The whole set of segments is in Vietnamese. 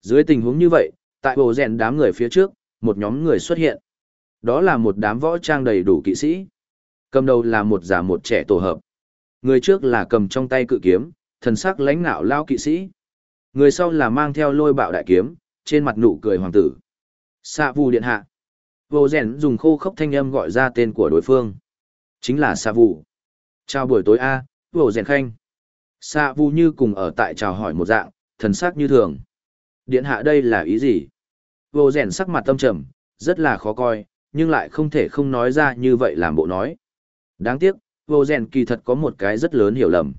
Dưới tình huống như vậy, tại bộ rèn đám người phía trước, một nhóm người xuất hiện. Đó là một đám võ trang đầy đủ kỵ sĩ. Cầm đầu là một già một trẻ tổ hợp. Người trước là cầm trong tay cự kiếm, thần sắc lãnh nạo lao kỵ sĩ. Người sau là mang theo lôi bạo đại kiếm, trên mặt nụ cười hoàng tử. Sa vù điện hạ. Vô rèn dùng khô khốc thanh âm gọi ra tên của đối phương. Chính là Sa vù. Chào buổi tối A, vô rèn khanh. Sa vù như cùng ở tại chào hỏi một dạng, thần sắc như thường. Điện hạ đây là ý gì? Vô rèn sắc mặt tâm trầm, rất là khó coi, nhưng lại không thể không nói ra như vậy làm bộ nói. Đáng tiếc, vô rèn kỳ thật có một cái rất lớn hiểu lầm.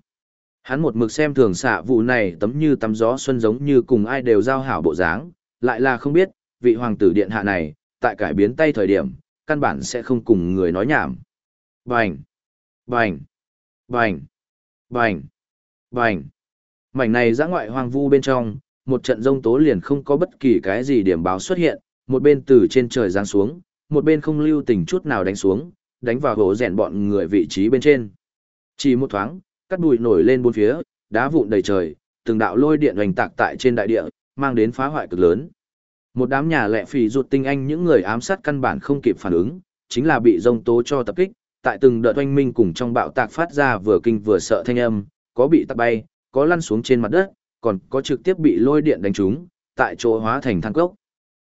Hắn một mực xem thường xạ vụ này tấm như tắm gió xuân giống như cùng ai đều giao hảo bộ dáng, lại là không biết, vị hoàng tử điện hạ này, tại cải biến tay thời điểm, căn bản sẽ không cùng người nói nhảm. Bành! Bành! Bành! Bành! Bành! Mảnh này giã ngoại hoang vu bên trong, một trận rông tố liền không có bất kỳ cái gì điểm báo xuất hiện, một bên từ trên trời giáng xuống, một bên không lưu tình chút nào đánh xuống, đánh vào hổ rèn bọn người vị trí bên trên. Chỉ một thoáng, cắt bụi nổi lên bốn phía, đá vụn đầy trời, từng đạo lôi điện hoành tạc tại trên đại địa, mang đến phá hoại cực lớn. Một đám nhà lệ phì ruột tinh anh những người ám sát căn bản không kịp phản ứng, chính là bị rông tố cho tập kích, tại từng đợt oanh minh cùng trong bạo tạc phát ra vừa kinh vừa sợ thanh âm, có bị tạc bay, có lăn xuống trên mặt đất, còn có trực tiếp bị lôi điện đánh trúng, tại chỗ hóa thành than cốc.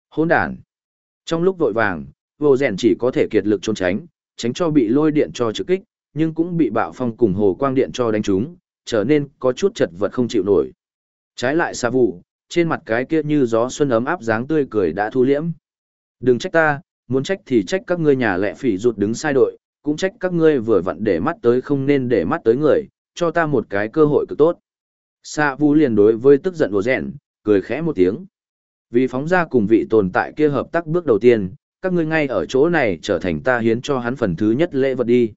Hỗn đản. Trong lúc vội vàng, vô rèn chỉ có thể kiệt lực trốn tránh, tránh cho bị lôi điện cho trực kích, nhưng cũng bị bạo phong cùng hồ quang điện cho đánh trúng, trở nên có chút chật vật không chịu nổi. Trái lại xa vụ, trên mặt cái kia như gió xuân ấm áp dáng tươi cười đã thu liễm. Đừng trách ta, muốn trách thì trách các ngươi nhà lẹ phỉ rụt đứng sai đội, cũng trách các ngươi vừa vặn để mắt tới không nên để mắt tới người, cho ta một cái cơ hội cực tốt. Sa Vũ liền đối với tức giận của rèn, cười khẽ một tiếng. Vì phóng ra cùng vị tồn tại kia hợp tác bước đầu tiên, các ngươi ngay ở chỗ này trở thành ta hiến cho hắn phần thứ nhất lễ vật đi.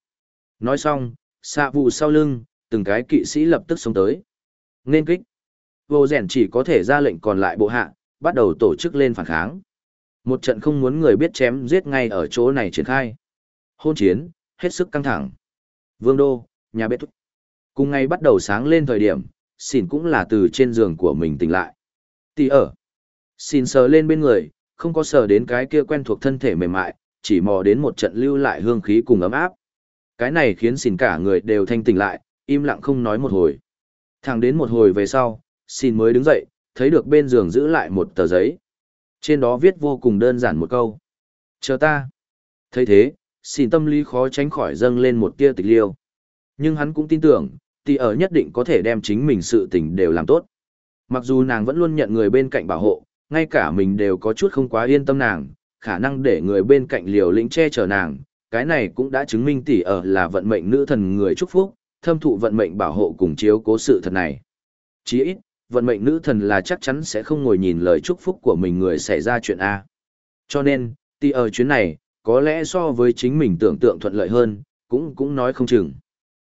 Nói xong, Sa Vũ sau lưng, từng cái kỵ sĩ lập tức xuống tới. Nên kích. Vô rèn chỉ có thể ra lệnh còn lại bộ hạ, bắt đầu tổ chức lên phản kháng. Một trận không muốn người biết chém giết ngay ở chỗ này triển khai. Hôn chiến, hết sức căng thẳng. Vương Đô, nhà bếp. Cùng ngay bắt đầu sáng lên thời điểm, xin cũng là từ trên giường của mình tỉnh lại. Tì ở. Xin sờ lên bên người, không có sờ đến cái kia quen thuộc thân thể mềm mại, chỉ mò đến một trận lưu lại hương khí cùng ấm áp. Cái này khiến xin cả người đều thanh tỉnh lại, im lặng không nói một hồi. Thẳng đến một hồi về sau, xin mới đứng dậy, thấy được bên giường giữ lại một tờ giấy. Trên đó viết vô cùng đơn giản một câu. Chờ ta. thấy thế, xin tâm lý khó tránh khỏi dâng lên một tia tịch liêu. Nhưng hắn cũng tin tưởng, tỷ ở nhất định có thể đem chính mình sự tình đều làm tốt. Mặc dù nàng vẫn luôn nhận người bên cạnh bảo hộ, ngay cả mình đều có chút không quá yên tâm nàng, khả năng để người bên cạnh liều lĩnh che chở nàng, cái này cũng đã chứng minh tỷ ở là vận mệnh nữ thần người chúc phúc, thâm thụ vận mệnh bảo hộ cùng chiếu cố sự thật này. Chỉ ít, vận mệnh nữ thần là chắc chắn sẽ không ngồi nhìn lời chúc phúc của mình người xảy ra chuyện A. Cho nên, tỷ ở chuyến này, có lẽ so với chính mình tưởng tượng thuận lợi hơn, cũng cũng nói không chừng.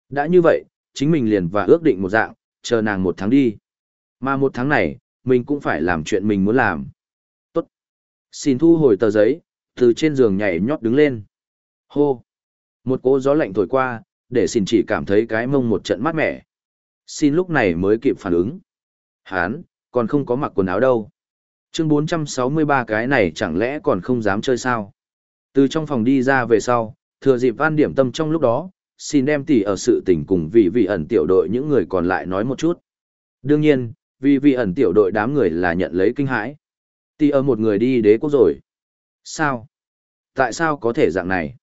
Đã như vậy, chính mình liền và ước định một dạng, chờ nàng một tháng đi. Mà một tháng này, mình cũng phải làm chuyện mình muốn làm. Tốt. Xin thu hồi tờ giấy, từ trên giường nhảy nhót đứng lên. Hô. Một cỗ gió lạnh thổi qua, để xin chỉ cảm thấy cái mông một trận mát mẻ. Xin lúc này mới kịp phản ứng. Hán, còn không có mặc quần áo đâu. Chương 463 cái này chẳng lẽ còn không dám chơi sao? Từ trong phòng đi ra về sau, thừa dịp van điểm tâm trong lúc đó, xin đem tỉ ở sự tình cùng vị vị ẩn tiểu đội những người còn lại nói một chút. Đương nhiên, vì vị ẩn tiểu đội đám người là nhận lấy kinh hãi. Tỉ ở một người đi đế quốc rồi. Sao? Tại sao có thể dạng này?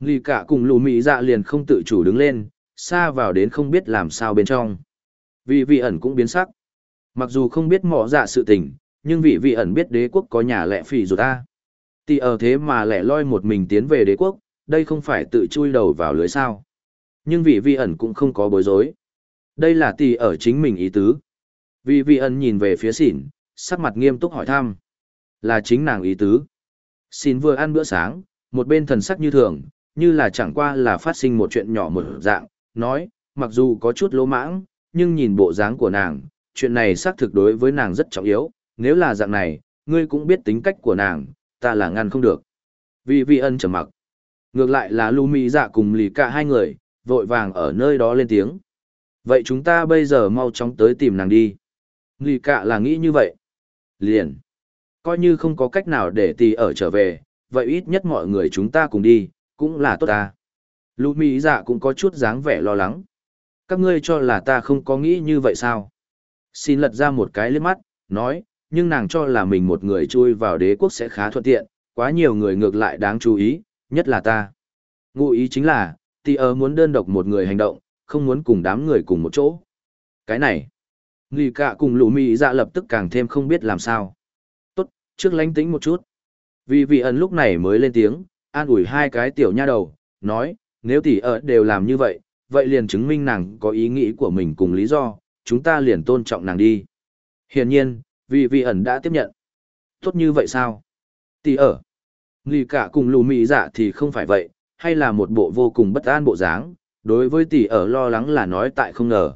Nghi cả cùng lù mỹ dạ liền không tự chủ đứng lên, xa vào đến không biết làm sao bên trong. Vị vị ẩn cũng biến sắc. Mặc dù không biết mỏ dạ sự tình, nhưng vị vị ẩn biết đế quốc có nhà lệ phỉ rồi ta. Tỉ ở thế mà lẻ loi một mình tiến về đế quốc, đây không phải tự chui đầu vào lưới sao. Nhưng vị vi ẩn cũng không có bối rối. Đây là tỷ ở chính mình ý tứ. Vị vi ẩn nhìn về phía xỉn, sắc mặt nghiêm túc hỏi thăm. Là chính nàng ý tứ. Xỉn vừa ăn bữa sáng, một bên thần sắc như thường, như là chẳng qua là phát sinh một chuyện nhỏ một dạng, nói, mặc dù có chút lỗ mãng, nhưng nhìn bộ dáng của nàng, chuyện này xác thực đối với nàng rất trọng yếu, nếu là dạng này, ngươi cũng biết tính cách của nàng, ta là ngăn không được. Vì vi ân trầm mặc. Ngược lại là lumi Mỹ dạ cùng lì cả hai người, vội vàng ở nơi đó lên tiếng. Vậy chúng ta bây giờ mau chóng tới tìm nàng đi. Lì cạ là nghĩ như vậy. liền. Coi như không có cách nào để tì ở trở về, vậy ít nhất mọi người chúng ta cùng đi, cũng là tốt ta. Lũ Mỹ dạ cũng có chút dáng vẻ lo lắng. Các ngươi cho là ta không có nghĩ như vậy sao? Xin lật ra một cái liếc mắt, nói, nhưng nàng cho là mình một người chui vào đế quốc sẽ khá thuận tiện, quá nhiều người ngược lại đáng chú ý, nhất là ta. Ngụ ý chính là, tỷ ở muốn đơn độc một người hành động, không muốn cùng đám người cùng một chỗ. Cái này, Nghi cả cùng lũ Mỹ dạ lập tức càng thêm không biết làm sao. Tốt, trước lánh tĩnh một chút. Vì vị ẩn lúc này mới lên tiếng, an ủi hai cái tiểu nha đầu, nói, nếu tỷ ở đều làm như vậy, vậy liền chứng minh nàng có ý nghĩ của mình cùng lý do, chúng ta liền tôn trọng nàng đi. Hiển nhiên, vì vị ẩn đã tiếp nhận. Tốt như vậy sao? Tỷ ở. Nghi cả cùng lũ mị dạ thì không phải vậy, hay là một bộ vô cùng bất an bộ dáng, đối với tỷ ở lo lắng là nói tại không ngờ.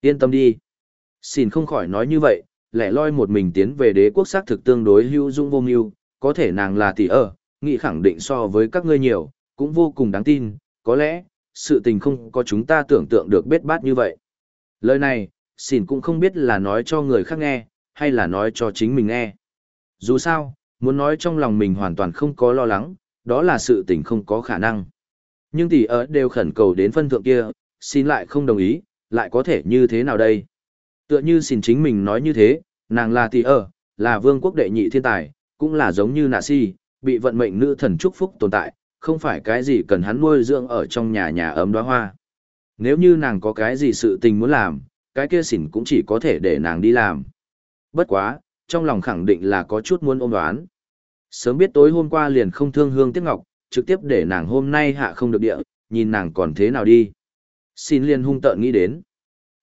Yên tâm đi. Xin không khỏi nói như vậy, lẻ loi một mình tiến về đế quốc xác thực tương đối hữu dung vô mưu, có thể nàng là tỷ ở, nghĩ khẳng định so với các ngươi nhiều, cũng vô cùng đáng tin, có lẽ, sự tình không có chúng ta tưởng tượng được bết bát như vậy. Lời này, xin cũng không biết là nói cho người khác nghe, hay là nói cho chính mình nghe. Dù sao, muốn nói trong lòng mình hoàn toàn không có lo lắng, đó là sự tình không có khả năng. Nhưng tỷ ở đều khẩn cầu đến phân thượng kia, xin lại không đồng ý, lại có thể như thế nào đây? Tựa như xin chính mình nói như thế, nàng là tỷ ở, là vương quốc đệ nhị thiên tài, cũng là giống như nạ si, bị vận mệnh nữ thần chúc phúc tồn tại, không phải cái gì cần hắn nuôi dưỡng ở trong nhà nhà ấm đóa hoa. Nếu như nàng có cái gì sự tình muốn làm, cái kia xỉn cũng chỉ có thể để nàng đi làm. Bất quá, trong lòng khẳng định là có chút muốn ôm đoán. Sớm biết tối hôm qua liền không thương hương tiếc ngọc, trực tiếp để nàng hôm nay hạ không được địa, nhìn nàng còn thế nào đi. Xin liền hung tợn nghĩ đến.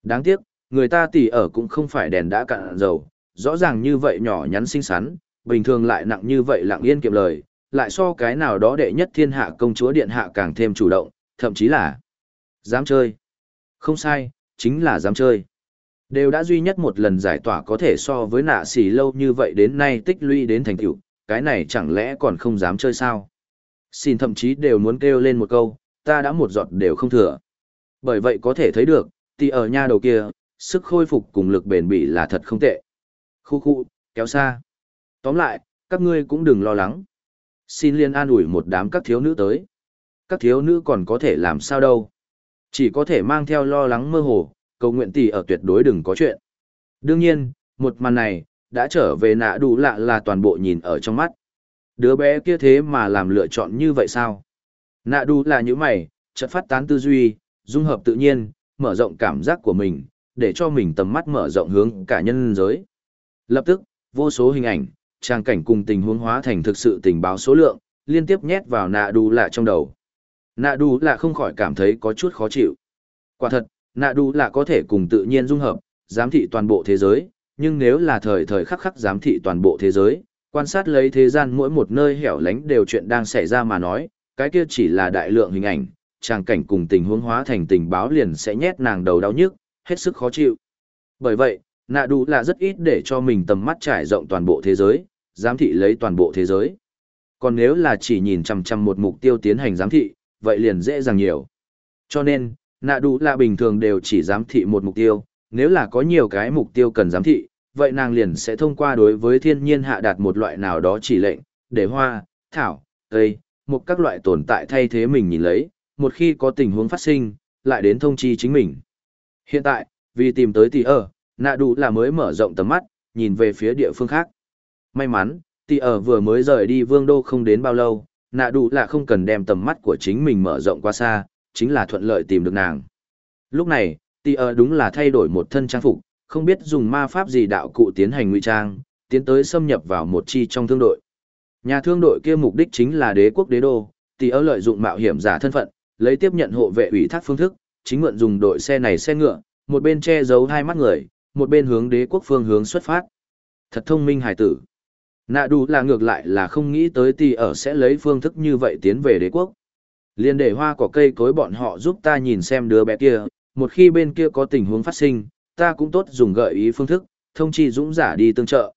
Đáng tiếc, người ta tỉ ở cũng không phải đèn đã cạn dầu, rõ ràng như vậy nhỏ nhắn xinh xắn, bình thường lại nặng như vậy lặng yên kiệm lời, lại so cái nào đó đệ nhất thiên hạ công chúa điện hạ càng thêm chủ động, thậm chí là dám chơi. Không sai, chính là dám chơi. Đều đã duy nhất một lần giải tỏa có thể so với nạ xỉ lâu như vậy đến nay tích lũy đến thành tựu, cái này chẳng lẽ còn không dám chơi sao? Xin thậm chí đều muốn kêu lên một câu, ta đã một giọt đều không thừa. Bởi vậy có thể thấy được, tỷ ở nha đầu kia, sức khôi phục cùng lực bền bỉ là thật không tệ. Khu khu, kéo xa. Tóm lại, các ngươi cũng đừng lo lắng. Xin liên an ủi một đám các thiếu nữ tới. Các thiếu nữ còn có thể làm sao đâu. Chỉ có thể mang theo lo lắng mơ hồ, cầu nguyện tỷ ở tuyệt đối đừng có chuyện. Đương nhiên, một màn này, đã trở về nạ đủ lạ là toàn bộ nhìn ở trong mắt. Đứa bé kia thế mà làm lựa chọn như vậy sao? Nạ đủ là những mày, chợt phát tán tư duy, dung hợp tự nhiên, mở rộng cảm giác của mình, để cho mình tầm mắt mở rộng hướng cả nhân giới. Lập tức, vô số hình ảnh, trang cảnh cùng tình huống hóa thành thực sự tình báo số lượng, liên tiếp nhét vào nạ đủ lạ trong đầu. Nạ đủ lạ không khỏi cảm thấy có chút khó chịu. Quả thật, nạ đủ lạ có thể cùng tự nhiên dung hợp, giám thị toàn bộ thế giới, nhưng nếu là thời thời khắc khắc giám thị toàn bộ thế giới, quan sát lấy thế gian mỗi một nơi hẻo lánh đều chuyện đang xảy ra mà nói, cái kia chỉ là đại lượng hình ảnh, tràng cảnh cùng tình huống hóa thành tình báo liền sẽ nhét nàng đầu đau nhức, hết sức khó chịu. Bởi vậy, nạ đủ là rất ít để cho mình tầm mắt trải rộng toàn bộ thế giới, giám thị lấy toàn bộ thế giới. Còn nếu là chỉ nhìn chằm chằm một mục tiêu tiến hành giám thị, vậy liền dễ dàng nhiều. Cho nên, nạ đủ là bình thường đều chỉ giám thị một mục tiêu, nếu là có nhiều cái mục tiêu cần giám thị, vậy nàng liền sẽ thông qua đối với thiên nhiên hạ đạt một loại nào đó chỉ lệnh, để hoa, thảo, cây, một các loại tồn tại thay thế mình nhìn lấy, một khi có tình huống phát sinh, lại đến thông chi chính mình. Hiện tại, vì tìm tới tỷ ở, nạ đủ là mới mở rộng tầm mắt, nhìn về phía địa phương khác. May mắn, tỷ ở vừa mới rời đi vương đô không đến bao lâu, nạ đủ là không cần đem tầm mắt của chính mình mở rộng qua xa, chính là thuận lợi tìm được nàng. Lúc này, tỷ ở đúng là thay đổi một thân trang phục, không biết dùng ma pháp gì đạo cụ tiến hành ngụy trang, tiến tới xâm nhập vào một chi trong thương đội. Nhà thương đội kia mục đích chính là đế quốc đế đô, tỷ ơ lợi dụng mạo hiểm giả thân phận, lấy tiếp nhận hộ vệ ủy thác phương thức, chính mượn dùng đội xe này xe ngựa, một bên che giấu hai mắt người, một bên hướng đế quốc phương hướng xuất phát. Thật thông minh hải tử. Nạ đủ là ngược lại là không nghĩ tới tỷ ở sẽ lấy phương thức như vậy tiến về đế quốc. Liên để hoa cỏ cây cối bọn họ giúp ta nhìn xem đứa bé kia, một khi bên kia có tình huống phát sinh, ta cũng tốt dùng gợi ý phương thức, thông chi dũng giả đi tương trợ.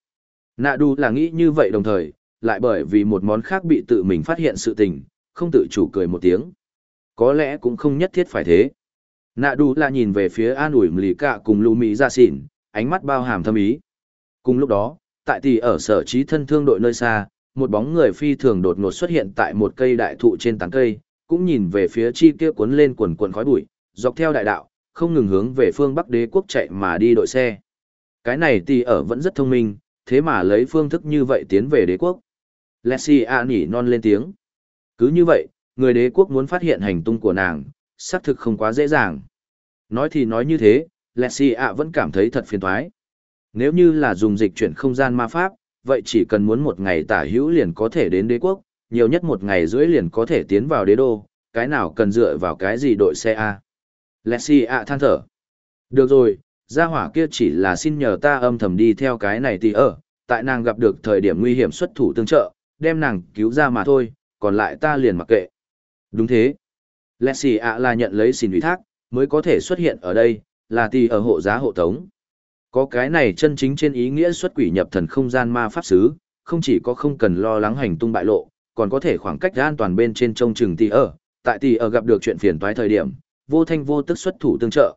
Nạ đu là nghĩ như vậy đồng thời, lại bởi vì một món khác bị tự mình phát hiện sự tình, không tự chủ cười một tiếng. Có lẽ cũng không nhất thiết phải thế. Nạ đu là nhìn về phía an ủi lì cạ cùng lù mỹ ra xỉn, ánh mắt bao hàm thâm ý. Cùng lúc đó, tại tỷ ở sở trí thân thương đội nơi xa, một bóng người phi thường đột ngột xuất hiện tại một cây đại thụ trên tán cây, cũng nhìn về phía chi kia cuốn lên quần quần khói bụi, dọc theo đại đạo, không ngừng hướng về phương Bắc đế quốc chạy mà đi đội xe. Cái này tỷ ở vẫn rất thông minh, thế mà lấy phương thức như vậy tiến về đế quốc. Lexi A nỉ non lên tiếng. Cứ như vậy, người đế quốc muốn phát hiện hành tung của nàng, xác thực không quá dễ dàng. Nói thì nói như thế, Lexi A vẫn cảm thấy thật phiền toái. Nếu như là dùng dịch chuyển không gian ma pháp, vậy chỉ cần muốn một ngày tả hữu liền có thể đến đế quốc, nhiều nhất một ngày rưỡi liền có thể tiến vào đế đô, cái nào cần dựa vào cái gì đội xe A. Lexi ạ than thở. Được rồi, gia hỏa kia chỉ là xin nhờ ta âm thầm đi theo cái này thì ở, tại nàng gặp được thời điểm nguy hiểm xuất thủ tương trợ, đem nàng cứu ra mà thôi, còn lại ta liền mặc kệ. Đúng thế. Lexi ạ là nhận lấy xin ủy thác, mới có thể xuất hiện ở đây, là tỷ ở hộ giá hộ tống. Có cái này chân chính trên ý nghĩa xuất quỷ nhập thần không gian ma pháp sứ, không chỉ có không cần lo lắng hành tung bại lộ, còn có thể khoảng cách an toàn bên trên trông chừng tỷ ở, tại tỷ ở gặp được chuyện phiền toái thời điểm, vô thanh vô tức xuất thủ tương trợ.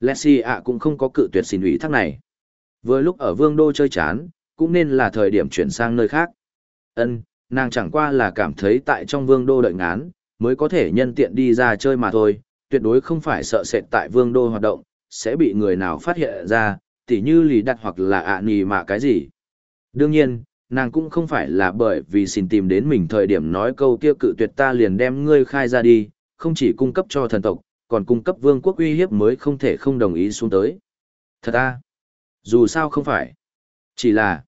Lexi ạ cũng không có cự tuyệt xin ủy thác này. Vừa lúc ở vương đô chơi chán, cũng nên là thời điểm chuyển sang nơi khác. Ân, nàng chẳng qua là cảm thấy tại trong vương đô đợi ngán, mới có thể nhân tiện đi ra chơi mà thôi, tuyệt đối không phải sợ sệt tại vương đô hoạt động, sẽ bị người nào phát hiện ra, tỉ như lì đặt hoặc là ạ nì mà cái gì. Đương nhiên, nàng cũng không phải là bởi vì xin tìm đến mình thời điểm nói câu kia cự tuyệt ta liền đem ngươi khai ra đi, không chỉ cung cấp cho thần tộc, còn cung cấp vương quốc uy hiếp mới không thể không đồng ý xuống tới. Thật à? Dù sao không phải. Chỉ là,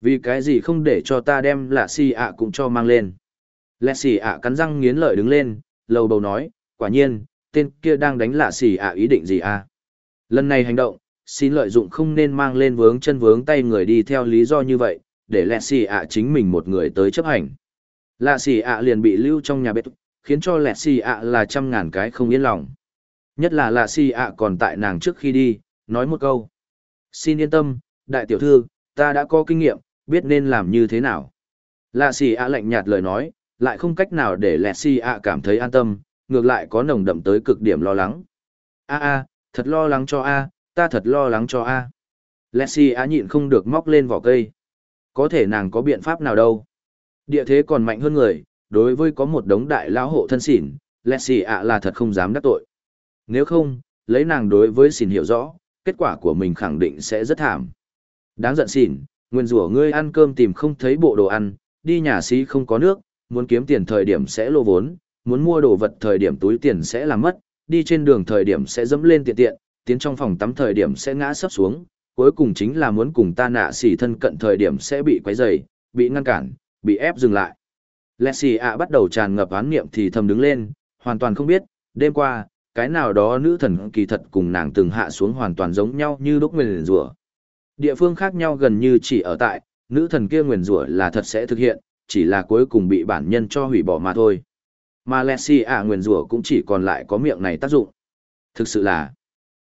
vì cái gì không để cho ta đem lạ xì ạ cũng cho mang lên. Lạ xì ạ cắn răng nghiến lợi đứng lên, lầu bầu nói, quả nhiên, tên kia đang đánh lạ xì ạ ý định gì à? Lần này hành động, xin lợi dụng không nên mang lên vướng chân vướng tay người đi theo lý do như vậy, để lạ xì ạ chính mình một người tới chấp hành. Lạ xì ạ liền bị lưu trong nhà bếp, khiến cho lẹ xì ạ là trăm ngàn cái không yên lòng. Nhất là lạ xì ạ còn tại nàng trước khi đi, nói một câu. Xin yên tâm, đại tiểu thư, ta đã có kinh nghiệm, biết nên làm như thế nào. Lạ xì ạ lạnh nhạt lời nói, lại không cách nào để lẹ xì ạ cảm thấy an tâm, ngược lại có nồng đậm tới cực điểm lo lắng. A a, thật lo lắng cho a, ta thật lo lắng cho a. Lẹ xì ạ nhịn không được móc lên vỏ cây. Có thể nàng có biện pháp nào đâu. Địa thế còn mạnh hơn người, đối với có một đống đại lão hộ thân xỉn, lẹ xỉ ạ là thật không dám đắc tội. Nếu không, lấy nàng đối với xỉn hiểu rõ, kết quả của mình khẳng định sẽ rất thảm. Đáng giận xỉn, nguyên rủa ngươi ăn cơm tìm không thấy bộ đồ ăn, đi nhà xí không có nước, muốn kiếm tiền thời điểm sẽ lô vốn, muốn mua đồ vật thời điểm túi tiền sẽ làm mất, đi trên đường thời điểm sẽ dẫm lên tiện tiện, tiến trong phòng tắm thời điểm sẽ ngã sấp xuống, cuối cùng chính là muốn cùng ta nạ xỉ thân cận thời điểm sẽ bị quấy rầy, bị ngăn cản, bị ép dừng lại. Lexi ạ bắt đầu tràn ngập án niệm thì thầm đứng lên, hoàn toàn không biết, đêm qua, cái nào đó nữ thần kỳ thật cùng nàng từng hạ xuống hoàn toàn giống nhau như lúc nguyền rủa. Địa phương khác nhau gần như chỉ ở tại, nữ thần kia nguyền rủa là thật sẽ thực hiện, chỉ là cuối cùng bị bản nhân cho hủy bỏ mà thôi. Mà Lexi ạ nguyền rủa cũng chỉ còn lại có miệng này tác dụng. Thực sự là,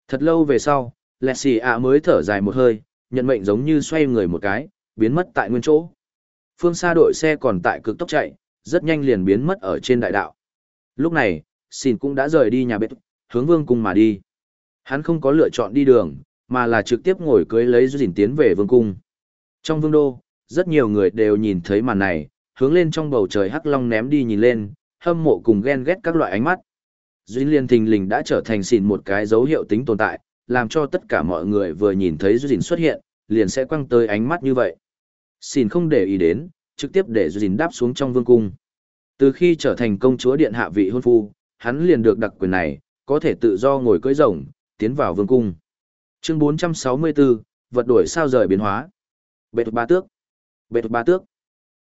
thật lâu về sau, Lexi ạ mới thở dài một hơi, nhận mệnh giống như xoay người một cái, biến mất tại nguyên chỗ. Phương xa đội xe còn tại cực tốc chạy, rất nhanh liền biến mất ở trên đại đạo. Lúc này, xin cũng đã rời đi nhà bếp, hướng vương cung mà đi. Hắn không có lựa chọn đi đường, mà là trực tiếp ngồi cưới lấy dình tiến về vương cung. Trong vương đô, rất nhiều người đều nhìn thấy màn này, hướng lên trong bầu trời hắc long ném đi nhìn lên, hâm mộ cùng ghen ghét các loại ánh mắt. Duy liên thình lình đã trở thành xỉn một cái dấu hiệu tính tồn tại, làm cho tất cả mọi người vừa nhìn thấy Duy xuất hiện, liền sẽ quăng tới ánh mắt như vậy. Xỉn không để ý đến, trực tiếp để Duy đáp xuống trong vương cung. Từ khi trở thành công chúa điện hạ vị hôn phu, hắn liền được đặc quyền này, có thể tự do ngồi cưỡi rồng, tiến vào vương cung. Chương 464, vật đổi sao rời biến hóa. Bệ thuộc ba tước. Bệ thuộc ba tước.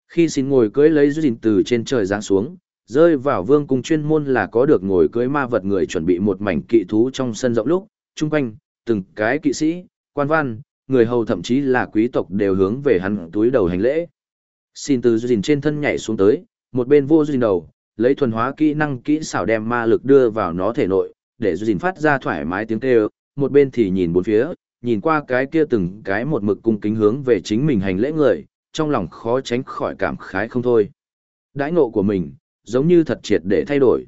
Khi xin ngồi cưỡi lấy duyên từ trên trời giáng xuống, rơi vào vương cung chuyên môn là có được ngồi cưỡi ma vật người chuẩn bị một mảnh kỵ thú trong sân rộng lúc, chung quanh, từng cái kỵ sĩ, quan văn, người hầu thậm chí là quý tộc đều hướng về hắn túi đầu hành lễ. Xin từ duyên trên thân nhảy xuống tới, một bên vô duyên đầu, lấy thuần hóa kỹ năng kỹ xảo đem ma lực đưa vào nó thể nội, để duyên phát ra thoải mái tiếng kêu, một bên thì nhìn bốn phía, nhìn qua cái kia từng cái một mực cung kính hướng về chính mình hành lễ người, trong lòng khó tránh khỏi cảm khái không thôi. Đãi ngộ của mình, giống như thật triệt để thay đổi.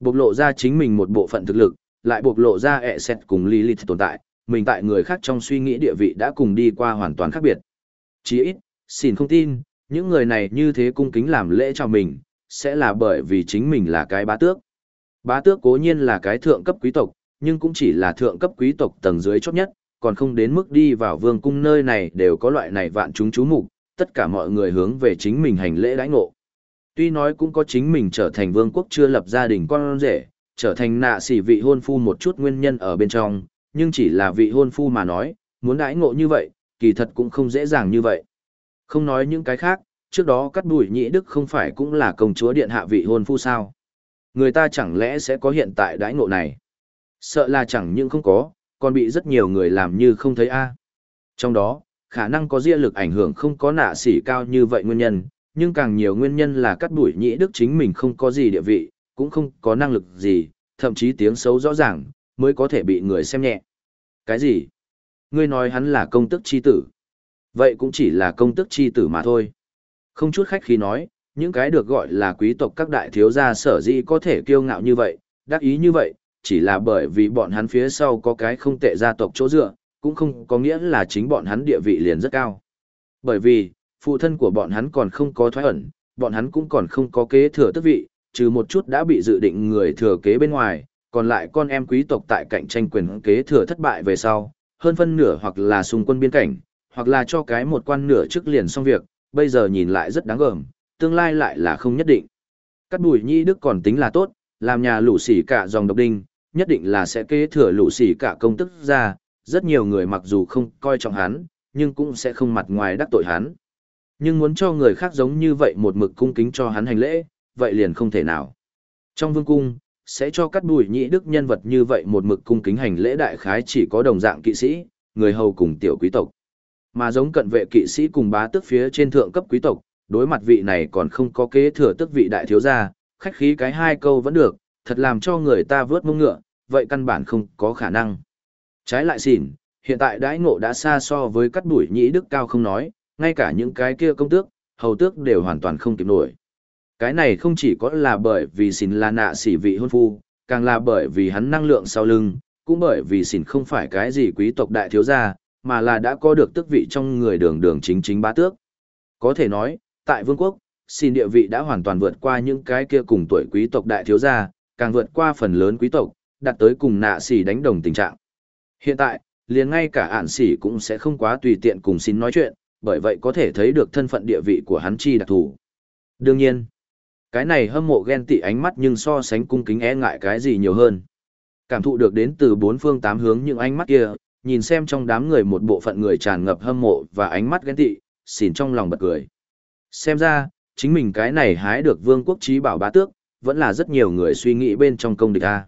Bộc lộ ra chính mình một bộ phận thực lực, lại bộc lộ ra ẹ sẹt cùng Lilith tồn tại, mình tại người khác trong suy nghĩ địa vị đã cùng đi qua hoàn toàn khác biệt. Chỉ ít, xin không tin, những người này như thế cung kính làm lễ cho mình, sẽ là bởi vì chính mình là cái bá tước. Bá tước cố nhiên là cái thượng cấp quý tộc, nhưng cũng chỉ là thượng cấp quý tộc tầng dưới chót nhất, còn không đến mức đi vào vương cung nơi này đều có loại này vạn chúng chú mục, tất cả mọi người hướng về chính mình hành lễ đãi ngộ. Tuy nói cũng có chính mình trở thành vương quốc chưa lập gia đình con rể, trở thành nạ sĩ vị hôn phu một chút nguyên nhân ở bên trong, nhưng chỉ là vị hôn phu mà nói, muốn đãi ngộ như vậy, kỳ thật cũng không dễ dàng như vậy. Không nói những cái khác, trước đó cắt đuổi nhị đức không phải cũng là công chúa điện hạ vị hôn phu sao. Người ta chẳng lẽ sẽ có hiện tại đãi ngộ này? Sợ là chẳng những không có, còn bị rất nhiều người làm như không thấy a. Trong đó, khả năng có ria lực ảnh hưởng không có nạ sỉ cao như vậy nguyên nhân, nhưng càng nhiều nguyên nhân là cắt đuổi nhĩ đức chính mình không có gì địa vị, cũng không có năng lực gì, thậm chí tiếng xấu rõ ràng, mới có thể bị người xem nhẹ. Cái gì? Ngươi nói hắn là công tức chi tử. Vậy cũng chỉ là công tức chi tử mà thôi. Không chút khách khí nói, những cái được gọi là quý tộc các đại thiếu gia sở dĩ có thể kiêu ngạo như vậy, đắc ý như vậy, chỉ là bởi vì bọn hắn phía sau có cái không tệ gia tộc chỗ dựa, cũng không có nghĩa là chính bọn hắn địa vị liền rất cao. Bởi vì, phụ thân của bọn hắn còn không có thoái ẩn, bọn hắn cũng còn không có kế thừa tước vị, trừ một chút đã bị dự định người thừa kế bên ngoài, còn lại con em quý tộc tại cạnh tranh quyền kế thừa thất bại về sau, hơn phân nửa hoặc là xung quân biên cảnh, hoặc là cho cái một quan nửa trước liền xong việc, bây giờ nhìn lại rất đáng gờm, tương lai lại là không nhất định. Cắt bùi nhi đức còn tính là tốt, làm nhà lũ xỉ cả dòng độc đinh, nhất định là sẽ kế thừa lũ xỉ cả công tức ra, rất nhiều người mặc dù không coi trọng hắn, nhưng cũng sẽ không mặt ngoài đắc tội hắn. Nhưng muốn cho người khác giống như vậy một mực cung kính cho hắn hành lễ, vậy liền không thể nào. Trong vương cung, sẽ cho cắt bùi nhị đức nhân vật như vậy một mực cung kính hành lễ đại khái chỉ có đồng dạng kỵ sĩ, người hầu cùng tiểu quý tộc. Mà giống cận vệ kỵ sĩ cùng bá tước phía trên thượng cấp quý tộc, đối mặt vị này còn không có kế thừa tước vị đại thiếu gia, khách khí cái hai câu vẫn được, thật làm cho người ta vớt mông ngựa, vậy căn bản không có khả năng. Trái lại xỉn, hiện tại đãi ngộ đã xa so với cắt đuổi nhĩ đức cao không nói, ngay cả những cái kia công tước, hầu tước đều hoàn toàn không kịp nổi. Cái này không chỉ có là bởi vì xỉn là nạ xỉ vị hôn phu, càng là bởi vì hắn năng lượng sau lưng, cũng bởi vì xỉn không phải cái gì quý tộc đại thiếu gia, mà là đã có được tước vị trong người đường đường chính chính bá tước. Có thể nói, tại vương quốc, xin địa vị đã hoàn toàn vượt qua những cái kia cùng tuổi quý tộc đại thiếu gia, càng vượt qua phần lớn quý tộc, đạt tới cùng nạ xỉ đánh đồng tình trạng. Hiện tại, liền ngay cả ản xỉ cũng sẽ không quá tùy tiện cùng xin nói chuyện, bởi vậy có thể thấy được thân phận địa vị của hắn chi đặc thù. Đương nhiên, cái này hâm mộ ghen tị ánh mắt nhưng so sánh cung kính e ngại cái gì nhiều hơn. Cảm thụ được đến từ bốn phương tám hướng những ánh mắt kia, nhìn xem trong đám người một bộ phận người tràn ngập hâm mộ và ánh mắt ghen tị, xỉn trong lòng bật cười. Xem ra, chính mình cái này hái được vương quốc trí bảo bá tước, vẫn là rất nhiều người suy nghĩ bên trong công địch a.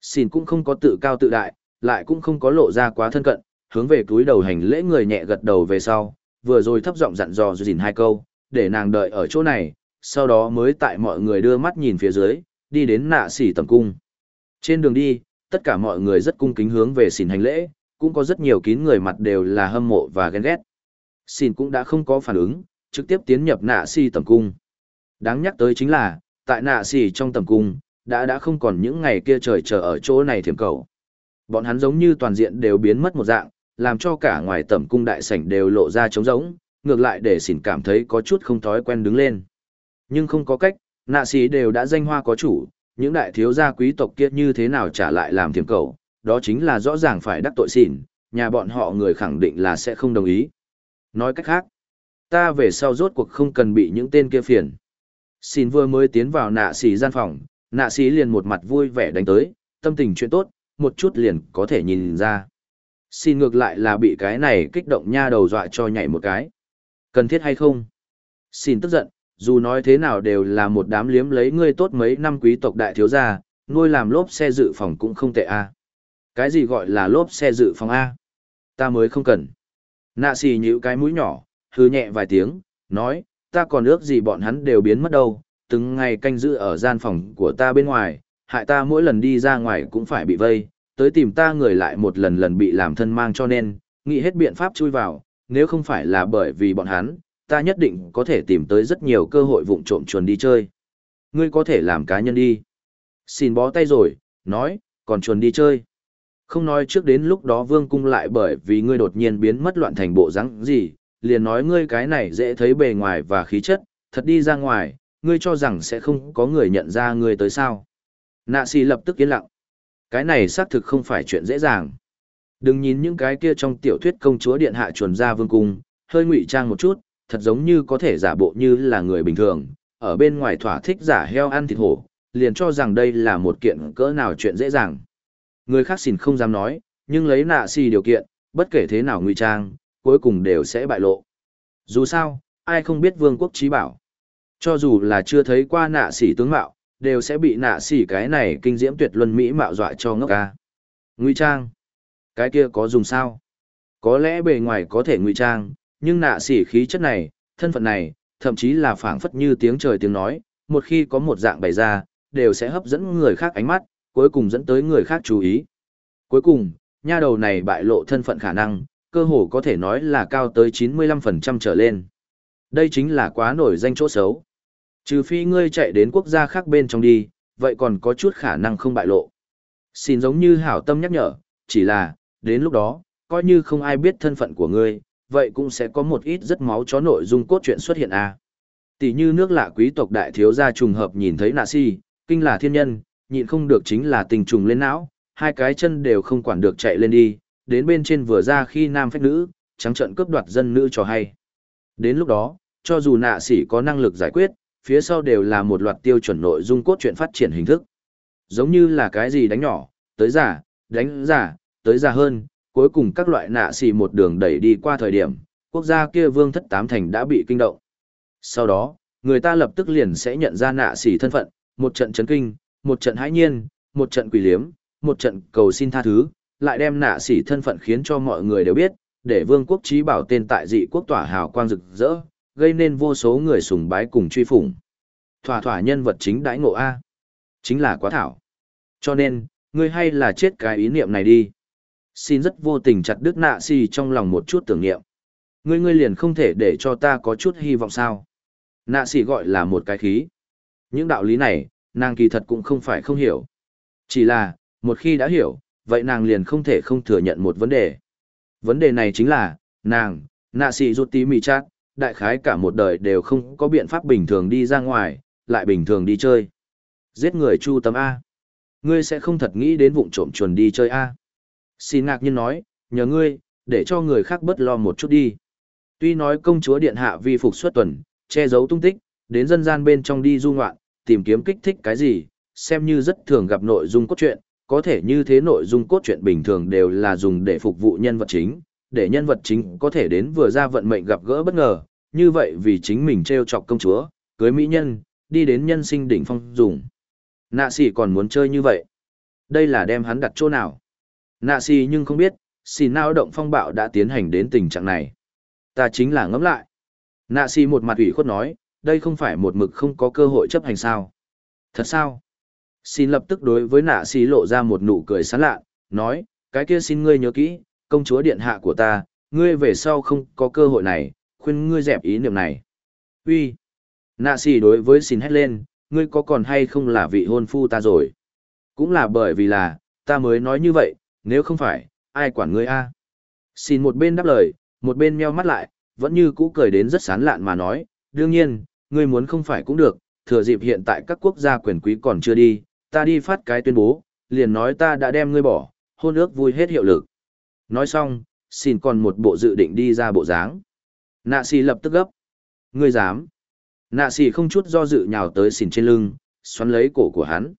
Xỉn cũng không có tự cao tự đại, lại cũng không có lộ ra quá thân cận, hướng về túi đầu hành lễ người nhẹ gật đầu về sau, vừa rồi thấp giọng dặn dò dìn hai câu, để nàng đợi ở chỗ này, sau đó mới tại mọi người đưa mắt nhìn phía dưới, đi đến nạ xỉ tầm cung. Trên đường đi, tất cả mọi người rất cung kính hướng về xỉn hành lễ, cũng có rất nhiều kín người mặt đều là hâm mộ và ghen ghét. Xin cũng đã không có phản ứng, trực tiếp tiến nhập nạ si tầm cung. Đáng nhắc tới chính là, tại nạ si trong tầm cung, đã đã không còn những ngày kia trời chờ ở chỗ này thiểm cầu. Bọn hắn giống như toàn diện đều biến mất một dạng, làm cho cả ngoài tẩm cung đại sảnh đều lộ ra trống rỗng, ngược lại để xỉn cảm thấy có chút không thói quen đứng lên. Nhưng không có cách, nạ sĩ đều đã danh hoa có chủ, những đại thiếu gia quý tộc kia như thế nào trả lại làm thiểm cầu, đó chính là rõ ràng phải đắc tội xỉn, nhà bọn họ người khẳng định là sẽ không đồng ý. Nói cách khác, ta về sau rốt cuộc không cần bị những tên kia phiền. Xin vừa mới tiến vào nạ sĩ gian phòng, nạ sĩ liền một mặt vui vẻ đánh tới, tâm tình chuyện tốt, một chút liền có thể nhìn ra. Xin ngược lại là bị cái này kích động nha đầu dọa cho nhảy một cái. Cần thiết hay không? Xin tức giận, dù nói thế nào đều là một đám liếm lấy ngươi tốt mấy năm quý tộc đại thiếu gia, nuôi làm lốp xe dự phòng cũng không tệ a. Cái gì gọi là lốp xe dự phòng a? Ta mới không cần. Nạ xì nhữ cái mũi nhỏ, hư nhẹ vài tiếng, nói, ta còn ước gì bọn hắn đều biến mất đâu, từng ngày canh giữ ở gian phòng của ta bên ngoài, hại ta mỗi lần đi ra ngoài cũng phải bị vây, tới tìm ta người lại một lần lần bị làm thân mang cho nên, nghĩ hết biện pháp chui vào, nếu không phải là bởi vì bọn hắn, ta nhất định có thể tìm tới rất nhiều cơ hội vụng trộm chuồn đi chơi. Ngươi có thể làm cá nhân đi. Xin bó tay rồi, nói, còn chuồn đi chơi. Không nói trước đến lúc đó vương cung lại bởi vì ngươi đột nhiên biến mất loạn thành bộ rắn gì, liền nói ngươi cái này dễ thấy bề ngoài và khí chất, thật đi ra ngoài, ngươi cho rằng sẽ không có người nhận ra ngươi tới sao. Nạ xì lập tức yên lặng. Cái này xác thực không phải chuyện dễ dàng. Đừng nhìn những cái kia trong tiểu thuyết công chúa điện hạ chuẩn ra vương cung, hơi ngụy trang một chút, thật giống như có thể giả bộ như là người bình thường, ở bên ngoài thỏa thích giả heo ăn thịt hổ, liền cho rằng đây là một kiện cỡ nào chuyện dễ dàng. Người khác xỉn không dám nói, nhưng lấy nạ xì điều kiện, bất kể thế nào ngụy trang, cuối cùng đều sẽ bại lộ. Dù sao, ai không biết vương quốc trí bảo. Cho dù là chưa thấy qua nạ xỉ tướng mạo, đều sẽ bị nạ xỉ cái này kinh diễm tuyệt luân mỹ mạo dọa cho ngốc ca. Ngụy trang. Cái kia có dùng sao? Có lẽ bề ngoài có thể ngụy trang, nhưng nạ xỉ khí chất này, thân phận này, thậm chí là phảng phất như tiếng trời tiếng nói, một khi có một dạng bày ra, đều sẽ hấp dẫn người khác ánh mắt, cuối cùng dẫn tới người khác chú ý. Cuối cùng, nha đầu này bại lộ thân phận khả năng, cơ hồ có thể nói là cao tới 95% trở lên. Đây chính là quá nổi danh chỗ xấu. Trừ phi ngươi chạy đến quốc gia khác bên trong đi, vậy còn có chút khả năng không bại lộ. Xin giống như hảo tâm nhắc nhở, chỉ là, đến lúc đó, coi như không ai biết thân phận của ngươi, vậy cũng sẽ có một ít rất máu chó nội dung cốt truyện xuất hiện a. À. Tỷ như nước lạ quý tộc đại thiếu gia trùng hợp nhìn thấy nạ si, kinh là thiên nhân, nhịn không được chính là tình trùng lên não, hai cái chân đều không quản được chạy lên đi, đến bên trên vừa ra khi nam phách nữ, trắng trận cướp đoạt dân nữ cho hay. Đến lúc đó, cho dù nạ sĩ có năng lực giải quyết, phía sau đều là một loạt tiêu chuẩn nội dung cốt truyện phát triển hình thức. Giống như là cái gì đánh nhỏ, tới giả, đánh giả, tới giả hơn, cuối cùng các loại nạ xì một đường đẩy đi qua thời điểm, quốc gia kia vương thất tám thành đã bị kinh động. Sau đó, người ta lập tức liền sẽ nhận ra nạ xì thân phận, một trận chấn kinh, một trận hãi nhiên, một trận quỷ liếm, một trận cầu xin tha thứ, lại đem nạ sĩ thân phận khiến cho mọi người đều biết, để vương quốc trí bảo tên tại dị quốc tỏa hào quang rực rỡ, gây nên vô số người sùng bái cùng truy phủng. Thỏa thỏa nhân vật chính đãi ngộ A. Chính là quá thảo. Cho nên, ngươi hay là chết cái ý niệm này đi. Xin rất vô tình chặt đứt nạ xỉ trong lòng một chút tưởng niệm. Ngươi ngươi liền không thể để cho ta có chút hy vọng sao. Nạ xỉ gọi là một cái khí. Những đạo lý này, nàng kỳ thật cũng không phải không hiểu. Chỉ là, một khi đã hiểu, vậy nàng liền không thể không thừa nhận một vấn đề. Vấn đề này chính là, nàng, nạ sĩ rút tí mì chát, đại khái cả một đời đều không có biện pháp bình thường đi ra ngoài, lại bình thường đi chơi. Giết người chu tấm A. Ngươi sẽ không thật nghĩ đến vụng trộm chuồn đi chơi A. Xin ngạc nhiên nói, nhờ ngươi, để cho người khác bớt lo một chút đi. Tuy nói công chúa điện hạ vi phục xuất tuần, che giấu tung tích, đến dân gian bên trong đi du ngoạn, tìm kiếm kích thích cái gì, xem như rất thường gặp nội dung cốt truyện, có thể như thế nội dung cốt truyện bình thường đều là dùng để phục vụ nhân vật chính, để nhân vật chính có thể đến vừa ra vận mệnh gặp gỡ bất ngờ, như vậy vì chính mình treo chọc công chúa, cưới mỹ nhân, đi đến nhân sinh đỉnh phong dùng. Nạ sĩ còn muốn chơi như vậy. Đây là đem hắn đặt chỗ nào. Nạ sĩ nhưng không biết, xì nao động phong bạo đã tiến hành đến tình trạng này. Ta chính là ngẫm lại. Nạ sĩ một mặt ủy khuất nói, đây không phải một mực không có cơ hội chấp hành sao. Thật sao? Xin lập tức đối với nạ xì lộ ra một nụ cười sán lạ, nói, cái kia xin ngươi nhớ kỹ, công chúa điện hạ của ta, ngươi về sau không có cơ hội này, khuyên ngươi dẹp ý niệm này. Uy, Nạ xì đối với xin hét lên, ngươi có còn hay không là vị hôn phu ta rồi? Cũng là bởi vì là, ta mới nói như vậy, nếu không phải, ai quản ngươi a? Xin một bên đáp lời, một bên meo mắt lại, vẫn như cũ cười đến rất sán lạn mà nói, đương nhiên, ngươi muốn không phải cũng được, thừa dịp hiện tại các quốc gia quyền quý còn chưa đi, ta đi phát cái tuyên bố, liền nói ta đã đem ngươi bỏ, hôn ước vui hết hiệu lực. Nói xong, xin còn một bộ dự định đi ra bộ dáng. Nạ xì lập tức gấp. Ngươi dám. Nạ xì không chút do dự nhào tới xỉn trên lưng, xoắn lấy cổ của hắn.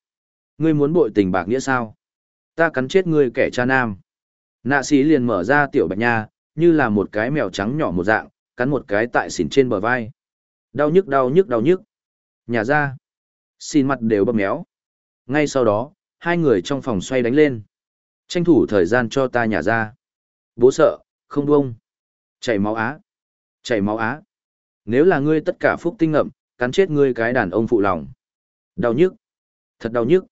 Ngươi muốn bội tình bạc nghĩa sao? Ta cắn chết ngươi kẻ cha nam. Nạ xì liền mở ra tiểu bạch nha, như là một cái mèo trắng nhỏ một dạng, cắn một cái tại xỉn trên bờ vai. Đau nhức đau nhức đau nhức. Nhà ra. Xin mặt đều bấm méo. Ngay sau đó, hai người trong phòng xoay đánh lên. Tranh thủ thời gian cho ta nhà ra. Bố sợ, không buông. Chảy máu á. Chảy máu á. Nếu là ngươi tất cả phúc tinh ngậm, cắn chết ngươi cái đàn ông phụ lòng. Đau nhức. Thật đau nhức.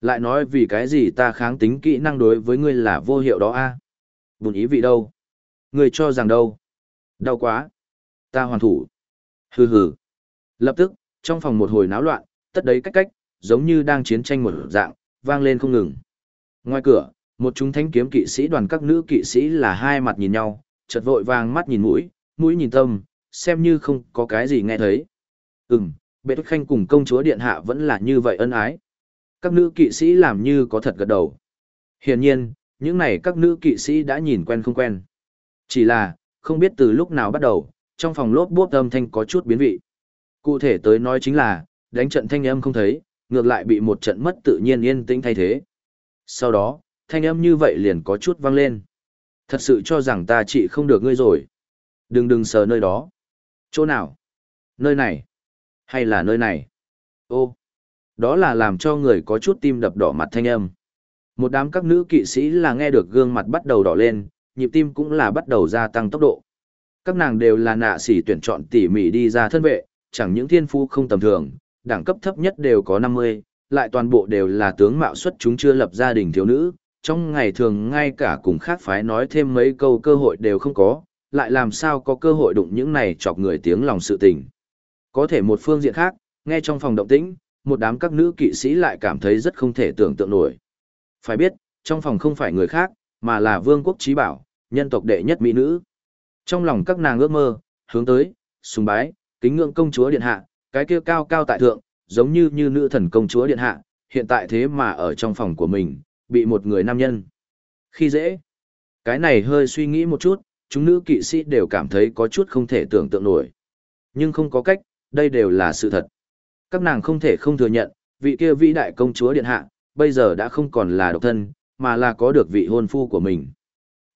Lại nói vì cái gì ta kháng tính kỹ năng đối với ngươi là vô hiệu đó a à? Bùn ý vị đâu? Ngươi cho rằng đâu? Đau quá. Ta hoàn thủ. Hừ hừ. Lập tức, trong phòng một hồi náo loạn, tất đấy cách cách, giống như đang chiến tranh một dạng, vang lên không ngừng. Ngoài cửa, một chúng thánh kiếm kỵ sĩ đoàn các nữ kỵ sĩ là hai mặt nhìn nhau, chợt vội vàng mắt nhìn mũi, mũi nhìn tâm, xem như không có cái gì nghe thấy. Ừm, bệ khanh cùng công chúa điện hạ vẫn là như vậy ân ái. Các nữ kỵ sĩ làm như có thật gật đầu. Hiển nhiên, những này các nữ kỵ sĩ đã nhìn quen không quen. Chỉ là, không biết từ lúc nào bắt đầu, trong phòng lốp bốp âm thanh có chút biến vị. Cụ thể tới nói chính là, đánh trận thanh âm không thấy, ngược lại bị một trận mất tự nhiên yên tĩnh thay thế. Sau đó, thanh âm như vậy liền có chút vang lên. Thật sự cho rằng ta chị không được ngươi rồi. Đừng đừng sờ nơi đó. Chỗ nào? Nơi này? Hay là nơi này? Ô, đó là làm cho người có chút tim đập đỏ mặt thanh âm. Một đám các nữ kỵ sĩ là nghe được gương mặt bắt đầu đỏ lên, nhịp tim cũng là bắt đầu gia tăng tốc độ. Các nàng đều là nạ sĩ tuyển chọn tỉ mỉ đi ra thân vệ, chẳng những thiên phú không tầm thường, đẳng cấp thấp nhất đều có 50, lại toàn bộ đều là tướng mạo xuất chúng chưa lập gia đình thiếu nữ, trong ngày thường ngay cả cùng khác phái nói thêm mấy câu cơ hội đều không có, lại làm sao có cơ hội đụng những này chọc người tiếng lòng sự tình. Có thể một phương diện khác, nghe trong phòng động tĩnh, một đám các nữ kỵ sĩ lại cảm thấy rất không thể tưởng tượng nổi. Phải biết, trong phòng không phải người khác, mà là vương quốc trí bảo, nhân tộc đệ nhất mỹ nữ. Trong lòng các nàng ước mơ, hướng tới, sùng bái, kính ngưỡng công chúa điện hạ, cái kia cao cao tại thượng, giống như như nữ thần công chúa điện hạ, hiện tại thế mà ở trong phòng của mình, bị một người nam nhân. Khi dễ, cái này hơi suy nghĩ một chút, chúng nữ kỵ sĩ đều cảm thấy có chút không thể tưởng tượng nổi. Nhưng không có cách, đây đều là sự thật. Các nàng không thể không thừa nhận, vị kia vĩ đại công chúa điện hạ, bây giờ đã không còn là độc thân, mà là có được vị hôn phu của mình.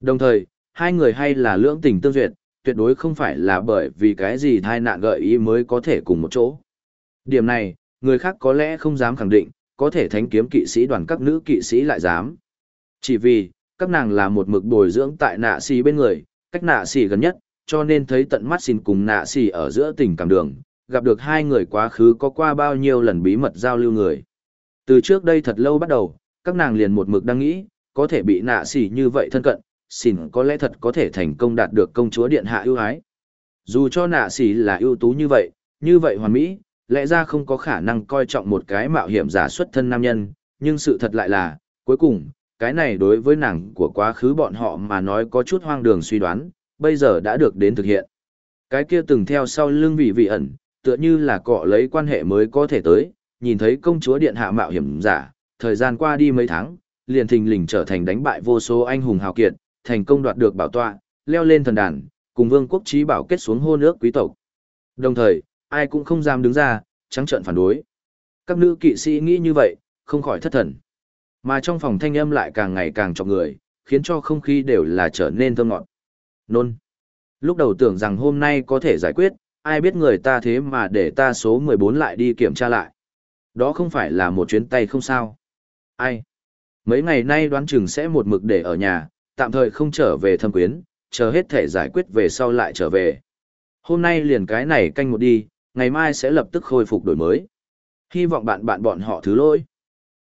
Đồng thời, hai người hay là lưỡng tình tương duyệt, tuyệt đối không phải là bởi vì cái gì thai nạn gợi ý mới có thể cùng một chỗ. Điểm này, người khác có lẽ không dám khẳng định, có thể thánh kiếm kỵ sĩ đoàn các nữ kỵ sĩ lại dám. Chỉ vì, các nàng là một mực bồi dưỡng tại nạ xì bên người, cách nạ xì gần nhất, cho nên thấy tận mắt xin cùng nạ xì ở giữa tình cảm đường, gặp được hai người quá khứ có qua bao nhiêu lần bí mật giao lưu người. Từ trước đây thật lâu bắt đầu, các nàng liền một mực đang nghĩ, có thể bị nạ xì như vậy thân cận, xin có lẽ thật có thể thành công đạt được công chúa điện hạ ưu ái. Dù cho nạ xỉ là ưu tú như vậy, như vậy hoàn mỹ, lẽ ra không có khả năng coi trọng một cái mạo hiểm giả xuất thân nam nhân, nhưng sự thật lại là, cuối cùng, cái này đối với nàng của quá khứ bọn họ mà nói có chút hoang đường suy đoán, bây giờ đã được đến thực hiện. Cái kia từng theo sau lưng vị vị ẩn, tựa như là cọ lấy quan hệ mới có thể tới, nhìn thấy công chúa điện hạ mạo hiểm giả, thời gian qua đi mấy tháng, liền thình lình trở thành đánh bại vô số anh hùng hào kiệt, thành công đoạt được bảo tọa, leo lên thần đàn, cùng vương quốc trí bảo kết xuống hôn ước quý tộc. Đồng thời, ai cũng không dám đứng ra, trắng trợn phản đối. Các nữ kỵ sĩ nghĩ như vậy, không khỏi thất thần. Mà trong phòng thanh âm lại càng ngày càng trọng người, khiến cho không khí đều là trở nên thơm ngọt. Nôn. Lúc đầu tưởng rằng hôm nay có thể giải quyết, ai biết người ta thế mà để ta số 14 lại đi kiểm tra lại. Đó không phải là một chuyến tay không sao. Ai? Mấy ngày nay đoán chừng sẽ một mực để ở nhà, tạm thời không trở về thâm quyến, chờ hết thể giải quyết về sau lại trở về. Hôm nay liền cái này canh một đi, ngày mai sẽ lập tức khôi phục đổi mới. Hy vọng bạn bạn bọn họ thứ lỗi.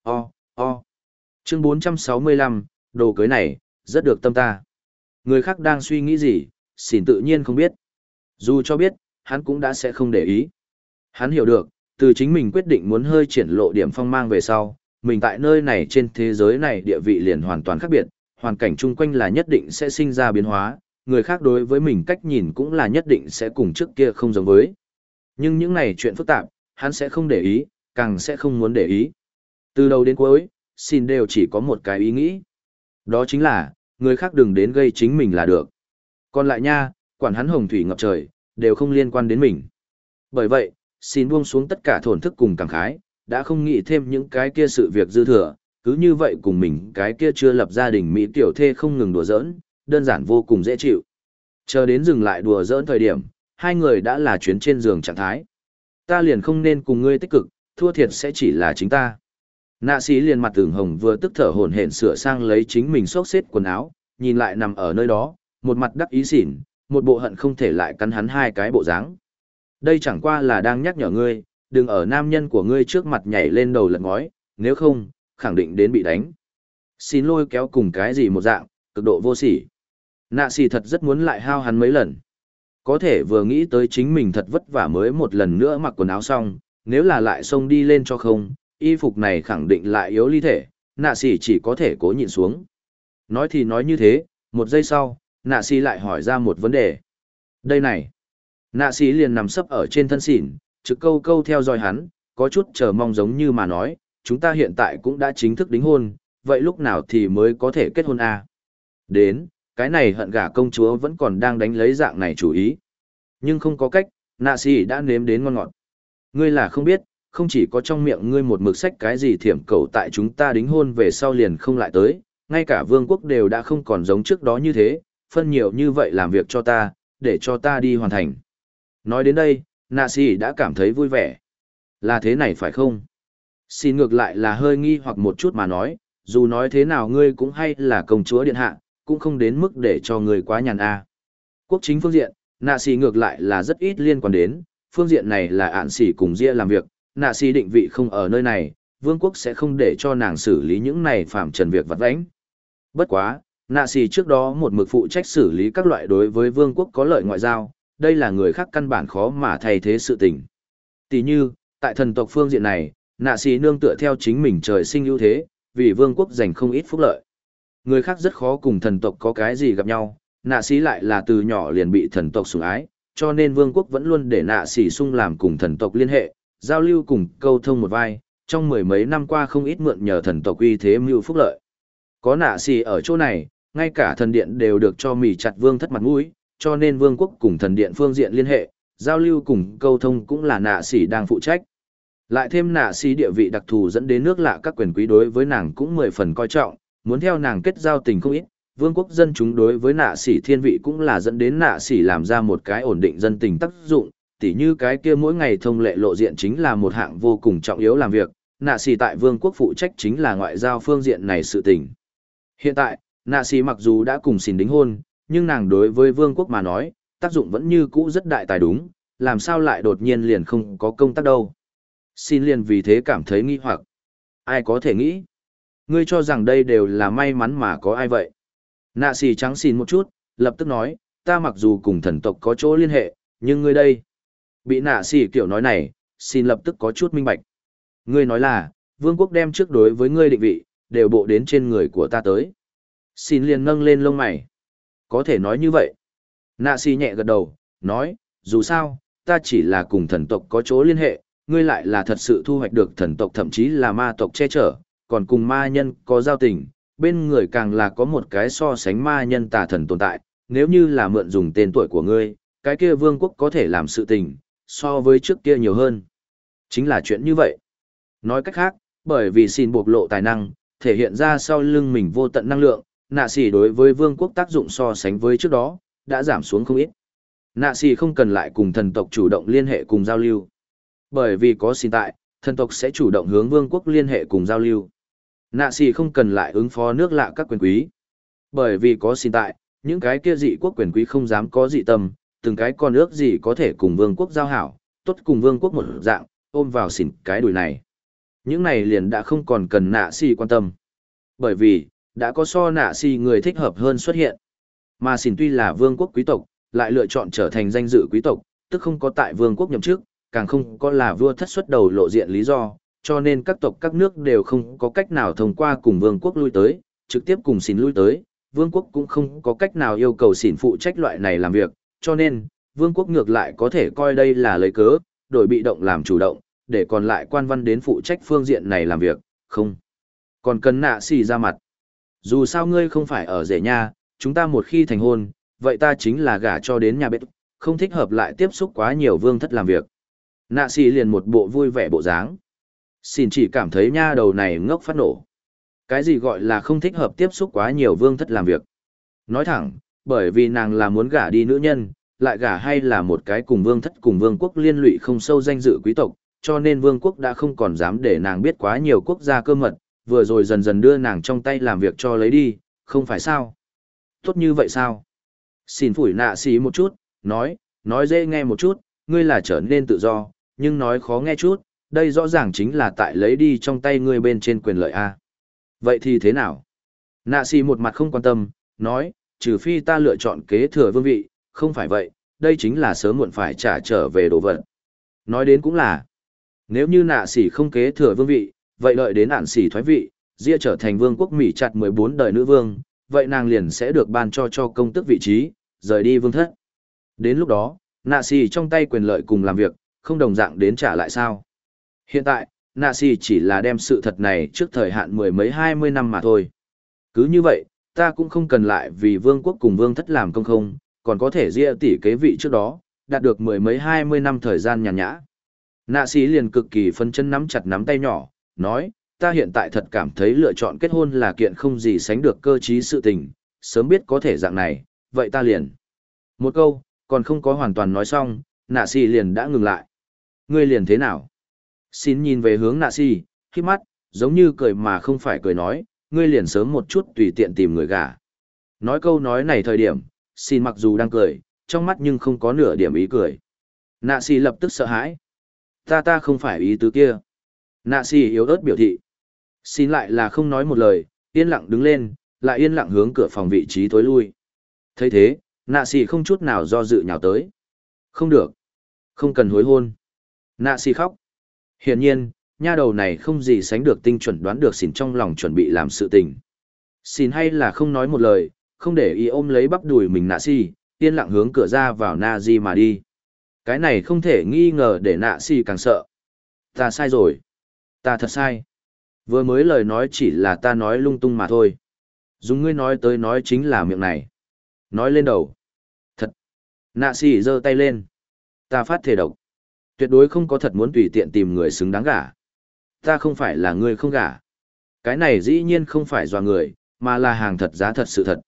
O, o. Chương 465, đồ cưới này, rất được tâm ta. Người khác đang suy nghĩ gì, xỉn tự nhiên không biết. Dù cho biết, hắn cũng đã sẽ không để ý. Hắn hiểu được, từ chính mình quyết định muốn hơi triển lộ điểm phong mang về sau, mình tại nơi này trên thế giới này địa vị liền hoàn toàn khác biệt, hoàn cảnh chung quanh là nhất định sẽ sinh ra biến hóa, người khác đối với mình cách nhìn cũng là nhất định sẽ cùng trước kia không giống với. Nhưng những này chuyện phức tạp, hắn sẽ không để ý, càng sẽ không muốn để ý. Từ đầu đến cuối, xin đều chỉ có một cái ý nghĩ. Đó chính là, người khác đừng đến gây chính mình là được. Còn lại nha, quản hắn hồng thủy ngập trời, đều không liên quan đến mình. Bởi vậy, xin buông xuống tất cả thổn thức cùng cảm khái, đã không nghĩ thêm những cái kia sự việc dư thừa, cứ như vậy cùng mình cái kia chưa lập gia đình Mỹ tiểu thê không ngừng đùa giỡn, đơn giản vô cùng dễ chịu. Chờ đến dừng lại đùa giỡn thời điểm, hai người đã là chuyến trên giường trạng thái. Ta liền không nên cùng ngươi tích cực, thua thiệt sẽ chỉ là chính ta. Nạ sĩ liền mặt tường hồng vừa tức thở hổn hển sửa sang lấy chính mình xốc xếp quần áo, nhìn lại nằm ở nơi đó, một mặt đắc ý xỉn, một bộ hận không thể lại cắn hắn hai cái bộ dáng. Đây chẳng qua là đang nhắc nhở ngươi, đừng ở nam nhân của ngươi trước mặt nhảy lên đầu lật ngói, nếu không, khẳng định đến bị đánh. Xin lôi kéo cùng cái gì một dạng, cực độ vô sỉ. Nạ xì thật rất muốn lại hao hắn mấy lần. Có thể vừa nghĩ tới chính mình thật vất vả mới một lần nữa mặc quần áo xong, nếu là lại xông đi lên cho không, y phục này khẳng định lại yếu ly thể, nạ xì chỉ có thể cố nhịn xuống. Nói thì nói như thế, một giây sau, nạ xì lại hỏi ra một vấn đề. Đây này. Nạ xì liền nằm sấp ở trên thân xỉn, trực câu câu theo dõi hắn, có chút chờ mong giống như mà nói, chúng ta hiện tại cũng đã chính thức đính hôn, vậy lúc nào thì mới có thể kết hôn à? Đến, cái này hận gả công chúa vẫn còn đang đánh lấy dạng này chủ ý. Nhưng không có cách, nạ sĩ đã nếm đến ngon ngọt. Ngươi là không biết, không chỉ có trong miệng ngươi một mực sách cái gì thiểm cầu tại chúng ta đính hôn về sau liền không lại tới, ngay cả vương quốc đều đã không còn giống trước đó như thế, phân nhiều như vậy làm việc cho ta, để cho ta đi hoàn thành. Nói đến đây, nạ sĩ đã cảm thấy vui vẻ. Là thế này phải không? Xin ngược lại là hơi nghi hoặc một chút mà nói, dù nói thế nào ngươi cũng hay là công chúa điện hạ, cũng không đến mức để cho ngươi quá nhàn a. Quốc chính phương diện, nạ xì ngược lại là rất ít liên quan đến, phương diện này là ạn xì cùng ria làm việc, nạ xì định vị không ở nơi này, vương quốc sẽ không để cho nàng xử lý những này phạm trần việc vặt vãnh. Bất quá, nạ xì trước đó một mực phụ trách xử lý các loại đối với vương quốc có lợi ngoại giao, đây là người khác căn bản khó mà thay thế sự tình. Tỷ như, tại thần tộc phương diện này, nạ sĩ nương tựa theo chính mình trời sinh ưu thế, vì vương quốc dành không ít phúc lợi. Người khác rất khó cùng thần tộc có cái gì gặp nhau, nạ sĩ lại là từ nhỏ liền bị thần tộc sủng ái, cho nên vương quốc vẫn luôn để nạ sĩ sung làm cùng thần tộc liên hệ, giao lưu cùng câu thông một vai, trong mười mấy năm qua không ít mượn nhờ thần tộc uy thế mưu phúc lợi. Có nạ sĩ ở chỗ này, ngay cả thần điện đều được cho mì chặt vương thất mặt mũi, cho nên vương quốc cùng thần điện phương diện liên hệ, giao lưu cùng câu thông cũng là nạ sĩ đang phụ trách. Lại thêm nạ sĩ địa vị đặc thù dẫn đến nước lạ các quyền quý đối với nàng cũng mười phần coi trọng, muốn theo nàng kết giao tình không ít, vương quốc dân chúng đối với nạ sĩ thiên vị cũng là dẫn đến nạ sĩ làm ra một cái ổn định dân tình tác dụng, tỉ như cái kia mỗi ngày thông lệ lộ diện chính là một hạng vô cùng trọng yếu làm việc, nạ sĩ tại vương quốc phụ trách chính là ngoại giao phương diện này sự tình. Hiện tại, nạ sĩ mặc dù đã cùng xin đính hôn, nhưng nàng đối với vương quốc mà nói, tác dụng vẫn như cũ rất đại tài đúng, làm sao lại đột nhiên liền không có công tác đâu. Xin liền vì thế cảm thấy nghi hoặc. Ai có thể nghĩ? Ngươi cho rằng đây đều là may mắn mà có ai vậy? Nạ xì trắng xin một chút, lập tức nói, ta mặc dù cùng thần tộc có chỗ liên hệ, nhưng ngươi đây. Bị nạ xì kiểu nói này, xin lập tức có chút minh bạch. Ngươi nói là, vương quốc đem trước đối với ngươi định vị, đều bộ đến trên người của ta tới. Xin liền nâng lên lông mày. Có thể nói như vậy. Nạ xì nhẹ gật đầu, nói, dù sao, ta chỉ là cùng thần tộc có chỗ liên hệ, ngươi lại là thật sự thu hoạch được thần tộc thậm chí là ma tộc che chở, còn cùng ma nhân có giao tình, bên người càng là có một cái so sánh ma nhân tà thần tồn tại, nếu như là mượn dùng tên tuổi của ngươi, cái kia vương quốc có thể làm sự tình, so với trước kia nhiều hơn. Chính là chuyện như vậy. Nói cách khác, bởi vì xin bộc lộ tài năng, thể hiện ra sau lưng mình vô tận năng lượng, nạ xỉ đối với vương quốc tác dụng so sánh với trước đó, đã giảm xuống không ít. Nạ xỉ không cần lại cùng thần tộc chủ động liên hệ cùng giao lưu. Bởi vì có xin tại, thần tộc sẽ chủ động hướng vương quốc liên hệ cùng giao lưu. Nạ xì không cần lại ứng phó nước lạ các quyền quý. Bởi vì có xin tại, những cái kia dị quốc quyền quý không dám có dị tâm, từng cái con ước gì có thể cùng vương quốc giao hảo, tốt cùng vương quốc một dạng, ôm vào xỉn cái đùi này. Những này liền đã không còn cần nạ xì quan tâm. Bởi vì, đã có so nạ xì người thích hợp hơn xuất hiện. Mà xỉn tuy là vương quốc quý tộc, lại lựa chọn trở thành danh dự quý tộc, tức không có tại vương quốc nhậm chức, càng không có là vua thất xuất đầu lộ diện lý do, cho nên các tộc các nước đều không có cách nào thông qua cùng vương quốc lui tới, trực tiếp cùng xin lui tới, vương quốc cũng không có cách nào yêu cầu xỉn phụ trách loại này làm việc, cho nên, vương quốc ngược lại có thể coi đây là lấy cớ, đổi bị động làm chủ động, để còn lại quan văn đến phụ trách phương diện này làm việc, không. Còn cần nạ xì ra mặt. Dù sao ngươi không phải ở rể nha, chúng ta một khi thành hôn, vậy ta chính là gả cho đến nhà bếp, không thích hợp lại tiếp xúc quá nhiều vương thất làm việc. Nạ xì liền một bộ vui vẻ bộ dáng. Xin chỉ cảm thấy nha đầu này ngốc phát nổ. Cái gì gọi là không thích hợp tiếp xúc quá nhiều vương thất làm việc. Nói thẳng, bởi vì nàng là muốn gả đi nữ nhân, lại gả hay là một cái cùng vương thất cùng vương quốc liên lụy không sâu danh dự quý tộc, cho nên vương quốc đã không còn dám để nàng biết quá nhiều quốc gia cơ mật, vừa rồi dần dần đưa nàng trong tay làm việc cho lấy đi, không phải sao? Tốt như vậy sao? Xin phủi nạ xì một chút, nói, nói dễ nghe một chút, ngươi là trở nên tự do, nhưng nói khó nghe chút, đây rõ ràng chính là tại lấy đi trong tay ngươi bên trên quyền lợi A. Vậy thì thế nào? Nạ xì một mặt không quan tâm, nói, trừ phi ta lựa chọn kế thừa vương vị, không phải vậy, đây chính là sớm muộn phải trả trở về đồ vật. Nói đến cũng là, nếu như nạ xỉ không kế thừa vương vị, vậy đợi đến ản xỉ thoái vị, ria trở thành vương quốc Mỹ chặt 14 đời nữ vương, vậy nàng liền sẽ được ban cho cho công tước vị trí, rời đi vương thất. Đến lúc đó, nạ xì trong tay quyền lợi cùng làm việc, không đồng dạng đến trả lại sao. Hiện tại, nạ xì chỉ là đem sự thật này trước thời hạn mười mấy hai mươi năm mà thôi. Cứ như vậy, ta cũng không cần lại vì vương quốc cùng vương thất làm công không, còn có thể ria tỉ kế vị trước đó, đạt được mười mấy hai mươi năm thời gian nhàn nhã. Nạ sĩ liền cực kỳ phân chân nắm chặt nắm tay nhỏ, nói, ta hiện tại thật cảm thấy lựa chọn kết hôn là kiện không gì sánh được cơ trí sự tình, sớm biết có thể dạng này, vậy ta liền. Một câu, còn không có hoàn toàn nói xong, nạ sĩ liền đã ngừng lại. Ngươi liền thế nào? Xin nhìn về hướng nạ sĩ, khi mắt, giống như cười mà không phải cười nói, ngươi liền sớm một chút tùy tiện tìm người gả. Nói câu nói này thời điểm, xin mặc dù đang cười, trong mắt nhưng không có nửa điểm ý cười. Nạ sĩ lập tức sợ hãi. Ta ta không phải ý tứ kia. Nạ sĩ yếu ớt biểu thị. Xin lại là không nói một lời, yên lặng đứng lên, lại yên lặng hướng cửa phòng vị trí tối lui. thấy thế, nạ sĩ không chút nào do dự nhào tới. Không được. Không cần hối hôn. Nạ si khóc. Hiển nhiên, nha đầu này không gì sánh được tinh chuẩn đoán được xin trong lòng chuẩn bị làm sự tình. Xin hay là không nói một lời, không để ý ôm lấy bắp đùi mình nạ si, yên lặng hướng cửa ra vào na di mà đi. Cái này không thể nghi ngờ để nạ si càng sợ. Ta sai rồi. Ta thật sai. Vừa mới lời nói chỉ là ta nói lung tung mà thôi. Dùng ngươi nói tới nói chính là miệng này. Nói lên đầu. Thật. Nạ si giơ tay lên. Ta phát thể độc. Tuyệt đối không có thật muốn tùy tiện tìm người xứng đáng gả. Ta không phải là người không gả. Cái này dĩ nhiên không phải dò người, mà là hàng thật giá thật sự thật.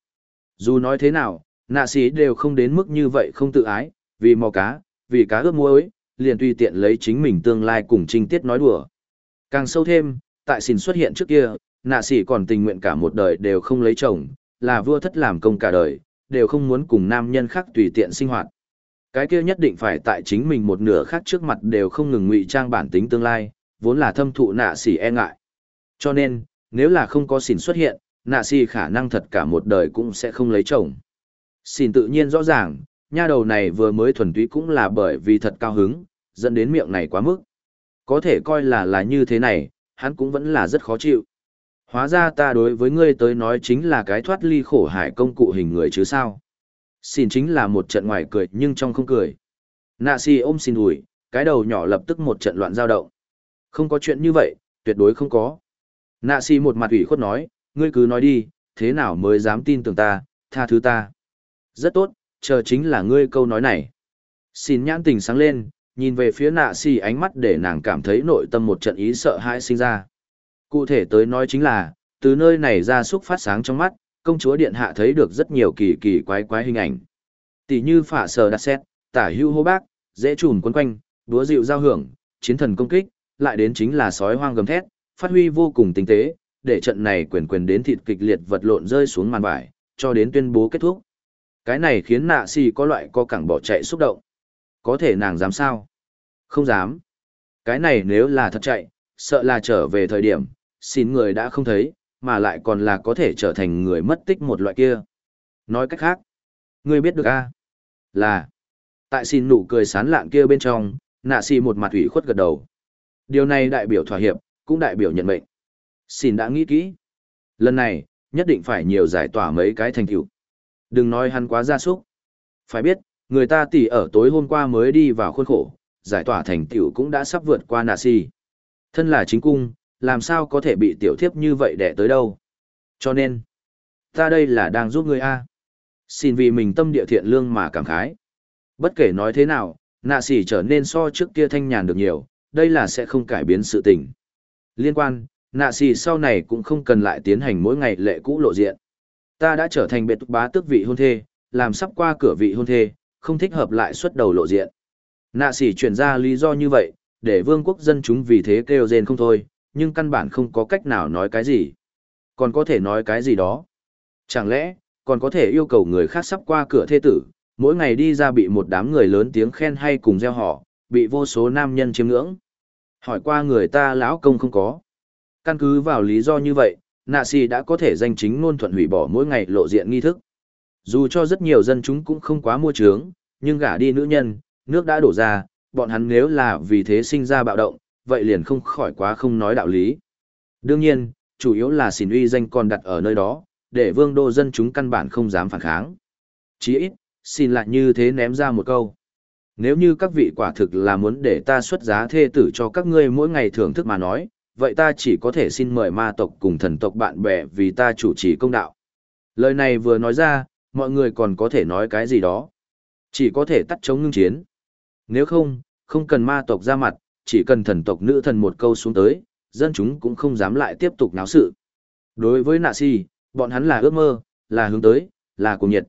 Dù nói thế nào, nạ sĩ đều không đến mức như vậy không tự ái, vì mò cá, vì cá ướp muối, liền tùy tiện lấy chính mình tương lai cùng trinh tiết nói đùa. Càng sâu thêm, tại xin xuất hiện trước kia, nạ sĩ còn tình nguyện cả một đời đều không lấy chồng, là vua thất làm công cả đời, đều không muốn cùng nam nhân khác tùy tiện sinh hoạt. Cái kia nhất định phải tại chính mình một nửa khác trước mặt đều không ngừng ngụy trang bản tính tương lai, vốn là thâm thụ nạ xỉ e ngại. Cho nên, nếu là không có xỉn xuất hiện, nạ xỉ khả năng thật cả một đời cũng sẽ không lấy chồng. Xỉn tự nhiên rõ ràng, nha đầu này vừa mới thuần túy cũng là bởi vì thật cao hứng, dẫn đến miệng này quá mức. Có thể coi là là như thế này, hắn cũng vẫn là rất khó chịu. Hóa ra ta đối với ngươi tới nói chính là cái thoát ly khổ hải công cụ hình người chứ sao. Xin chính là một trận ngoài cười nhưng trong không cười. Nạ si ôm xin ủi, cái đầu nhỏ lập tức một trận loạn dao động. Không có chuyện như vậy, tuyệt đối không có. Nạ si một mặt ủy khuất nói, ngươi cứ nói đi, thế nào mới dám tin tưởng ta, tha thứ ta. Rất tốt, chờ chính là ngươi câu nói này. Xin nhãn tình sáng lên, nhìn về phía nạ si ánh mắt để nàng cảm thấy nội tâm một trận ý sợ hãi sinh ra. Cụ thể tới nói chính là, từ nơi này ra xúc phát sáng trong mắt, công chúa điện hạ thấy được rất nhiều kỳ kỳ quái quái hình ảnh. Tỷ như phả sờ đặt xét, tả hưu hô bác, dễ trùn quấn quanh, đúa dịu giao hưởng, chiến thần công kích, lại đến chính là sói hoang gầm thét, phát huy vô cùng tinh tế, để trận này quyền quyền đến thịt kịch liệt vật lộn rơi xuống màn vải, cho đến tuyên bố kết thúc. Cái này khiến nạ si có loại co cẳng bỏ chạy xúc động. Có thể nàng dám sao? Không dám. Cái này nếu là thật chạy, sợ là trở về thời điểm, xin người đã không thấy, mà lại còn là có thể trở thành người mất tích một loại kia. Nói cách khác, ngươi biết được a Là, tại xin nụ cười sán lạn kia bên trong, nạ xì một mặt ủy khuất gật đầu. Điều này đại biểu thỏa hiệp, cũng đại biểu nhận mệnh. Xin đã nghĩ kỹ. Lần này, nhất định phải nhiều giải tỏa mấy cái thành tựu. Đừng nói hắn quá ra súc. Phải biết, người ta tỉ ở tối hôm qua mới đi vào khuôn khổ, giải tỏa thành tựu cũng đã sắp vượt qua nạ xì. Thân là chính cung, làm sao có thể bị tiểu thiếp như vậy đẻ tới đâu. Cho nên, ta đây là đang giúp ngươi a. Xin vì mình tâm địa thiện lương mà cảm khái. Bất kể nói thế nào, nạ sỉ trở nên so trước kia thanh nhàn được nhiều, đây là sẽ không cải biến sự tình. Liên quan, nạ sỉ sau này cũng không cần lại tiến hành mỗi ngày lệ cũ lộ diện. Ta đã trở thành biệt bá tước vị hôn thê, làm sắp qua cửa vị hôn thê, không thích hợp lại xuất đầu lộ diện. Nạ sỉ chuyển ra lý do như vậy, để vương quốc dân chúng vì thế kêu rên không thôi, nhưng căn bản không có cách nào nói cái gì. Còn có thể nói cái gì đó. Chẳng lẽ, còn có thể yêu cầu người khác sắp qua cửa thê tử, mỗi ngày đi ra bị một đám người lớn tiếng khen hay cùng gieo họ, bị vô số nam nhân chiếm ngưỡng. Hỏi qua người ta lão công không có. Căn cứ vào lý do như vậy, nạ si đã có thể danh chính ngôn thuận hủy bỏ mỗi ngày lộ diện nghi thức. Dù cho rất nhiều dân chúng cũng không quá mua trướng, nhưng gả đi nữ nhân, nước đã đổ ra, bọn hắn nếu là vì thế sinh ra bạo động, vậy liền không khỏi quá không nói đạo lý. Đương nhiên, chủ yếu là xỉn uy danh còn đặt ở nơi đó, để vương đô dân chúng căn bản không dám phản kháng. Chỉ ít, xin lại như thế ném ra một câu. Nếu như các vị quả thực là muốn để ta xuất giá thê tử cho các ngươi mỗi ngày thưởng thức mà nói, vậy ta chỉ có thể xin mời ma tộc cùng thần tộc bạn bè vì ta chủ trì công đạo. Lời này vừa nói ra, mọi người còn có thể nói cái gì đó. Chỉ có thể tắt chống ngưng chiến. Nếu không, không cần ma tộc ra mặt, chỉ cần thần tộc nữ thần một câu xuống tới, dân chúng cũng không dám lại tiếp tục náo sự. Đối với nạ si, bọn hắn là ước mơ, là hướng tới, là cùng nhiệt.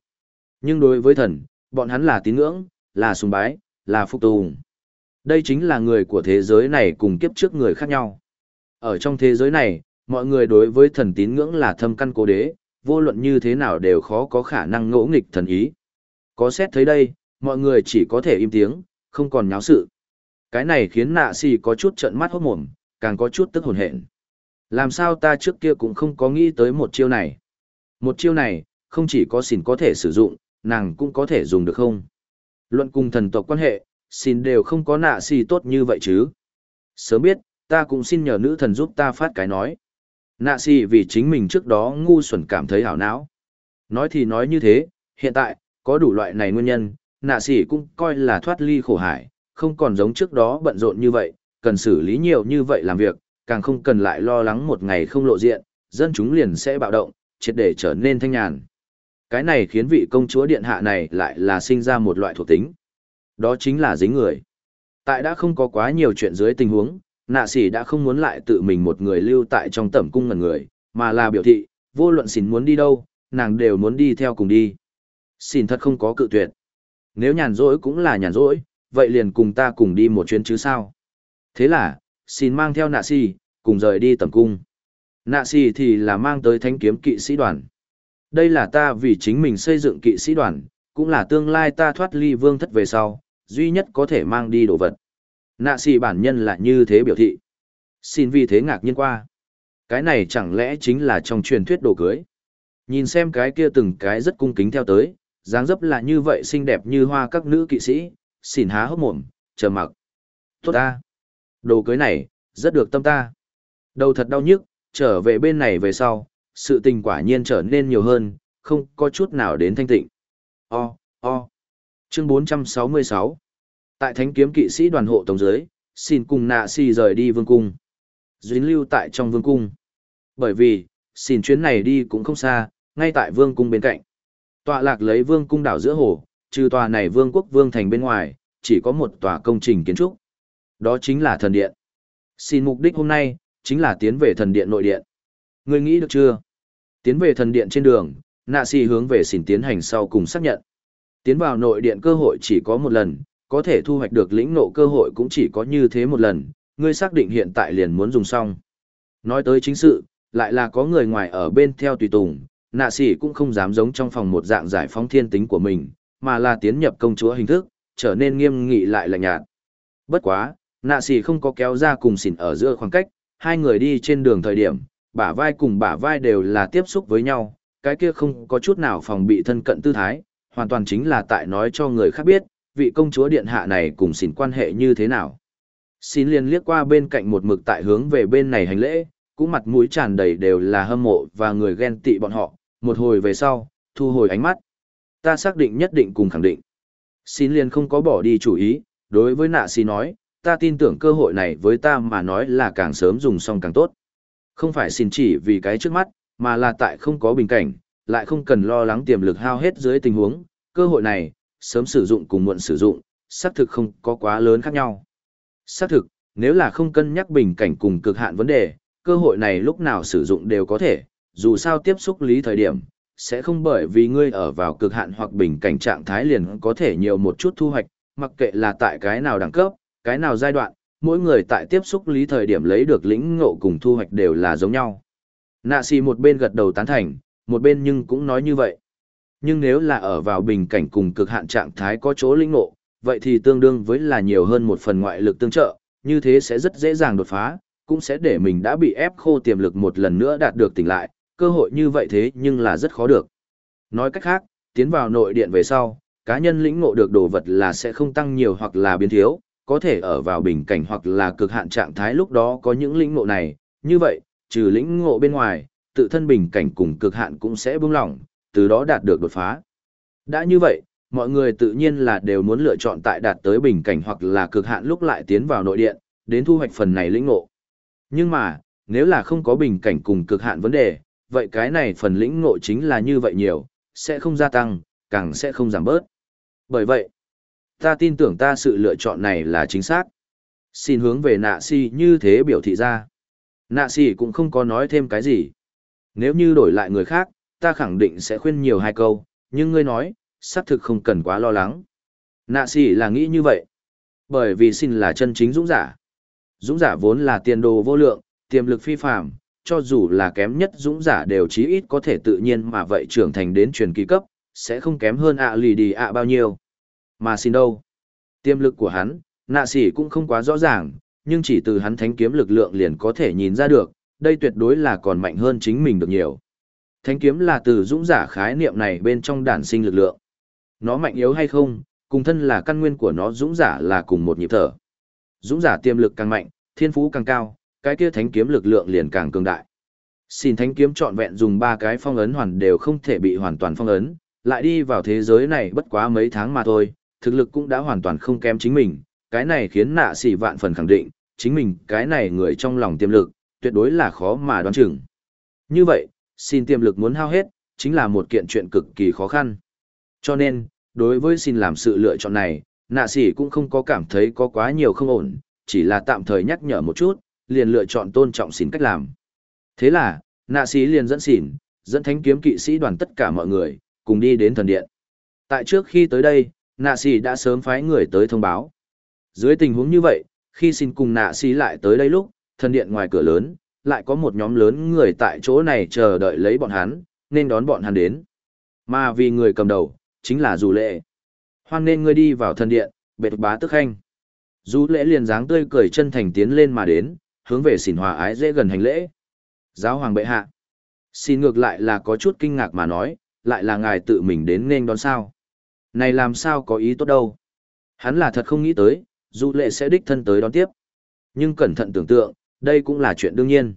Nhưng đối với thần, bọn hắn là tín ngưỡng, là sùng bái, là phục tùng. Đây chính là người của thế giới này cùng kiếp trước người khác nhau. Ở trong thế giới này, mọi người đối với thần tín ngưỡng là thâm căn cố đế, vô luận như thế nào đều khó có khả năng ngỗ nghịch thần ý. Có xét thấy đây, mọi người chỉ có thể im tiếng, không còn nháo sự. Cái này khiến nạ xì có chút trợn mắt hốt mồm, càng có chút tức hồn hện. Làm sao ta trước kia cũng không có nghĩ tới một chiêu này. Một chiêu này, không chỉ có xỉn có thể sử dụng, nàng cũng có thể dùng được không? Luận cùng thần tộc quan hệ, xin đều không có nạ xì tốt như vậy chứ. Sớm biết, ta cũng xin nhờ nữ thần giúp ta phát cái nói. Nạ xì vì chính mình trước đó ngu xuẩn cảm thấy hảo não. Nói thì nói như thế, hiện tại, có đủ loại này nguyên nhân, nạ xì cũng coi là thoát ly khổ hải, không còn giống trước đó bận rộn như vậy, cần xử lý nhiều như vậy làm việc, càng không cần lại lo lắng một ngày không lộ diện, dân chúng liền sẽ bạo động, triệt để trở nên thanh nhàn. Cái này khiến vị công chúa điện hạ này lại là sinh ra một loại thuộc tính. Đó chính là dính người. Tại đã không có quá nhiều chuyện dưới tình huống, nạ sĩ đã không muốn lại tự mình một người lưu tại trong tẩm cung ngần người, mà là biểu thị, vô luận xỉn muốn đi đâu, nàng đều muốn đi theo cùng đi. Xỉn thật không có cự tuyệt. Nếu nhàn rỗi cũng là nhàn rỗi, vậy liền cùng ta cùng đi một chuyến chứ sao. Thế là, xin mang theo nạ si, cùng rời đi tầm cung. Nạ si thì là mang tới thanh kiếm kỵ sĩ đoàn. Đây là ta vì chính mình xây dựng kỵ sĩ đoàn, cũng là tương lai ta thoát ly vương thất về sau, duy nhất có thể mang đi đồ vật. Nạ si bản nhân là như thế biểu thị. Xin vì thế ngạc nhiên qua. Cái này chẳng lẽ chính là trong truyền thuyết đồ cưới. Nhìn xem cái kia từng cái rất cung kính theo tới, dáng dấp là như vậy xinh đẹp như hoa các nữ kỵ sĩ, xỉn há hốc mồm, chờ mặc. Tốt ta. Đồ cưới này, rất được tâm ta. Đầu thật đau nhức, trở về bên này về sau, sự tình quả nhiên trở nên nhiều hơn, không có chút nào đến thanh tịnh. O, o. Chương 466 Tại thánh kiếm kỵ sĩ đoàn hộ tổng giới, xin cùng nạ si rời đi vương cung. Duyến lưu tại trong vương cung. Bởi vì, xin chuyến này đi cũng không xa, ngay tại vương cung bên cạnh. Tọa lạc lấy vương cung đảo giữa hồ, trừ tòa này vương quốc vương thành bên ngoài, chỉ có một tòa công trình kiến trúc. Đó chính là thần điện. Xin mục đích hôm nay, chính là tiến về thần điện nội điện. Người nghĩ được chưa? Tiến về thần điện trên đường, nạ si hướng về xỉn tiến hành sau cùng xác nhận. Tiến vào nội điện cơ hội chỉ có một lần, có thể thu hoạch được lĩnh nộ cơ hội cũng chỉ có như thế một lần, ngươi xác định hiện tại liền muốn dùng xong. Nói tới chính sự, lại là có người ngoài ở bên theo tùy tùng, nạ sĩ cũng không dám giống trong phòng một dạng giải phóng thiên tính của mình, mà là tiến nhập công chúa hình thức, trở nên nghiêm nghị lại lạnh nhạt. Bất quá, nạ xì không có kéo ra cùng xỉn ở giữa khoảng cách, hai người đi trên đường thời điểm, bả vai cùng bả vai đều là tiếp xúc với nhau, cái kia không có chút nào phòng bị thân cận tư thái, hoàn toàn chính là tại nói cho người khác biết, vị công chúa điện hạ này cùng xỉn quan hệ như thế nào. Xin liền liếc qua bên cạnh một mực tại hướng về bên này hành lễ, cũng mặt mũi tràn đầy đều là hâm mộ và người ghen tị bọn họ, một hồi về sau, thu hồi ánh mắt. Ta xác định nhất định cùng khẳng định. Xin liền không có bỏ đi chủ ý, đối với nạ xì nói, ta tin tưởng cơ hội này với ta mà nói là càng sớm dùng xong càng tốt. Không phải xin chỉ vì cái trước mắt, mà là tại không có bình cảnh, lại không cần lo lắng tiềm lực hao hết dưới tình huống, cơ hội này, sớm sử dụng cùng muộn sử dụng, xác thực không có quá lớn khác nhau. Xác thực, nếu là không cân nhắc bình cảnh cùng cực hạn vấn đề, cơ hội này lúc nào sử dụng đều có thể, dù sao tiếp xúc lý thời điểm, sẽ không bởi vì ngươi ở vào cực hạn hoặc bình cảnh trạng thái liền có thể nhiều một chút thu hoạch, mặc kệ là tại cái nào đẳng cấp, cái nào giai đoạn, mỗi người tại tiếp xúc lý thời điểm lấy được lĩnh ngộ cùng thu hoạch đều là giống nhau. Nạ xì một bên gật đầu tán thành, một bên nhưng cũng nói như vậy. Nhưng nếu là ở vào bình cảnh cùng cực hạn trạng thái có chỗ lĩnh ngộ, vậy thì tương đương với là nhiều hơn một phần ngoại lực tương trợ, như thế sẽ rất dễ dàng đột phá, cũng sẽ để mình đã bị ép khô tiềm lực một lần nữa đạt được tỉnh lại, cơ hội như vậy thế nhưng là rất khó được. Nói cách khác, tiến vào nội điện về sau, cá nhân lĩnh ngộ được đồ vật là sẽ không tăng nhiều hoặc là biến thiếu, có thể ở vào bình cảnh hoặc là cực hạn trạng thái lúc đó có những lĩnh ngộ này, như vậy, trừ lĩnh ngộ bên ngoài, tự thân bình cảnh cùng cực hạn cũng sẽ buông lỏng, từ đó đạt được đột phá. Đã như vậy, mọi người tự nhiên là đều muốn lựa chọn tại đạt tới bình cảnh hoặc là cực hạn lúc lại tiến vào nội điện, đến thu hoạch phần này lĩnh ngộ. Nhưng mà, nếu là không có bình cảnh cùng cực hạn vấn đề, vậy cái này phần lĩnh ngộ chính là như vậy nhiều, sẽ không gia tăng, càng sẽ không giảm bớt. Bởi vậy, ta tin tưởng ta sự lựa chọn này là chính xác. Xin hướng về nạ si như thế biểu thị ra. Nạ si cũng không có nói thêm cái gì. Nếu như đổi lại người khác, ta khẳng định sẽ khuyên nhiều hai câu, nhưng ngươi nói, xác thực không cần quá lo lắng. Nạ si là nghĩ như vậy. Bởi vì xin là chân chính dũng giả. Dũng giả vốn là tiền đồ vô lượng, tiềm lực phi phàm cho dù là kém nhất dũng giả đều chí ít có thể tự nhiên mà vậy trưởng thành đến truyền kỳ cấp, sẽ không kém hơn ạ lì đi ạ bao nhiêu. Mà xin đâu? Tiềm lực của hắn, nạ sỉ cũng không quá rõ ràng, nhưng chỉ từ hắn thánh kiếm lực lượng liền có thể nhìn ra được, đây tuyệt đối là còn mạnh hơn chính mình được nhiều. Thánh kiếm là từ dũng giả khái niệm này bên trong đản sinh lực lượng. Nó mạnh yếu hay không, cùng thân là căn nguyên của nó dũng giả là cùng một nhịp thở. Dũng giả tiềm lực càng mạnh, thiên phú càng cao, cái kia thánh kiếm lực lượng liền càng cường đại. Xin thánh kiếm trọn vẹn dùng ba cái phong ấn hoàn đều không thể bị hoàn toàn phong ấn, lại đi vào thế giới này bất quá mấy tháng mà thôi, thực lực cũng đã hoàn toàn không kém chính mình, cái này khiến nạ sĩ vạn phần khẳng định, chính mình cái này người trong lòng tiềm lực, tuyệt đối là khó mà đoán chừng. Như vậy, xin tiềm lực muốn hao hết, chính là một kiện chuyện cực kỳ khó khăn. Cho nên, đối với xin làm sự lựa chọn này, nạ sĩ cũng không có cảm thấy có quá nhiều không ổn, chỉ là tạm thời nhắc nhở một chút, liền lựa chọn tôn trọng xin cách làm. Thế là, nạ sĩ liền dẫn xỉn, dẫn thánh kiếm kỵ sĩ đoàn tất cả mọi người, cùng đi đến thần điện. Tại trước khi tới đây, nạ sĩ đã sớm phái người tới thông báo. Dưới tình huống như vậy, khi xin cùng nạ sĩ lại tới đây lúc, thần điện ngoài cửa lớn, lại có một nhóm lớn người tại chỗ này chờ đợi lấy bọn hắn, nên đón bọn hắn đến. Mà vì người cầm đầu, chính là dù lệ. Hoan nên ngươi đi vào thần điện, bệ bá tức khanh. Dù lễ liền dáng tươi cười chân thành tiến lên mà đến, hướng về xỉn hòa ái dễ gần hành lễ. Giáo hoàng bệ hạ. Xin ngược lại là có chút kinh ngạc mà nói, lại là ngài tự mình đến nên đón sao. Này làm sao có ý tốt đâu. Hắn là thật không nghĩ tới, dù lệ sẽ đích thân tới đón tiếp. Nhưng cẩn thận tưởng tượng, đây cũng là chuyện đương nhiên.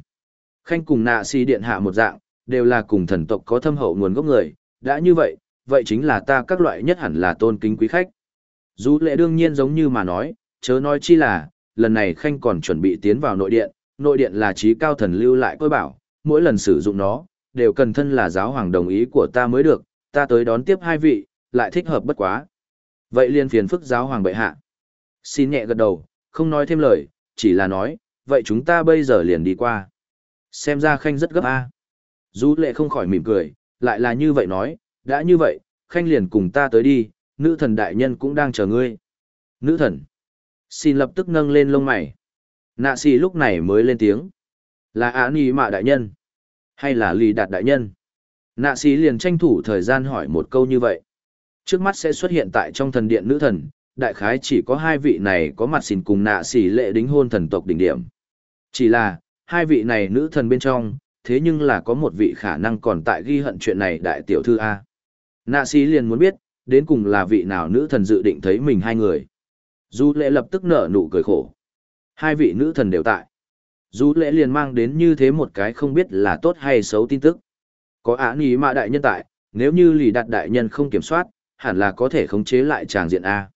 Khanh cùng nạ si điện hạ một dạng, đều là cùng thần tộc có thâm hậu nguồn gốc người, đã như vậy, vậy chính là ta các loại nhất hẳn là tôn kính quý khách. Dù lệ đương nhiên giống như mà nói, chớ nói chi là, lần này Khanh còn chuẩn bị tiến vào nội điện, nội điện là trí cao thần lưu lại côi bảo, mỗi lần sử dụng nó, đều cần thân là giáo hoàng đồng ý của ta mới được, ta tới đón tiếp hai vị, lại thích hợp bất quá. Vậy liền phiền phức giáo hoàng bệ hạ. Xin nhẹ gật đầu, không nói thêm lời, chỉ là nói, vậy chúng ta bây giờ liền đi qua. Xem ra Khanh rất gấp a. Du lệ không khỏi mỉm cười, lại là như vậy nói, đã như vậy, Khanh liền cùng ta tới đi, nữ thần đại nhân cũng đang chờ ngươi. Nữ thần. Xin lập tức nâng lên lông mày. Nạ xì lúc này mới lên tiếng. Là án ni mạ đại nhân. Hay là lì đạt đại nhân. Nạ xì liền tranh thủ thời gian hỏi một câu như vậy. Trước mắt sẽ xuất hiện tại trong thần điện nữ thần, đại khái chỉ có hai vị này có mặt xin cùng nạ xì lệ đính hôn thần tộc đỉnh điểm. Chỉ là, hai vị này nữ thần bên trong, thế nhưng là có một vị khả năng còn tại ghi hận chuyện này đại tiểu thư A. Nạ xì liền muốn biết, đến cùng là vị nào nữ thần dự định thấy mình hai người. Du lệ lập tức nở nụ cười khổ. Hai vị nữ thần đều tại. Du lệ liền mang đến như thế một cái không biết là tốt hay xấu tin tức. Có án ý mà đại nhân tại, nếu như lì đặt đại nhân không kiểm soát, hẳn là có thể khống chế lại tràng diện A.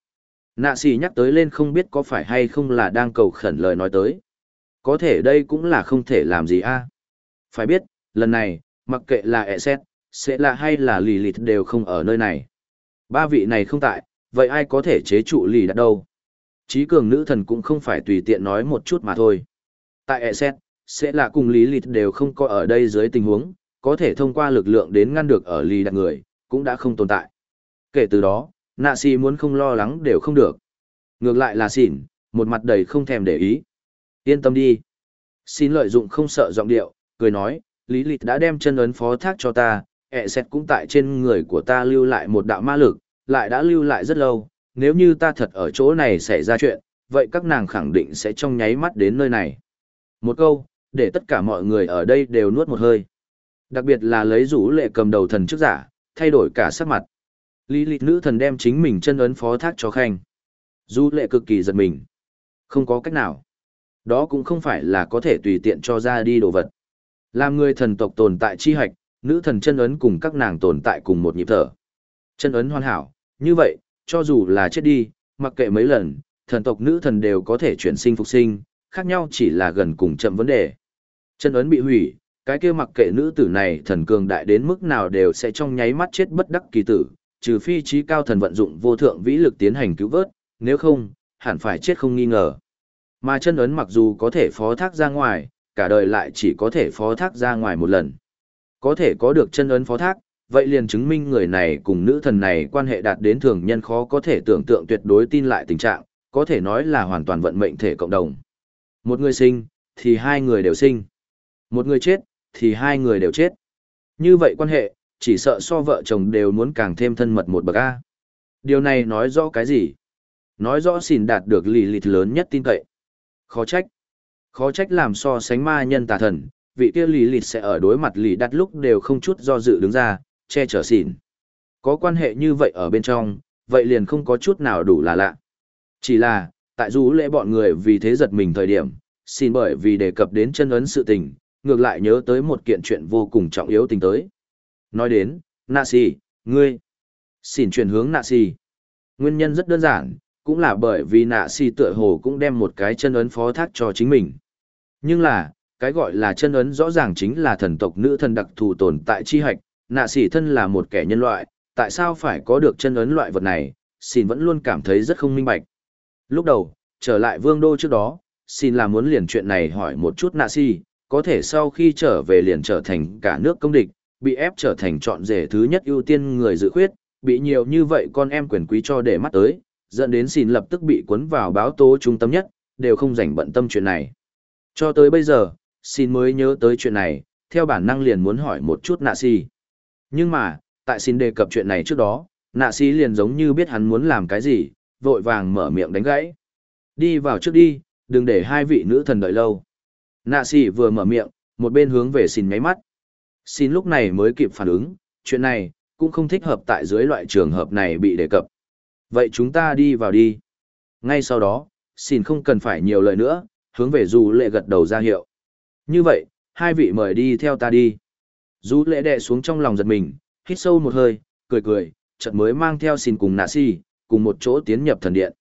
Nạ xì nhắc tới lên không biết có phải hay không là đang cầu khẩn lời nói tới. Có thể đây cũng là không thể làm gì A. Phải biết, lần này, mặc kệ là ẹ xét, sẽ là hay là lì lịt đều không ở nơi này. Ba vị này không tại, vậy ai có thể chế trụ lì đặt đâu? Trí cường nữ thần cũng không phải tùy tiện nói một chút mà thôi. Tại Eset xét, sẽ là cùng lý lịch đều không có ở đây dưới tình huống, có thể thông qua lực lượng đến ngăn được ở lý đặt người, cũng đã không tồn tại. Kể từ đó, nạ si muốn không lo lắng đều không được. Ngược lại là xỉn, một mặt đầy không thèm để ý. Yên tâm đi. Xin lợi dụng không sợ giọng điệu, cười nói, lý lịch đã đem chân ấn phó thác cho ta, ẹ xét cũng tại trên người của ta lưu lại một đạo ma lực, lại đã lưu lại rất lâu, nếu như ta thật ở chỗ này xảy ra chuyện, vậy các nàng khẳng định sẽ trong nháy mắt đến nơi này. Một câu, để tất cả mọi người ở đây đều nuốt một hơi. Đặc biệt là lấy rủ lệ cầm đầu thần trước giả, thay đổi cả sắc mặt. Lý lịch nữ thần đem chính mình chân ấn phó thác cho khanh. Du lệ cực kỳ giật mình. Không có cách nào. Đó cũng không phải là có thể tùy tiện cho ra đi đồ vật. Làm người thần tộc tồn tại chi hạch, nữ thần chân ấn cùng các nàng tồn tại cùng một nhịp thở. Chân ấn hoàn hảo, như vậy, cho dù là chết đi, mặc kệ mấy lần, thần tộc nữ thần đều có thể chuyển sinh phục sinh, khác nhau chỉ là gần cùng chậm vấn đề. Chân ấn bị hủy, cái kia mặc kệ nữ tử này thần cường đại đến mức nào đều sẽ trong nháy mắt chết bất đắc kỳ tử, trừ phi trí cao thần vận dụng vô thượng vĩ lực tiến hành cứu vớt, nếu không, hẳn phải chết không nghi ngờ. Mà chân ấn mặc dù có thể phó thác ra ngoài, cả đời lại chỉ có thể phó thác ra ngoài một lần. Có thể có được chân ấn phó thác, vậy liền chứng minh người này cùng nữ thần này quan hệ đạt đến thường nhân khó có thể tưởng tượng tuyệt đối tin lại tình trạng, có thể nói là hoàn toàn vận mệnh thể cộng đồng. Một người sinh, thì hai người đều sinh. Một người chết, thì hai người đều chết. Như vậy quan hệ, chỉ sợ so vợ chồng đều muốn càng thêm thân mật một bậc A. Điều này nói rõ cái gì? Nói rõ xỉn đạt được lì lịt lớn nhất tin cậy. Khó trách. Khó trách làm so sánh ma nhân tà thần, vị kia lì lịt sẽ ở đối mặt lì đặt lúc đều không chút do dự đứng ra, che chở xỉn. Có quan hệ như vậy ở bên trong, vậy liền không có chút nào đủ là lạ. Chỉ là, tại dù lễ bọn người vì thế giật mình thời điểm, xin bởi vì đề cập đến chân ấn sự tình, ngược lại nhớ tới một kiện chuyện vô cùng trọng yếu tình tới. Nói đến, nạ xì, ngươi, xin chuyển hướng nạ xì. Nguyên nhân rất đơn giản, cũng là bởi vì nạ xì tựa hồ cũng đem một cái chân ấn phó thác cho chính mình. Nhưng là, cái gọi là chân ấn rõ ràng chính là thần tộc nữ thần đặc thù tồn tại chi hạch, nạ sỉ thân là một kẻ nhân loại, tại sao phải có được chân ấn loại vật này, xin vẫn luôn cảm thấy rất không minh bạch. Lúc đầu, trở lại vương đô trước đó, xin là muốn liền chuyện này hỏi một chút nạ sỉ. có thể sau khi trở về liền trở thành cả nước công địch, bị ép trở thành chọn rể thứ nhất ưu tiên người dự khuyết, bị nhiều như vậy con em quyền quý cho để mắt tới, dẫn đến xin lập tức bị cuốn vào báo tố trung tâm nhất, đều không rảnh bận tâm chuyện này. Cho tới bây giờ, xin mới nhớ tới chuyện này, theo bản năng liền muốn hỏi một chút nạ si. Nhưng mà, tại xin đề cập chuyện này trước đó, nạ sĩ liền giống như biết hắn muốn làm cái gì, vội vàng mở miệng đánh gãy. Đi vào trước đi, đừng để hai vị nữ thần đợi lâu. Nạ sĩ vừa mở miệng, một bên hướng về xin nháy mắt. Xin lúc này mới kịp phản ứng, chuyện này, cũng không thích hợp tại dưới loại trường hợp này bị đề cập. Vậy chúng ta đi vào đi. Ngay sau đó, xin không cần phải nhiều lời nữa, hướng về dù lệ gật đầu ra hiệu. Như vậy, hai vị mời đi theo ta đi. Dù lệ đè xuống trong lòng giật mình, hít sâu một hơi, cười cười, chợt mới mang theo xin cùng nạ si, cùng một chỗ tiến nhập thần điện.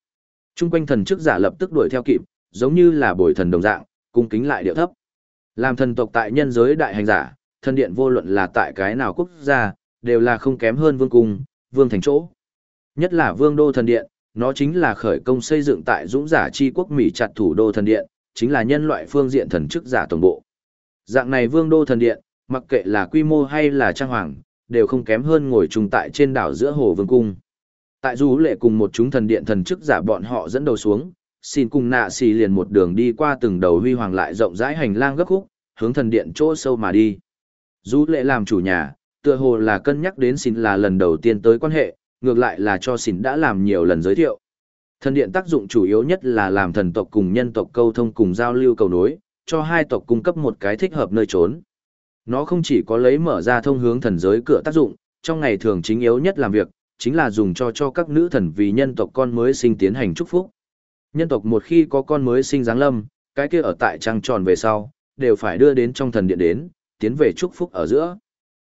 Trung quanh thần chức giả lập tức đuổi theo kịp, giống như là bồi thần đồng dạng, cung kính lại điệu thấp. Làm thần tộc tại nhân giới đại hành giả, thần điện vô luận là tại cái nào quốc gia, đều là không kém hơn vương cung, vương thành chỗ. Nhất là vương đô thần điện, nó chính là khởi công xây dựng tại dũng giả chi quốc Mỹ chặt thủ đô thần điện, chính là nhân loại phương diện thần chức giả tổng bộ. Dạng này vương đô thần điện, mặc kệ là quy mô hay là trang hoàng, đều không kém hơn ngồi trùng tại trên đảo giữa hồ vương cung. Tại du lệ cùng một chúng thần điện thần chức giả bọn họ dẫn đầu xuống, xin cùng nạ xì liền một đường đi qua từng đầu huy hoàng lại rộng rãi hành lang gấp khúc, hướng thần điện chỗ sâu mà đi. Du lệ làm chủ nhà, tựa hồ là cân nhắc đến xin là lần đầu tiên tới quan hệ, ngược lại là cho xin đã làm nhiều lần giới thiệu. Thần điện tác dụng chủ yếu nhất là làm thần tộc cùng nhân tộc câu thông cùng giao lưu cầu nối, cho hai tộc cung cấp một cái thích hợp nơi trốn. Nó không chỉ có lấy mở ra thông hướng thần giới cửa tác dụng, trong ngày thường chính yếu nhất làm việc, chính là dùng cho cho các nữ thần vì nhân tộc con mới sinh tiến hành chúc phúc. Nhân tộc một khi có con mới sinh giáng lâm, cái kia ở tại trăng tròn về sau, đều phải đưa đến trong thần điện đến, tiến về chúc phúc ở giữa.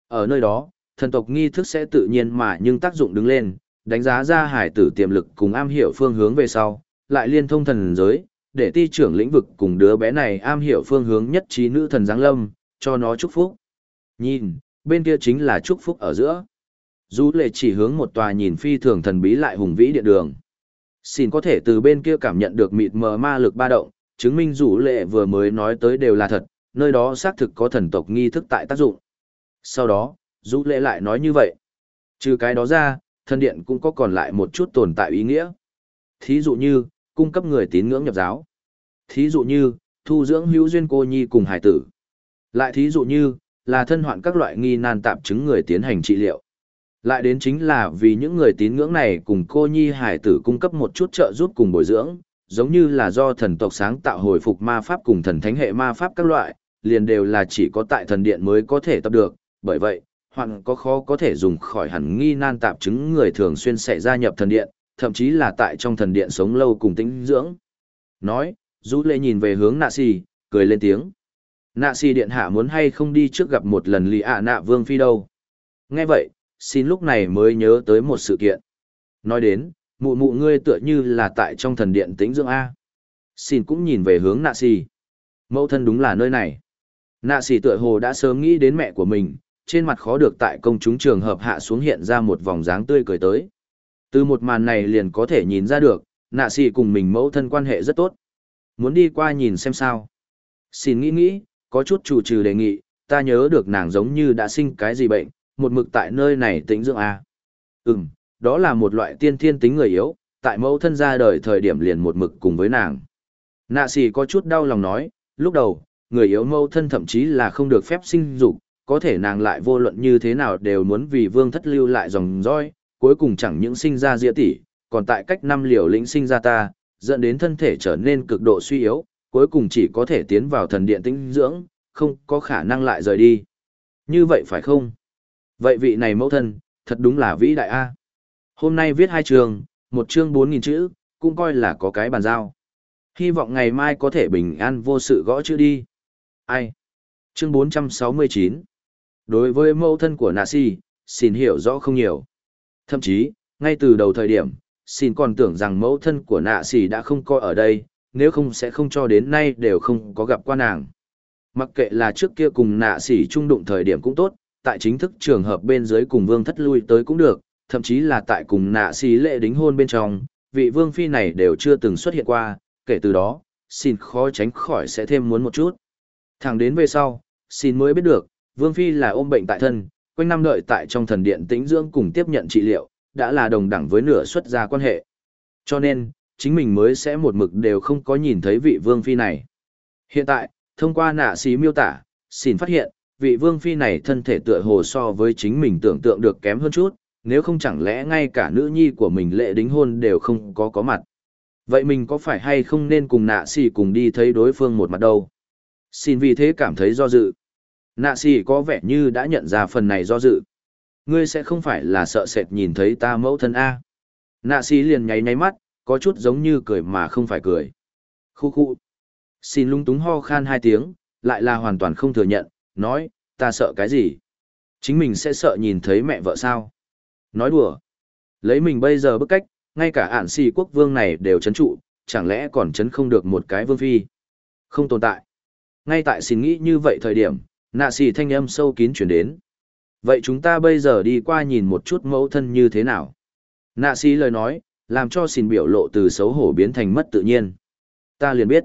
Ở nơi đó, thần tộc nghi thức sẽ tự nhiên mà nhưng tác dụng đứng lên, đánh giá ra hải tử tiềm lực cùng am hiểu phương hướng về sau, lại liên thông thần giới, để ti trưởng lĩnh vực cùng đứa bé này am hiểu phương hướng nhất trí nữ thần giáng lâm, cho nó chúc phúc. Nhìn, bên kia chính là chúc phúc ở giữa. Dù lệ chỉ hướng một tòa nhìn phi thường thần bí lại hùng vĩ điện đường. Xin có thể từ bên kia cảm nhận được mịt mờ ma lực ba động, chứng minh rủ lệ vừa mới nói tới đều là thật, nơi đó xác thực có thần tộc nghi thức tại tác dụng. Sau đó, rủ lệ lại nói như vậy. Trừ cái đó ra, thần điện cũng có còn lại một chút tồn tại ý nghĩa. Thí dụ như, cung cấp người tín ngưỡng nhập giáo. Thí dụ như, thu dưỡng hữu duyên cô nhi cùng hải tử. Lại thí dụ như, là thân hoạn các loại nghi nan tạp chứng người tiến hành trị liệu. Lại đến chính là vì những người tín ngưỡng này cùng cô nhi hải tử cung cấp một chút trợ giúp cùng bồi dưỡng, giống như là do thần tộc sáng tạo hồi phục ma pháp cùng thần thánh hệ ma pháp các loại, liền đều là chỉ có tại thần điện mới có thể tập được, bởi vậy, hoặc có khó có thể dùng khỏi hẳn nghi nan tạp chứng người thường xuyên sẽ gia nhập thần điện, thậm chí là tại trong thần điện sống lâu cùng tĩnh dưỡng. Nói, Du Lệ nhìn về hướng Nạ Xì, cười lên tiếng. Nạ Xì điện hạ muốn hay không đi trước gặp một lần lì ạ nạ vương phi đâu. Nghe vậy, xin lúc này mới nhớ tới một sự kiện. Nói đến, mụ mụ ngươi tựa như là tại trong thần điện tĩnh dưỡng A. Xin cũng nhìn về hướng nạ xì. Mẫu thân đúng là nơi này. Nạ xì tựa hồ đã sớm nghĩ đến mẹ của mình, trên mặt khó được tại công chúng trường hợp hạ xuống hiện ra một vòng dáng tươi cười tới. Từ một màn này liền có thể nhìn ra được, nạ xì cùng mình mẫu thân quan hệ rất tốt. Muốn đi qua nhìn xem sao. Xin nghĩ nghĩ, có chút chủ trừ đề nghị, ta nhớ được nàng giống như đã sinh cái gì bệnh, một mực tại nơi này tĩnh dưỡng A. Ừm, đó là một loại tiên thiên tính người yếu, tại mẫu thân ra đời thời điểm liền một mực cùng với nàng. Nạ xì có chút đau lòng nói, lúc đầu, người yếu mẫu thân thậm chí là không được phép sinh dục, có thể nàng lại vô luận như thế nào đều muốn vì vương thất lưu lại dòng roi, cuối cùng chẳng những sinh ra dĩa tỷ, còn tại cách năm liều lĩnh sinh ra ta, dẫn đến thân thể trở nên cực độ suy yếu, cuối cùng chỉ có thể tiến vào thần điện tinh dưỡng, không có khả năng lại rời đi. Như vậy phải không? Vậy vị này mẫu thân, thật đúng là vĩ đại A. Hôm nay viết hai trường, một chương 4.000 chữ, cũng coi là có cái bàn giao. Hy vọng ngày mai có thể bình an vô sự gõ chữ đi. Ai? Chương 469 Đối với mẫu thân của Nạ Si, xin hiểu rõ không nhiều. Thậm chí, ngay từ đầu thời điểm, xin còn tưởng rằng mẫu thân của Nạ Si đã không coi ở đây, nếu không sẽ không cho đến nay đều không có gặp qua nàng. Mặc kệ là trước kia cùng Nạ sỉ trung đụng thời điểm cũng tốt, tại chính thức trường hợp bên dưới cùng vương thất lui tới cũng được, thậm chí là tại cùng Nạ sỉ lệ đính hôn bên trong, vị vương phi này đều chưa từng xuất hiện qua, kể từ đó, xin khó tránh khỏi sẽ thêm muốn một chút. Thẳng đến về sau, xin mới biết được, Vương Phi là ôm bệnh tại thân, quanh năm đợi tại trong thần điện tĩnh dưỡng cùng tiếp nhận trị liệu, đã là đồng đẳng với nửa xuất gia quan hệ. Cho nên, chính mình mới sẽ một mực đều không có nhìn thấy vị Vương Phi này. Hiện tại, thông qua nạ xí miêu tả, xin phát hiện, vị Vương Phi này thân thể tựa hồ so với chính mình tưởng tượng được kém hơn chút, nếu không chẳng lẽ ngay cả nữ nhi của mình lệ đính hôn đều không có có mặt. Vậy mình có phải hay không nên cùng nạ xì cùng đi thấy đối phương một mặt đâu? Xin vì thế cảm thấy do dự. Nạ xì có vẻ như đã nhận ra phần này do dự. Ngươi sẽ không phải là sợ sệt nhìn thấy ta mẫu thân A. Nạ xì liền nháy nháy mắt, có chút giống như cười mà không phải cười. Khu khu. Xin lung túng ho khan hai tiếng, lại là hoàn toàn không thừa nhận, nói, ta sợ cái gì? Chính mình sẽ sợ nhìn thấy mẹ vợ sao? Nói đùa. Lấy mình bây giờ bức cách, ngay cả ản xì quốc vương này đều chấn trụ, chẳng lẽ còn chấn không được một cái vương phi? Không tồn tại. Ngay tại xin nghĩ như vậy thời điểm, nạ xì thanh âm sâu kín chuyển đến. Vậy chúng ta bây giờ đi qua nhìn một chút mẫu thân như thế nào? Nạ xì lời nói, làm cho xin biểu lộ từ xấu hổ biến thành mất tự nhiên. Ta liền biết.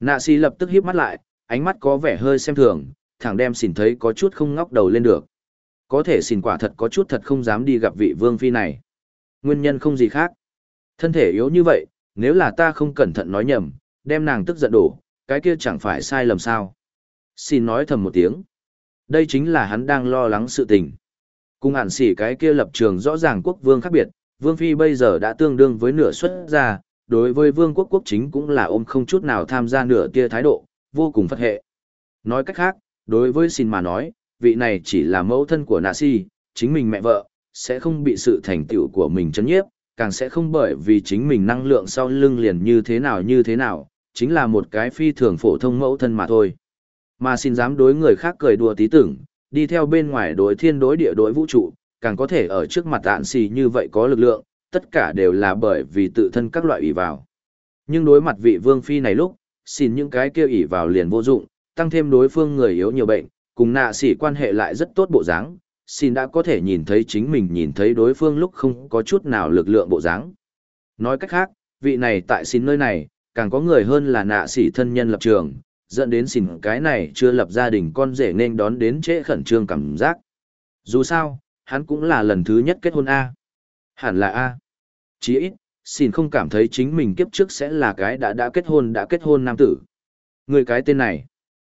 Nạ xì lập tức híp mắt lại, ánh mắt có vẻ hơi xem thường, thẳng đem xin thấy có chút không ngóc đầu lên được. Có thể xin quả thật có chút thật không dám đi gặp vị vương phi này. Nguyên nhân không gì khác. Thân thể yếu như vậy, nếu là ta không cẩn thận nói nhầm, đem nàng tức giận đổ, cái kia chẳng phải sai lầm sao. Xin nói thầm một tiếng. Đây chính là hắn đang lo lắng sự tình. Cùng hẳn xỉ cái kia lập trường rõ ràng quốc vương khác biệt, vương phi bây giờ đã tương đương với nửa xuất gia, đối với vương quốc quốc chính cũng là ôm không chút nào tham gia nửa kia thái độ, vô cùng phật hệ. Nói cách khác, đối với xin mà nói, vị này chỉ là mẫu thân của nạ si, chính mình mẹ vợ, sẽ không bị sự thành tựu của mình chấn nhiếp, càng sẽ không bởi vì chính mình năng lượng sau lưng liền như thế nào như thế nào, chính là một cái phi thường phổ thông mẫu thân mà thôi. Mà xin dám đối người khác cười đùa tí tưởng, đi theo bên ngoài đối thiên đối địa đối vũ trụ, càng có thể ở trước mặt ạn xì như vậy có lực lượng, tất cả đều là bởi vì tự thân các loại ủy vào. Nhưng đối mặt vị vương phi này lúc, xin những cái kia ỷ vào liền vô dụng, tăng thêm đối phương người yếu nhiều bệnh, cùng nạ xỉ quan hệ lại rất tốt bộ dáng, xin đã có thể nhìn thấy chính mình nhìn thấy đối phương lúc không có chút nào lực lượng bộ dáng. Nói cách khác, vị này tại xin nơi này, càng có người hơn là nạ sĩ thân nhân lập trường, dẫn đến xin cái này chưa lập gia đình con rể nên đón đến trễ khẩn trương cảm giác. Dù sao, hắn cũng là lần thứ nhất kết hôn A. Hẳn là A. chí ít, xin không cảm thấy chính mình kiếp trước sẽ là cái đã đã kết hôn đã kết hôn nam tử. Người cái tên này.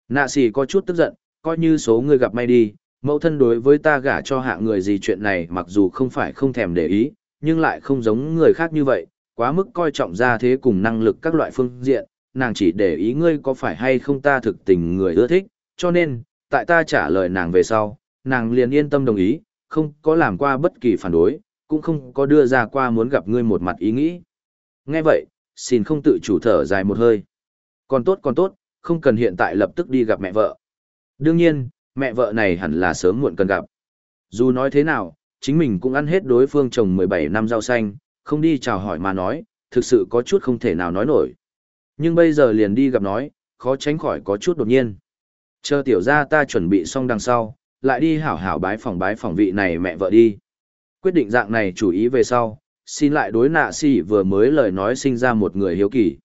Nạ xì có chút tức giận, coi như số người gặp may đi, mẫu thân đối với ta gả cho hạ người gì chuyện này mặc dù không phải không thèm để ý, nhưng lại không giống người khác như vậy, quá mức coi trọng ra thế cùng năng lực các loại phương diện, nàng chỉ để ý ngươi có phải hay không ta thực tình người ưa thích, cho nên, tại ta trả lời nàng về sau, nàng liền yên tâm đồng ý, không có làm qua bất kỳ phản đối, cũng không có đưa ra qua muốn gặp ngươi một mặt ý nghĩ. Nghe vậy, xin không tự chủ thở dài một hơi. Còn tốt còn tốt, không cần hiện tại lập tức đi gặp mẹ vợ. Đương nhiên, mẹ vợ này hẳn là sớm muộn cần gặp. Dù nói thế nào, chính mình cũng ăn hết đối phương chồng 17 năm rau xanh, không đi chào hỏi mà nói, thực sự có chút không thể nào nói nổi. Nhưng bây giờ liền đi gặp nói, khó tránh khỏi có chút đột nhiên. Chờ tiểu ra ta chuẩn bị xong đằng sau, lại đi hảo hảo bái phòng bái phòng vị này mẹ vợ đi. Quyết định dạng này chủ ý về sau, xin lại đối nạ si vừa mới lời nói sinh ra một người hiếu kỳ.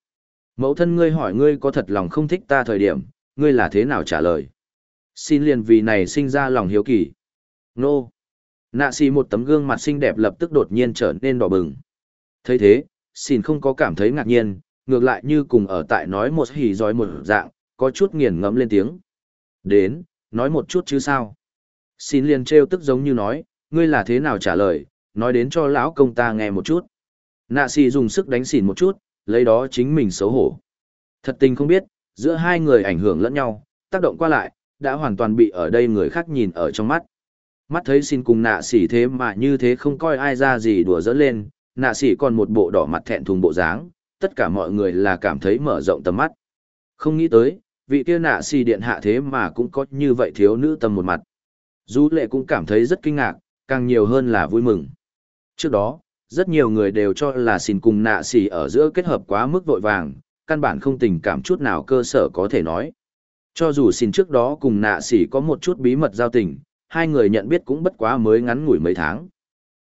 Mẫu thân ngươi hỏi ngươi có thật lòng không thích ta thời điểm, ngươi là thế nào trả lời? Xin liền vì này sinh ra lòng hiếu kỳ. Nô! Nạ si một tấm gương mặt xinh đẹp lập tức đột nhiên trở nên đỏ bừng. thấy thế, xin không có cảm thấy ngạc nhiên, ngược lại như cùng ở tại nói một hỉ giỏi một dạng, có chút nghiền ngẫm lên tiếng. Đến, nói một chút chứ sao? Xin liền trêu tức giống như nói, ngươi là thế nào trả lời, nói đến cho lão công ta nghe một chút. Nạ xì dùng sức đánh xỉn một chút, lấy đó chính mình xấu hổ. Thật tình không biết, giữa hai người ảnh hưởng lẫn nhau, tác động qua lại, đã hoàn toàn bị ở đây người khác nhìn ở trong mắt. Mắt thấy xin cùng nạ xỉ thế mà như thế không coi ai ra gì đùa dỡ lên, nạ xỉ còn một bộ đỏ mặt thẹn thùng bộ dáng, tất cả mọi người là cảm thấy mở rộng tầm mắt. Không nghĩ tới, vị kia nạ xỉ điện hạ thế mà cũng có như vậy thiếu nữ tâm một mặt. Du lệ cũng cảm thấy rất kinh ngạc, càng nhiều hơn là vui mừng. Trước đó, rất nhiều người đều cho là xin cùng nạ xỉ ở giữa kết hợp quá mức vội vàng, căn bản không tình cảm chút nào cơ sở có thể nói. Cho dù xin trước đó cùng nạ xỉ có một chút bí mật giao tình, hai người nhận biết cũng bất quá mới ngắn ngủi mấy tháng.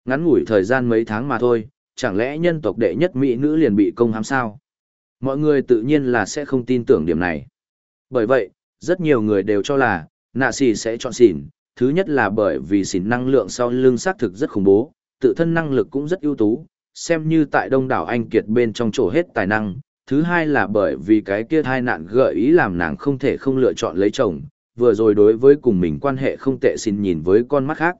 Ngắn ngủi thời gian mấy tháng mà thôi, chẳng lẽ nhân tộc đệ nhất mỹ nữ liền bị công hãm sao? Mọi người tự nhiên là sẽ không tin tưởng điểm này. Bởi vậy, rất nhiều người đều cho là, nạ xỉ sẽ chọn xỉn, thứ nhất là bởi vì xỉn năng lượng sau lưng xác thực rất khủng bố, tự thân năng lực cũng rất ưu tú, xem như tại đông đảo anh kiệt bên trong chỗ hết tài năng. Thứ hai là bởi vì cái kia thai nạn gợi ý làm nàng không thể không lựa chọn lấy chồng, vừa rồi đối với cùng mình quan hệ không tệ xin nhìn với con mắt khác.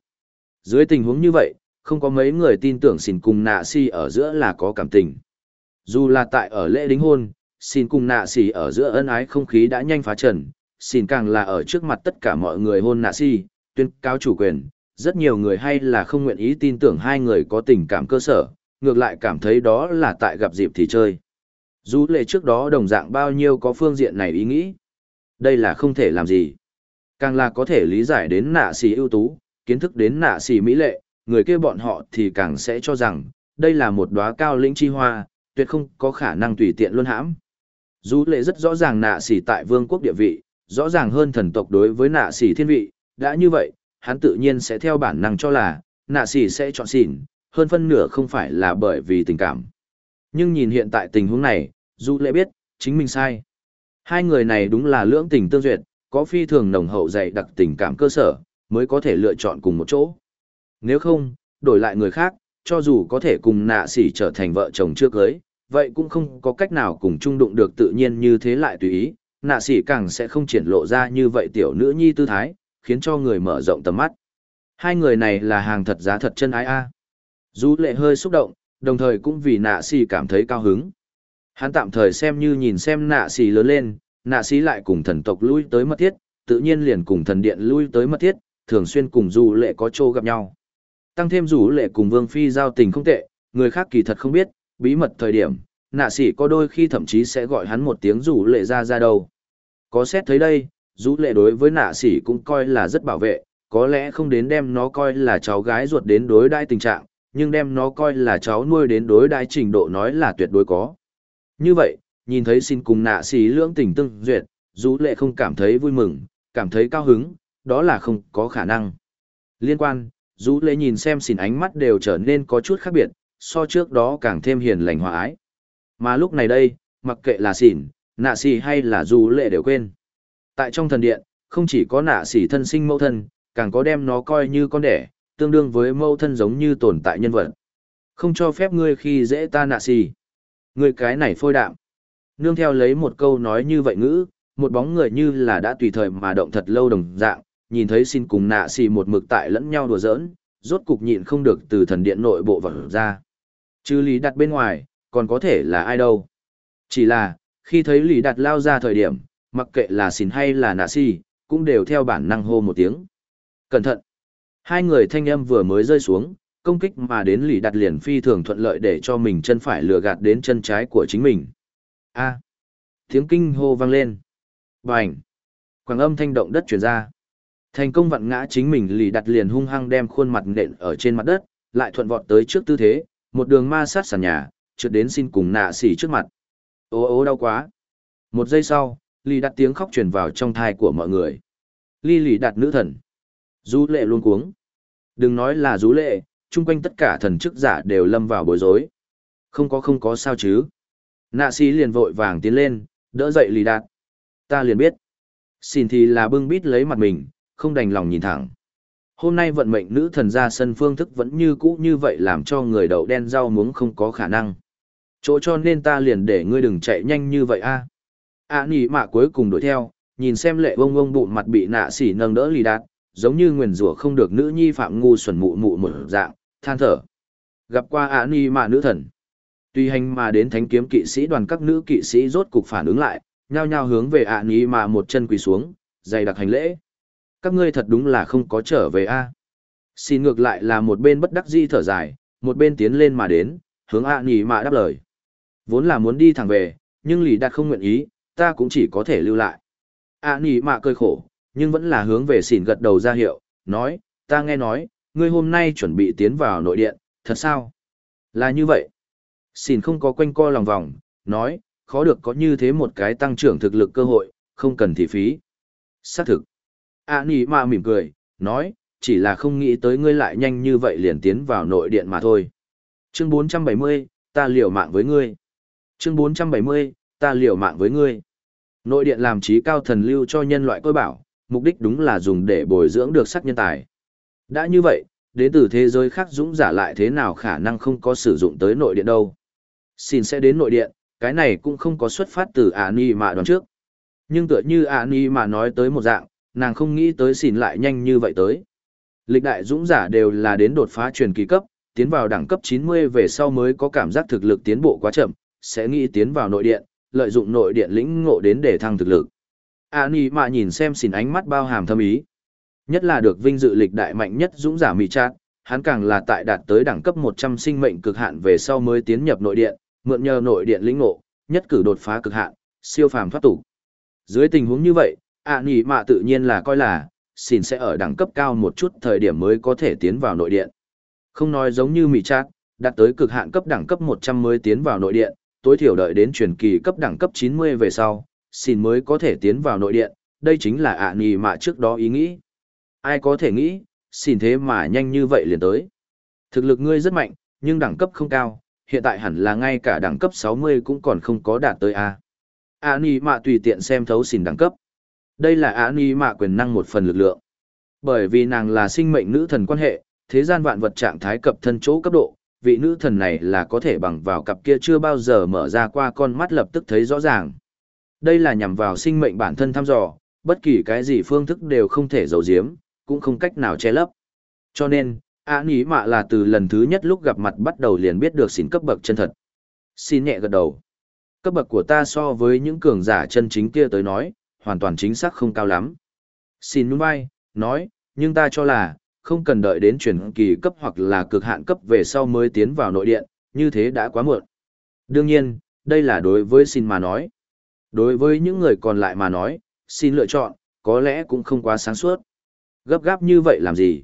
Dưới tình huống như vậy, không có mấy người tin tưởng xin cùng nạ si ở giữa là có cảm tình. Dù là tại ở lễ đính hôn, xin cùng nạ si ở giữa ân ái không khí đã nhanh phá trần, xin càng là ở trước mặt tất cả mọi người hôn nạ si, tuyên cáo chủ quyền, rất nhiều người hay là không nguyện ý tin tưởng hai người có tình cảm cơ sở, ngược lại cảm thấy đó là tại gặp dịp thì chơi. Dù lệ trước đó đồng dạng bao nhiêu có phương diện này ý nghĩ. Đây là không thể làm gì. Càng là có thể lý giải đến nạ xì ưu tú, kiến thức đến nạ xì mỹ lệ, người kia bọn họ thì càng sẽ cho rằng, đây là một đóa cao lĩnh chi hoa, tuyệt không có khả năng tùy tiện luôn hãm. Dù lệ rất rõ ràng nạ xì tại vương quốc địa vị, rõ ràng hơn thần tộc đối với nạ xì thiên vị, đã như vậy, hắn tự nhiên sẽ theo bản năng cho là, nạ xỉ sẽ chọn xỉn, hơn phân nửa không phải là bởi vì tình cảm. Nhưng nhìn hiện tại tình huống này, dù lệ biết, chính mình sai. Hai người này đúng là lưỡng tình tương duyệt, có phi thường nồng hậu dày đặc tình cảm cơ sở, mới có thể lựa chọn cùng một chỗ. Nếu không, đổi lại người khác, cho dù có thể cùng nạ xỉ trở thành vợ chồng trước cưới, vậy cũng không có cách nào cùng chung đụng được tự nhiên như thế lại tùy ý, nạ xỉ càng sẽ không triển lộ ra như vậy tiểu nữ nhi tư thái, khiến cho người mở rộng tầm mắt. Hai người này là hàng thật giá thật chân ái a. Dù lệ hơi xúc động, đồng thời cũng vì nạ xì cảm thấy cao hứng. Hắn tạm thời xem như nhìn xem nạ xì lớn lên, nạ xì lại cùng thần tộc lui tới mật thiết, tự nhiên liền cùng thần điện lui tới mật thiết, thường xuyên cùng dù lệ có trô gặp nhau. Tăng thêm dù lệ cùng vương phi giao tình không tệ, người khác kỳ thật không biết, bí mật thời điểm, nạ xì có đôi khi thậm chí sẽ gọi hắn một tiếng dù lệ ra ra đầu. Có xét thấy đây, Dũ lệ đối với nạ sỉ cũng coi là rất bảo vệ, có lẽ không đến đem nó coi là cháu gái ruột đến đối đãi tình trạng, nhưng đem nó coi là cháu nuôi đến đối đãi trình độ nói là tuyệt đối có. Như vậy, nhìn thấy xin cùng nạ sỉ lưỡng tình tương duyệt, Dũ lệ không cảm thấy vui mừng, cảm thấy cao hứng, đó là không có khả năng. Liên quan, Dũ lệ nhìn xem xin ánh mắt đều trở nên có chút khác biệt, so trước đó càng thêm hiền lành hòa ái. Mà lúc này đây, mặc kệ là xỉn, nạ xỉ hay là dù lệ đều quên. Tại trong thần điện, không chỉ có nạ sỉ thân sinh mẫu thân, càng có đem nó coi như con đẻ, tương đương với mẫu thân giống như tồn tại nhân vật. Không cho phép ngươi khi dễ ta nạ sỉ. Ngươi cái này phôi đạm. Nương theo lấy một câu nói như vậy ngữ, một bóng người như là đã tùy thời mà động thật lâu đồng dạng, nhìn thấy xin cùng nạ xì một mực tại lẫn nhau đùa giỡn, rốt cục nhịn không được từ thần điện nội bộ vật ra. Chứ lý đặt bên ngoài, còn có thể là ai đâu. Chỉ là, khi thấy lý đặt lao ra thời điểm, mặc kệ là xin hay là nạ si, cũng đều theo bản năng hô một tiếng. Cẩn thận! Hai người thanh âm vừa mới rơi xuống, công kích mà đến lì đặt liền phi thường thuận lợi để cho mình chân phải lừa gạt đến chân trái của chính mình. A! Tiếng kinh hô vang lên. Bành! Quảng âm thanh động đất chuyển ra. Thành công vặn ngã chính mình lì đặt liền hung hăng đem khuôn mặt nện ở trên mặt đất, lại thuận vọt tới trước tư thế, một đường ma sát sàn nhà, trượt đến xin cùng nạ xỉ trước mặt. Ô ô đau quá. Một giây sau, Ly đặt tiếng khóc truyền vào trong thai của mọi người. Ly lì đặt nữ thần. Du lệ luôn cuống. Đừng nói là du lệ, chung quanh tất cả thần chức giả đều lâm vào bối rối. Không có không có sao chứ. Nạ sĩ liền vội vàng tiến lên, đỡ dậy lì đạt. Ta liền biết. Xin thì là bưng bít lấy mặt mình, không đành lòng nhìn thẳng. Hôm nay vận mệnh nữ thần ra sân phương thức vẫn như cũ như vậy làm cho người đậu đen rau muống không có khả năng. Chỗ cho nên ta liền để ngươi đừng chạy nhanh như vậy a. À. À nỉ mạ cuối cùng đuổi theo, nhìn xem lệ bông bông bụng mặt bị nạ xỉ nâng đỡ lì đạt, giống như nguyền rủa không được nữ nhi phạm ngu xuẩn mụ mụ một dạng, than thở. Gặp qua ạ nỉ mạ nữ thần. Tuy hành mà đến thánh kiếm kỵ sĩ đoàn các nữ kỵ sĩ rốt cục phản ứng lại, nhao nhao hướng về ạ nỉ mạ một chân quỳ xuống, dày đặc hành lễ. Các ngươi thật đúng là không có trở về a. Xin ngược lại là một bên bất đắc di thở dài, một bên tiến lên mà đến, hướng ạ nỉ mạ đáp lời. Vốn là muốn đi thẳng về, nhưng lì đạt không nguyện ý, ta cũng chỉ có thể lưu lại. À nỉ mạ cười khổ, nhưng vẫn là hướng về xỉn gật đầu ra hiệu, nói, ta nghe nói, ngươi hôm nay chuẩn bị tiến vào nội điện, thật sao? Là như vậy. Xỉn không có quanh co lòng vòng, nói, khó được có như thế một cái tăng trưởng thực lực cơ hội, không cần thị phí. Xác thực. À nì mạ mỉm cười, nói, chỉ là không nghĩ tới ngươi lại nhanh như vậy liền tiến vào nội điện mà thôi. Chương 470, ta liều mạng với ngươi. Chương 470, ta liều mạng với ngươi. Nội điện làm trí cao thần lưu cho nhân loại tôi bảo, mục đích đúng là dùng để bồi dưỡng được sắc nhân tài. Đã như vậy, đến từ thế giới khác dũng giả lại thế nào khả năng không có sử dụng tới nội điện đâu. Xin sẽ đến nội điện, cái này cũng không có xuất phát từ ả ni mà đoán trước. Nhưng tựa như ả ni mà nói tới một dạng, nàng không nghĩ tới xin lại nhanh như vậy tới. Lịch đại dũng giả đều là đến đột phá truyền kỳ cấp, tiến vào đẳng cấp 90 về sau mới có cảm giác thực lực tiến bộ quá chậm, sẽ nghĩ tiến vào nội điện, lợi dụng nội điện lĩnh ngộ đến để thăng thực lực. A Nì mà nhìn xem xỉn ánh mắt bao hàm thâm ý. Nhất là được vinh dự lịch đại mạnh nhất dũng giả mị trạc, hắn càng là tại đạt tới đẳng cấp 100 sinh mệnh cực hạn về sau mới tiến nhập nội điện, mượn nhờ nội điện lĩnh ngộ, nhất cử đột phá cực hạn, siêu phàm thoát tục. Dưới tình huống như vậy, A Nì mạ tự nhiên là coi là, xỉn sẽ ở đẳng cấp cao một chút thời điểm mới có thể tiến vào nội điện. Không nói giống như mị chát, đạt tới cực hạn cấp đẳng cấp 100 mới tiến vào nội điện, tối thiểu đợi đến truyền kỳ cấp đẳng cấp 90 về sau, xin mới có thể tiến vào nội điện, đây chính là ạ nì mạ trước đó ý nghĩ. Ai có thể nghĩ, xin thế mà nhanh như vậy liền tới. Thực lực ngươi rất mạnh, nhưng đẳng cấp không cao, hiện tại hẳn là ngay cả đẳng cấp 60 cũng còn không có đạt tới A. Ả nì mạ tùy tiện xem thấu xỉn đẳng cấp. Đây là Ả nì mạ quyền năng một phần lực lượng. Bởi vì nàng là sinh mệnh nữ thần quan hệ, thế gian vạn vật trạng thái cập thân chỗ cấp độ, vị nữ thần này là có thể bằng vào cặp kia chưa bao giờ mở ra qua con mắt lập tức thấy rõ ràng. Đây là nhằm vào sinh mệnh bản thân thăm dò, bất kỳ cái gì phương thức đều không thể giấu giếm, cũng không cách nào che lấp. Cho nên, án ý mạ là từ lần thứ nhất lúc gặp mặt bắt đầu liền biết được xin cấp bậc chân thật. Xin nhẹ gật đầu. Cấp bậc của ta so với những cường giả chân chính kia tới nói, hoàn toàn chính xác không cao lắm. Xin nhún vai, nói, nhưng ta cho là, không cần đợi đến chuyển kỳ cấp hoặc là cực hạn cấp về sau mới tiến vào nội điện, như thế đã quá muộn. Đương nhiên, đây là đối với xin mà nói. Đối với những người còn lại mà nói, xin lựa chọn, có lẽ cũng không quá sáng suốt. Gấp gáp như vậy làm gì?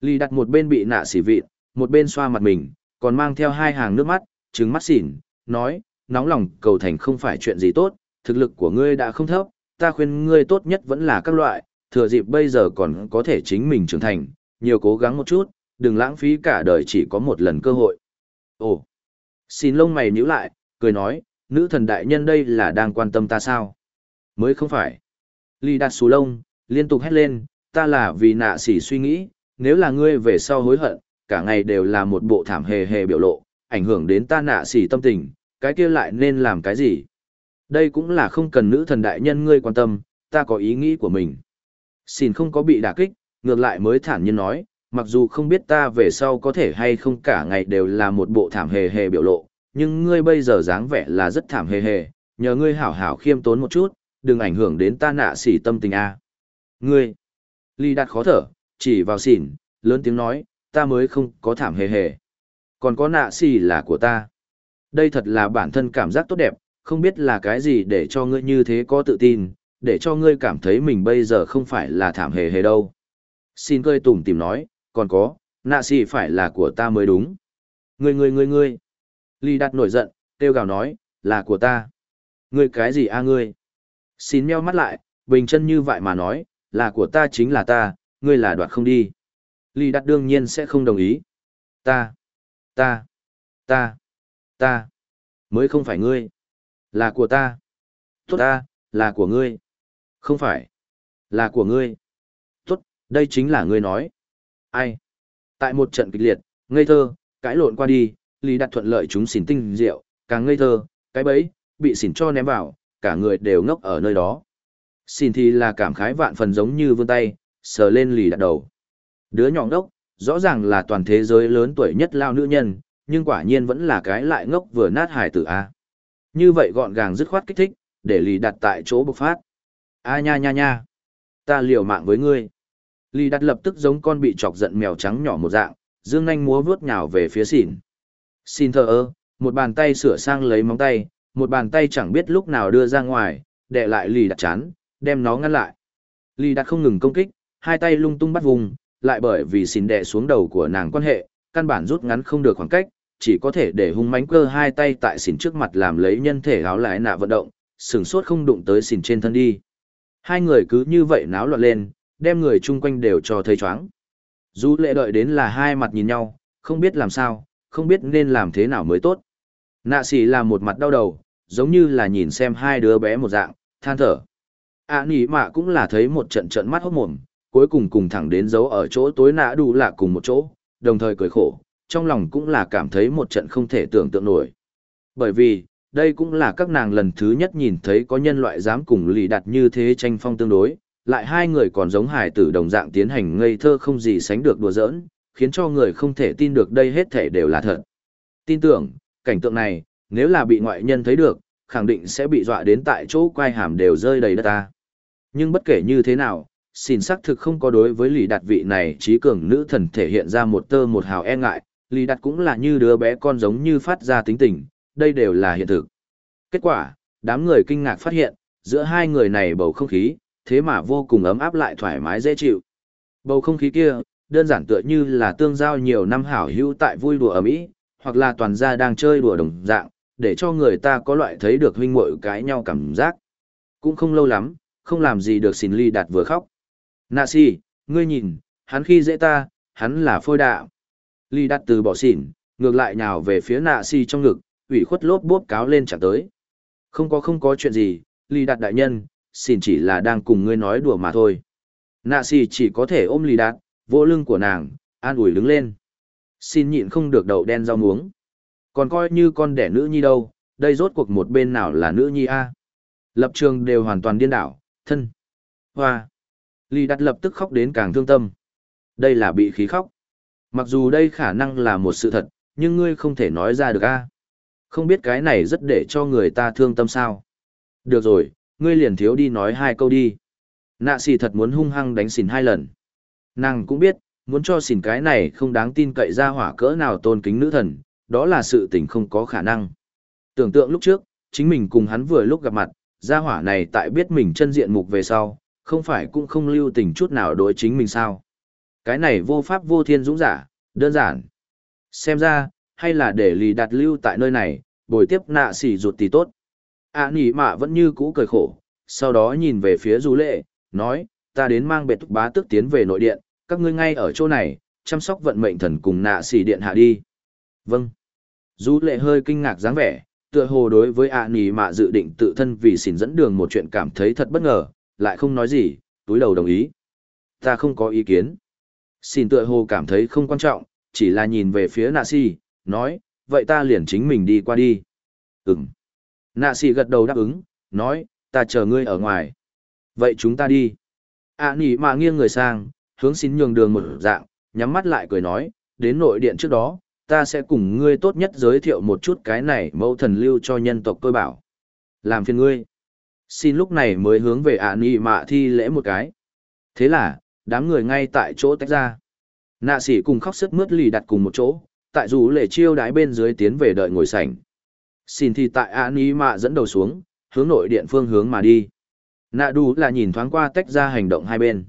Lì đặt một bên bị nạ xỉ vịt, một bên xoa mặt mình, còn mang theo hai hàng nước mắt, trứng mắt xỉn, nói, nóng lòng cầu thành không phải chuyện gì tốt, thực lực của ngươi đã không thấp, ta khuyên ngươi tốt nhất vẫn là các loại, thừa dịp bây giờ còn có thể chính mình trưởng thành, nhiều cố gắng một chút, đừng lãng phí cả đời chỉ có một lần cơ hội. Ồ, xin lông mày nhíu lại, cười nói, nữ thần đại nhân đây là đang quan tâm ta sao? Mới không phải. Lý đặt xù lông, liên tục hét lên, ta là vì nạ sỉ suy nghĩ, nếu là ngươi về sau hối hận, cả ngày đều là một bộ thảm hề hề biểu lộ, ảnh hưởng đến ta nạ sỉ tâm tình, cái kia lại nên làm cái gì? Đây cũng là không cần nữ thần đại nhân ngươi quan tâm, ta có ý nghĩ của mình. Xin không có bị đả kích, ngược lại mới thản nhiên nói, mặc dù không biết ta về sau có thể hay không cả ngày đều là một bộ thảm hề hề biểu lộ, nhưng ngươi bây giờ dáng vẻ là rất thảm hề hề, nhờ ngươi hảo hảo khiêm tốn một chút, đừng ảnh hưởng đến ta nạ sỉ tâm tình a. Ngươi, ly đạt khó thở, chỉ vào xỉn, lớn tiếng nói, ta mới không có thảm hề hề. Còn có nạ sỉ là của ta. Đây thật là bản thân cảm giác tốt đẹp, không biết là cái gì để cho ngươi như thế có tự tin, để cho ngươi cảm thấy mình bây giờ không phải là thảm hề hề đâu. Xin cười tủm tìm nói, còn có, nạ xì phải là của ta mới đúng. Ngươi ngươi ngươi ngươi. Lý Đạt nổi giận, kêu gào nói, là của ta. Ngươi cái gì a ngươi? Xin meo mắt lại, bình chân như vậy mà nói, là của ta chính là ta, ngươi là đoạt không đi. Lý Đạt đương nhiên sẽ không đồng ý. Ta, ta, ta, ta, mới không phải ngươi. Là của ta. Tốt ta, là của ngươi. Không phải. Là của ngươi. Đây chính là ngươi nói. Ai? Tại một trận kịch liệt, ngây thơ, cãi lộn qua đi, Lý Đạt thuận lợi chúng xỉn tinh rượu, càng ngây thơ, cái bấy, bị xỉn cho ném vào, cả người đều ngốc ở nơi đó. Xỉn thì là cảm khái vạn phần giống như vươn tay, sờ lên Lý Đạt đầu. Đứa nhỏ ngốc, rõ ràng là toàn thế giới lớn tuổi nhất lao nữ nhân, nhưng quả nhiên vẫn là cái lại ngốc vừa nát hài tử A. Như vậy gọn gàng dứt khoát kích thích, để Lý Đạt tại chỗ bộc phát. A nha nha nha, ta liều mạng với ngươi. Lý Đạt lập tức giống con bị chọc giận mèo trắng nhỏ một dạng, dương nhanh múa vuốt nhào về phía xỉn. Xin thờ ơ, một bàn tay sửa sang lấy móng tay, một bàn tay chẳng biết lúc nào đưa ra ngoài, đè lại lì đặt chán, đem nó ngăn lại. Lý đặt không ngừng công kích, hai tay lung tung bắt vùng, lại bởi vì xỉn đè xuống đầu của nàng quan hệ, căn bản rút ngắn không được khoảng cách, chỉ có thể để hung mánh cơ hai tay tại xỉn trước mặt làm lấy nhân thể áo lại nạ vận động, sừng sốt không đụng tới xỉn trên thân đi. Hai người cứ như vậy náo loạn lên, đem người chung quanh đều cho thấy choáng. Dù lệ đợi đến là hai mặt nhìn nhau, không biết làm sao, không biết nên làm thế nào mới tốt. Nạ sĩ là một mặt đau đầu, giống như là nhìn xem hai đứa bé một dạng, than thở. À nỉ mạ cũng là thấy một trận trận mắt hốt mồm, cuối cùng cùng thẳng đến dấu ở chỗ tối nạ đủ lạ cùng một chỗ, đồng thời cười khổ, trong lòng cũng là cảm thấy một trận không thể tưởng tượng nổi. Bởi vì, đây cũng là các nàng lần thứ nhất nhìn thấy có nhân loại dám cùng lì đặt như thế tranh phong tương đối, lại hai người còn giống hải tử đồng dạng tiến hành ngây thơ không gì sánh được đùa giỡn, khiến cho người không thể tin được đây hết thể đều là thật. Tin tưởng, cảnh tượng này, nếu là bị ngoại nhân thấy được, khẳng định sẽ bị dọa đến tại chỗ quai hàm đều rơi đầy đất ta. Nhưng bất kể như thế nào, xin xác thực không có đối với lì đặt vị này trí cường nữ thần thể hiện ra một tơ một hào e ngại, lì đặt cũng là như đứa bé con giống như phát ra tính tình, đây đều là hiện thực. Kết quả, đám người kinh ngạc phát hiện, giữa hai người này bầu không khí, thế mà vô cùng ấm áp lại thoải mái dễ chịu. Bầu không khí kia, đơn giản tựa như là tương giao nhiều năm hảo hữu tại vui đùa ở Mỹ, hoặc là toàn gia đang chơi đùa đồng dạng, để cho người ta có loại thấy được huynh muội cái nhau cảm giác. Cũng không lâu lắm, không làm gì được xin ly đạt vừa khóc. Nạ si, ngươi nhìn, hắn khi dễ ta, hắn là phôi đạo. Ly đạt từ bỏ xỉn, ngược lại nhào về phía nạ si trong ngực, ủy khuất lốp bốp cáo lên chẳng tới. Không có không có chuyện gì, Ly đạt đại nhân, xin chỉ là đang cùng ngươi nói đùa mà thôi. Nạ xì chỉ có thể ôm lì đạt, vô lưng của nàng, an ủi đứng lên. Xin nhịn không được đậu đen rau muống. Còn coi như con đẻ nữ nhi đâu, đây rốt cuộc một bên nào là nữ nhi a Lập trường đều hoàn toàn điên đảo, thân. Hoa. lì đạt lập tức khóc đến càng thương tâm. Đây là bị khí khóc. Mặc dù đây khả năng là một sự thật, nhưng ngươi không thể nói ra được a Không biết cái này rất để cho người ta thương tâm sao. Được rồi, ngươi liền thiếu đi nói hai câu đi. Nạ xì thật muốn hung hăng đánh xỉn hai lần. Nàng cũng biết, muốn cho xỉn cái này không đáng tin cậy ra hỏa cỡ nào tôn kính nữ thần, đó là sự tình không có khả năng. Tưởng tượng lúc trước, chính mình cùng hắn vừa lúc gặp mặt, gia hỏa này tại biết mình chân diện mục về sau, không phải cũng không lưu tình chút nào đối chính mình sao. Cái này vô pháp vô thiên dũng giả, đơn giản. Xem ra, hay là để lì đặt lưu tại nơi này, bồi tiếp nạ xỉ ruột thì tốt. À nỉ mạ vẫn như cũ cười khổ, sau đó nhìn về phía du lệ, nói, ta đến mang bệ bá tức tiến về nội điện, các ngươi ngay ở chỗ này, chăm sóc vận mệnh thần cùng nạ xỉ điện hạ đi. Vâng. Du lệ hơi kinh ngạc dáng vẻ, tựa hồ đối với ạ nỉ mạ dự định tự thân vì xỉn dẫn đường một chuyện cảm thấy thật bất ngờ, lại không nói gì, túi đầu đồng ý. Ta không có ý kiến. Xin tựa hồ cảm thấy không quan trọng, chỉ là nhìn về phía nạ xì, nói, vậy ta liền chính mình đi qua đi. ừng Nạ si gật đầu đáp ứng, nói, ta chờ ngươi ở ngoài. Vậy chúng ta đi. ạ nỉ mạ nghiêng người sang, hướng xin nhường đường một dạng, nhắm mắt lại cười nói, đến nội điện trước đó, ta sẽ cùng ngươi tốt nhất giới thiệu một chút cái này mẫu thần lưu cho nhân tộc tôi bảo. Làm phiền ngươi. Xin lúc này mới hướng về ạ nị mạ thi lễ một cái. Thế là, đám người ngay tại chỗ tách ra. Nạ sĩ cùng khóc sức mướt lì đặt cùng một chỗ, tại dù lệ chiêu đái bên dưới tiến về đợi ngồi sảnh. Xin thì tại ạ nị mạ dẫn đầu xuống, hướng nội điện phương hướng mà đi. Nạ đủ là nhìn thoáng qua tách ra hành động hai bên.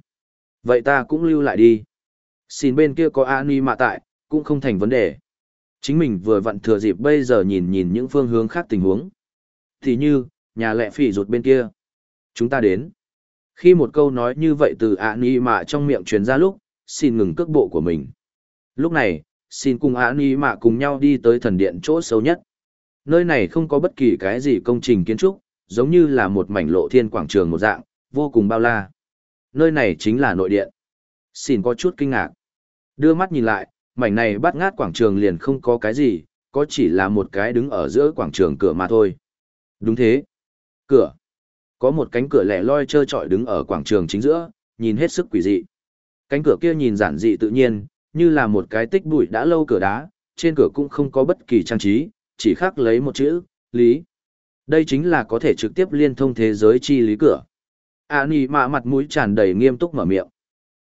Vậy ta cũng lưu lại đi. Xin bên kia có ạ nị mạ tại, cũng không thành vấn đề. Chính mình vừa vặn thừa dịp bây giờ nhìn nhìn những phương hướng khác tình huống. Thì như, nhà lệ phỉ rụt bên kia. Chúng ta đến. Khi một câu nói như vậy từ ạ ni mạ trong miệng truyền ra lúc, xin ngừng cước bộ của mình. Lúc này, xin cùng ạ ni mạ cùng nhau đi tới thần điện chỗ sâu nhất. Nơi này không có bất kỳ cái gì công trình kiến trúc, giống như là một mảnh lộ thiên quảng trường một dạng, vô cùng bao la. Nơi này chính là nội điện. Xin có chút kinh ngạc. Đưa mắt nhìn lại, mảnh này bắt ngát quảng trường liền không có cái gì, có chỉ là một cái đứng ở giữa quảng trường cửa mà thôi. Đúng thế. Cửa. Có một cánh cửa lẻ loi trơ trọi đứng ở quảng trường chính giữa, nhìn hết sức quỷ dị. Cánh cửa kia nhìn giản dị tự nhiên, như là một cái tích bụi đã lâu cửa đá, trên cửa cũng không có bất kỳ trang trí, chỉ khắc lấy một chữ, lý. Đây chính là có thể trực tiếp liên thông thế giới chi lý cửa. À nì mạ mặt mũi tràn đầy nghiêm túc mở miệng.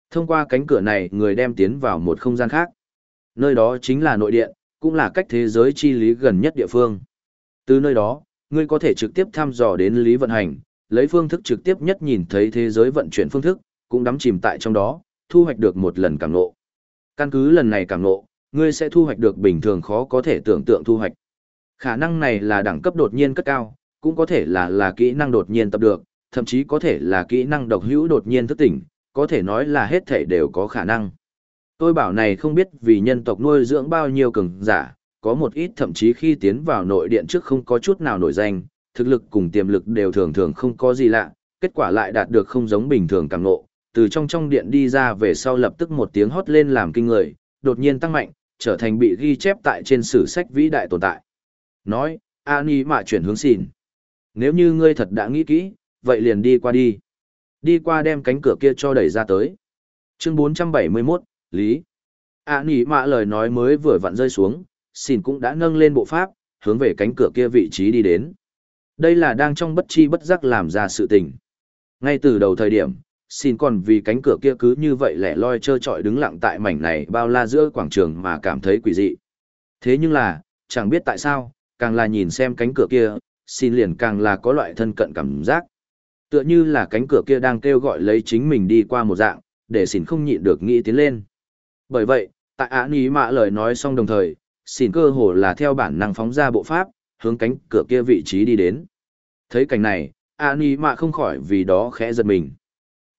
Thông qua cánh cửa này người đem tiến vào một không gian khác. Nơi đó chính là nội điện, cũng là cách thế giới chi lý gần nhất địa phương. Từ nơi đó, ngươi có thể trực tiếp thăm dò đến lý vận hành, lấy phương thức trực tiếp nhất nhìn thấy thế giới vận chuyển phương thức, cũng đắm chìm tại trong đó, thu hoạch được một lần cảm ngộ. Căn cứ lần này cảm ngộ, ngươi sẽ thu hoạch được bình thường khó có thể tưởng tượng thu hoạch. Khả năng này là đẳng cấp đột nhiên cất cao, cũng có thể là là kỹ năng đột nhiên tập được, thậm chí có thể là kỹ năng độc hữu đột nhiên thức tỉnh, có thể nói là hết thể đều có khả năng. Tôi bảo này không biết vì nhân tộc nuôi dưỡng bao nhiêu cường giả, có một ít thậm chí khi tiến vào nội điện trước không có chút nào nổi danh, thực lực cùng tiềm lực đều thường thường không có gì lạ, kết quả lại đạt được không giống bình thường càng ngộ, từ trong trong điện đi ra về sau lập tức một tiếng hót lên làm kinh người, đột nhiên tăng mạnh, trở thành bị ghi chép tại trên sử sách vĩ đại tồn tại. Nói, Ani mà chuyển hướng xìn. Nếu như ngươi thật đã nghĩ kỹ, vậy liền đi qua đi. Đi qua đem cánh cửa kia cho đẩy ra tới. Chương 471, Lý. Ani mạ lời nói mới vừa vặn rơi xuống, xìn cũng đã nâng lên bộ pháp, hướng về cánh cửa kia vị trí đi đến. Đây là đang trong bất chi bất giác làm ra sự tình. Ngay từ đầu thời điểm, xin còn vì cánh cửa kia cứ như vậy lẻ loi trơ trọi đứng lặng tại mảnh này bao la giữa quảng trường mà cảm thấy quỷ dị. Thế nhưng là, chẳng biết tại sao, càng là nhìn xem cánh cửa kia, xin liền càng là có loại thân cận cảm giác. Tựa như là cánh cửa kia đang kêu gọi lấy chính mình đi qua một dạng, để xin không nhịn được nghĩ tiến lên. Bởi vậy, tại án ý mạ lời nói xong đồng thời, xin cơ hồ là theo bản năng phóng ra bộ pháp, hướng cánh cửa kia vị trí đi đến. Thấy cảnh này, Ani Mạ không khỏi vì đó khẽ giật mình.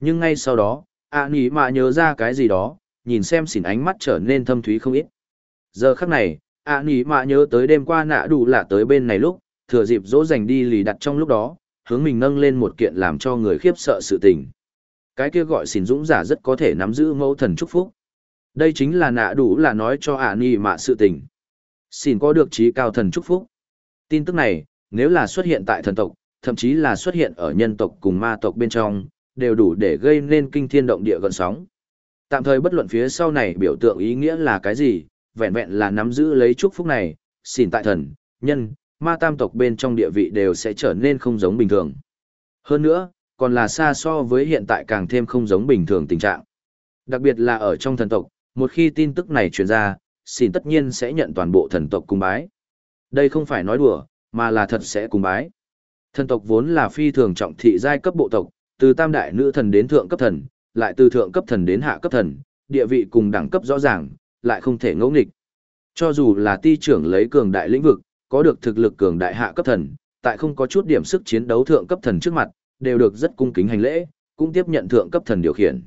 Nhưng ngay sau đó, Ani Mạ nhớ ra cái gì đó, nhìn xem xỉn ánh mắt trở nên thâm thúy không ít. Giờ khắc này, Ani Mạ nhớ tới đêm qua nạ đủ lạ tới bên này lúc, thừa dịp dỗ dành đi lì đặt trong lúc đó, hướng mình nâng lên một kiện làm cho người khiếp sợ sự tình. Cái kia gọi xỉn dũng giả rất có thể nắm giữ mẫu thần chúc phúc. Đây chính là nạ đủ là nói cho Ani Mạ sự tình. Xỉn có được trí cao thần chúc phúc. Tin tức này, nếu là xuất hiện tại thần tộc, thậm chí là xuất hiện ở nhân tộc cùng ma tộc bên trong, đều đủ để gây nên kinh thiên động địa gần sóng. Tạm thời bất luận phía sau này biểu tượng ý nghĩa là cái gì, vẹn vẹn là nắm giữ lấy chúc phúc này, xin tại thần, nhân, ma tam tộc bên trong địa vị đều sẽ trở nên không giống bình thường. Hơn nữa, còn là xa so với hiện tại càng thêm không giống bình thường tình trạng. Đặc biệt là ở trong thần tộc, một khi tin tức này truyền ra, xin tất nhiên sẽ nhận toàn bộ thần tộc cung bái. Đây không phải nói đùa, mà là thật sẽ cung bái. Thần tộc vốn là phi thường trọng thị giai cấp bộ tộc, từ tam đại nữ thần đến thượng cấp thần, lại từ thượng cấp thần đến hạ cấp thần, địa vị cùng đẳng cấp rõ ràng, lại không thể ngẫu nghịch. Cho dù là ti trưởng lấy cường đại lĩnh vực, có được thực lực cường đại hạ cấp thần, tại không có chút điểm sức chiến đấu thượng cấp thần trước mặt, đều được rất cung kính hành lễ, cũng tiếp nhận thượng cấp thần điều khiển.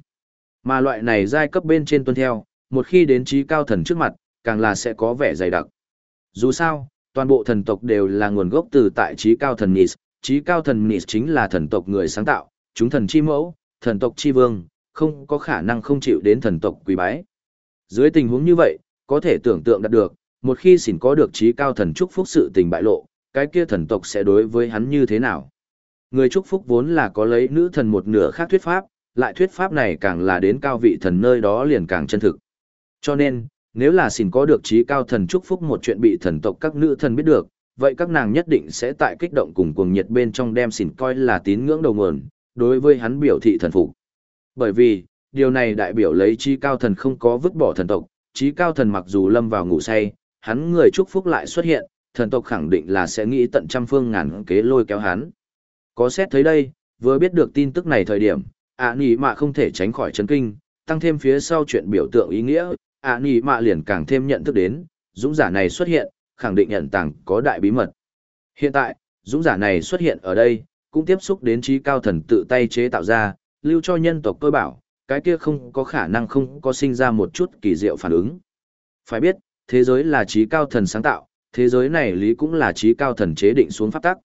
Mà loại này giai cấp bên trên tuân theo, một khi đến trí cao thần trước mặt, càng là sẽ có vẻ dày đặc. Dù sao, toàn bộ thần tộc đều là nguồn gốc từ tại trí cao thần Nis, trí cao thần Nis chính là thần tộc người sáng tạo, chúng thần chi mẫu, thần tộc chi vương, không có khả năng không chịu đến thần tộc quý bái. Dưới tình huống như vậy, có thể tưởng tượng đạt được, một khi xỉn có được trí cao thần chúc phúc sự tình bại lộ, cái kia thần tộc sẽ đối với hắn như thế nào? Người chúc phúc vốn là có lấy nữ thần một nửa khác thuyết pháp, lại thuyết pháp này càng là đến cao vị thần nơi đó liền càng chân thực. Cho nên, nếu là xỉn có được trí cao thần chúc phúc một chuyện bị thần tộc các nữ thần biết được, vậy các nàng nhất định sẽ tại kích động cùng cuồng nhiệt bên trong đem xỉn coi là tín ngưỡng đầu nguồn, đối với hắn biểu thị thần phục. Bởi vì, điều này đại biểu lấy trí cao thần không có vứt bỏ thần tộc, trí cao thần mặc dù lâm vào ngủ say, hắn người chúc phúc lại xuất hiện, thần tộc khẳng định là sẽ nghĩ tận trăm phương ngàn kế lôi kéo hắn. Có xét thấy đây, vừa biết được tin tức này thời điểm, ạ à, nỉ mạ không thể tránh khỏi chấn kinh, tăng thêm phía sau chuyện biểu tượng ý nghĩa, ạ à, nỉ mạ liền càng thêm nhận thức đến, dũng giả này xuất hiện, khẳng định nhận tàng có đại bí mật. Hiện tại, dũng giả này xuất hiện ở đây, cũng tiếp xúc đến trí cao thần tự tay chế tạo ra, lưu cho nhân tộc tôi bảo, cái kia không có khả năng không có sinh ra một chút kỳ diệu phản ứng. Phải biết, thế giới là trí cao thần sáng tạo, thế giới này lý cũng là trí cao thần chế định xuống pháp tắc.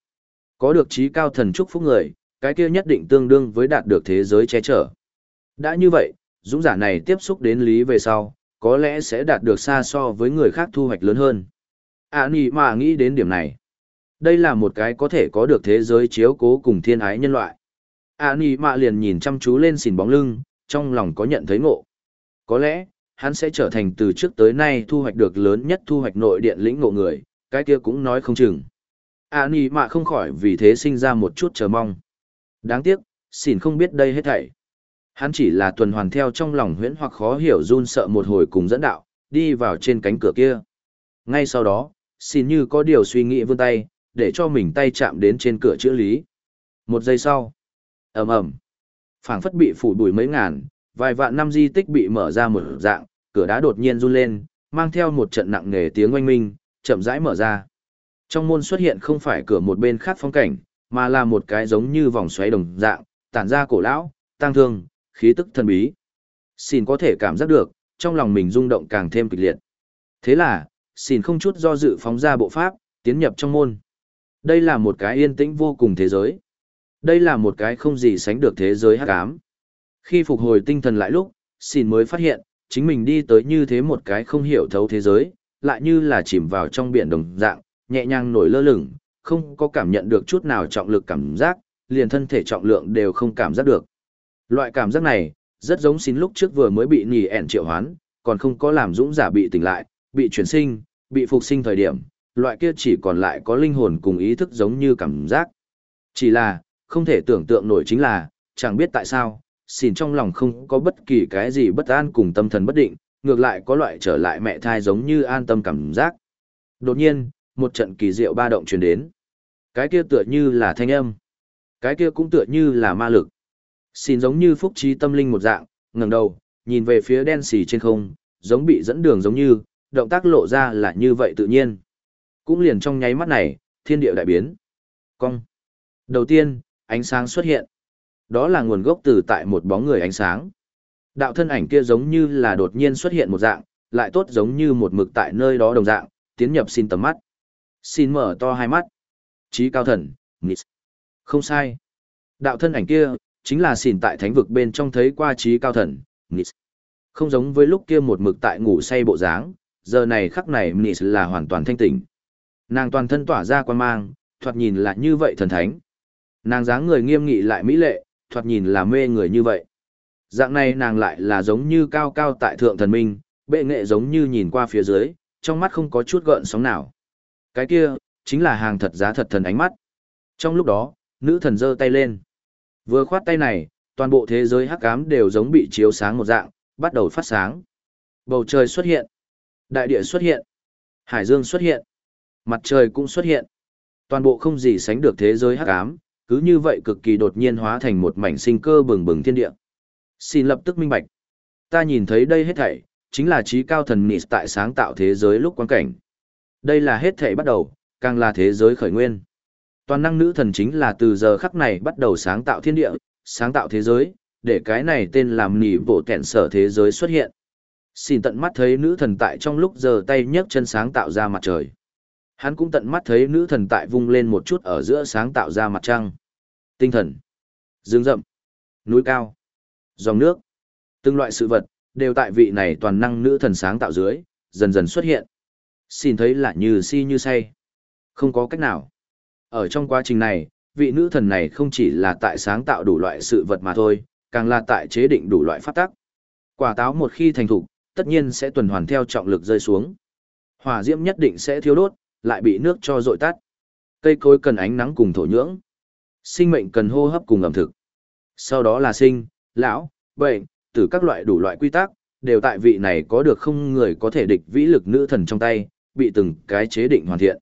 Có được trí cao thần chúc phúc người, cái kia nhất định tương đương với đạt được thế giới che chở. Đã như vậy, dũng giả này tiếp xúc đến lý về sau, có lẽ sẽ đạt được xa so với người khác thu hoạch lớn hơn. À nì mà nghĩ đến điểm này. Đây là một cái có thể có được thế giới chiếu cố cùng thiên ái nhân loại. À nì mà liền nhìn chăm chú lên xìn bóng lưng, trong lòng có nhận thấy ngộ. Có lẽ, hắn sẽ trở thành từ trước tới nay thu hoạch được lớn nhất thu hoạch nội điện lĩnh ngộ người, cái kia cũng nói không chừng. À nì mà không khỏi vì thế sinh ra một chút chờ mong. Đáng tiếc, xỉn không biết đây hết thảy. Hắn chỉ là tuần hoàn theo trong lòng huyễn hoặc khó hiểu run sợ một hồi cùng dẫn đạo, đi vào trên cánh cửa kia. Ngay sau đó, xin như có điều suy nghĩ vươn tay, để cho mình tay chạm đến trên cửa chữa lý. Một giây sau, ầm ầm, phảng phất bị phủ bụi mấy ngàn, vài vạn năm di tích bị mở ra một dạng, cửa đá đột nhiên run lên, mang theo một trận nặng nề tiếng oanh minh, chậm rãi mở ra. Trong môn xuất hiện không phải cửa một bên khác phong cảnh, mà là một cái giống như vòng xoáy đồng dạng, tản ra cổ lão, tăng thương, khí tức thần bí. Xin có thể cảm giác được, trong lòng mình rung động càng thêm kịch liệt. Thế là, xin không chút do dự phóng ra bộ pháp, tiến nhập trong môn. Đây là một cái yên tĩnh vô cùng thế giới. Đây là một cái không gì sánh được thế giới hắc ám. Khi phục hồi tinh thần lại lúc, xin mới phát hiện, chính mình đi tới như thế một cái không hiểu thấu thế giới, lại như là chìm vào trong biển đồng dạng, nhẹ nhàng nổi lơ lửng, không có cảm nhận được chút nào trọng lực cảm giác, liền thân thể trọng lượng đều không cảm giác được. Loại cảm giác này, rất giống xin lúc trước vừa mới bị nỉ ẻn triệu hoán, còn không có làm dũng giả bị tỉnh lại, bị chuyển sinh, bị phục sinh thời điểm, loại kia chỉ còn lại có linh hồn cùng ý thức giống như cảm giác. Chỉ là, không thể tưởng tượng nổi chính là, chẳng biết tại sao, xin trong lòng không có bất kỳ cái gì bất an cùng tâm thần bất định, ngược lại có loại trở lại mẹ thai giống như an tâm cảm giác. Đột nhiên, một trận kỳ diệu ba động truyền đến. Cái kia tựa như là thanh âm. Cái kia cũng tựa như là ma lực. Xin giống như phúc trí tâm linh một dạng, ngẩng đầu, nhìn về phía đen xì trên không, giống bị dẫn đường giống như, động tác lộ ra là như vậy tự nhiên. Cũng liền trong nháy mắt này, thiên địa đại biến. Cong. Đầu tiên, ánh sáng xuất hiện. Đó là nguồn gốc từ tại một bóng người ánh sáng. Đạo thân ảnh kia giống như là đột nhiên xuất hiện một dạng, lại tốt giống như một mực tại nơi đó đồng dạng, tiến nhập xin tầm mắt. Xin mở to hai mắt. Chí cao thần, Nis. Không sai. Đạo thân ảnh kia, chính là xỉn tại thánh vực bên trong thấy qua trí cao thần, Nis. Không giống với lúc kia một mực tại ngủ say bộ dáng, giờ này khắc này Nis là hoàn toàn thanh tỉnh. Nàng toàn thân tỏa ra quan mang, thoạt nhìn là như vậy thần thánh. Nàng dáng người nghiêm nghị lại mỹ lệ, thoạt nhìn là mê người như vậy. Dạng này nàng lại là giống như cao cao tại thượng thần minh, bệ nghệ giống như nhìn qua phía dưới, trong mắt không có chút gợn sóng nào. Cái kia, chính là hàng thật giá thật thần ánh mắt. Trong lúc đó, nữ thần giơ tay lên. Vừa khoát tay này, toàn bộ thế giới hắc ám đều giống bị chiếu sáng một dạng, bắt đầu phát sáng. Bầu trời xuất hiện, đại địa xuất hiện, hải dương xuất hiện, mặt trời cũng xuất hiện. Toàn bộ không gì sánh được thế giới hắc ám, cứ như vậy cực kỳ đột nhiên hóa thành một mảnh sinh cơ bừng bừng thiên địa. Xin lập tức minh bạch. Ta nhìn thấy đây hết thảy, chính là trí cao thần Nis tại sáng tạo thế giới lúc quan cảnh. Đây là hết thảy bắt đầu, càng là thế giới khởi nguyên. Toàn năng nữ thần chính là từ giờ khắc này bắt đầu sáng tạo thiên địa, sáng tạo thế giới, để cái này tên làm nỉ bộ kẹn sở thế giới xuất hiện. Xin tận mắt thấy nữ thần tại trong lúc giờ tay nhấc chân sáng tạo ra mặt trời. Hắn cũng tận mắt thấy nữ thần tại vung lên một chút ở giữa sáng tạo ra mặt trăng. Tinh thần, dương rậm, núi cao, dòng nước, từng loại sự vật, đều tại vị này toàn năng nữ thần sáng tạo dưới, dần dần xuất hiện. Xin thấy là như si như say. Không có cách nào. Ở trong quá trình này, vị nữ thần này không chỉ là tại sáng tạo đủ loại sự vật mà thôi, càng là tại chế định đủ loại pháp tắc. Quả táo một khi thành thục, tất nhiên sẽ tuần hoàn theo trọng lực rơi xuống. Hỏa diễm nhất định sẽ thiếu đốt, lại bị nước cho dội tắt. Cây cối cần ánh nắng cùng thổ nhưỡng. Sinh mệnh cần hô hấp cùng ẩm thực. Sau đó là sinh, lão, bệnh, từ các loại đủ loại quy tắc, đều tại vị này có được không người có thể địch vĩ lực nữ thần trong tay, bị từng cái chế định hoàn thiện.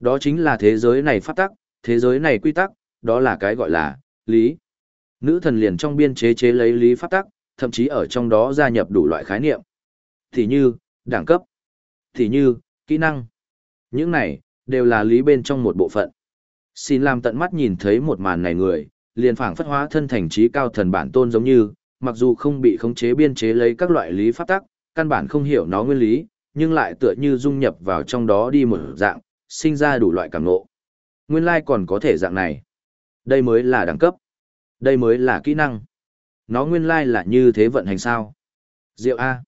Đó chính là thế giới này phát tắc, thế giới này quy tắc, đó là cái gọi là lý. Nữ thần liền trong biên chế chế lấy lý phát tắc, thậm chí ở trong đó gia nhập đủ loại khái niệm. Thì như, đẳng cấp. Thì như, kỹ năng. Những này, đều là lý bên trong một bộ phận. Xin làm tận mắt nhìn thấy một màn này người, liền phảng phất hóa thân thành trí cao thần bản tôn giống như, mặc dù không bị khống chế biên chế lấy các loại lý pháp tắc, căn bản không hiểu nó nguyên lý, nhưng lại tựa như dung nhập vào trong đó đi một dạng, sinh ra đủ loại cảm ngộ. Nguyên lai like còn có thể dạng này. Đây mới là đẳng cấp. Đây mới là kỹ năng. Nó nguyên lai like là như thế vận hành sao. Diệu A.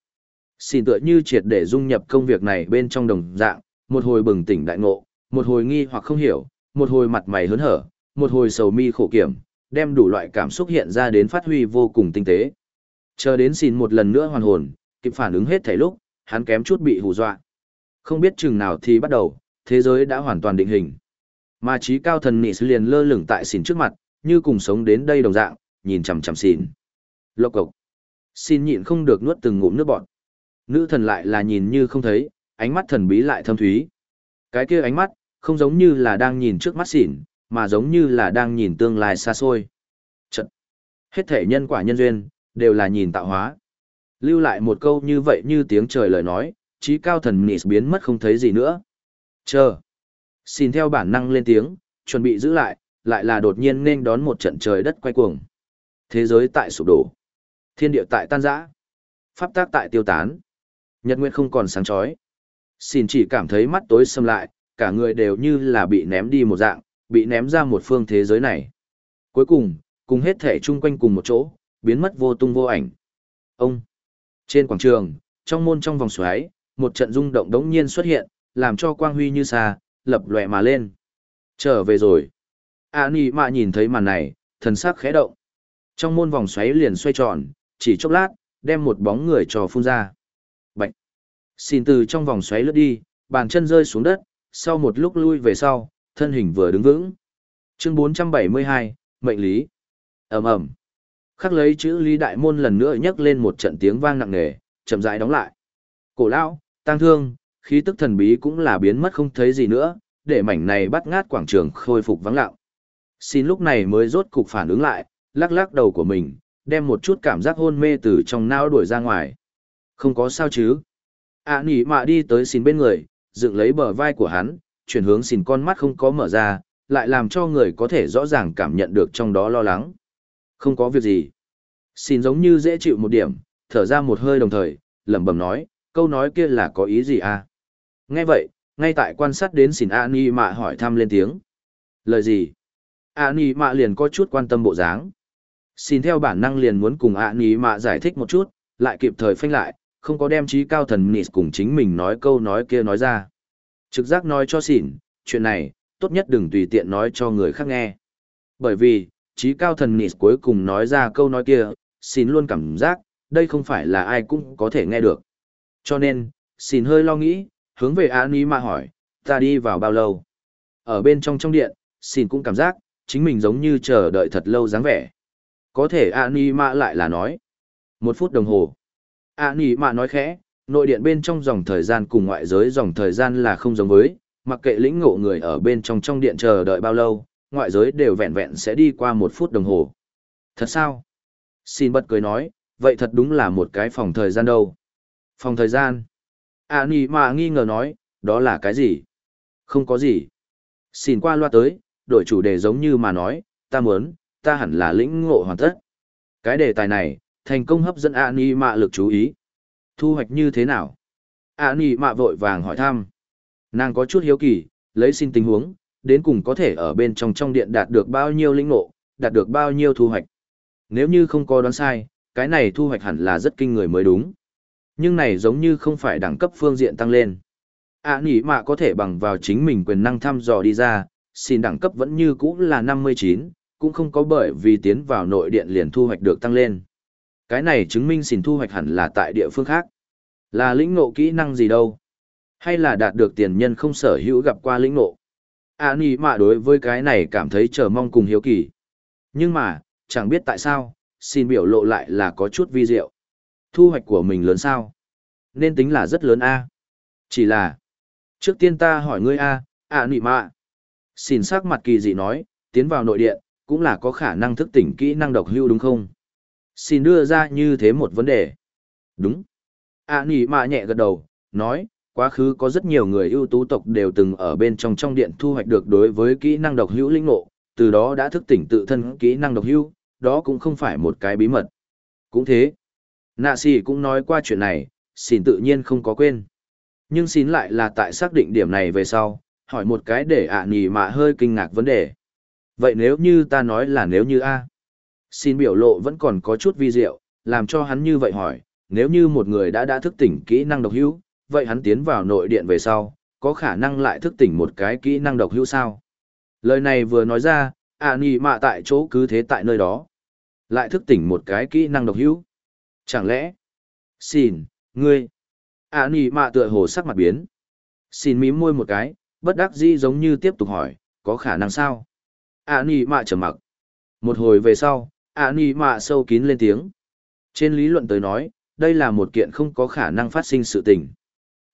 Xin tựa như triệt để dung nhập công việc này bên trong đồng dạng, một hồi bừng tỉnh đại ngộ, một hồi nghi hoặc không hiểu, một hồi mặt mày hớn hở, một hồi sầu mi khổ kiểm, đem đủ loại cảm xúc hiện ra đến phát huy vô cùng tinh tế. Chờ đến xin một lần nữa hoàn hồn, kịp phản ứng hết thảy lúc, hắn kém chút bị hù dọa. Không biết chừng nào thì bắt đầu, thế giới đã hoàn toàn định hình. Mà trí cao thần nị liền lơ lửng tại xỉn trước mặt, như cùng sống đến đây đồng dạng, nhìn chằm chằm xỉn. Lộc cộc. Xin nhịn không được nuốt từng ngụm nước bọt. Nữ thần lại là nhìn như không thấy, ánh mắt thần bí lại thâm thúy. Cái kia ánh mắt, không giống như là đang nhìn trước mắt xỉn, mà giống như là đang nhìn tương lai xa xôi. Trận. Hết thể nhân quả nhân duyên, đều là nhìn tạo hóa. Lưu lại một câu như vậy như tiếng trời lời nói, trí cao thần nịt biến mất không thấy gì nữa. Chờ. Xin theo bản năng lên tiếng, chuẩn bị giữ lại, lại là đột nhiên nên đón một trận trời đất quay cuồng. Thế giới tại sụp đổ. Thiên địa tại tan rã. Pháp tác tại tiêu tán. Nhật nguyện không còn sáng chói. Xin chỉ cảm thấy mắt tối sầm lại, cả người đều như là bị ném đi một dạng, bị ném ra một phương thế giới này. Cuối cùng, cùng hết thể chung quanh cùng một chỗ, biến mất vô tung vô ảnh. Ông. Trên quảng trường, trong môn trong vòng xoáy, một trận rung động đống nhiên xuất hiện, làm cho quang huy như xa, lập lòe mà lên. Trở về rồi. A Nì Mạ nhìn thấy màn này, thần sắc khẽ động. Trong môn vòng xoáy liền xoay tròn, chỉ chốc lát, đem một bóng người trò phun ra. Xin từ trong vòng xoáy lướt đi, bàn chân rơi xuống đất, sau một lúc lui về sau, thân hình vừa đứng vững. Chương 472, mệnh lý. ầm ầm Khắc lấy chữ Lý Đại Môn lần nữa nhấc lên một trận tiếng vang nặng nề, chậm rãi đóng lại. Cổ lão, tăng thương, khí tức thần bí cũng là biến mất không thấy gì nữa, để mảnh này bắt ngát quảng trường khôi phục vắng lặng. Xin lúc này mới rốt cục phản ứng lại, lắc lắc đầu của mình, đem một chút cảm giác hôn mê từ trong não đuổi ra ngoài. Không có sao chứ. À nỉ mạ đi tới xin bên người, dựng lấy bờ vai của hắn, chuyển hướng xin con mắt không có mở ra, lại làm cho người có thể rõ ràng cảm nhận được trong đó lo lắng. Không có việc gì. Xin giống như dễ chịu một điểm, thở ra một hơi đồng thời, lẩm bẩm nói, câu nói kia là có ý gì à? Nghe vậy, ngay tại quan sát đến xin A Ni Mạ hỏi thăm lên tiếng. Lời gì? A Ni Mạ liền có chút quan tâm bộ dáng. Xin theo bản năng liền muốn cùng A Ni Mạ giải thích một chút, lại kịp thời phanh lại, không có đem trí cao thần nịt cùng chính mình nói câu nói kia nói ra. Trực giác nói cho xỉn, chuyện này, tốt nhất đừng tùy tiện nói cho người khác nghe. Bởi vì, trí cao thần nịt cuối cùng nói ra câu nói kia, xỉn luôn cảm giác, đây không phải là ai cũng có thể nghe được. Cho nên, xỉn hơi lo nghĩ, hướng về Ani mà hỏi, ta đi vào bao lâu? Ở bên trong trong điện, xỉn cũng cảm giác, chính mình giống như chờ đợi thật lâu dáng vẻ. Có thể Ani mà lại là nói. Một phút đồng hồ. Ah Nỉ Mạ nói khẽ, nội điện bên trong dòng thời gian cùng ngoại giới dòng thời gian là không giống với, mặc kệ lĩnh ngộ người ở bên trong trong điện chờ đợi bao lâu, ngoại giới đều vẹn vẹn sẽ đi qua một phút đồng hồ. Thật sao? Xin bật cười nói, vậy thật đúng là một cái phòng thời gian đâu. Phòng thời gian. À Nỉ Mạ nghi ngờ nói, đó là cái gì? Không có gì. Xin qua loa tới, đổi chủ đề giống như mà nói, ta muốn, ta hẳn là lĩnh ngộ hoàn tất. Cái đề tài này, thành công hấp dẫn A Ni Mạ lực chú ý. Thu hoạch như thế nào? A Ni Mạ vội vàng hỏi thăm. Nàng có chút hiếu kỳ, lấy xin tình huống, đến cùng có thể ở bên trong trong điện đạt được bao nhiêu lĩnh ngộ, đạt được bao nhiêu thu hoạch. Nếu như không có đoán sai, cái này thu hoạch hẳn là rất kinh người mới đúng. Nhưng này giống như không phải đẳng cấp phương diện tăng lên. À nỉ mạ có thể bằng vào chính mình quyền năng thăm dò đi ra, xin đẳng cấp vẫn như cũ là 59, cũng không có bởi vì tiến vào nội điện liền thu hoạch được tăng lên. Cái này chứng minh xin thu hoạch hẳn là tại địa phương khác. Là lĩnh ngộ kỹ năng gì đâu? Hay là đạt được tiền nhân không sở hữu gặp qua lĩnh ngộ? À nỉ mạ đối với cái này cảm thấy chờ mong cùng hiếu kỳ. Nhưng mà, chẳng biết tại sao, xin biểu lộ lại là có chút vi diệu. Thu hoạch của mình lớn sao? Nên tính là rất lớn a. Chỉ là, trước tiên ta hỏi ngươi a, à nị mạ. Xin sắc mặt kỳ dị nói, tiến vào nội điện, cũng là có khả năng thức tỉnh kỹ năng độc hưu đúng không? Xin đưa ra như thế một vấn đề. Đúng. À nỉ mạ nhẹ gật đầu, nói, Quá khứ có rất nhiều người ưu tú tộc đều từng ở bên trong trong điện thu hoạch được đối với kỹ năng độc hữu linh ngộ, từ đó đã thức tỉnh tự thân kỹ năng độc hữu, đó cũng không phải một cái bí mật. Cũng thế, nạ xì cũng nói qua chuyện này, xin tự nhiên không có quên. Nhưng xin lại là tại xác định điểm này về sau, hỏi một cái để ạ à mạ hơi kinh ngạc vấn đề. Vậy nếu như ta nói là nếu như A, xin biểu lộ vẫn còn có chút vi diệu, làm cho hắn như vậy hỏi, nếu như một người đã đã thức tỉnh kỹ năng độc hữu, vậy hắn tiến vào nội điện về sau, có khả năng lại thức tỉnh một cái kỹ năng độc hữu sao? Lời này vừa nói ra, ạ nì mạ tại chỗ cứ thế tại nơi đó. Lại thức tỉnh một cái kỹ năng độc hữu. Chẳng lẽ? Xin, ngươi. ạ nì mạ tựa hồ sắc mặt biến. Xin mím môi một cái, bất đắc dĩ giống như tiếp tục hỏi, có khả năng sao? ạ nì mạ trầm mặc. Một hồi về sau, ạ nì mạ sâu kín lên tiếng. Trên lý luận tới nói, đây là một kiện không có khả năng phát sinh sự tình.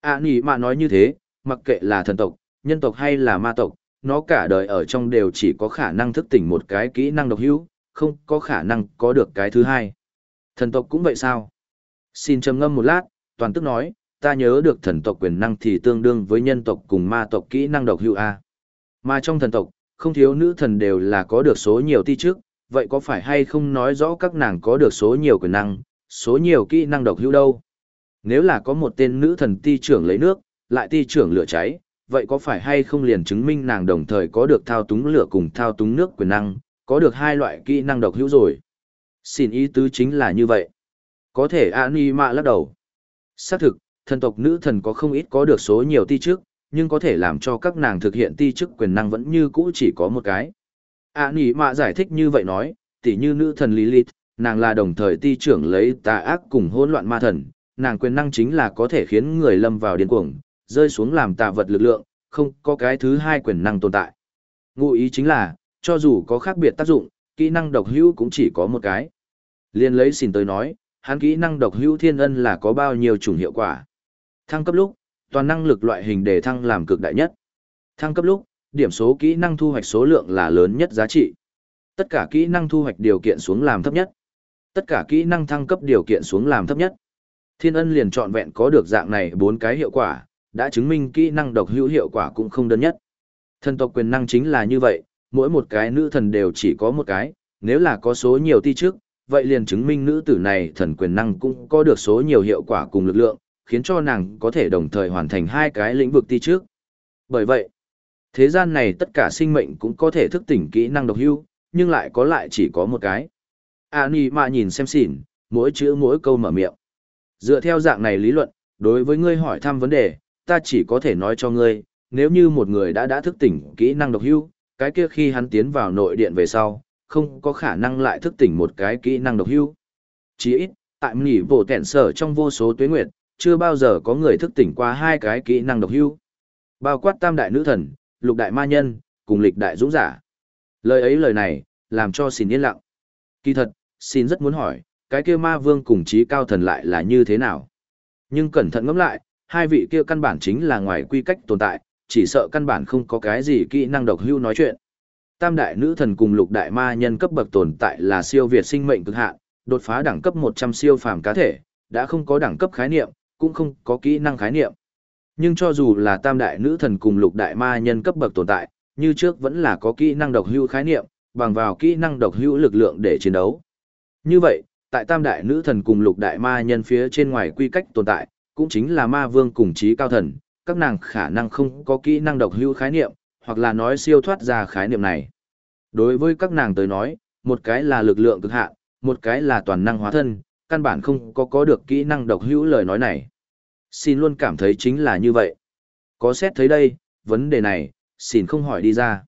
ạ nì mạ nói như thế, mặc kệ là thần tộc, nhân tộc hay là ma tộc, nó cả đời ở trong đều chỉ có khả năng thức tỉnh một cái kỹ năng độc hữu, không có khả năng có được cái thứ hai. Thần tộc cũng vậy sao? Xin trầm ngâm một lát, toàn tức nói, ta nhớ được thần tộc quyền năng thì tương đương với nhân tộc cùng ma tộc kỹ năng độc hữu A. Mà trong thần tộc, không thiếu nữ thần đều là có được số nhiều ti trước, vậy có phải hay không nói rõ các nàng có được số nhiều quyền năng, số nhiều kỹ năng độc hữu đâu? Nếu là có một tên nữ thần ti trưởng lấy nước, lại ti trưởng lửa cháy, vậy có phải hay không liền chứng minh nàng đồng thời có được thao túng lửa cùng thao túng nước quyền năng, có được hai loại kỹ năng độc hữu rồi? Xin ý tứ chính là như vậy. Có thể Anima lắc đầu. Xác thực, thần tộc nữ thần có không ít có được số nhiều ti trước, nhưng có thể làm cho các nàng thực hiện ti chức quyền năng vẫn như cũ chỉ có một cái. Anima giải thích như vậy nói, tỉ như nữ thần Lilith, nàng là đồng thời ti trưởng lấy tà ác cùng hỗn loạn ma thần, nàng quyền năng chính là có thể khiến người lâm vào điên cuồng, rơi xuống làm tà vật lực lượng, không có cái thứ hai quyền năng tồn tại. Ngụ ý chính là, cho dù có khác biệt tác dụng, kỹ năng độc hữu cũng chỉ có một cái. Liên lấy xin tới nói, hắn kỹ năng độc hữu thiên ân là có bao nhiêu chủng hiệu quả. Thăng cấp lúc, toàn năng lực loại hình đề thăng làm cực đại nhất. Thăng cấp lúc, điểm số kỹ năng thu hoạch số lượng là lớn nhất giá trị. Tất cả kỹ năng thu hoạch điều kiện xuống làm thấp nhất. Tất cả kỹ năng thăng cấp điều kiện xuống làm thấp nhất. Thiên ân liền trọn vẹn có được dạng này bốn cái hiệu quả, đã chứng minh kỹ năng độc hữu hiệu quả cũng không đơn nhất. Thần tộc quyền năng chính là như vậy, mỗi một cái nữ thần đều chỉ có một cái, nếu là có số nhiều ti trước, vậy liền chứng minh nữ tử này thần quyền năng cũng có được số nhiều hiệu quả cùng lực lượng, khiến cho nàng có thể đồng thời hoàn thành hai cái lĩnh vực ti trước. Bởi vậy, thế gian này tất cả sinh mệnh cũng có thể thức tỉnh kỹ năng độc hưu, nhưng lại có lại chỉ có một cái. Ani mà nhìn xem xỉn, mỗi chữ mỗi câu mở miệng. Dựa theo dạng này lý luận, đối với ngươi hỏi thăm vấn đề, ta chỉ có thể nói cho ngươi, nếu như một người đã đã thức tỉnh kỹ năng độc hưu, cái kia khi hắn tiến vào nội điện về sau, không có khả năng lại thức tỉnh một cái kỹ năng độc hưu. Chỉ ít, tại nghỉ bộ tẹn sở trong vô số tuế nguyệt, chưa bao giờ có người thức tỉnh qua hai cái kỹ năng độc hưu. Bao quát tam đại nữ thần, lục đại ma nhân, cùng lịch đại dũng giả. Lời ấy lời này, làm cho xin yên lặng. Kỳ thật, xin rất muốn hỏi, cái kia ma vương cùng trí cao thần lại là như thế nào? Nhưng cẩn thận ngẫm lại, hai vị kia căn bản chính là ngoài quy cách tồn tại, chỉ sợ căn bản không có cái gì kỹ năng độc hưu nói chuyện. Tam đại nữ thần cùng lục đại ma nhân cấp bậc tồn tại là siêu việt sinh mệnh cực hạn, đột phá đẳng cấp 100 siêu phàm cá thể, đã không có đẳng cấp khái niệm, cũng không có kỹ năng khái niệm. Nhưng cho dù là tam đại nữ thần cùng lục đại ma nhân cấp bậc tồn tại, như trước vẫn là có kỹ năng độc hưu khái niệm, bằng vào kỹ năng độc hữu lực lượng để chiến đấu. Như vậy, tại tam đại nữ thần cùng lục đại ma nhân phía trên ngoài quy cách tồn tại, cũng chính là ma vương cùng trí cao thần, các nàng khả năng không có kỹ năng độc hữu khái niệm, hoặc là nói siêu thoát ra khái niệm này. Đối với các nàng tới nói, một cái là lực lượng cực hạn, một cái là toàn năng hóa thân, căn bản không có có được kỹ năng độc hữu lời nói này. Xin luôn cảm thấy chính là như vậy. Có xét thấy đây, vấn đề này, xin không hỏi đi ra.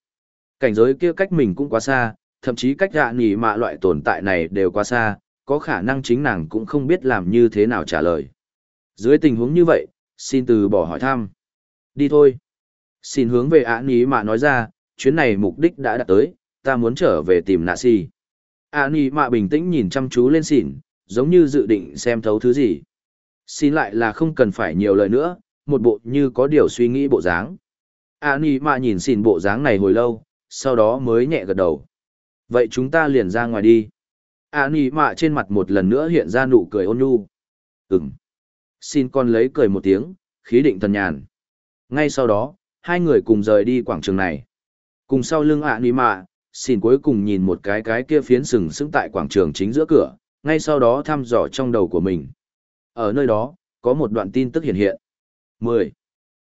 Cảnh giới kia cách mình cũng quá xa, thậm chí cách dạ nỉ mạ loại tồn tại này đều quá xa, có khả năng chính nàng cũng không biết làm như thế nào trả lời. Dưới tình huống như vậy, xin từ bỏ hỏi thăm. Đi thôi. Xin hướng về ạ ní mạ nói ra, chuyến này mục đích đã đạt tới, ta muốn trở về tìm nạ si. ạ ní mạ bình tĩnh nhìn chăm chú lên xỉn, giống như dự định xem thấu thứ gì. Xin lại là không cần phải nhiều lời nữa, một bộ như có điều suy nghĩ bộ dáng. a ni mạ nhìn xin bộ dáng này hồi lâu, sau đó mới nhẹ gật đầu. Vậy chúng ta liền ra ngoài đi. a ni mạ trên mặt một lần nữa hiện ra nụ cười ôn nhu. ừng xin con lấy cười một tiếng, khí định thần nhàn. Ngay sau đó, hai người cùng rời đi quảng trường này. Cùng sau lưng ạ nì mạ, xin cuối cùng nhìn một cái cái kia phiến sừng sững tại quảng trường chính giữa cửa, ngay sau đó thăm dò trong đầu của mình. Ở nơi đó, có một đoạn tin tức hiện hiện. 10.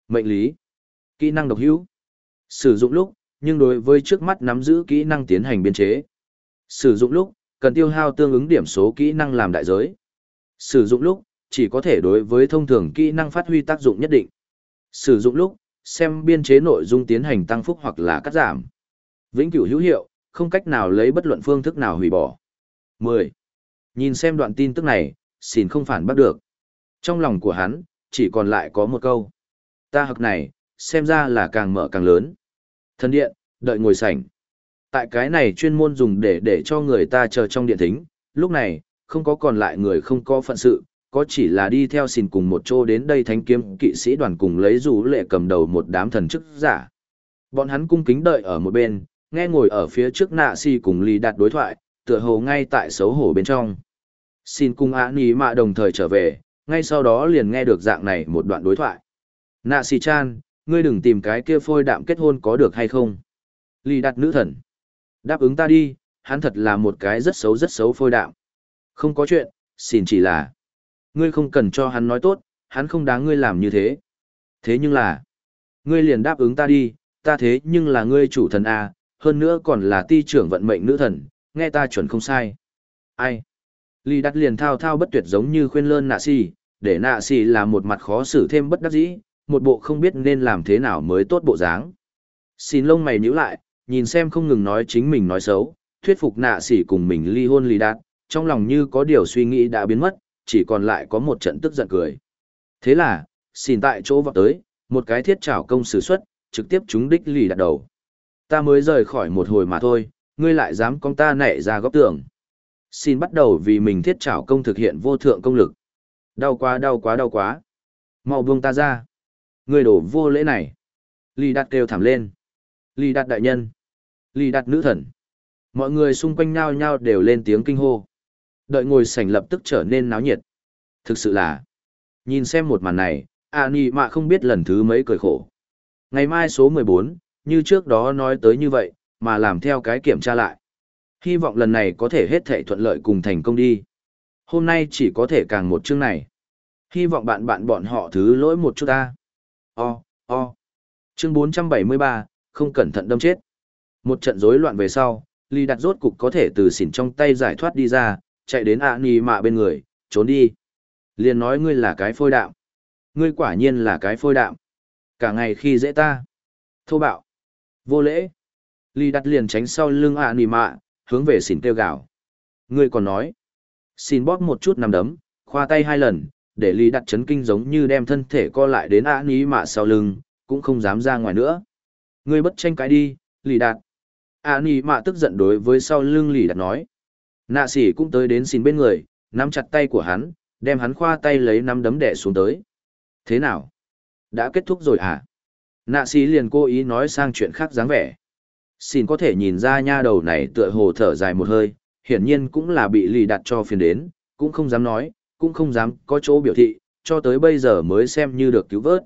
Mệnh lý. Kỹ năng độc hữu. Sử dụng lúc, nhưng đối với trước mắt nắm giữ kỹ năng tiến hành biên chế. Sử dụng lúc, cần tiêu hao tương ứng điểm số kỹ năng làm đại giới. Sử dụng lúc, chỉ có thể đối với thông thường kỹ năng phát huy tác dụng nhất định. Sử dụng lúc, xem biên chế nội dung tiến hành tăng phúc hoặc là cắt giảm. Vĩnh cửu hữu hiệu, không cách nào lấy bất luận phương thức nào hủy bỏ. 10. Nhìn xem đoạn tin tức này, xin không phản bắt được. Trong lòng của hắn, chỉ còn lại có một câu. Ta học này, xem ra là càng mở càng lớn. Thần điện, đợi ngồi sảnh. Tại cái này chuyên môn dùng để để cho người ta chờ trong điện thính, lúc này, không có còn lại người không có phận sự, có chỉ là đi theo xin cùng một chỗ đến đây thánh kiếm kỵ sĩ đoàn cùng lấy rủ lệ cầm đầu một đám thần chức giả. Bọn hắn cung kính đợi ở một bên, nghe ngồi ở phía trước nạ si cùng lì đạt đối thoại, tựa hồ ngay tại xấu hổ bên trong. Xin cùng ạ nì mạ đồng thời trở về, ngay sau đó liền nghe được dạng này một đoạn đối thoại. Nạ xì chan, ngươi đừng tìm cái kia phôi đạm kết hôn có được hay không? Lì đặt nữ thần. Đáp ứng ta đi, hắn thật là một cái rất xấu rất xấu phôi đạm. Không có chuyện, xin chỉ là. Ngươi không cần cho hắn nói tốt, hắn không đáng ngươi làm như thế. Thế nhưng là, ngươi liền đáp ứng ta đi, ta thế nhưng là ngươi chủ thần A, hơn nữa còn là ti trưởng vận mệnh nữ thần, nghe ta chuẩn không sai. Ai? Lý Đắt liền thao thao bất tuyệt giống như khuyên lơn nạ si, để nạ si là một mặt khó xử thêm bất đắc dĩ, một bộ không biết nên làm thế nào mới tốt bộ dáng. Xin lông mày nhíu lại, nhìn xem không ngừng nói chính mình nói xấu, thuyết phục nạ sỉ cùng mình ly hôn Lý Đắt, trong lòng như có điều suy nghĩ đã biến mất, chỉ còn lại có một trận tức giận cười. Thế là, xin tại chỗ vọt tới, một cái thiết trảo công sử xuất, trực tiếp trúng đích lì đặt đầu. Ta mới rời khỏi một hồi mà thôi, ngươi lại dám con ta nảy ra góc tường. Xin bắt đầu vì mình thiết trảo công thực hiện vô thượng công lực. Đau quá đau quá đau quá. mau buông ta ra. người đổ vô lễ này. Lì đặt kêu thảm lên. Lì đặt đại nhân. Lì đặt nữ thần. Mọi người xung quanh nhau nhau đều lên tiếng kinh hô. Đợi ngồi sảnh lập tức trở nên náo nhiệt. Thực sự là, nhìn xem một màn này, à nì mạ không biết lần thứ mấy cười khổ. Ngày mai số 14, như trước đó nói tới như vậy, mà làm theo cái kiểm tra lại. Hy vọng lần này có thể hết thể thuận lợi cùng thành công đi. Hôm nay chỉ có thể càng một chương này. Hy vọng bạn bạn bọn họ thứ lỗi một chút ta. O, o. Chương 473, không cẩn thận đâm chết. Một trận rối loạn về sau, Ly đặt rốt cục có thể từ xỉn trong tay giải thoát đi ra, chạy đến ạ nì mạ bên người, trốn đi. Liền nói ngươi là cái phôi đạm. Ngươi quả nhiên là cái phôi đạm. Cả ngày khi dễ ta. Thô bạo. Vô lễ. Ly đặt liền tránh sau lưng ạ nì mạ, hướng về xỉn kêu gào, Ngươi còn nói. Xin bóp một chút nằm đấm, khoa tay hai lần, để lý đặt chấn kinh giống như đem thân thể co lại đến ả ní mạ sau lưng, cũng không dám ra ngoài nữa. Ngươi bất tranh cái đi, Ly đặt. Ả ní mạ tức giận đối với sau lưng Ly đặt nói. Nạ sỉ cũng tới đến xin bên người, nắm chặt tay của hắn, đem hắn khoa tay lấy nắm đấm đẻ xuống tới. Thế nào? Đã kết thúc rồi à? Nạ sĩ liền cố ý nói sang chuyện khác dáng vẻ. Xin có thể nhìn ra nha đầu này tựa hồ thở dài một hơi, hiển nhiên cũng là bị lì đặt cho phiền đến, cũng không dám nói, cũng không dám có chỗ biểu thị, cho tới bây giờ mới xem như được cứu vớt.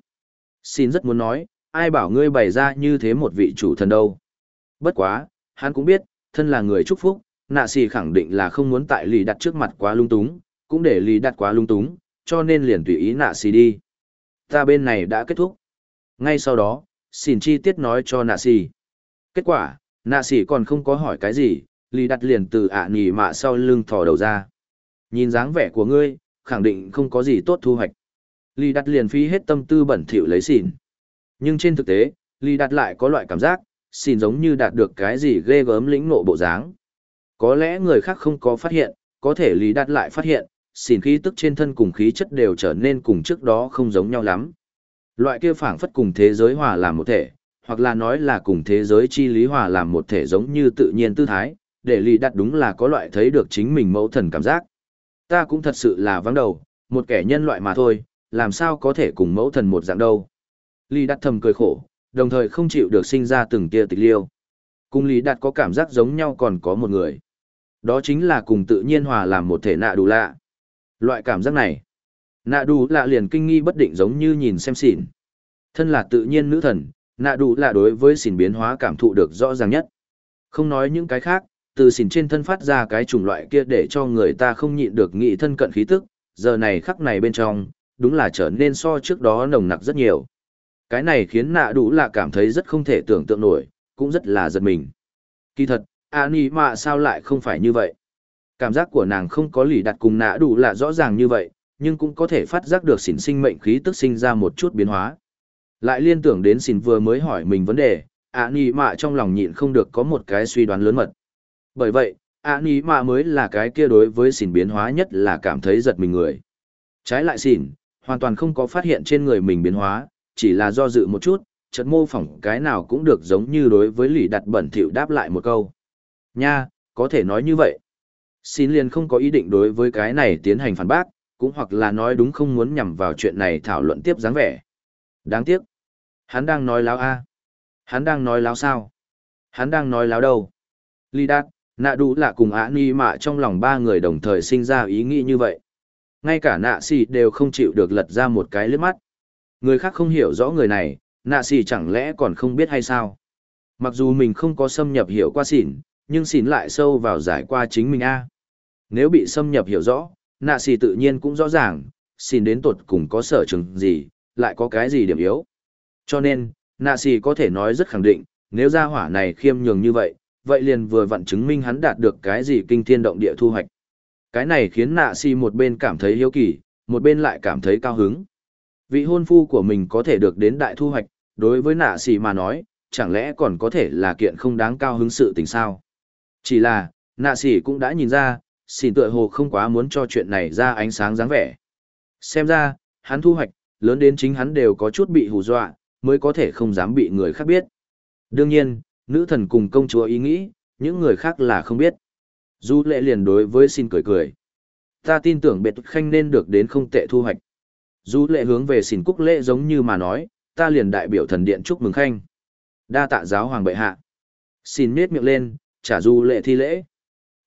Xin rất muốn nói, ai bảo ngươi bày ra như thế một vị chủ thần đâu. Bất quá, hắn cũng biết, thân là người chúc phúc, nạ xì khẳng định là không muốn tại lì đặt trước mặt quá lung túng, cũng để lì đặt quá lung túng, cho nên liền tùy ý nạ xì đi. Ta bên này đã kết thúc. Ngay sau đó, xin chi tiết nói cho nạ xì. Kết quả, nạ xì còn không có hỏi cái gì, lì đặt liền từ ạ à nỉ mạ sau lưng thò đầu ra. Nhìn dáng vẻ của ngươi, khẳng định không có gì tốt thu hoạch. Lì đặt liền phí hết tâm tư bẩn thỉu lấy xỉn. Nhưng trên thực tế, lì đặt lại có loại cảm giác, xỉn giống như đạt được cái gì ghê gớm lĩnh nộ bộ dáng. Có lẽ người khác không có phát hiện, có thể Lý Đạt lại phát hiện, xỉn khí tức trên thân cùng khí chất đều trở nên cùng trước đó không giống nhau lắm. Loại kia phảng phất cùng thế giới hòa làm một thể, hoặc là nói là cùng thế giới chi lý hòa làm một thể giống như tự nhiên tư thái, để lì đặt đúng là có loại thấy được chính mình mẫu thần cảm giác. Ta cũng thật sự là vắng đầu, một kẻ nhân loại mà thôi, làm sao có thể cùng mẫu thần một dạng đâu. Lì đặt thầm cười khổ, đồng thời không chịu được sinh ra từng tia tịch liêu. Cùng Lý Đạt có cảm giác giống nhau còn có một người. Đó chính là cùng tự nhiên hòa làm một thể nạ đủ lạ. Loại cảm giác này, Nạ đủ lạ liền kinh nghi bất định giống như nhìn xem xỉn. Thân là tự nhiên nữ thần, nạ đủ là đối với xỉn biến hóa cảm thụ được rõ ràng nhất. Không nói những cái khác, từ xỉn trên thân phát ra cái chủng loại kia để cho người ta không nhịn được nghĩ thân cận khí tức, giờ này khắc này bên trong, đúng là trở nên so trước đó nồng nặc rất nhiều. Cái này khiến nạ đủ là cảm thấy rất không thể tưởng tượng nổi, cũng rất là giật mình. Kỳ thật, Ani mà sao lại không phải như vậy? Cảm giác của nàng không có lì đặt cùng nạ đủ là rõ ràng như vậy, nhưng cũng có thể phát giác được xỉn sinh mệnh khí tức sinh ra một chút biến hóa. Lại liên tưởng đến xin vừa mới hỏi mình vấn đề, ạ nì mạ trong lòng nhịn không được có một cái suy đoán lớn mật. Bởi vậy, ạ nì mạ mới là cái kia đối với xin biến hóa nhất là cảm thấy giật mình người. Trái lại xin, hoàn toàn không có phát hiện trên người mình biến hóa, chỉ là do dự một chút, chợt mô phỏng cái nào cũng được giống như đối với lì đặt bẩn thỉu đáp lại một câu. Nha, có thể nói như vậy. Xin liền không có ý định đối với cái này tiến hành phản bác, cũng hoặc là nói đúng không muốn nhằm vào chuyện này thảo luận tiếp dáng vẻ. Đáng tiếc. Hắn đang nói láo a Hắn đang nói láo sao? Hắn đang nói láo đâu? Ly Đạt, nạ đủ lạ cùng ả ni mạ trong lòng ba người đồng thời sinh ra ý nghĩ như vậy. Ngay cả nạ xì đều không chịu được lật ra một cái lướt mắt. Người khác không hiểu rõ người này, nạ xì chẳng lẽ còn không biết hay sao? Mặc dù mình không có xâm nhập hiểu qua xỉn, nhưng xỉn lại sâu vào giải qua chính mình a Nếu bị xâm nhập hiểu rõ, nạ xì tự nhiên cũng rõ ràng, xin đến tột cùng có sở trường gì, lại có cái gì điểm yếu. Cho nên, nạ xì có thể nói rất khẳng định, nếu gia hỏa này khiêm nhường như vậy, vậy liền vừa vặn chứng minh hắn đạt được cái gì kinh thiên động địa thu hoạch. Cái này khiến nạ xì một bên cảm thấy hiếu kỳ, một bên lại cảm thấy cao hứng. Vị hôn phu của mình có thể được đến đại thu hoạch, đối với nạ xì mà nói, chẳng lẽ còn có thể là kiện không đáng cao hứng sự tình sao? Chỉ là, nạ xì cũng đã nhìn ra, xin tựa hồ không quá muốn cho chuyện này ra ánh sáng dáng vẻ. Xem ra, hắn thu hoạch, lớn đến chính hắn đều có chút bị hù dọa, mới có thể không dám bị người khác biết. Đương nhiên, nữ thần cùng công chúa ý nghĩ, những người khác là không biết. Du lệ liền đối với xin cười cười. Ta tin tưởng bệt khanh nên được đến không tệ thu hoạch. Du lệ hướng về xin cúc lễ giống như mà nói, ta liền đại biểu thần điện chúc mừng khanh. Đa tạ giáo hoàng bệ hạ. Xin nết miệng lên, trả du lệ thi lễ.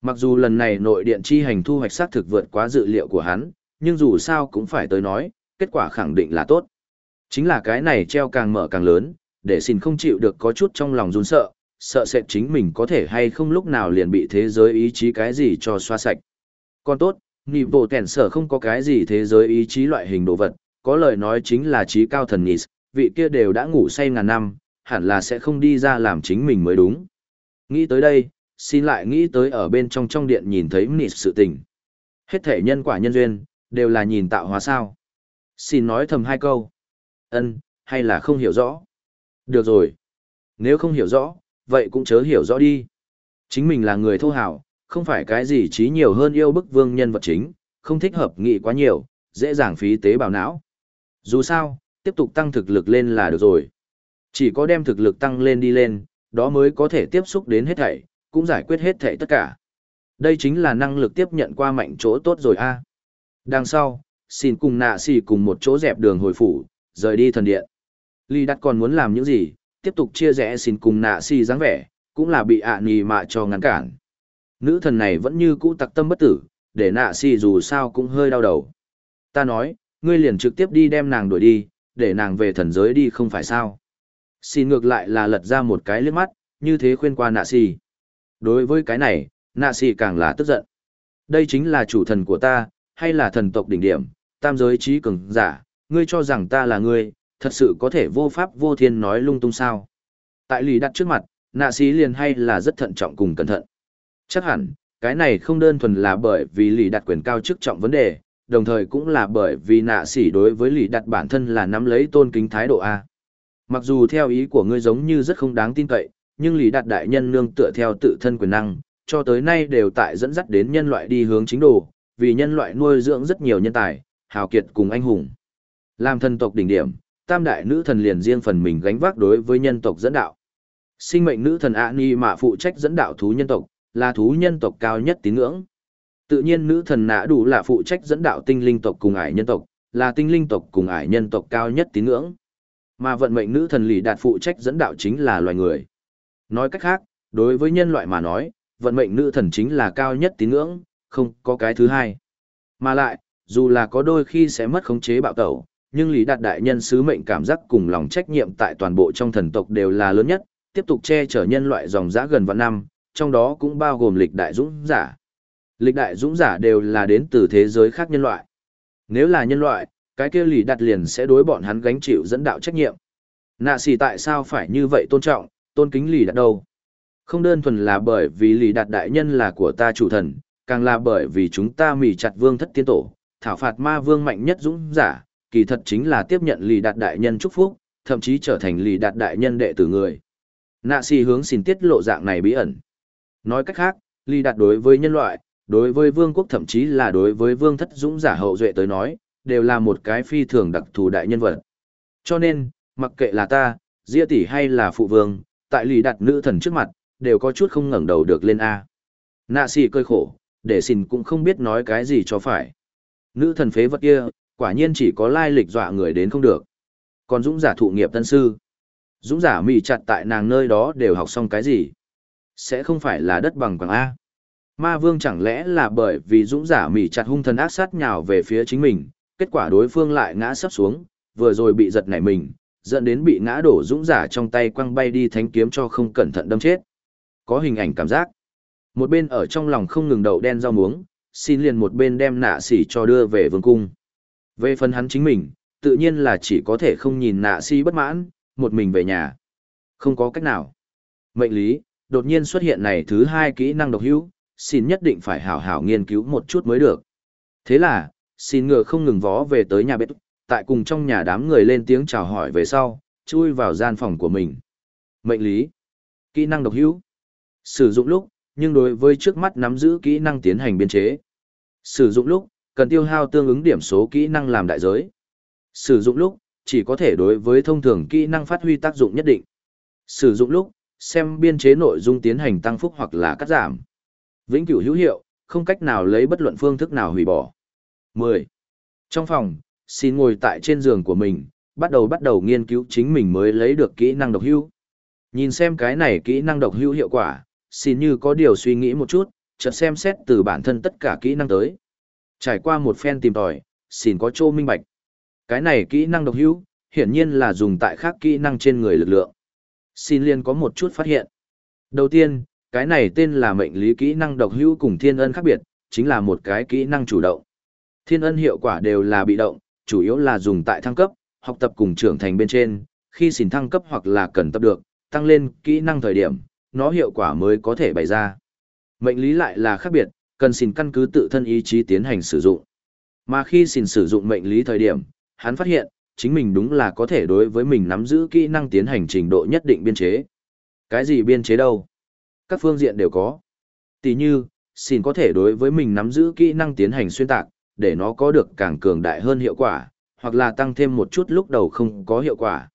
Mặc dù lần này nội điện chi hành thu hoạch xác thực vượt quá dự liệu của hắn, nhưng dù sao cũng phải tới nói, kết quả khẳng định là tốt. Chính là cái này treo càng mở càng lớn, để xin không chịu được có chút trong lòng run sợ, sợ sệt chính mình có thể hay không lúc nào liền bị thế giới ý chí cái gì cho xoa sạch. Còn tốt, nhị bộ kẻn sở không có cái gì thế giới ý chí loại hình đồ vật, có lời nói chính là trí cao thần nhị, vị kia đều đã ngủ say ngàn năm, hẳn là sẽ không đi ra làm chính mình mới đúng. Nghĩ tới đây, xin lại nghĩ tới ở bên trong trong điện nhìn thấy nhị sự tình. Hết thể nhân quả nhân duyên, đều là nhìn tạo hóa sao. Xin nói thầm hai câu. ân hay là không hiểu rõ. Được rồi. Nếu không hiểu rõ, vậy cũng chớ hiểu rõ đi. Chính mình là người thô hảo, không phải cái gì trí nhiều hơn yêu bức vương nhân vật chính, không thích hợp nghị quá nhiều, dễ dàng phí tế bào não. Dù sao, tiếp tục tăng thực lực lên là được rồi. Chỉ có đem thực lực tăng lên đi lên, đó mới có thể tiếp xúc đến hết thảy, cũng giải quyết hết thảy tất cả. Đây chính là năng lực tiếp nhận qua mạnh chỗ tốt rồi a. Đằng sau, xin cùng nạ xì cùng một chỗ dẹp đường hồi phủ, rời đi thần điện. Ly đặt còn muốn làm những gì, tiếp tục chia rẽ xin cùng nạ xì dáng vẻ, cũng là bị ạ nì mạ cho ngăn cản. Nữ thần này vẫn như cũ tặc tâm bất tử, để nạ xì dù sao cũng hơi đau đầu. Ta nói, ngươi liền trực tiếp đi đem nàng đuổi đi, để nàng về thần giới đi không phải sao. Xin ngược lại là lật ra một cái liếc mắt, như thế khuyên qua nạ xì. Đối với cái này, nạ xì càng là tức giận. Đây chính là chủ thần của ta, hay là thần tộc đỉnh điểm, tam giới trí cường giả, ngươi cho rằng ta là ngươi, thật sự có thể vô pháp vô thiên nói lung tung sao. Tại lì đặt trước mặt, nạ sĩ liền hay là rất thận trọng cùng cẩn thận. Chắc hẳn, cái này không đơn thuần là bởi vì lì đặt quyền cao chức trọng vấn đề, đồng thời cũng là bởi vì nạ sĩ đối với lì đặt bản thân là nắm lấy tôn kính thái độ A. Mặc dù theo ý của ngươi giống như rất không đáng tin cậy, nhưng lì đặt đại nhân nương tựa theo tự thân quyền năng, cho tới nay đều tại dẫn dắt đến nhân loại đi hướng chính đồ, vì nhân loại nuôi dưỡng rất nhiều nhân tài, hào kiệt cùng anh hùng. Làm thần tộc đỉnh điểm, tam đại nữ thần liền riêng phần mình gánh vác đối với nhân tộc dẫn đạo. Sinh mệnh nữ thần ạ ni mà phụ trách dẫn đạo thú nhân tộc, là thú nhân tộc cao nhất tín ngưỡng. Tự nhiên nữ thần nã đủ là phụ trách dẫn đạo tinh linh tộc cùng ải nhân tộc, là tinh linh tộc cùng ải nhân tộc cao nhất tín ngưỡng. Mà vận mệnh nữ thần lì đạt phụ trách dẫn đạo chính là loài người. Nói cách khác, đối với nhân loại mà nói, vận mệnh nữ thần chính là cao nhất tín ngưỡng, không có cái thứ hai. Mà lại, dù là có đôi khi sẽ mất khống chế bạo tẩu, nhưng Lý Đạt Đại Nhân sứ mệnh cảm giác cùng lòng trách nhiệm tại toàn bộ trong thần tộc đều là lớn nhất, tiếp tục che chở nhân loại dòng dã gần vạn năm, trong đó cũng bao gồm lịch đại dũng giả. Lịch đại dũng giả đều là đến từ thế giới khác nhân loại. Nếu là nhân loại, cái kia Lý Đạt liền sẽ đối bọn hắn gánh chịu dẫn đạo trách nhiệm. Nạ xì tại sao phải như vậy tôn trọng, tôn kính Lý Đạt đâu? Không đơn thuần là bởi vì Lý Đạt Đại Nhân là của ta chủ thần, càng là bởi vì chúng ta mỉ chặt vương thất tiên tổ, thảo phạt ma vương mạnh nhất dũng giả, kỳ thật chính là tiếp nhận lì đạt đại nhân chúc phúc, thậm chí trở thành lì đạt đại nhân đệ tử người. Nạ si hướng xin tiết lộ dạng này bí ẩn. Nói cách khác, lì đạt đối với nhân loại, đối với vương quốc thậm chí là đối với vương thất dũng giả hậu duệ tới nói, đều là một cái phi thường đặc thù đại nhân vật. Cho nên, mặc kệ là ta, Diệp tỷ hay là phụ vương, tại lì đạt nữ thần trước mặt, đều có chút không ngẩng đầu được lên A. Nạ si cơi khổ, để xin cũng không biết nói cái gì cho phải. Nữ thần phế vật kia, quả nhiên chỉ có lai lịch dọa người đến không được. Còn dũng giả thụ nghiệp tân sư. Dũng giả mì chặt tại nàng nơi đó đều học xong cái gì? Sẽ không phải là đất bằng quảng A. Ma vương chẳng lẽ là bởi vì dũng giả mì chặt hung thần ác sát nhào về phía chính mình, kết quả đối phương lại ngã sắp xuống, vừa rồi bị giật nảy mình, dẫn đến bị ngã đổ dũng giả trong tay quăng bay đi thánh kiếm cho không cẩn thận đâm chết. Có hình ảnh cảm giác. Một bên ở trong lòng không ngừng đậu đen rau muống, xin liền một bên đem nạ xỉ cho đưa về vương cung. Về phần hắn chính mình, tự nhiên là chỉ có thể không nhìn nạ si bất mãn, một mình về nhà. Không có cách nào. Mệnh lý, đột nhiên xuất hiện này thứ hai kỹ năng độc hữu, xin nhất định phải hảo hảo nghiên cứu một chút mới được. Thế là, xin ngựa không ngừng vó về tới nhà bếp, tại cùng trong nhà đám người lên tiếng chào hỏi về sau, chui vào gian phòng của mình. Mệnh lý, kỹ năng độc hữu, sử dụng lúc, nhưng đối với trước mắt nắm giữ kỹ năng tiến hành biên chế. Sử dụng lúc, cần tiêu hao tương ứng điểm số kỹ năng làm đại giới. Sử dụng lúc, chỉ có thể đối với thông thường kỹ năng phát huy tác dụng nhất định. Sử dụng lúc, xem biên chế nội dung tiến hành tăng phúc hoặc là cắt giảm. Vĩnh cửu hữu hiệu, không cách nào lấy bất luận phương thức nào hủy bỏ. 10. Trong phòng, xin ngồi tại trên giường của mình, bắt đầu bắt đầu nghiên cứu chính mình mới lấy được kỹ năng độc hữu. Nhìn xem cái này kỹ năng độc hữu hiệu quả, xin như có điều suy nghĩ một chút, chợt xem xét từ bản thân tất cả kỹ năng tới. Trải qua một phen tìm tòi, xin có chỗ minh bạch. Cái này kỹ năng độc hữu, hiển nhiên là dùng tại khác kỹ năng trên người lực lượng. Xin liên có một chút phát hiện. Đầu tiên, cái này tên là mệnh lý kỹ năng độc hữu cùng thiên ân khác biệt, chính là một cái kỹ năng chủ động. Thiên ân hiệu quả đều là bị động, chủ yếu là dùng tại thăng cấp, học tập cùng trưởng thành bên trên, khi xin thăng cấp hoặc là cần tập được, tăng lên kỹ năng thời điểm, nó hiệu quả mới có thể bày ra. Mệnh lý lại là khác biệt, cần xin căn cứ tự thân ý chí tiến hành sử dụng. Mà khi xin sử dụng mệnh lý thời điểm, hắn phát hiện, chính mình đúng là có thể đối với mình nắm giữ kỹ năng tiến hành trình độ nhất định biên chế. Cái gì biên chế đâu? Các phương diện đều có. Tỷ như, xin có thể đối với mình nắm giữ kỹ năng tiến hành xuyên tạc, để nó có được càng cường đại hơn hiệu quả, hoặc là tăng thêm một chút lúc đầu không có hiệu quả.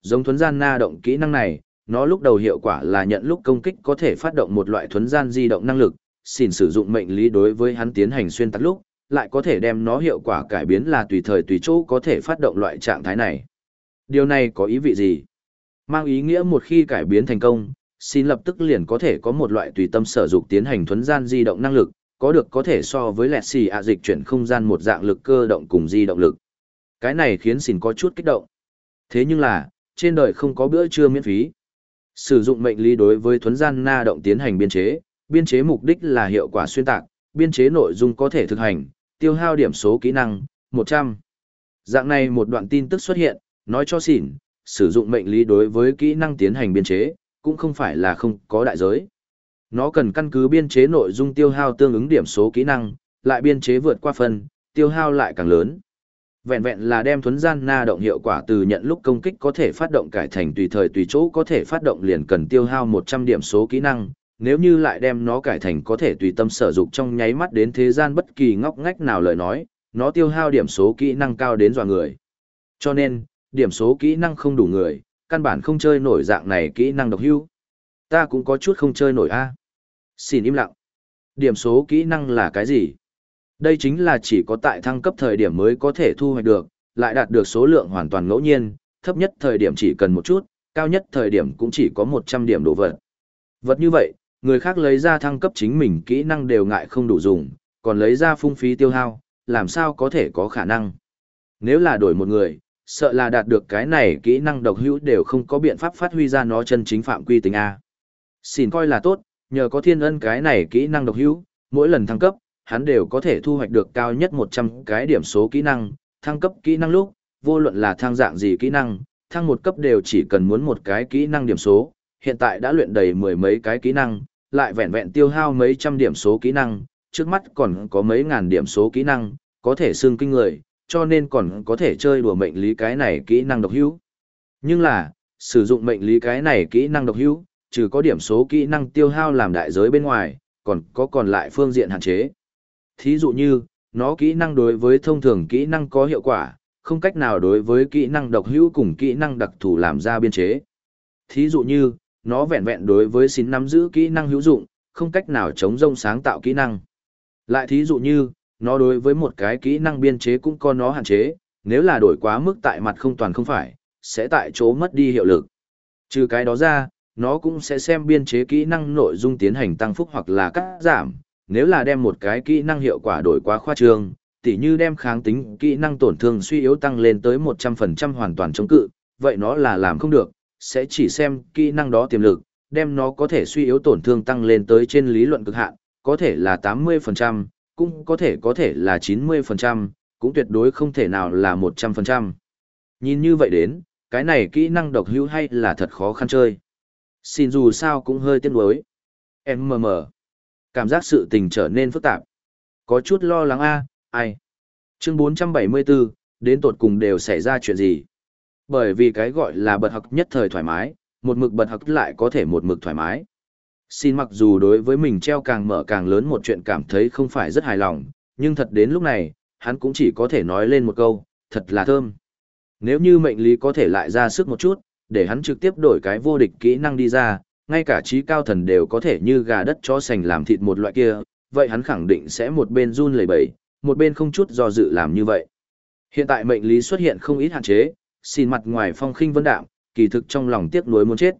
Giống thuấn gian na động kỹ năng này, nó lúc đầu hiệu quả là nhận lúc công kích có thể phát động một loại thuấn gian di động năng lực, xin sử dụng mệnh lý đối với hắn tiến hành xuyên tạc lúc, lại có thể đem nó hiệu quả cải biến là tùy thời tùy chỗ có thể phát động loại trạng thái này. Điều này có ý vị gì? Mang ý nghĩa một khi cải biến thành công, xin lập tức liền có thể có một loại tùy tâm sở dục tiến hành thuấn gian di động năng lực, có được có thể so với lẹt xì ạ dịch chuyển không gian một dạng lực cơ động cùng di động lực. Cái này khiến xin có chút kích động. Thế nhưng là, trên đời không có bữa trưa miễn phí. Sử dụng mệnh lý đối với thuấn gian na động tiến hành biên chế, biên chế mục đích là hiệu quả xuyên tạc, biên chế nội dung có thể thực hành, tiêu hao điểm số kỹ năng, 100. Dạng này một đoạn tin tức xuất hiện, nói cho xỉn, sử dụng mệnh lý đối với kỹ năng tiến hành biên chế, cũng không phải là không có đại giới. Nó cần căn cứ biên chế nội dung tiêu hao tương ứng điểm số kỹ năng, lại biên chế vượt qua phần, tiêu hao lại càng lớn. Vẹn vẹn là đem thuấn gian na động hiệu quả từ nhận lúc công kích có thể phát động cải thành tùy thời tùy chỗ có thể phát động liền cần tiêu hao 100 điểm số kỹ năng, nếu như lại đem nó cải thành có thể tùy tâm sở dụng trong nháy mắt đến thế gian bất kỳ ngóc ngách nào lời nói, nó tiêu hao điểm số kỹ năng cao đến dọa người. Cho nên, điểm số kỹ năng không đủ người, căn bản không chơi nổi dạng này kỹ năng độc hưu. Ta cũng có chút không chơi nổi a. Xin im lặng. Điểm số kỹ năng là cái gì? Đây chính là chỉ có tại thăng cấp thời điểm mới có thể thu hoạch được, lại đạt được số lượng hoàn toàn ngẫu nhiên, thấp nhất thời điểm chỉ cần một chút, cao nhất thời điểm cũng chỉ có 100 điểm đồ vật. Vật như vậy, người khác lấy ra thăng cấp chính mình kỹ năng đều ngại không đủ dùng, còn lấy ra phung phí tiêu hao, làm sao có thể có khả năng. Nếu là đổi một người, sợ là đạt được cái này kỹ năng độc hữu đều không có biện pháp phát huy ra nó chân chính phạm quy tính A. Xin coi là tốt, nhờ có thiên ân cái này kỹ năng độc hữu, mỗi lần thăng cấp, hắn đều có thể thu hoạch được cao nhất 100 cái điểm số kỹ năng, thăng cấp kỹ năng lúc, vô luận là thăng dạng gì kỹ năng, thăng một cấp đều chỉ cần muốn một cái kỹ năng điểm số, hiện tại đã luyện đầy mười mấy cái kỹ năng, lại vẹn vẹn tiêu hao mấy trăm điểm số kỹ năng, trước mắt còn có mấy ngàn điểm số kỹ năng, có thể xương kinh người, cho nên còn có thể chơi đùa mệnh lý cái này kỹ năng độc hữu. Nhưng là, sử dụng mệnh lý cái này kỹ năng độc hữu, trừ có điểm số kỹ năng tiêu hao làm đại giới bên ngoài, còn có còn lại phương diện hạn chế. Thí dụ như, nó kỹ năng đối với thông thường kỹ năng có hiệu quả, không cách nào đối với kỹ năng độc hữu cùng kỹ năng đặc thù làm ra biên chế. Thí dụ như, nó vẹn vẹn đối với xin nắm giữ kỹ năng hữu dụng, không cách nào chống rông sáng tạo kỹ năng. Lại thí dụ như, nó đối với một cái kỹ năng biên chế cũng có nó hạn chế, nếu là đổi quá mức tại mặt không toàn không phải, sẽ tại chỗ mất đi hiệu lực. Trừ cái đó ra, nó cũng sẽ xem biên chế kỹ năng nội dung tiến hành tăng phúc hoặc là cắt giảm, nếu là đem một cái kỹ năng hiệu quả đổi quá khoa trương, tỉ như đem kháng tính kỹ năng tổn thương suy yếu tăng lên tới 100% hoàn toàn chống cự, vậy nó là làm không được, sẽ chỉ xem kỹ năng đó tiềm lực, đem nó có thể suy yếu tổn thương tăng lên tới trên lý luận cực hạn, có thể là 80%, cũng có thể có thể là 90%, cũng tuyệt đối không thể nào là 100%. Nhìn như vậy đến, cái này kỹ năng độc hữu hay là thật khó khăn chơi. Xin dù sao cũng hơi tiếc nuối. MMM. Cảm giác sự tình trở nên phức tạp. Có chút lo lắng a, ai. Chương 474, đến tột cùng đều xảy ra chuyện gì? Bởi vì cái gọi là bật học nhất thời thoải mái, một mực bật học lại có thể một mực thoải mái. Xin mặc dù đối với mình treo càng mở càng lớn một chuyện cảm thấy không phải rất hài lòng, nhưng thật đến lúc này, hắn cũng chỉ có thể nói lên một câu, thật là thơm. Nếu như mệnh lý có thể lại ra sức một chút, để hắn trực tiếp đổi cái vô địch kỹ năng đi ra, ngay cả trí cao thần đều có thể như gà đất cho sành làm thịt một loại kia, vậy hắn khẳng định sẽ một bên run lẩy bẩy, một bên không chút do dự làm như vậy. Hiện tại mệnh lý xuất hiện không ít hạn chế, xin mặt ngoài phong khinh vân đạm, kỳ thực trong lòng tiếc nuối muốn chết.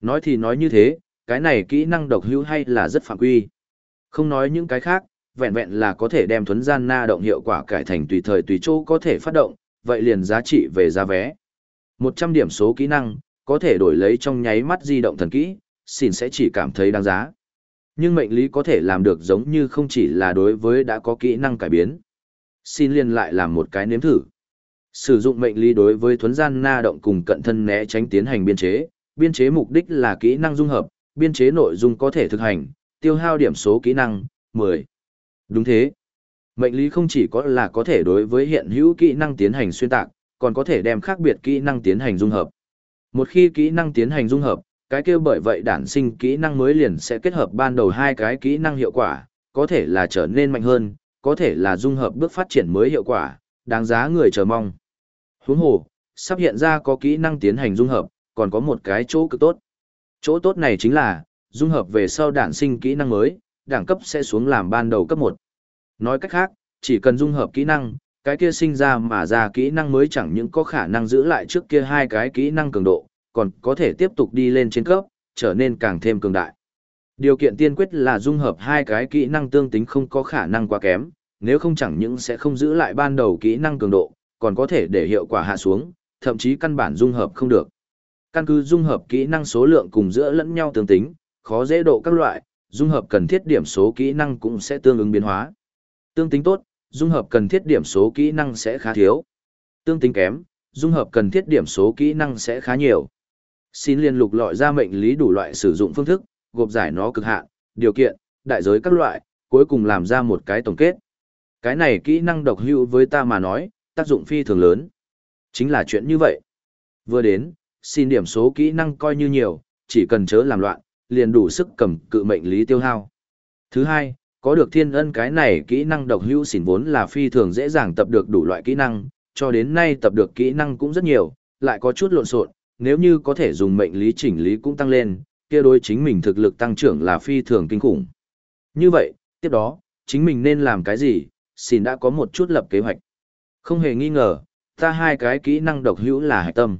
Nói thì nói như thế, cái này kỹ năng độc hữu hay là rất phạm quy. Không nói những cái khác, vẹn vẹn là có thể đem thuấn gian na động hiệu quả cải thành tùy thời tùy chỗ có thể phát động, vậy liền giá trị về giá vé. 100 điểm số kỹ năng, có thể đổi lấy trong nháy mắt di động thần kỹ, xin sẽ chỉ cảm thấy đáng giá. Nhưng mệnh lý có thể làm được giống như không chỉ là đối với đã có kỹ năng cải biến. Xin liền lại làm một cái nếm thử. Sử dụng mệnh lý đối với thuấn gian na động cùng cận thân né tránh tiến hành biên chế, biên chế mục đích là kỹ năng dung hợp, biên chế nội dung có thể thực hành, tiêu hao điểm số kỹ năng, 10. Đúng thế. Mệnh lý không chỉ có là có thể đối với hiện hữu kỹ năng tiến hành xuyên tạc, còn có thể đem khác biệt kỹ năng tiến hành dung hợp. Một khi kỹ năng tiến hành dung hợp, cái kêu bởi vậy đản sinh kỹ năng mới liền sẽ kết hợp ban đầu hai cái kỹ năng hiệu quả, có thể là trở nên mạnh hơn, có thể là dung hợp bước phát triển mới hiệu quả, đáng giá người chờ mong. Huống hồ, sắp hiện ra có kỹ năng tiến hành dung hợp, còn có một cái chỗ cực tốt. Chỗ tốt này chính là, dung hợp về sau đản sinh kỹ năng mới, đẳng cấp sẽ xuống làm ban đầu cấp 1. Nói cách khác, chỉ cần dung hợp kỹ năng, cái kia sinh ra mà ra kỹ năng mới chẳng những có khả năng giữ lại trước kia hai cái kỹ năng cường độ, còn có thể tiếp tục đi lên trên cấp, trở nên càng thêm cường đại. Điều kiện tiên quyết là dung hợp hai cái kỹ năng tương tính không có khả năng quá kém, nếu không chẳng những sẽ không giữ lại ban đầu kỹ năng cường độ, còn có thể để hiệu quả hạ xuống, thậm chí căn bản dung hợp không được. Căn cứ dung hợp kỹ năng số lượng cùng giữa lẫn nhau tương tính, khó dễ độ các loại, dung hợp cần thiết điểm số kỹ năng cũng sẽ tương ứng biến hóa. Tương tính tốt, dung hợp cần thiết điểm số kỹ năng sẽ khá thiếu. Tương tính kém, dung hợp cần thiết điểm số kỹ năng sẽ khá nhiều. Xin liên lục lọi ra mệnh lý đủ loại sử dụng phương thức, gộp giải nó cực hạn, điều kiện, đại giới các loại, cuối cùng làm ra một cái tổng kết. Cái này kỹ năng độc hữu với ta mà nói, tác dụng phi thường lớn. Chính là chuyện như vậy. Vừa đến, xin điểm số kỹ năng coi như nhiều, chỉ cần chớ làm loạn, liền đủ sức cầm cự mệnh lý tiêu hao. Thứ hai, có được thiên ân cái này kỹ năng độc hữu xỉn vốn là phi thường dễ dàng tập được đủ loại kỹ năng, cho đến nay tập được kỹ năng cũng rất nhiều, lại có chút lộn xộn, nếu như có thể dùng mệnh lý chỉnh lý cũng tăng lên, kia đối chính mình thực lực tăng trưởng là phi thường kinh khủng. Như vậy, tiếp đó, chính mình nên làm cái gì, xin đã có một chút lập kế hoạch. Không hề nghi ngờ, ta hai cái kỹ năng độc hữu là hạch tâm.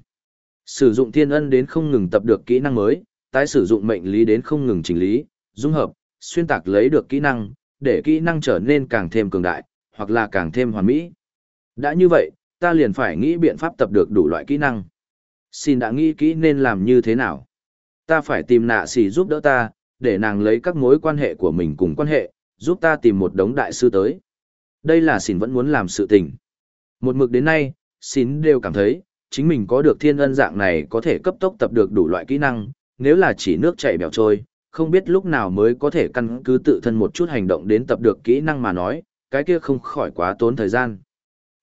Sử dụng thiên ân đến không ngừng tập được kỹ năng mới, tái sử dụng mệnh lý đến không ngừng chỉnh lý, dung hợp, xuyên tạc lấy được kỹ năng, để kỹ năng trở nên càng thêm cường đại, hoặc là càng thêm hoàn mỹ. Đã như vậy, ta liền phải nghĩ biện pháp tập được đủ loại kỹ năng. Xin đã nghĩ kỹ nên làm như thế nào. Ta phải tìm nạ xì giúp đỡ ta, để nàng lấy các mối quan hệ của mình cùng quan hệ, giúp ta tìm một đống đại sư tới. Đây là xin vẫn muốn làm sự tình. Một mực đến nay, xin đều cảm thấy, chính mình có được thiên ân dạng này có thể cấp tốc tập được đủ loại kỹ năng, nếu là chỉ nước chảy bèo trôi, không biết lúc nào mới có thể căn cứ tự thân một chút hành động đến tập được kỹ năng mà nói, cái kia không khỏi quá tốn thời gian.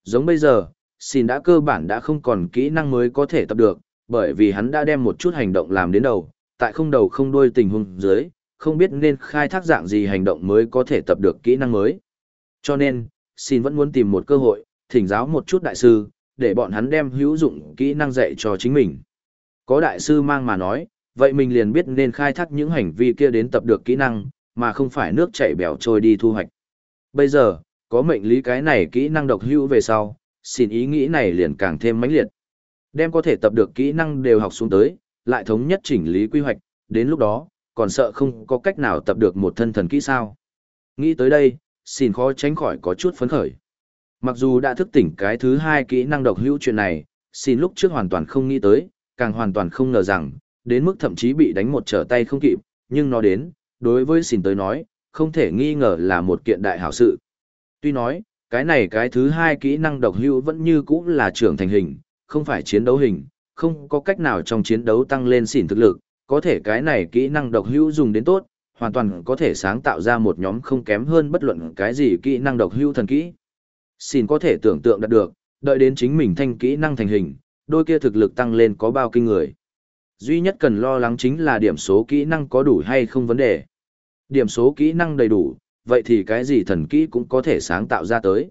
Giống bây giờ, xin đã cơ bản đã không còn kỹ năng mới có thể tập được, bởi vì hắn đã đem một chút hành động làm đến đầu, tại không đầu không đuôi tình huống dưới, không biết nên khai thác dạng gì hành động mới có thể tập được kỹ năng mới. Cho nên, xin vẫn muốn tìm một cơ hội, thỉnh giáo một chút đại sư, để bọn hắn đem hữu dụng kỹ năng dạy cho chính mình. Có đại sư mang mà nói, vậy mình liền biết nên khai thác những hành vi kia đến tập được kỹ năng, mà không phải nước chảy bèo trôi đi thu hoạch. Bây giờ, có mệnh lý cái này kỹ năng độc hữu về sau, xin ý nghĩ này liền càng thêm mãnh liệt. Đem có thể tập được kỹ năng đều học xuống tới, lại thống nhất chỉnh lý quy hoạch, đến lúc đó, còn sợ không có cách nào tập được một thân thần kỹ sao. Nghĩ tới đây, xin khó tránh khỏi có chút phấn khởi. Mặc dù đã thức tỉnh cái thứ hai kỹ năng độc hữu chuyện này, xin lúc trước hoàn toàn không nghĩ tới, càng hoàn toàn không ngờ rằng, đến mức thậm chí bị đánh một trở tay không kịp, nhưng nó đến, đối với xin tới nói, không thể nghi ngờ là một kiện đại hảo sự. Tuy nói, cái này cái thứ hai kỹ năng độc hữu vẫn như cũ là trưởng thành hình, không phải chiến đấu hình, không có cách nào trong chiến đấu tăng lên xỉn thực lực, có thể cái này kỹ năng độc hữu dùng đến tốt, hoàn toàn có thể sáng tạo ra một nhóm không kém hơn bất luận cái gì kỹ năng độc hữu thần kỹ. Xin có thể tưởng tượng đạt được, đợi đến chính mình thanh kỹ năng thành hình, đôi kia thực lực tăng lên có bao kinh người. Duy nhất cần lo lắng chính là điểm số kỹ năng có đủ hay không vấn đề. Điểm số kỹ năng đầy đủ, vậy thì cái gì thần kỹ cũng có thể sáng tạo ra tới.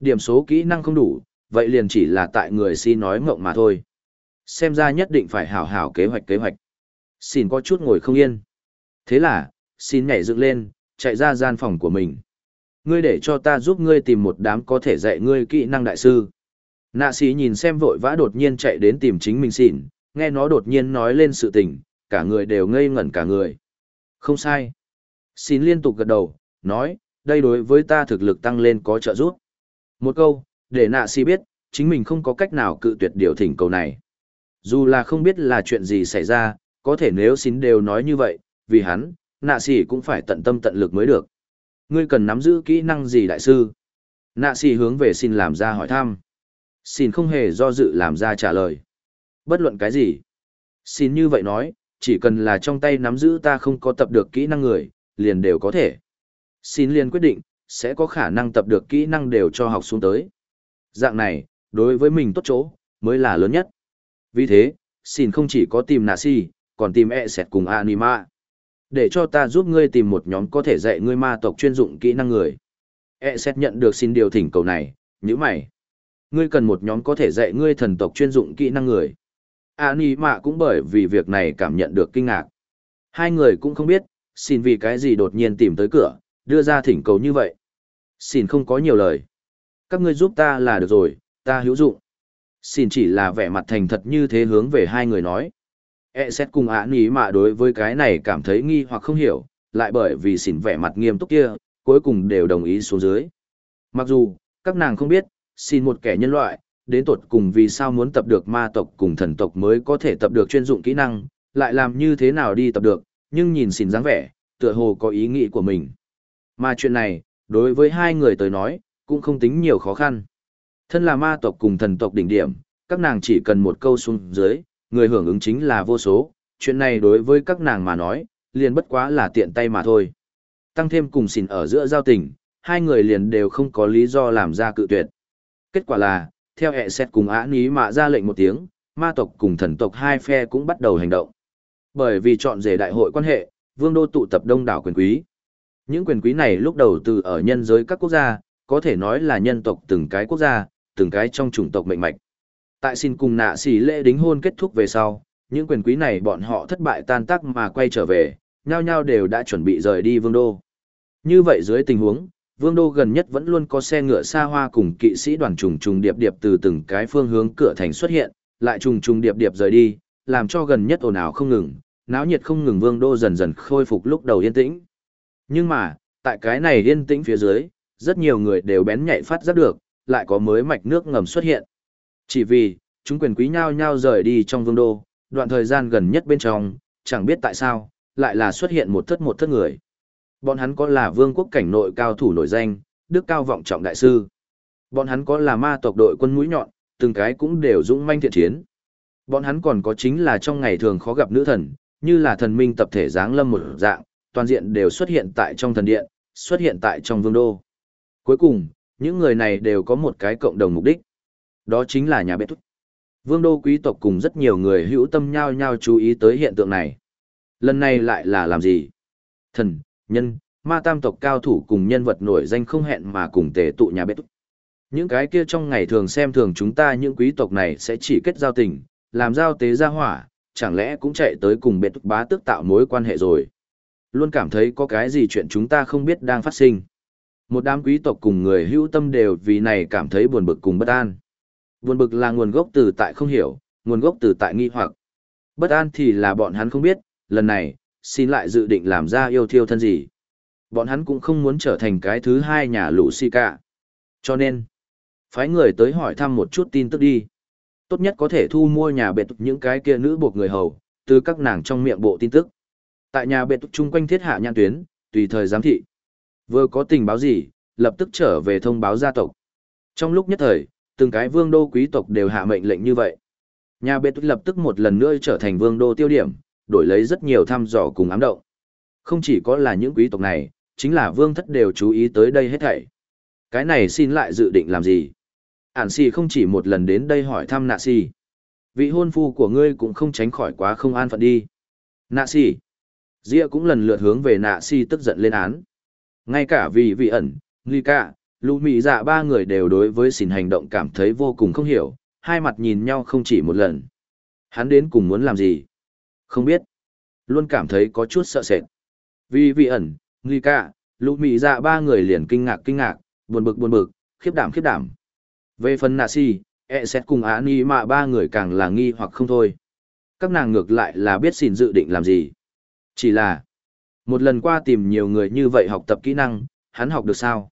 Điểm số kỹ năng không đủ, vậy liền chỉ là tại người si nói ngộng mà thôi. Xem ra nhất định phải hảo hảo kế hoạch kế hoạch. Xin có chút ngồi không yên. Thế là, xin nhảy dựng lên, chạy ra gian phòng của mình. Ngươi để cho ta giúp ngươi tìm một đám có thể dạy ngươi kỹ năng đại sư. Nạ sĩ nhìn xem vội vã đột nhiên chạy đến tìm chính mình xỉn, nghe nó đột nhiên nói lên sự tình, cả người đều ngây ngẩn cả người. Không sai. Xin liên tục gật đầu, nói, đây đối với ta thực lực tăng lên có trợ giúp. Một câu, để nạ si biết, chính mình không có cách nào cự tuyệt điều thỉnh cầu này. Dù là không biết là chuyện gì xảy ra, có thể nếu xin đều nói như vậy, vì hắn, nạ si cũng phải tận tâm tận lực mới được. Ngươi cần nắm giữ kỹ năng gì đại sư? Nạ si hướng về xin làm ra hỏi thăm. Xin không hề do dự làm ra trả lời. Bất luận cái gì. Xin như vậy nói, chỉ cần là trong tay nắm giữ ta không có tập được kỹ năng người, liền đều có thể. Xin liền quyết định, sẽ có khả năng tập được kỹ năng đều cho học xuống tới. Dạng này, đối với mình tốt chỗ, mới là lớn nhất. Vì thế, xin không chỉ có tìm nạ si, còn tìm e sẹt cùng anima. Để cho ta giúp ngươi tìm một nhóm có thể dạy ngươi ma tộc chuyên dụng kỹ năng người. E sẹt nhận được xin điều thỉnh cầu này, như mày. Ngươi cần một nhóm có thể dạy ngươi thần tộc chuyên dụng kỹ năng người. Anima cũng bởi vì việc này cảm nhận được kinh ngạc. Hai người cũng không biết, xin vì cái gì đột nhiên tìm tới cửa, đưa ra thỉnh cầu như vậy. Xin không có nhiều lời. Các ngươi giúp ta là được rồi, ta hữu dụng. Xin chỉ là vẻ mặt thành thật như thế hướng về hai người nói. E xét cùng ả ní mà đối với cái này cảm thấy nghi hoặc không hiểu, lại bởi vì xin vẻ mặt nghiêm túc kia, cuối cùng đều đồng ý xuống dưới. Mặc dù, các nàng không biết, xin một kẻ nhân loại, đến tột cùng vì sao muốn tập được ma tộc cùng thần tộc mới có thể tập được chuyên dụng kỹ năng, lại làm như thế nào đi tập được, nhưng nhìn xin dáng vẻ, tựa hồ có ý nghĩ của mình. Mà chuyện này, đối với hai người tới nói, cũng không tính nhiều khó khăn. Thân là ma tộc cùng thần tộc đỉnh điểm, các nàng chỉ cần một câu xuống dưới, người hưởng ứng chính là vô số, chuyện này đối với các nàng mà nói, liền bất quá là tiện tay mà thôi. Tăng thêm cùng xỉn ở giữa giao tình, hai người liền đều không có lý do làm ra cự tuyệt. Kết quả là, theo hệ xét cùng ả ní mạ ra lệnh một tiếng, ma tộc cùng thần tộc hai phe cũng bắt đầu hành động. Bởi vì chọn rể đại hội quan hệ, vương đô tụ tập đông đảo quyền quý. Những quyền quý này lúc đầu từ ở nhân giới các quốc gia, có thể nói là nhân tộc từng cái quốc gia, từng cái trong chủng tộc mệnh mạch. Tại xin cùng nạ xỉ lễ đính hôn kết thúc về sau, những quyền quý này bọn họ thất bại tan tác mà quay trở về, nhau nhau đều đã chuẩn bị rời đi vương đô. Như vậy dưới tình huống, vương đô gần nhất vẫn luôn có xe ngựa xa hoa cùng kỵ sĩ đoàn trùng trùng điệp điệp từ từng cái phương hướng cửa thành xuất hiện, lại trùng trùng điệp điệp rời đi, làm cho gần nhất ồn ào không ngừng, náo nhiệt không ngừng vương đô dần dần khôi phục lúc đầu yên tĩnh. Nhưng mà, tại cái này yên tĩnh phía dưới, rất nhiều người đều bén nhạy phát giác được, lại có mới mạch nước ngầm xuất hiện. Chỉ vì, chúng quyền quý nhau nhau rời đi trong vương đô, đoạn thời gian gần nhất bên trong, chẳng biết tại sao, lại là xuất hiện một thất một thất người. Bọn hắn có là vương quốc cảnh nội cao thủ nổi danh, đức cao vọng trọng đại sư. Bọn hắn có là ma tộc đội quân mũi nhọn, từng cái cũng đều dũng manh thiện chiến. Bọn hắn còn có chính là trong ngày thường khó gặp nữ thần, như là thần minh tập thể dáng lâm một dạng, toàn diện đều xuất hiện tại trong thần điện, xuất hiện tại trong vương đô. Cuối cùng, những người này đều có một cái cộng đồng mục đích. Đó chính là nhà bếp thúc. Vương đô quý tộc cùng rất nhiều người hữu tâm nhau nhau chú ý tới hiện tượng này. Lần này lại là làm gì? Thần, nhân, ma tam tộc cao thủ cùng nhân vật nổi danh không hẹn mà cùng tề tụ nhà bếp. Những cái kia trong ngày thường xem thường chúng ta những quý tộc này sẽ chỉ kết giao tình, làm giao tế gia hỏa, chẳng lẽ cũng chạy tới cùng bệ bá tước tạo mối quan hệ rồi. Luôn cảm thấy có cái gì chuyện chúng ta không biết đang phát sinh. Một đám quý tộc cùng người hữu tâm đều vì này cảm thấy buồn bực cùng bất an. Buồn bực là nguồn gốc từ tại không hiểu, nguồn gốc từ tại nghi hoặc. Bất an thì là bọn hắn không biết, lần này, xin lại dự định làm ra yêu thiêu thân gì. Bọn hắn cũng không muốn trở thành cái thứ hai nhà lũ si cả. Cho nên, phái người tới hỏi thăm một chút tin tức đi. Tốt nhất có thể thu mua nhà bệt những cái kia nữ buộc người hầu, từ các nàng trong miệng bộ tin tức. Tại nhà bệt chung quanh thiết hạ nhãn tuyến, tùy thời giám thị. Vừa có tình báo gì, lập tức trở về thông báo gia tộc. Trong lúc nhất thời, từng cái vương đô quý tộc đều hạ mệnh lệnh như vậy. Nhà bệt lập tức một lần nữa trở thành vương đô tiêu điểm, đổi lấy rất nhiều thăm dò cùng ám động. Không chỉ có là những quý tộc này, chính là vương thất đều chú ý tới đây hết thảy. Cái này xin lại dự định làm gì? ản xì không chỉ một lần đến đây hỏi thăm nạ xì vị hôn phu của ngươi cũng không tránh khỏi quá không an phận đi nạ xì Dĩa cũng lần lượt hướng về nạ xì tức giận lên án ngay cả vì vị ẩn nghi cả lũ mị dạ ba người đều đối với xin hành động cảm thấy vô cùng không hiểu hai mặt nhìn nhau không chỉ một lần hắn đến cùng muốn làm gì không biết luôn cảm thấy có chút sợ sệt vì vị ẩn nghi cả lũ mị dạ ba người liền kinh ngạc kinh ngạc buồn bực buồn bực khiếp đảm khiếp đảm về phần nạ si, e xét cùng á ni mạ ba người càng là nghi hoặc không thôi. Các nàng ngược lại là biết xin dự định làm gì. Chỉ là, một lần qua tìm nhiều người như vậy học tập kỹ năng, hắn học được sao?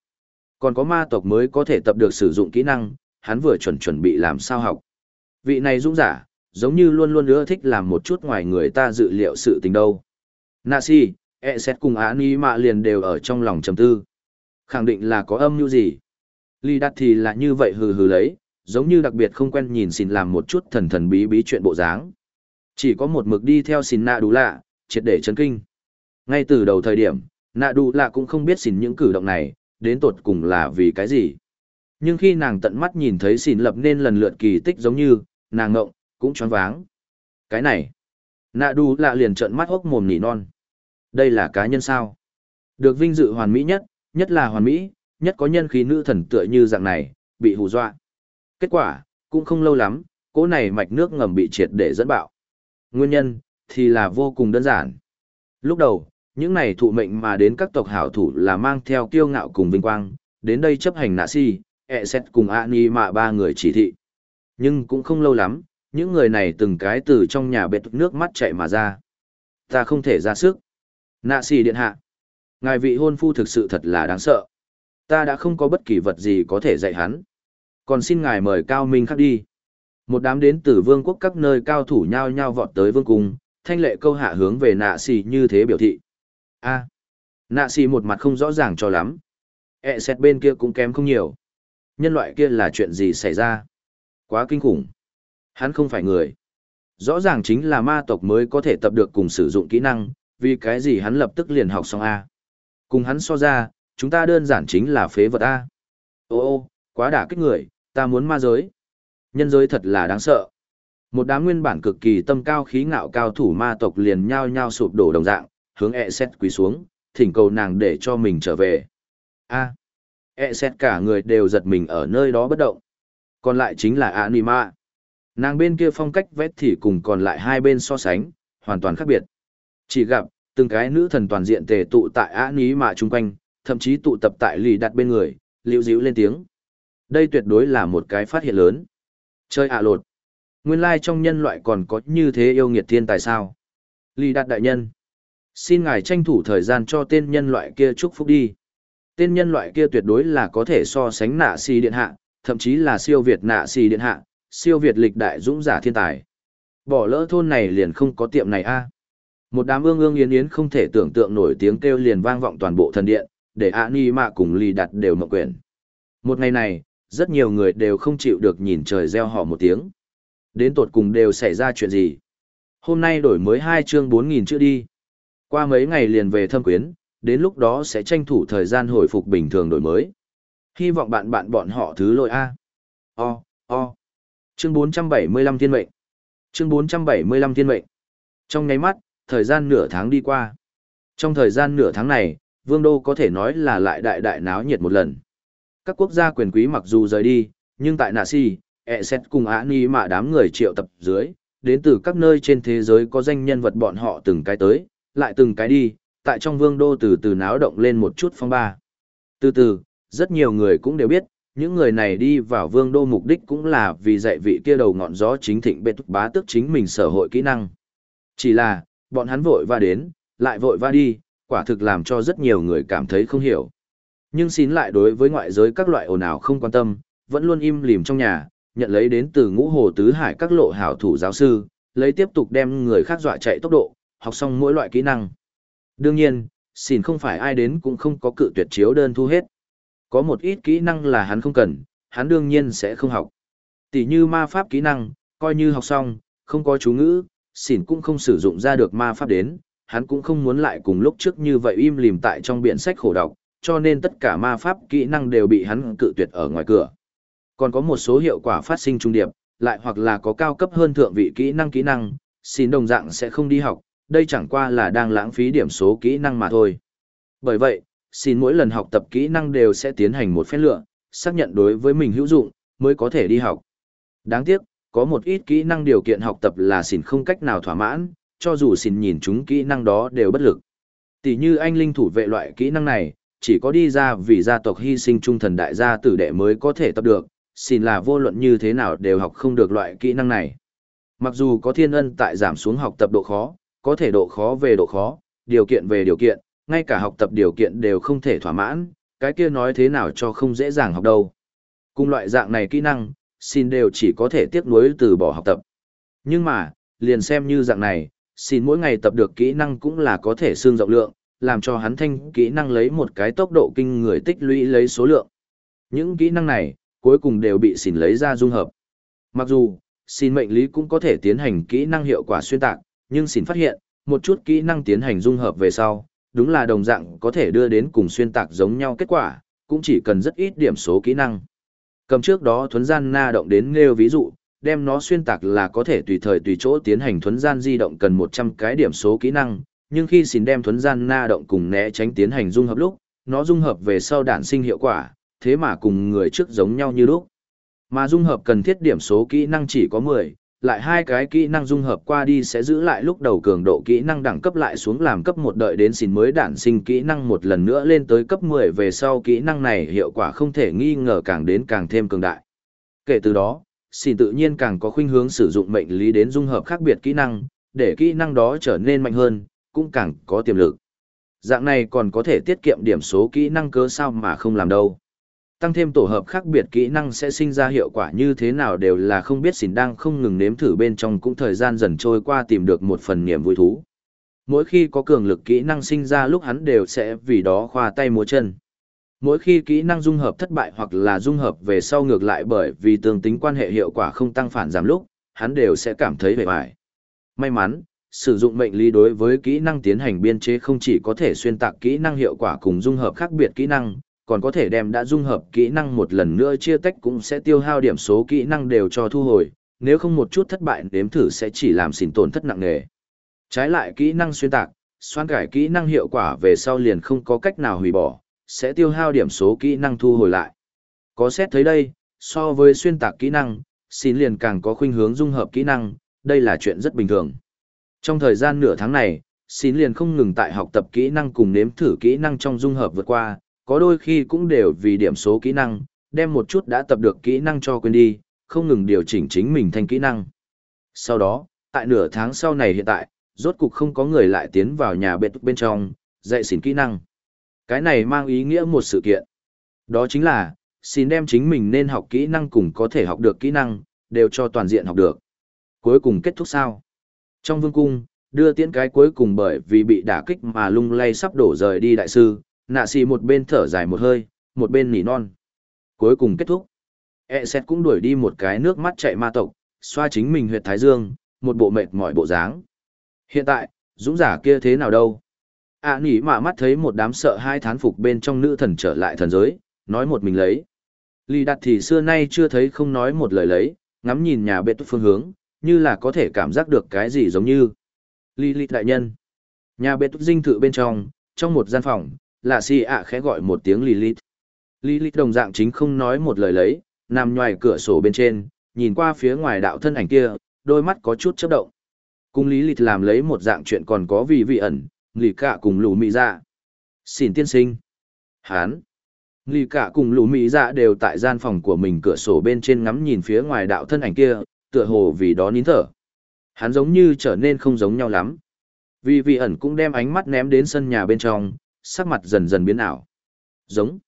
Còn có ma tộc mới có thể tập được sử dụng kỹ năng, hắn vừa chuẩn chuẩn bị làm sao học. Vị này dũng giả, giống như luôn luôn ưa thích làm một chút ngoài người ta dự liệu sự tình đâu. Nạ si, e xét cùng án ý mạ liền đều ở trong lòng trầm tư. Khẳng định là có âm như gì. Ly đặt thì là như vậy hừ hừ lấy, giống như đặc biệt không quen nhìn xin làm một chút thần thần bí bí chuyện bộ dáng. Chỉ có một mực đi theo xin nạ đủ lạ, triệt để chấn kinh. Ngay từ đầu thời điểm, nạ đủ lạ cũng không biết xin những cử động này, đến tột cùng là vì cái gì. Nhưng khi nàng tận mắt nhìn thấy xin lập nên lần lượt kỳ tích giống như, nàng ngộng, cũng choáng váng. Cái này, nạ Đu lạ liền trợn mắt hốc mồm nỉ non. Đây là cá nhân sao? Được vinh dự hoàn mỹ nhất, nhất là hoàn mỹ, nhất có nhân khí nữ thần tựa như dạng này, bị hù dọa. Kết quả, cũng không lâu lắm, cỗ này mạch nước ngầm bị triệt để dẫn bạo. Nguyên nhân, thì là vô cùng đơn giản. Lúc đầu, những này thụ mệnh mà đến các tộc hảo thủ là mang theo kiêu ngạo cùng vinh quang, đến đây chấp hành nạ si, ẹ xét cùng ạ ni mạ ba người chỉ thị. Nhưng cũng không lâu lắm, những người này từng cái từ trong nhà bệt nước mắt chạy mà ra. Ta không thể ra sức. Nạ xì điện hạ. Ngài vị hôn phu thực sự thật là đáng sợ. Ta đã không có bất kỳ vật gì có thể dạy hắn. Còn xin ngài mời Cao Minh khắc đi. Một đám đến từ vương quốc các nơi cao thủ nhao nhao vọt tới vương cung, thanh lệ câu hạ hướng về nạ xì như thế biểu thị. a nạ xì một mặt không rõ ràng cho lắm. E xét bên kia cũng kém không nhiều. Nhân loại kia là chuyện gì xảy ra? Quá kinh khủng. Hắn không phải người. Rõ ràng chính là ma tộc mới có thể tập được cùng sử dụng kỹ năng, vì cái gì hắn lập tức liền học xong A. Cùng hắn so ra, chúng ta đơn giản chính là phế vật A. Ô ô, quá đả kích người, ta muốn ma giới. Nhân giới thật là đáng sợ. Một đám nguyên bản cực kỳ tâm cao khí ngạo cao thủ ma tộc liền nhao nhao sụp đổ đồng dạng, hướng e xét quỳ xuống, thỉnh cầu nàng để cho mình trở về. A. E xét cả người đều giật mình ở nơi đó bất động. Còn lại chính là Anima. Nàng bên kia phong cách vét thì cùng còn lại hai bên so sánh, hoàn toàn khác biệt. Chỉ gặp, từng cái nữ thần toàn diện tề tụ tại Anima chung quanh, thậm chí tụ tập tại lì đặt bên người, liễu díu lên tiếng. Đây tuyệt đối là một cái phát hiện lớn. Chơi ạ lột. Nguyên lai trong nhân loại còn có như thế yêu nghiệt thiên tài sao. Lì đặt đại nhân. Xin ngài tranh thủ thời gian cho tên nhân loại kia chúc phúc đi. Tên nhân loại kia tuyệt đối là có thể so sánh nạ si điện hạ, thậm chí là siêu việt nạ si điện hạ, siêu việt lịch đại dũng giả thiên tài. Bỏ lỡ thôn này liền không có tiệm này a. Một đám ương ương yến yến không thể tưởng tượng nổi tiếng kêu liền vang vọng toàn bộ thần điện, để ạ ni mạ cùng lì đặt đều mộng quyền. Một ngày này, rất nhiều người đều không chịu được nhìn trời reo họ một tiếng. Đến tột cùng đều xảy ra chuyện gì? Hôm nay đổi mới hai chương bốn nghìn chữ đi. Qua mấy ngày liền về thâm quyến, đến lúc đó sẽ tranh thủ thời gian hồi phục bình thường đổi mới. Hy vọng bạn bạn bọn họ thứ lỗi A. O, O. Chương 475 thiên mệnh. Chương 475 thiên mệnh. Trong nháy mắt, thời gian nửa tháng đi qua. Trong thời gian nửa tháng này, Vương Đô có thể nói là lại đại đại náo nhiệt một lần. Các quốc gia quyền quý mặc dù rời đi, nhưng tại Nạ Si, ẹ e xét cùng Á Ni mà đám người triệu tập dưới, đến từ các nơi trên thế giới có danh nhân vật bọn họ từng cái tới, lại từng cái đi, tại trong Vương Đô từ từ náo động lên một chút phong ba. Từ từ, rất nhiều người cũng đều biết, những người này đi vào vương đô mục đích cũng là vì dạy vị kia đầu ngọn gió chính thịnh bệ thúc bá tước chính mình sở hội kỹ năng. Chỉ là, bọn hắn vội va đến, lại vội va đi, quả thực làm cho rất nhiều người cảm thấy không hiểu. Nhưng xin lại đối với ngoại giới các loại ồn ào không quan tâm, vẫn luôn im lìm trong nhà, nhận lấy đến từ ngũ hồ tứ hải các lộ hảo thủ giáo sư, lấy tiếp tục đem người khác dọa chạy tốc độ, học xong mỗi loại kỹ năng. Đương nhiên, xin không phải ai đến cũng không có cự tuyệt chiếu đơn thu hết. Có một ít kỹ năng là hắn không cần, hắn đương nhiên sẽ không học. Tỷ như ma pháp kỹ năng, coi như học xong, không có chú ngữ, xỉn cũng không sử dụng ra được ma pháp đến, hắn cũng không muốn lại cùng lúc trước như vậy im lìm tại trong biển sách khổ đọc, cho nên tất cả ma pháp kỹ năng đều bị hắn cự tuyệt ở ngoài cửa. Còn có một số hiệu quả phát sinh trung điệp, lại hoặc là có cao cấp hơn thượng vị kỹ năng kỹ năng, xin đồng dạng sẽ không đi học, đây chẳng qua là đang lãng phí điểm số kỹ năng mà thôi. Bởi vậy, xin mỗi lần học tập kỹ năng đều sẽ tiến hành một phép lựa, xác nhận đối với mình hữu dụng, mới có thể đi học. Đáng tiếc, có một ít kỹ năng điều kiện học tập là xin không cách nào thỏa mãn, cho dù xin nhìn chúng kỹ năng đó đều bất lực. Tỷ như anh linh thủ vệ loại kỹ năng này, chỉ có đi ra vì gia tộc hy sinh trung thần đại gia tử đệ mới có thể tập được, xin là vô luận như thế nào đều học không được loại kỹ năng này. Mặc dù có thiên ân tại giảm xuống học tập độ khó, có thể độ khó về độ khó, điều kiện về điều kiện, ngay cả học tập điều kiện đều không thể thỏa mãn, cái kia nói thế nào cho không dễ dàng học đâu. Cùng loại dạng này kỹ năng, xin đều chỉ có thể tiếc nuối từ bỏ học tập. Nhưng mà, liền xem như dạng này, xin mỗi ngày tập được kỹ năng cũng là có thể xương rộng lượng, làm cho hắn thanh kỹ năng lấy một cái tốc độ kinh người tích lũy lấy số lượng. Những kỹ năng này, cuối cùng đều bị xin lấy ra dung hợp. Mặc dù, xin mệnh lý cũng có thể tiến hành kỹ năng hiệu quả xuyên tạc, nhưng xin phát hiện, một chút kỹ năng tiến hành dung hợp về sau, đúng là đồng dạng có thể đưa đến cùng xuyên tạc giống nhau kết quả, cũng chỉ cần rất ít điểm số kỹ năng. Cầm trước đó thuấn gian na động đến nêu ví dụ, đem nó xuyên tạc là có thể tùy thời tùy chỗ tiến hành thuấn gian di động cần 100 cái điểm số kỹ năng, nhưng khi xin đem thuấn gian na động cùng né tránh tiến hành dung hợp lúc, nó dung hợp về sau đản sinh hiệu quả, thế mà cùng người trước giống nhau như lúc. Mà dung hợp cần thiết điểm số kỹ năng chỉ có 10, lại hai cái kỹ năng dung hợp qua đi sẽ giữ lại lúc đầu cường độ kỹ năng đẳng cấp lại xuống làm cấp một đợi đến xin mới đản sinh kỹ năng một lần nữa lên tới cấp 10 về sau kỹ năng này hiệu quả không thể nghi ngờ càng đến càng thêm cường đại. Kể từ đó, xin tự nhiên càng có khuynh hướng sử dụng mệnh lý đến dung hợp khác biệt kỹ năng, để kỹ năng đó trở nên mạnh hơn, cũng càng có tiềm lực. Dạng này còn có thể tiết kiệm điểm số kỹ năng cớ sao mà không làm đâu. Tăng thêm tổ hợp khác biệt kỹ năng sẽ sinh ra hiệu quả như thế nào đều là không biết xỉn đang không ngừng nếm thử bên trong cũng thời gian dần trôi qua tìm được một phần niềm vui thú. Mỗi khi có cường lực kỹ năng sinh ra lúc hắn đều sẽ vì đó khoa tay múa chân. Mỗi khi kỹ năng dung hợp thất bại hoặc là dung hợp về sau ngược lại bởi vì tương tính quan hệ hiệu quả không tăng phản giảm lúc, hắn đều sẽ cảm thấy vẻ vải. May mắn, sử dụng mệnh lý đối với kỹ năng tiến hành biên chế không chỉ có thể xuyên tạc kỹ năng hiệu quả cùng dung hợp khác biệt kỹ năng, còn có thể đem đã dung hợp kỹ năng một lần nữa chia tách cũng sẽ tiêu hao điểm số kỹ năng đều cho thu hồi, nếu không một chút thất bại nếm thử sẽ chỉ làm xỉn tổn thất nặng nề. Trái lại kỹ năng xuyên tạc, xoan cải kỹ năng hiệu quả về sau liền không có cách nào hủy bỏ, sẽ tiêu hao điểm số kỹ năng thu hồi lại. Có xét thấy đây, so với xuyên tạc kỹ năng, xin liền càng có khuynh hướng dung hợp kỹ năng, đây là chuyện rất bình thường. Trong thời gian nửa tháng này, xin liền không ngừng tại học tập kỹ năng cùng nếm thử kỹ năng trong dung hợp vượt qua, có đôi khi cũng đều vì điểm số kỹ năng, đem một chút đã tập được kỹ năng cho quên đi, không ngừng điều chỉnh chính mình thành kỹ năng. Sau đó, tại nửa tháng sau này hiện tại, rốt cục không có người lại tiến vào nhà bệt bên trong, dạy xỉn kỹ năng. Cái này mang ý nghĩa một sự kiện. Đó chính là, xin đem chính mình nên học kỹ năng cùng có thể học được kỹ năng, đều cho toàn diện học được. Cuối cùng kết thúc sao? Trong vương cung, đưa tiễn cái cuối cùng bởi vì bị đả kích mà lung lay sắp đổ rời đi đại sư, nạ xì một bên thở dài một hơi, một bên nỉ non. Cuối cùng kết thúc. E xét cũng đuổi đi một cái nước mắt chạy ma tộc, xoa chính mình huyệt thái dương, một bộ mệt mỏi bộ dáng. Hiện tại, dũng giả kia thế nào đâu? À nỉ mạ mắt thấy một đám sợ hai thán phục bên trong nữ thần trở lại thần giới, nói một mình lấy. lì đặt thì xưa nay chưa thấy không nói một lời lấy, ngắm nhìn nhà bệ tốt phương hướng, như là có thể cảm giác được cái gì giống như. lì lì đại nhân. Nhà bệ tốt dinh thự bên trong, trong một gian phòng, lạ xì ạ khẽ gọi một tiếng Lilith. Lilith đồng dạng chính không nói một lời lấy, nằm ngoài cửa sổ bên trên, nhìn qua phía ngoài đạo thân ảnh kia, đôi mắt có chút chớp động. Cùng Lý làm lấy một dạng chuyện còn có vì vị ẩn, lì cả cùng lù mị dạ. Xin tiên sinh. Hán. Lì cả cùng lù mị dạ đều tại gian phòng của mình cửa sổ bên trên ngắm nhìn phía ngoài đạo thân ảnh kia, tựa hồ vì đó nín thở. Hắn giống như trở nên không giống nhau lắm. Vì vị ẩn cũng đem ánh mắt ném đến sân nhà bên trong, sắc mặt dần dần biến ảo. Giống.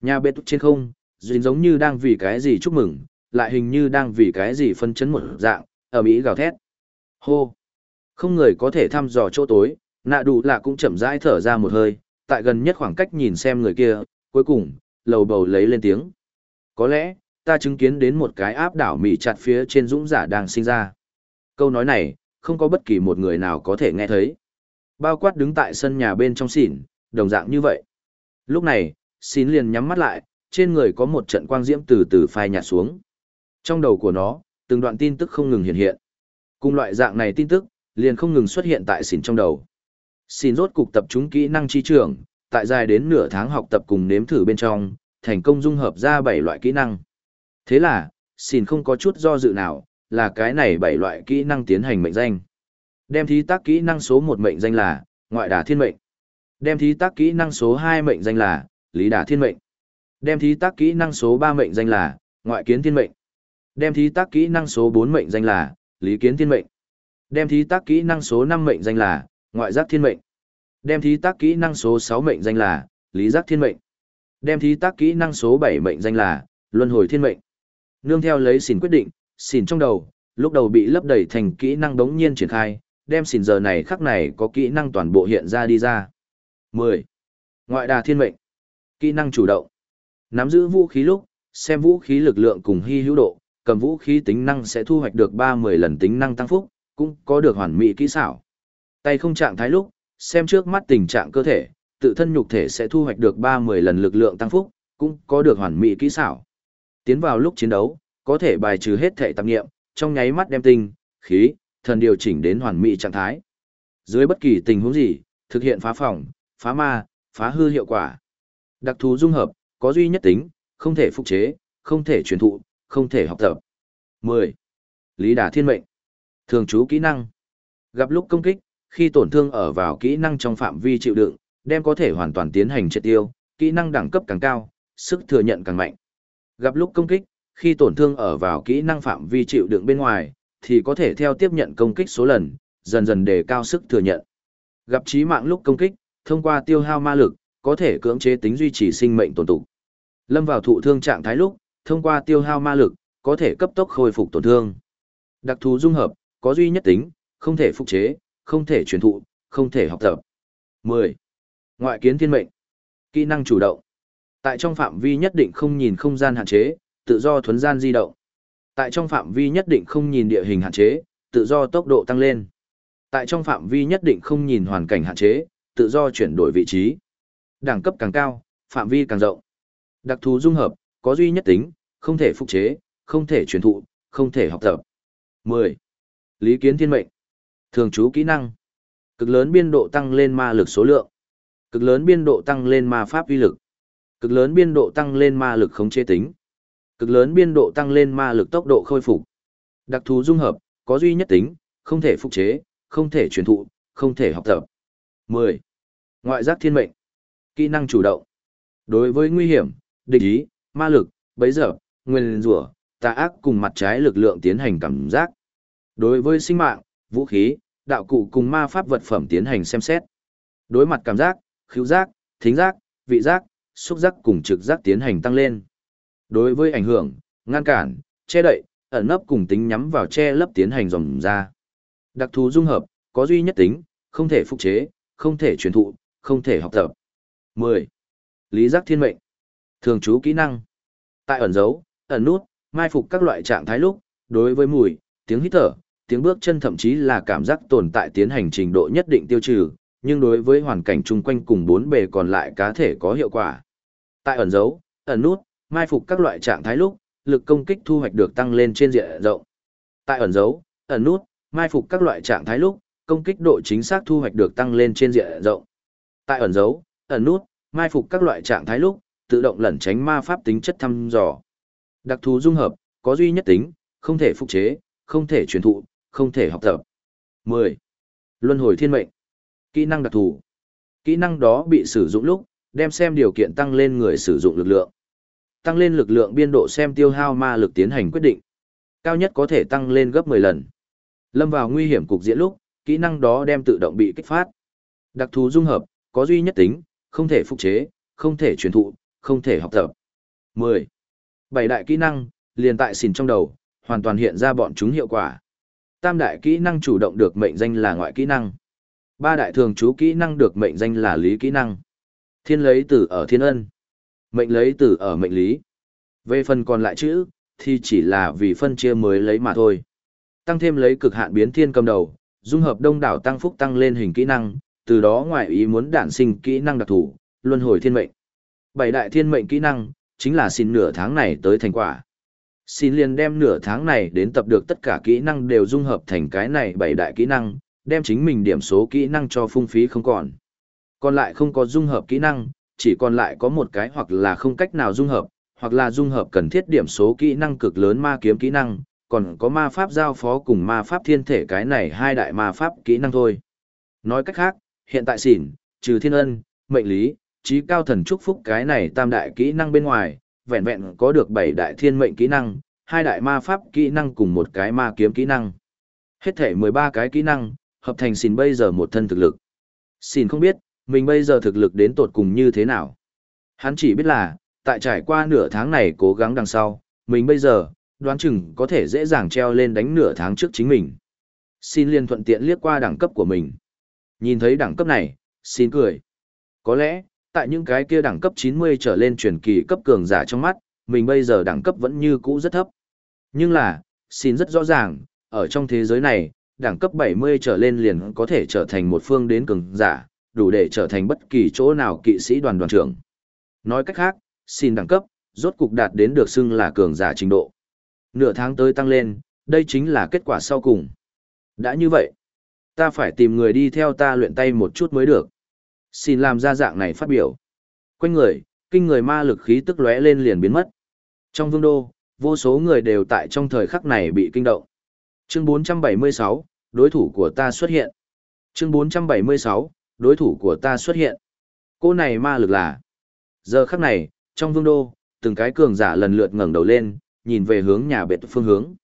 Nhà bê túc trên không, duyên giống như đang vì cái gì chúc mừng, lại hình như đang vì cái gì phân chấn một dạng, ở Mỹ gào thét. Hô! Không người có thể thăm dò chỗ tối, nạ đủ là cũng chậm rãi thở ra một hơi, tại gần nhất khoảng cách nhìn xem người kia, cuối cùng, lầu bầu lấy lên tiếng. Có lẽ, ta chứng kiến đến một cái áp đảo Mỹ chặt phía trên dũng giả đang sinh ra. Câu nói này, không có bất kỳ một người nào có thể nghe thấy. Bao quát đứng tại sân nhà bên trong xỉn, đồng dạng như vậy. Lúc này, xin liền nhắm mắt lại, trên người có một trận quang diễm từ từ phai nhạt xuống. Trong đầu của nó, từng đoạn tin tức không ngừng hiện hiện. Cùng loại dạng này tin tức, liền không ngừng xuất hiện tại xỉn trong đầu. Xin rốt cục tập trung kỹ năng chi trường, tại dài đến nửa tháng học tập cùng nếm thử bên trong, thành công dung hợp ra bảy loại kỹ năng. Thế là, xin không có chút do dự nào, là cái này bảy loại kỹ năng tiến hành mệnh danh. Đem thí tác kỹ năng số một mệnh danh là, ngoại đả thiên mệnh. Đem thí tác kỹ năng số hai mệnh danh là, lý đả thiên mệnh. Đem thí tác kỹ năng số ba mệnh danh là, ngoại kiến thiên mệnh. Đem thí tác kỹ năng số 4 mệnh danh là, Lý Kiến Thiên mệnh. Đem thí tác kỹ năng số 5 mệnh danh là, Ngoại giác Thiên mệnh. Đem thí tác kỹ năng số 6 mệnh danh là, Lý giác Thiên mệnh. Đem thí tác kỹ năng số 7 mệnh danh là, Luân hồi Thiên mệnh. Nương theo lấy xỉn quyết định, xỉn trong đầu, lúc đầu bị lấp đầy thành kỹ năng đống nhiên triển khai, đem xỉn giờ này khắc này có kỹ năng toàn bộ hiện ra đi ra. 10. Ngoại đà thiên mệnh. Kỹ năng chủ động. Nắm giữ vũ khí lúc, xem vũ khí lực lượng cùng hy hữu độ, cầm vũ khí tính năng sẽ thu hoạch được 30 lần tính năng tăng phúc, cũng có được hoàn mỹ kỹ xảo. Tay không trạng thái lúc, xem trước mắt tình trạng cơ thể, tự thân nhục thể sẽ thu hoạch được 30 lần lực lượng tăng phúc, cũng có được hoàn mỹ kỹ xảo. Tiến vào lúc chiến đấu, có thể bài trừ hết thể tạp nghiệm, trong nháy mắt đem tinh, khí, thần điều chỉnh đến hoàn mỹ trạng thái. Dưới bất kỳ tình huống gì, thực hiện phá phòng, phá ma, phá hư hiệu quả. Đặc thù dung hợp, có duy nhất tính, không thể phục chế, không thể truyền thụ, không thể học tập. 10. Lý Đà Thiên Mệnh. Thường trú kỹ năng. Gặp lúc công kích, khi tổn thương ở vào kỹ năng trong phạm vi chịu đựng, đem có thể hoàn toàn tiến hành triệt tiêu, kỹ năng đẳng cấp càng cao, sức thừa nhận càng mạnh. Gặp lúc công kích, khi tổn thương ở vào kỹ năng phạm vi chịu đựng bên ngoài, thì có thể theo tiếp nhận công kích số lần, dần dần đề cao sức thừa nhận. Gặp chí mạng lúc công kích, thông qua tiêu hao ma lực, có thể cưỡng chế tính duy trì sinh mệnh tồn tục. Lâm vào thụ thương trạng thái lúc, thông qua tiêu hao ma lực, có thể cấp tốc khôi phục tổn thương. Đặc thù dung hợp, có duy nhất tính, không thể phục chế, không thể truyền thụ, không thể học tập. 10. Ngoại kiến thiên mệnh. Kỹ năng chủ động. Tại trong phạm vi nhất định không nhìn không gian hạn chế, tự do thuấn gian di động. Tại trong phạm vi nhất định không nhìn địa hình hạn chế, tự do tốc độ tăng lên. Tại trong phạm vi nhất định không nhìn hoàn cảnh hạn chế, tự do chuyển đổi vị trí. Đẳng cấp càng cao, phạm vi càng rộng. Đặc thù dung hợp, có duy nhất tính, không thể phục chế, không thể truyền thụ, không thể học tập. 10. Lý kiến thiên mệnh. Thường trú kỹ năng. Cực lớn biên độ tăng lên ma lực số lượng. Cực lớn biên độ tăng lên ma pháp uy lực. Cực lớn biên độ tăng lên ma lực khống chế tính. Cực lớn biên độ tăng lên ma lực tốc độ khôi phục. Đặc thù dung hợp, có duy nhất tính, không thể phục chế, không thể truyền thụ, không thể học tập. 10. Ngoại giác thiên mệnh. Kỹ năng chủ động. Đối với nguy hiểm, địch ý, ma lực, bấy giờ, nguyên rủa, tà ác cùng mặt trái lực lượng tiến hành cảm giác. Đối với sinh mạng, vũ khí, đạo cụ cùng ma pháp vật phẩm tiến hành xem xét. Đối mặt cảm giác, khứu giác, thính giác, vị giác, xúc giác cùng trực giác tiến hành tăng lên. Đối với ảnh hưởng, ngăn cản, che đậy, ẩn nấp cùng tính nhắm vào che lấp tiến hành dòng ra. Đặc thù dung hợp, có duy nhất tính, không thể phục chế, không thể truyền thụ, không thể học tập. 10. Lý giác thiên mệnh. Thường trú kỹ năng. Tại ẩn dấu, ẩn nút, mai phục các loại trạng thái lúc, đối với mùi, tiếng hít thở, tiếng bước chân thậm chí là cảm giác tồn tại tiến hành trình độ nhất định tiêu trừ, nhưng đối với hoàn cảnh chung quanh cùng bốn bề còn lại cá thể có hiệu quả. Tại ẩn dấu, ẩn nút, mai phục các loại trạng thái lúc, lực công kích thu hoạch được tăng lên trên diện rộng. Tại ẩn dấu, ẩn nút, mai phục các loại trạng thái lúc, công kích độ chính xác thu hoạch được tăng lên trên diện rộng. Tại ẩn dấu, ẩn nút, mai phục các loại trạng thái lúc, tự động lẩn tránh ma pháp tính chất thăm dò. Đặc thù dung hợp, có duy nhất tính, không thể phục chế, không thể truyền thụ, không thể học tập. 10. Luân hồi thiên mệnh. Kỹ năng đặc thù. Kỹ năng đó bị sử dụng lúc, đem xem điều kiện tăng lên người sử dụng lực lượng. Tăng lên lực lượng biên độ xem tiêu hao ma lực tiến hành quyết định. Cao nhất có thể tăng lên gấp 10 lần. Lâm vào nguy hiểm cục diễn lúc, kỹ năng đó đem tự động bị kích phát. Đặc thù dung hợp, có duy nhất tính, không thể phục chế, không thể truyền thụ, không thể học tập. 10. Bảy đại kỹ năng, liền tại xỉn trong đầu, hoàn toàn hiện ra bọn chúng hiệu quả. Tam đại kỹ năng chủ động được mệnh danh là ngoại kỹ năng. Ba đại thường chú kỹ năng được mệnh danh là lý kỹ năng. Thiên lấy từ ở thiên ân. Mệnh lấy từ ở mệnh lý. Về phần còn lại chữ, thì chỉ là vì phân chia mới lấy mà thôi. Tăng thêm lấy cực hạn biến thiên cầm đầu, dung hợp đông đảo tăng phúc tăng lên hình kỹ năng, từ đó ngoại ý muốn đản sinh kỹ năng đặc thù, luân hồi thiên mệnh. Bảy đại thiên mệnh kỹ năng, chính là xin nửa tháng này tới thành quả. Xin liền đem nửa tháng này đến tập được tất cả kỹ năng đều dung hợp thành cái này bảy đại kỹ năng, đem chính mình điểm số kỹ năng cho phung phí không còn. Còn lại không có dung hợp kỹ năng, chỉ còn lại có một cái hoặc là không cách nào dung hợp, hoặc là dung hợp cần thiết điểm số kỹ năng cực lớn ma kiếm kỹ năng, còn có ma pháp giao phó cùng ma pháp thiên thể cái này hai đại ma pháp kỹ năng thôi. Nói cách khác, hiện tại xỉn, trừ thiên ân, mệnh lý, trí cao thần chúc phúc cái này tam đại kỹ năng bên ngoài, vẹn vẹn có được bảy đại thiên mệnh kỹ năng, hai đại ma pháp kỹ năng cùng một cái ma kiếm kỹ năng. Hết thể 13 cái kỹ năng, hợp thành xỉn bây giờ một thân thực lực. Xỉn không biết, mình bây giờ thực lực đến tột cùng như thế nào. Hắn chỉ biết là, tại trải qua nửa tháng này cố gắng đằng sau, mình bây giờ, đoán chừng có thể dễ dàng treo lên đánh nửa tháng trước chính mình. Xin liên thuận tiện liếc qua đẳng cấp của mình. Nhìn thấy đẳng cấp này, xin cười. Có lẽ, tại những cái kia đẳng cấp 90 trở lên truyền kỳ cấp cường giả trong mắt, mình bây giờ đẳng cấp vẫn như cũ rất thấp. Nhưng là, xin rất rõ ràng, ở trong thế giới này, đẳng cấp 70 trở lên liền có thể trở thành một phương đến cường giả, đủ để trở thành bất kỳ chỗ nào kỵ sĩ đoàn đoàn trưởng. Nói cách khác, xin đẳng cấp, rốt cục đạt đến được xưng là cường giả trình độ. Nửa tháng tới tăng lên, đây chính là kết quả sau cùng. Đã như vậy, ta phải tìm người đi theo ta luyện tay một chút mới được. Xin làm ra dạng này phát biểu. Quanh người, kinh người ma lực khí tức lóe lên liền biến mất. Trong vương đô, vô số người đều tại trong thời khắc này bị kinh động. Chương 476, đối thủ của ta xuất hiện. Chương 476, đối thủ của ta xuất hiện. Cô này ma lực là. Giờ khắc này, trong vương đô, từng cái cường giả lần lượt ngẩng đầu lên, nhìn về hướng nhà bệ phương hướng.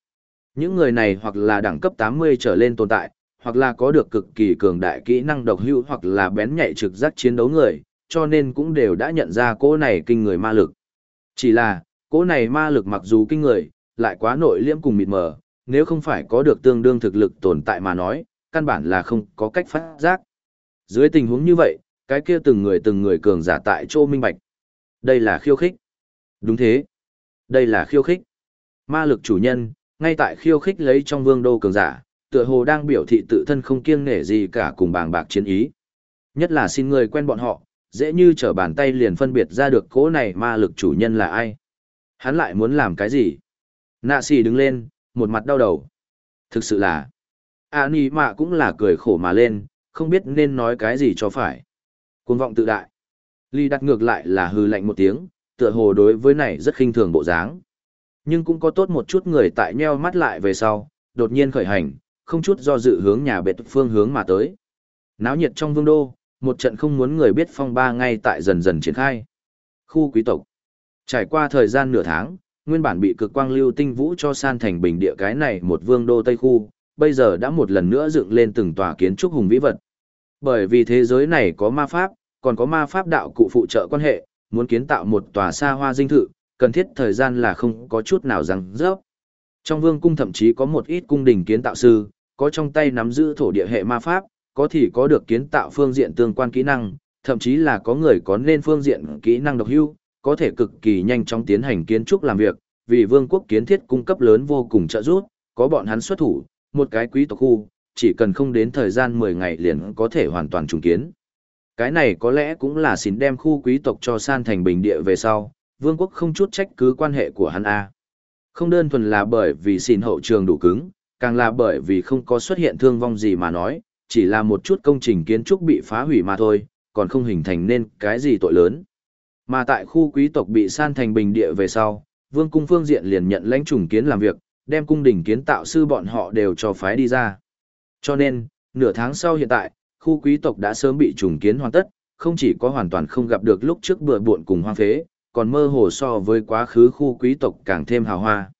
Những người này hoặc là đẳng cấp 80 trở lên tồn tại, hoặc là có được cực kỳ cường đại kỹ năng độc hữu hoặc là bén nhạy trực giác chiến đấu người, cho nên cũng đều đã nhận ra cỗ này kinh người ma lực. Chỉ là, cỗ này ma lực mặc dù kinh người, lại quá nội liễm cùng mịt mờ, nếu không phải có được tương đương thực lực tồn tại mà nói, căn bản là không có cách phát giác. Dưới tình huống như vậy, cái kia từng người từng người cường giả tại chỗ minh bạch. Đây là khiêu khích. Đúng thế. Đây là khiêu khích. Ma lực chủ nhân, ngay tại khiêu khích lấy trong vương đô cường giả, tựa hồ đang biểu thị tự thân không kiêng nể gì cả cùng bàng bạc chiến ý. Nhất là xin người quen bọn họ, dễ như trở bàn tay liền phân biệt ra được cỗ này ma lực chủ nhân là ai. Hắn lại muốn làm cái gì? Nạ xì đứng lên, một mặt đau đầu. Thực sự là, a ni mạ cũng là cười khổ mà lên, không biết nên nói cái gì cho phải. Cuồng vọng tự đại. Ly đặt ngược lại là hư lạnh một tiếng, tựa hồ đối với này rất khinh thường bộ dáng. Nhưng cũng có tốt một chút người tại nheo mắt lại về sau, đột nhiên khởi hành, không chút do dự hướng nhà biệt phương hướng mà tới. Náo nhiệt trong vương đô, một trận không muốn người biết phong ba ngay tại dần dần triển khai. Khu quý tộc. Trải qua thời gian nửa tháng, nguyên bản bị cực quang lưu tinh vũ cho san thành bình địa cái này một vương đô Tây Khu, bây giờ đã một lần nữa dựng lên từng tòa kiến trúc hùng vĩ vật. Bởi vì thế giới này có ma pháp, còn có ma pháp đạo cụ phụ trợ quan hệ, muốn kiến tạo một tòa xa hoa dinh thự, cần thiết thời gian là không có chút nào răng rớp. Trong vương cung thậm chí có một ít cung đình kiến tạo sư, có trong tay nắm giữ thổ địa hệ ma pháp, có thì có được kiến tạo phương diện tương quan kỹ năng, thậm chí là có người có nên phương diện kỹ năng độc hưu, có thể cực kỳ nhanh chóng tiến hành kiến trúc làm việc, vì vương quốc kiến thiết cung cấp lớn vô cùng trợ giúp, có bọn hắn xuất thủ, một cái quý tộc khu, chỉ cần không đến thời gian 10 ngày liền có thể hoàn toàn trùng kiến. Cái này có lẽ cũng là xin đem khu quý tộc cho san thành bình địa về sau, vương quốc không chút trách cứ quan hệ của hắn A. Không đơn thuần là bởi vì xin hậu trường đủ cứng, càng là bởi vì không có xuất hiện thương vong gì mà nói, chỉ là một chút công trình kiến trúc bị phá hủy mà thôi, còn không hình thành nên cái gì tội lớn. Mà tại khu quý tộc bị san thành bình địa về sau, vương cung phương diện liền nhận lãnh trùng kiến làm việc, đem cung đình kiến tạo sư bọn họ đều cho phái đi ra. Cho nên, nửa tháng sau hiện tại, khu quý tộc đã sớm bị trùng kiến hoàn tất, không chỉ có hoàn toàn không gặp được lúc trước bừa bộn cùng hoang phế, còn mơ hồ so với quá khứ khu quý tộc càng thêm hào hoa.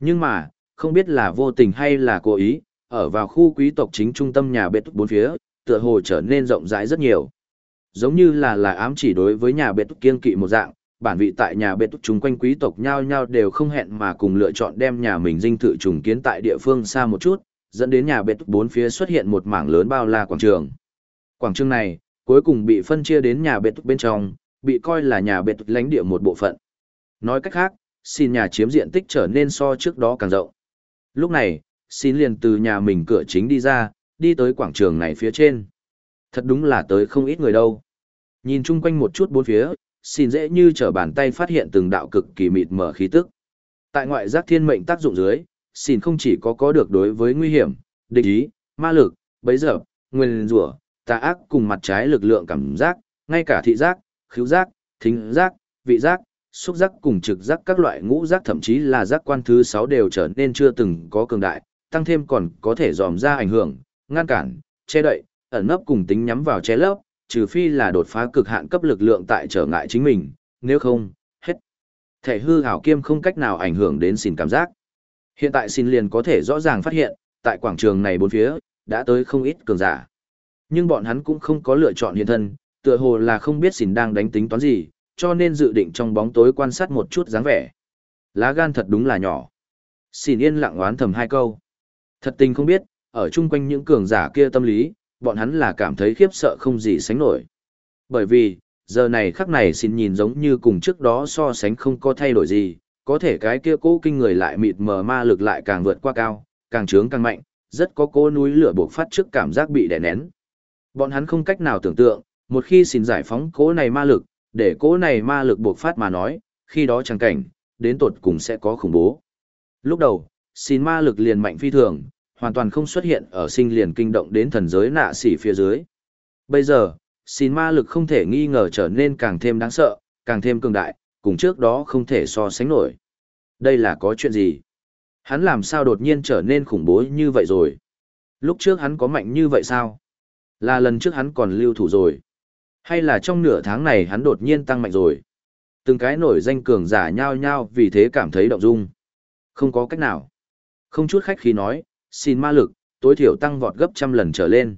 Nhưng mà, không biết là vô tình hay là cố ý, ở vào khu quý tộc chính trung tâm nhà bệ túc bốn phía, tựa hồ trở nên rộng rãi rất nhiều. Giống như là là ám chỉ đối với nhà bệ túc kiên kỵ một dạng, bản vị tại nhà bệ túc chung quanh quý tộc nhau nhau đều không hẹn mà cùng lựa chọn đem nhà mình dinh thự trùng kiến tại địa phương xa một chút, dẫn đến nhà bệ túc bốn phía xuất hiện một mảng lớn bao la quảng trường. Quảng trường này, cuối cùng bị phân chia đến nhà bệ túc bên trong, bị coi là nhà biệt lãnh địa một bộ phận. Nói cách khác, xin nhà chiếm diện tích trở nên so trước đó càng rộng. Lúc này, xin liền từ nhà mình cửa chính đi ra, đi tới quảng trường này phía trên. Thật đúng là tới không ít người đâu. Nhìn chung quanh một chút bốn phía, xin dễ như trở bàn tay phát hiện từng đạo cực kỳ mịt mở khí tức. Tại ngoại giác thiên mệnh tác dụng dưới, xin không chỉ có có được đối với nguy hiểm, địch ý, ma lực, bấy giờ, nguyên rủa, tà ác cùng mặt trái lực lượng cảm giác, ngay cả thị giác, khứu giác, thính giác, vị giác, xúc giác cùng trực giác các loại ngũ giác thậm chí là giác quan thứ 6 đều trở nên chưa từng có cường đại, tăng thêm còn có thể dòm ra ảnh hưởng, ngăn cản, che đậy, ẩn nấp cùng tính nhắm vào che lấp, trừ phi là đột phá cực hạn cấp lực lượng tại trở ngại chính mình, nếu không, hết. Thể hư hảo kiêm không cách nào ảnh hưởng đến xin cảm giác. Hiện tại xin liền có thể rõ ràng phát hiện, tại quảng trường này bốn phía, đã tới không ít cường giả. Nhưng bọn hắn cũng không có lựa chọn hiện thân, tựa hồ là không biết xỉn đang đánh tính toán gì, cho nên dự định trong bóng tối quan sát một chút dáng vẻ. Lá gan thật đúng là nhỏ. Xỉn yên lặng oán thầm hai câu. Thật tình không biết, ở chung quanh những cường giả kia tâm lý, bọn hắn là cảm thấy khiếp sợ không gì sánh nổi. Bởi vì, giờ này khắc này xin nhìn giống như cùng trước đó so sánh không có thay đổi gì, có thể cái kia cố kinh người lại mịt mờ ma lực lại càng vượt qua cao, càng trướng càng mạnh, rất có cố núi lửa buộc phát trước cảm giác bị đè nén. Bọn hắn không cách nào tưởng tượng, một khi xin giải phóng cỗ này ma lực, để cỗ này ma lực buộc phát mà nói, khi đó chẳng cảnh, đến tột cùng sẽ có khủng bố. Lúc đầu, xin ma lực liền mạnh phi thường, hoàn toàn không xuất hiện ở sinh liền kinh động đến thần giới nạ xỉ phía dưới. Bây giờ, xin ma lực không thể nghi ngờ trở nên càng thêm đáng sợ, càng thêm cường đại, cùng trước đó không thể so sánh nổi. Đây là có chuyện gì? Hắn làm sao đột nhiên trở nên khủng bố như vậy rồi? Lúc trước hắn có mạnh như vậy sao? Là lần trước hắn còn lưu thủ rồi. Hay là trong nửa tháng này hắn đột nhiên tăng mạnh rồi? Từng cái nổi danh cường giả nhao nhao vì thế cảm thấy động dung. Không có cách nào. Không chút khách khí nói, xin ma lực, tối thiểu tăng vọt gấp trăm lần trở lên.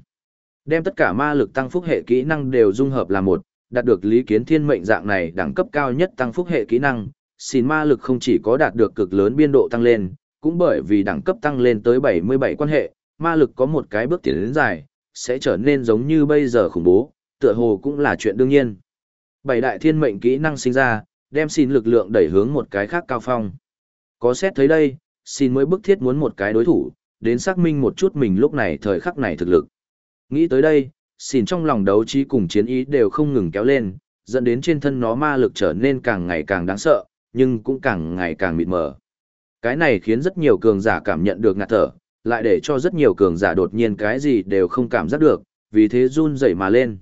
Đem tất cả ma lực tăng phúc hệ kỹ năng đều dung hợp là một, đạt được lý kiến thiên mệnh dạng này đẳng cấp cao nhất tăng phúc hệ kỹ năng, xin ma lực không chỉ có đạt được cực lớn biên độ tăng lên, cũng bởi vì đẳng cấp tăng lên tới 77 quan hệ, ma lực có một cái bước tiến đến dài, sẽ trở nên giống như bây giờ khủng bố, tựa hồ cũng là chuyện đương nhiên. Bảy đại thiên mệnh kỹ năng sinh ra, đem xin lực lượng đẩy hướng một cái khác cao phong. Có xét thấy đây, xin mới bức thiết muốn một cái đối thủ, đến xác minh một chút mình lúc này thời khắc này thực lực. Nghĩ tới đây, xin trong lòng đấu trí cùng chiến ý đều không ngừng kéo lên, dẫn đến trên thân nó ma lực trở nên càng ngày càng đáng sợ, nhưng cũng càng ngày càng mịt mờ. Cái này khiến rất nhiều cường giả cảm nhận được ngạt thở, lại để cho rất nhiều cường giả đột nhiên cái gì đều không cảm giác được, vì thế run dậy mà lên.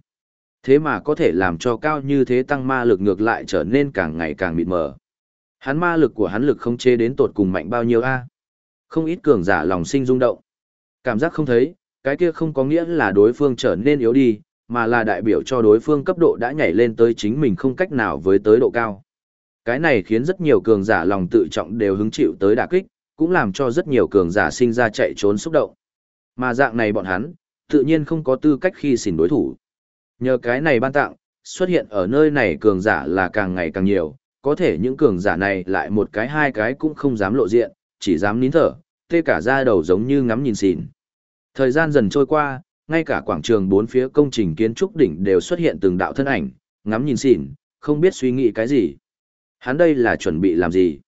Thế mà có thể làm cho cao như thế tăng ma lực ngược lại trở nên càng ngày càng mịt mờ. Hắn ma lực của hắn lực không chế đến tột cùng mạnh bao nhiêu a? Không ít cường giả lòng sinh rung động. Cảm giác không thấy, cái kia không có nghĩa là đối phương trở nên yếu đi, mà là đại biểu cho đối phương cấp độ đã nhảy lên tới chính mình không cách nào với tới độ cao. Cái này khiến rất nhiều cường giả lòng tự trọng đều hứng chịu tới đả kích, cũng làm cho rất nhiều cường giả sinh ra chạy trốn xúc động. Mà dạng này bọn hắn, tự nhiên không có tư cách khi xỉn đối thủ. Nhờ cái này ban tặng, xuất hiện ở nơi này cường giả là càng ngày càng nhiều, có thể những cường giả này lại một cái hai cái cũng không dám lộ diện, chỉ dám nín thở, tê cả da đầu giống như ngắm nhìn xỉn. Thời gian dần trôi qua, ngay cả quảng trường bốn phía công trình kiến trúc đỉnh đều xuất hiện từng đạo thân ảnh, ngắm nhìn xỉn, không biết suy nghĩ cái gì. Hắn đây là chuẩn bị làm gì?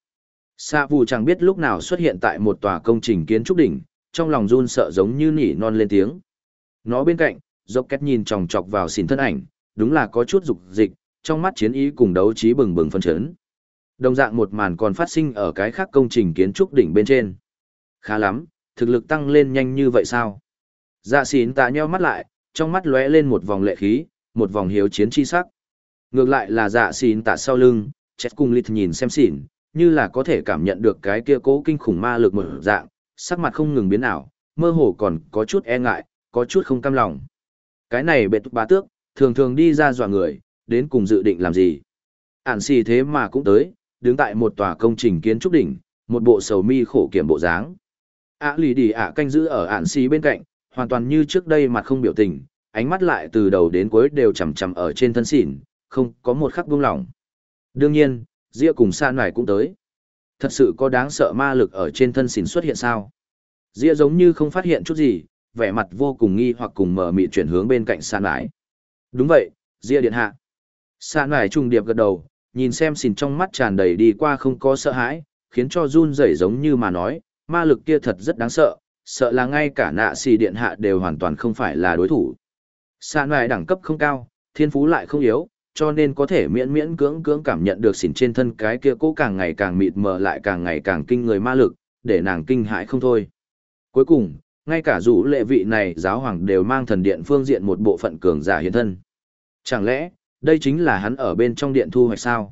Sa Vu chẳng biết lúc nào xuất hiện tại một tòa công trình kiến trúc đỉnh, trong lòng run sợ giống như nỉ non lên tiếng. Nó bên cạnh, dốc két nhìn chòng chọc vào xin thân ảnh, đúng là có chút dục dịch, trong mắt chiến ý cùng đấu trí bừng bừng phân chấn. Đồng dạng một màn còn phát sinh ở cái khác công trình kiến trúc đỉnh bên trên. Khá lắm, thực lực tăng lên nhanh như vậy sao? Dạ xín tạ nheo mắt lại, trong mắt lóe lên một vòng lệ khí, một vòng hiếu chiến chi sắc. Ngược lại là dạ xín tạ sau lưng, chết cùng lít nhìn xem xỉn, như là có thể cảm nhận được cái kia cố kinh khủng ma lực một dạng, sắc mặt không ngừng biến ảo, mơ hồ còn có chút e ngại, có chút không cam lòng. Cái này bệ tục bá tước, thường thường đi ra dọa người, đến cùng dự định làm gì. Ản xì thế mà cũng tới, đứng tại một tòa công trình kiến trúc đỉnh, một bộ sầu mi khổ kiểm bộ dáng. ạ lì đi ạ canh giữ ở ản xì bên cạnh, hoàn toàn như trước đây mặt không biểu tình, ánh mắt lại từ đầu đến cuối đều chằm chằm ở trên thân xỉn, không có một khắc buông lỏng. Đương nhiên, Ria cùng Sa Nải cũng tới. Thật sự có đáng sợ ma lực ở trên thân xỉn xuất hiện sao? Ria giống như không phát hiện chút gì, vẻ mặt vô cùng nghi hoặc cùng mở mịt chuyển hướng bên cạnh Sa lại. Đúng vậy, Diệp điện hạ. Sa lại trung điệp gật đầu, nhìn xem xỉn trong mắt tràn đầy đi qua không có sợ hãi, khiến cho run rẩy giống như mà nói, ma lực kia thật rất đáng sợ, sợ là ngay cả nạ xì điện hạ đều hoàn toàn không phải là đối thủ. Sa lại đẳng cấp không cao, thiên phú lại không yếu, cho nên có thể miễn miễn cưỡng cưỡng cảm nhận được xỉn trên thân cái kia cố càng ngày càng mịt mờ lại càng ngày càng kinh người ma lực, để nàng kinh hãi không thôi. Cuối cùng, ngay cả dù lệ vị này giáo hoàng đều mang thần điện phương diện một bộ phận cường giả hiện thân. Chẳng lẽ, đây chính là hắn ở bên trong điện thu hoạch sao?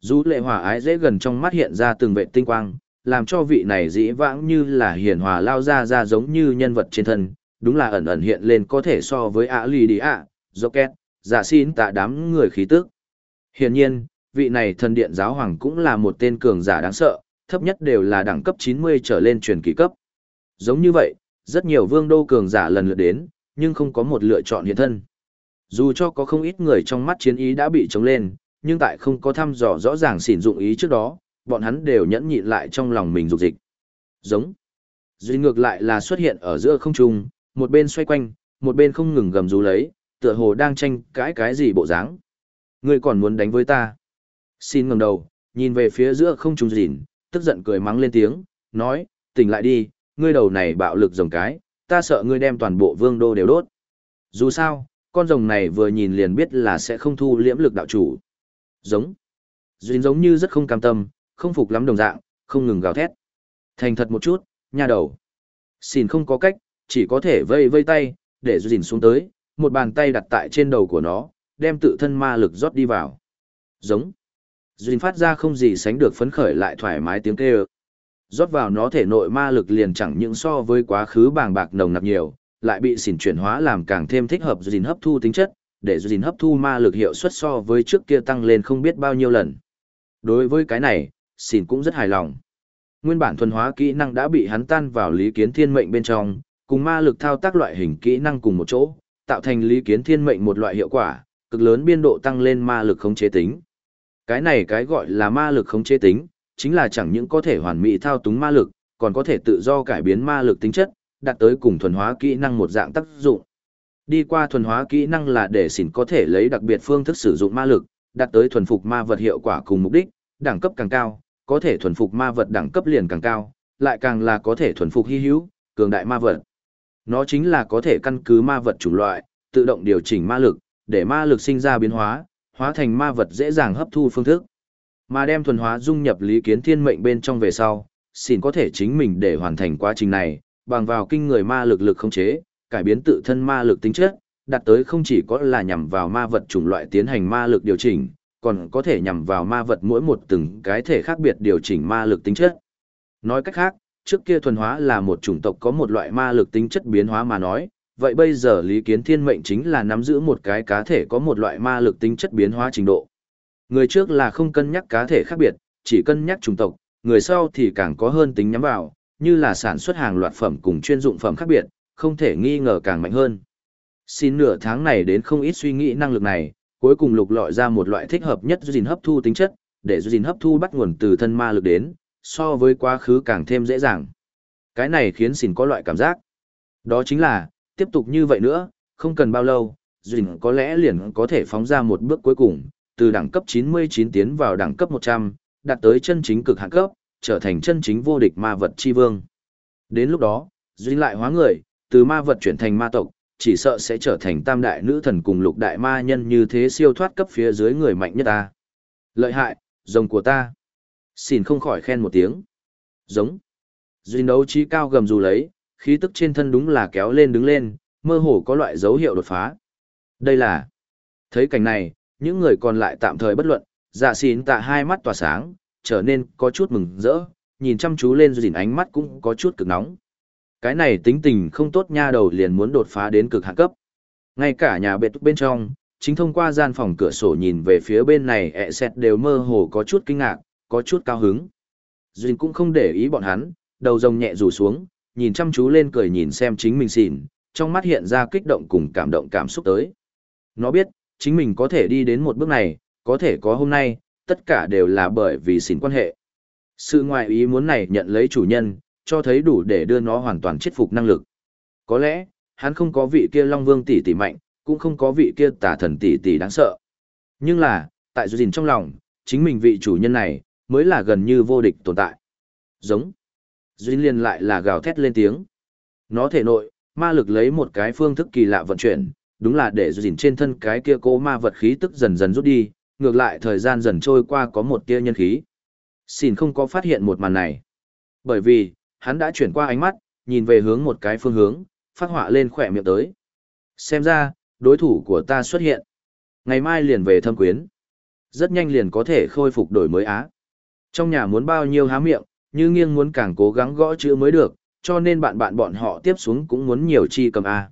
Dù lệ hòa ái dễ gần trong mắt hiện ra từng vệ tinh quang, làm cho vị này dĩ vãng như là hiền hòa lao ra ra giống như nhân vật trên thân, đúng là ẩn ẩn hiện lên có thể so với ạ lì đi ạ, Rocket, giả xin tạ đám người khí tức. Hiển nhiên, vị này thần điện giáo hoàng cũng là một tên cường giả đáng sợ, thấp nhất đều là đẳng cấp 90 trở lên truyền kỳ cấp. Giống như vậy, rất nhiều vương đô cường giả lần lượt đến, nhưng không có một lựa chọn hiện thân. Dù cho có không ít người trong mắt chiến ý đã bị chống lên, nhưng tại không có thăm dò rõ ràng xỉn dụng ý trước đó, bọn hắn đều nhẫn nhịn lại trong lòng mình dục dịch. Giống. Duy ngược lại là xuất hiện ở giữa không trung, một bên xoay quanh, một bên không ngừng gầm rú lấy, tựa hồ đang tranh cãi cái gì bộ dáng. Ngươi còn muốn đánh với ta? Xin ngẩng đầu, nhìn về phía giữa không trung rỉn, tức giận cười mắng lên tiếng, nói, tỉnh lại đi, ngươi đầu này bạo lực rồng cái, ta sợ ngươi đem toàn bộ vương đô đều đốt. Dù sao, con rồng này vừa nhìn liền biết là sẽ không thu liễm lực đạo chủ. Giống. Duyên giống như rất không cam tâm, không phục lắm đồng dạng, không ngừng gào thét. Thành thật một chút, nha đầu. Xin không có cách, chỉ có thể vây vây tay, để Duyên xuống tới, một bàn tay đặt tại trên đầu của nó, đem tự thân ma lực rót đi vào. Giống. Duyên phát ra không gì sánh được phấn khởi lại thoải mái tiếng kêu. Rót vào nó thể nội ma lực liền chẳng những so với quá khứ bàng bạc nồng nặc nhiều, lại bị xỉn chuyển hóa làm càng thêm thích hợp gìn hấp thu tính chất, để gìn hấp thu ma lực hiệu suất so với trước kia tăng lên không biết bao nhiêu lần. Đối với cái này, xỉn cũng rất hài lòng. Nguyên bản thuần hóa kỹ năng đã bị hắn tan vào lý kiến thiên mệnh bên trong, cùng ma lực thao tác loại hình kỹ năng cùng một chỗ, tạo thành lý kiến thiên mệnh một loại hiệu quả, cực lớn biên độ tăng lên ma lực khống chế tính. Cái này cái gọi là ma lực khống chế tính, chính là chẳng những có thể hoàn mỹ thao túng ma lực, còn có thể tự do cải biến ma lực tính chất, đạt tới cùng thuần hóa kỹ năng một dạng tác dụng. Đi qua thuần hóa kỹ năng là để xỉn có thể lấy đặc biệt phương thức sử dụng ma lực, đạt tới thuần phục ma vật hiệu quả cùng mục đích, đẳng cấp càng cao, có thể thuần phục ma vật đẳng cấp liền càng cao, lại càng là có thể thuần phục hy hữu, cường đại ma vật. Nó chính là có thể căn cứ ma vật chủng loại, tự động điều chỉnh ma lực, để ma lực sinh ra biến hóa, hóa thành ma vật dễ dàng hấp thu phương thức. Mà đem thuần hóa dung nhập lý kiến thiên mệnh bên trong về sau, xin có thể chính mình để hoàn thành quá trình này, bằng vào kinh người ma lực lực không chế, cải biến tự thân ma lực tính chất, đạt tới không chỉ có là nhằm vào ma vật chủng loại tiến hành ma lực điều chỉnh, còn có thể nhằm vào ma vật mỗi một từng cái thể khác biệt điều chỉnh ma lực tính chất. Nói cách khác, trước kia thuần hóa là một chủng tộc có một loại ma lực tính chất biến hóa mà nói, vậy bây giờ Lý Kiến Thiên mệnh chính là nắm giữ một cái cá thể có một loại ma lực tính chất biến hóa trình độ. Người trước là không cân nhắc cá thể khác biệt, chỉ cân nhắc chủng tộc, người sau thì càng có hơn tính nhắm vào, như là sản xuất hàng loạt phẩm cùng chuyên dụng phẩm khác biệt, không thể nghi ngờ càng mạnh hơn. Xin nửa tháng này đến không ít suy nghĩ năng lực này, Cuối cùng lục lọi ra một loại thích hợp nhất gìn hấp thu tính chất, để gìn hấp thu bắt nguồn từ thân ma lực đến, so với quá khứ càng thêm dễ dàng. Cái này khiến xin có loại cảm giác. Đó chính là, tiếp tục như vậy nữa, không cần bao lâu, Duyên có lẽ liền có thể phóng ra một bước cuối cùng, từ đẳng cấp 99 tiến vào đẳng cấp 100, đạt tới chân chính cực hạn cấp, trở thành chân chính vô địch ma vật chi vương. Đến lúc đó, duy lại hóa người, từ ma vật chuyển thành ma tộc, chỉ sợ sẽ trở thành tam đại nữ thần cùng lục đại ma nhân như thế siêu thoát cấp phía dưới người mạnh nhất ta. Lợi hại, rồng của ta. Xin không khỏi khen một tiếng. Giống. Duyên đấu trí cao gầm dù lấy, khí tức trên thân đúng là kéo lên đứng lên, mơ hồ có loại dấu hiệu đột phá. Đây là... Thấy cảnh này, những người còn lại tạm thời bất luận, dạ xín tạ hai mắt tỏa sáng, trở nên có chút mừng rỡ, nhìn chăm chú lên dìn ánh mắt cũng có chút cực nóng. Cái này tính tình không tốt nha đầu liền muốn đột phá đến cực hạ cấp. Ngay cả nhà bệ túc bên trong, chính thông qua gian phòng cửa sổ nhìn về phía bên này ẹ xẹt đều mơ hồ có chút kinh ngạc, có chút cao hứng. Duyên cũng không để ý bọn hắn, đầu rồng nhẹ rủ xuống, nhìn chăm chú lên cười nhìn xem chính mình xỉn, trong mắt hiện ra kích động cùng cảm động cảm xúc tới. Nó biết, chính mình có thể đi đến một bước này, có thể có hôm nay, tất cả đều là bởi vì xỉn quan hệ. Sự ngoại ý muốn này nhận lấy chủ nhân, cho thấy đủ để đưa nó hoàn toàn chết phục năng lực. Có lẽ, hắn không có vị kia Long Vương tỷ tỷ mạnh, cũng không có vị kia tà thần tỷ tỷ đáng sợ. Nhưng là, tại dù trong lòng, chính mình vị chủ nhân này, mới là gần như vô địch tồn tại. Giống. duyên liên lại là gào thét lên tiếng. Nó thể nội, ma lực lấy một cái phương thức kỳ lạ vận chuyển, đúng là để dình trên thân cái kia cố ma vật khí tức dần dần rút đi, ngược lại thời gian dần trôi qua có một tia nhân khí. Xin không có phát hiện một màn này. Bởi vì, hắn đã chuyển qua ánh mắt, nhìn về hướng một cái phương hướng, phát họa lên khỏe miệng tới. Xem ra, đối thủ của ta xuất hiện. Ngày mai liền về thâm quyến. Rất nhanh liền có thể khôi phục đổi mới á. Trong nhà muốn bao nhiêu há miệng, như nghiêng muốn càng cố gắng gõ chữ mới được, cho nên bạn bạn bọn họ tiếp xuống cũng muốn nhiều chi cầm A.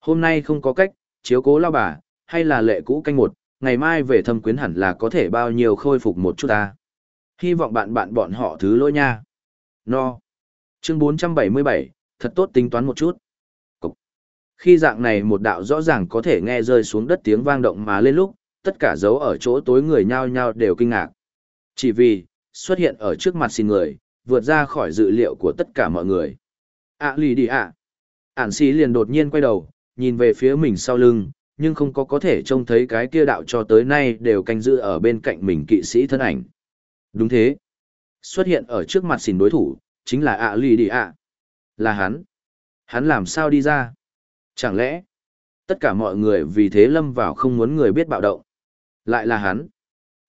Hôm nay không có cách, chiếu cố lao bà, hay là lệ cũ canh một, ngày mai về thâm quyến hẳn là có thể bao nhiêu khôi phục một chút ta. Hy vọng bạn bạn bọn họ thứ lỗi nha. No. Chương 477, thật tốt tính toán một chút. Cục. Khi dạng này một đạo rõ ràng có thể nghe rơi xuống đất tiếng vang động mà lên lúc, tất cả dấu ở chỗ tối người nhao nhao đều kinh ngạc. Chỉ vì, xuất hiện ở trước mặt xin người, vượt ra khỏi dự liệu của tất cả mọi người. À lì đi ạ. Ản xí liền đột nhiên quay đầu, nhìn về phía mình sau lưng, nhưng không có có thể trông thấy cái kia đạo cho tới nay đều canh giữ ở bên cạnh mình kỵ sĩ thân ảnh. Đúng thế. Xuất hiện ở trước mặt xỉn đối thủ, chính là ạ lì đi ạ. Là hắn. Hắn làm sao đi ra? Chẳng lẽ, tất cả mọi người vì thế lâm vào không muốn người biết bạo động. Lại là hắn.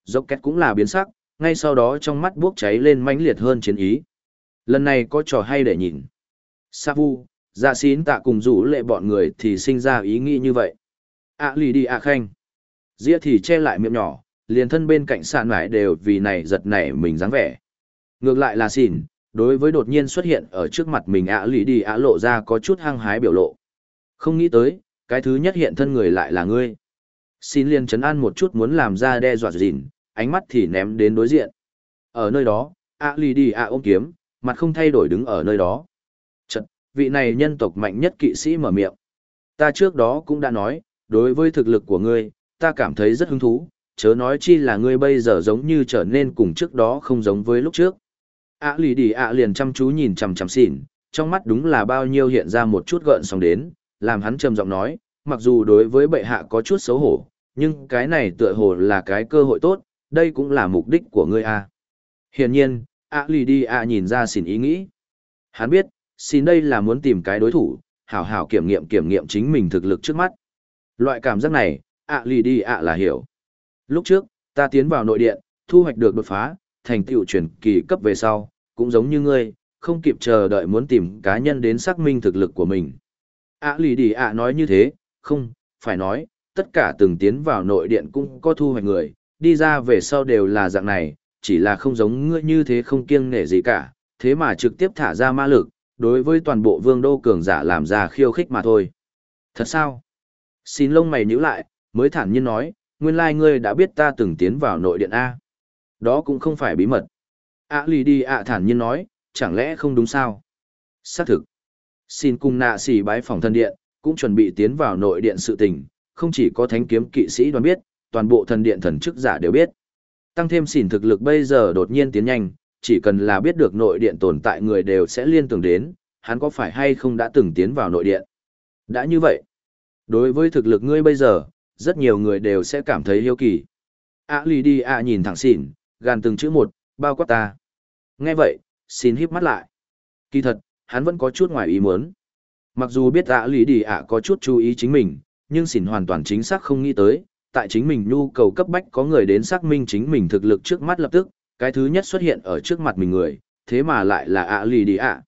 Dốc két cũng là biến sắc, ngay sau đó trong mắt bốc cháy lên mãnh liệt hơn chiến ý. Lần này có trò hay để nhìn. Sa vu, dạ xín tạ cùng rủ lệ bọn người thì sinh ra ý nghĩ như vậy. ạ lì đi ạ khanh. Dĩa thì che lại miệng nhỏ, liền thân bên cạnh sạn mải đều vì này giật nảy mình dáng vẻ. Ngược lại là xỉn, đối với đột nhiên xuất hiện ở trước mặt mình ạ lì đi ạ lộ ra có chút hăng hái biểu lộ. Không nghĩ tới, cái thứ nhất hiện thân người lại là ngươi. Xin liền chấn an một chút muốn làm ra đe dọa dìn ánh mắt thì ném đến đối diện. Ở nơi đó, ạ lì đi ạ ôm kiếm, mặt không thay đổi đứng ở nơi đó. Vị này nhân tộc mạnh nhất kỵ sĩ mở miệng. Ta trước đó cũng đã nói, đối với thực lực của ngươi, ta cảm thấy rất hứng thú, chớ nói chi là ngươi bây giờ giống như trở nên cùng trước đó không giống với lúc trước. ạ lì đi ạ liền chăm chú nhìn chằm chằm xỉn, trong mắt đúng là bao nhiêu hiện ra một chút gợn sóng đến, làm hắn trầm giọng nói, mặc dù đối với bệ hạ có chút xấu hổ, nhưng cái này tựa hồ là cái cơ hội tốt, đây cũng là mục đích của ngươi à. Hiển nhiên, Ả lì đi ạ nhìn ra xỉn ý nghĩ. Hắn biết, xin đây là muốn tìm cái đối thủ, hảo hảo kiểm nghiệm kiểm nghiệm chính mình thực lực trước mắt. Loại cảm giác này, ạ lì đi ạ là hiểu. Lúc trước, ta tiến vào nội điện, thu hoạch được đột phá, thành tựu chuyển kỳ cấp về sau, cũng giống như ngươi, không kịp chờ đợi muốn tìm cá nhân đến xác minh thực lực của mình. ạ lì đi ạ nói như thế, không, phải nói, tất cả từng tiến vào nội điện cũng có thu hoạch người, đi ra về sau đều là dạng này, chỉ là không giống ngươi như thế không kiêng nể gì cả, thế mà trực tiếp thả ra ma lực, đối với toàn bộ vương đô cường giả làm ra khiêu khích mà thôi. Thật sao? Xin lông mày nhíu lại, mới thản nhiên nói, nguyên lai ngươi đã biết ta từng tiến vào nội điện A. Đó cũng không phải bí mật. ạ lì đi ạ thản nhiên nói, chẳng lẽ không đúng sao? Xác thực. Xin cùng nạ xỉ bái phòng thân điện, cũng chuẩn bị tiến vào nội điện sự tình, không chỉ có thánh kiếm kỵ sĩ đoàn biết, toàn bộ thần điện thần chức giả đều biết. Tăng thêm xỉn thực lực bây giờ đột nhiên tiến nhanh, chỉ cần là biết được nội điện tồn tại người đều sẽ liên tưởng đến, hắn có phải hay không đã từng tiến vào nội điện. Đã như vậy, đối với thực lực ngươi bây giờ, rất nhiều người đều sẽ cảm thấy hiếu kỳ. A lì đi a nhìn thẳng xỉn, gàn từng chữ một, bao quát ta. Nghe vậy, xin híp mắt lại. Kỳ thật, hắn vẫn có chút ngoài ý muốn. Mặc dù biết ạ lý đi ạ có chút chú ý chính mình, nhưng xỉn hoàn toàn chính xác không nghĩ tới, tại chính mình nhu cầu cấp bách có người đến xác minh chính mình thực lực trước mắt lập tức, cái thứ nhất xuất hiện ở trước mặt mình người, thế mà lại là ạ lì đi ạ.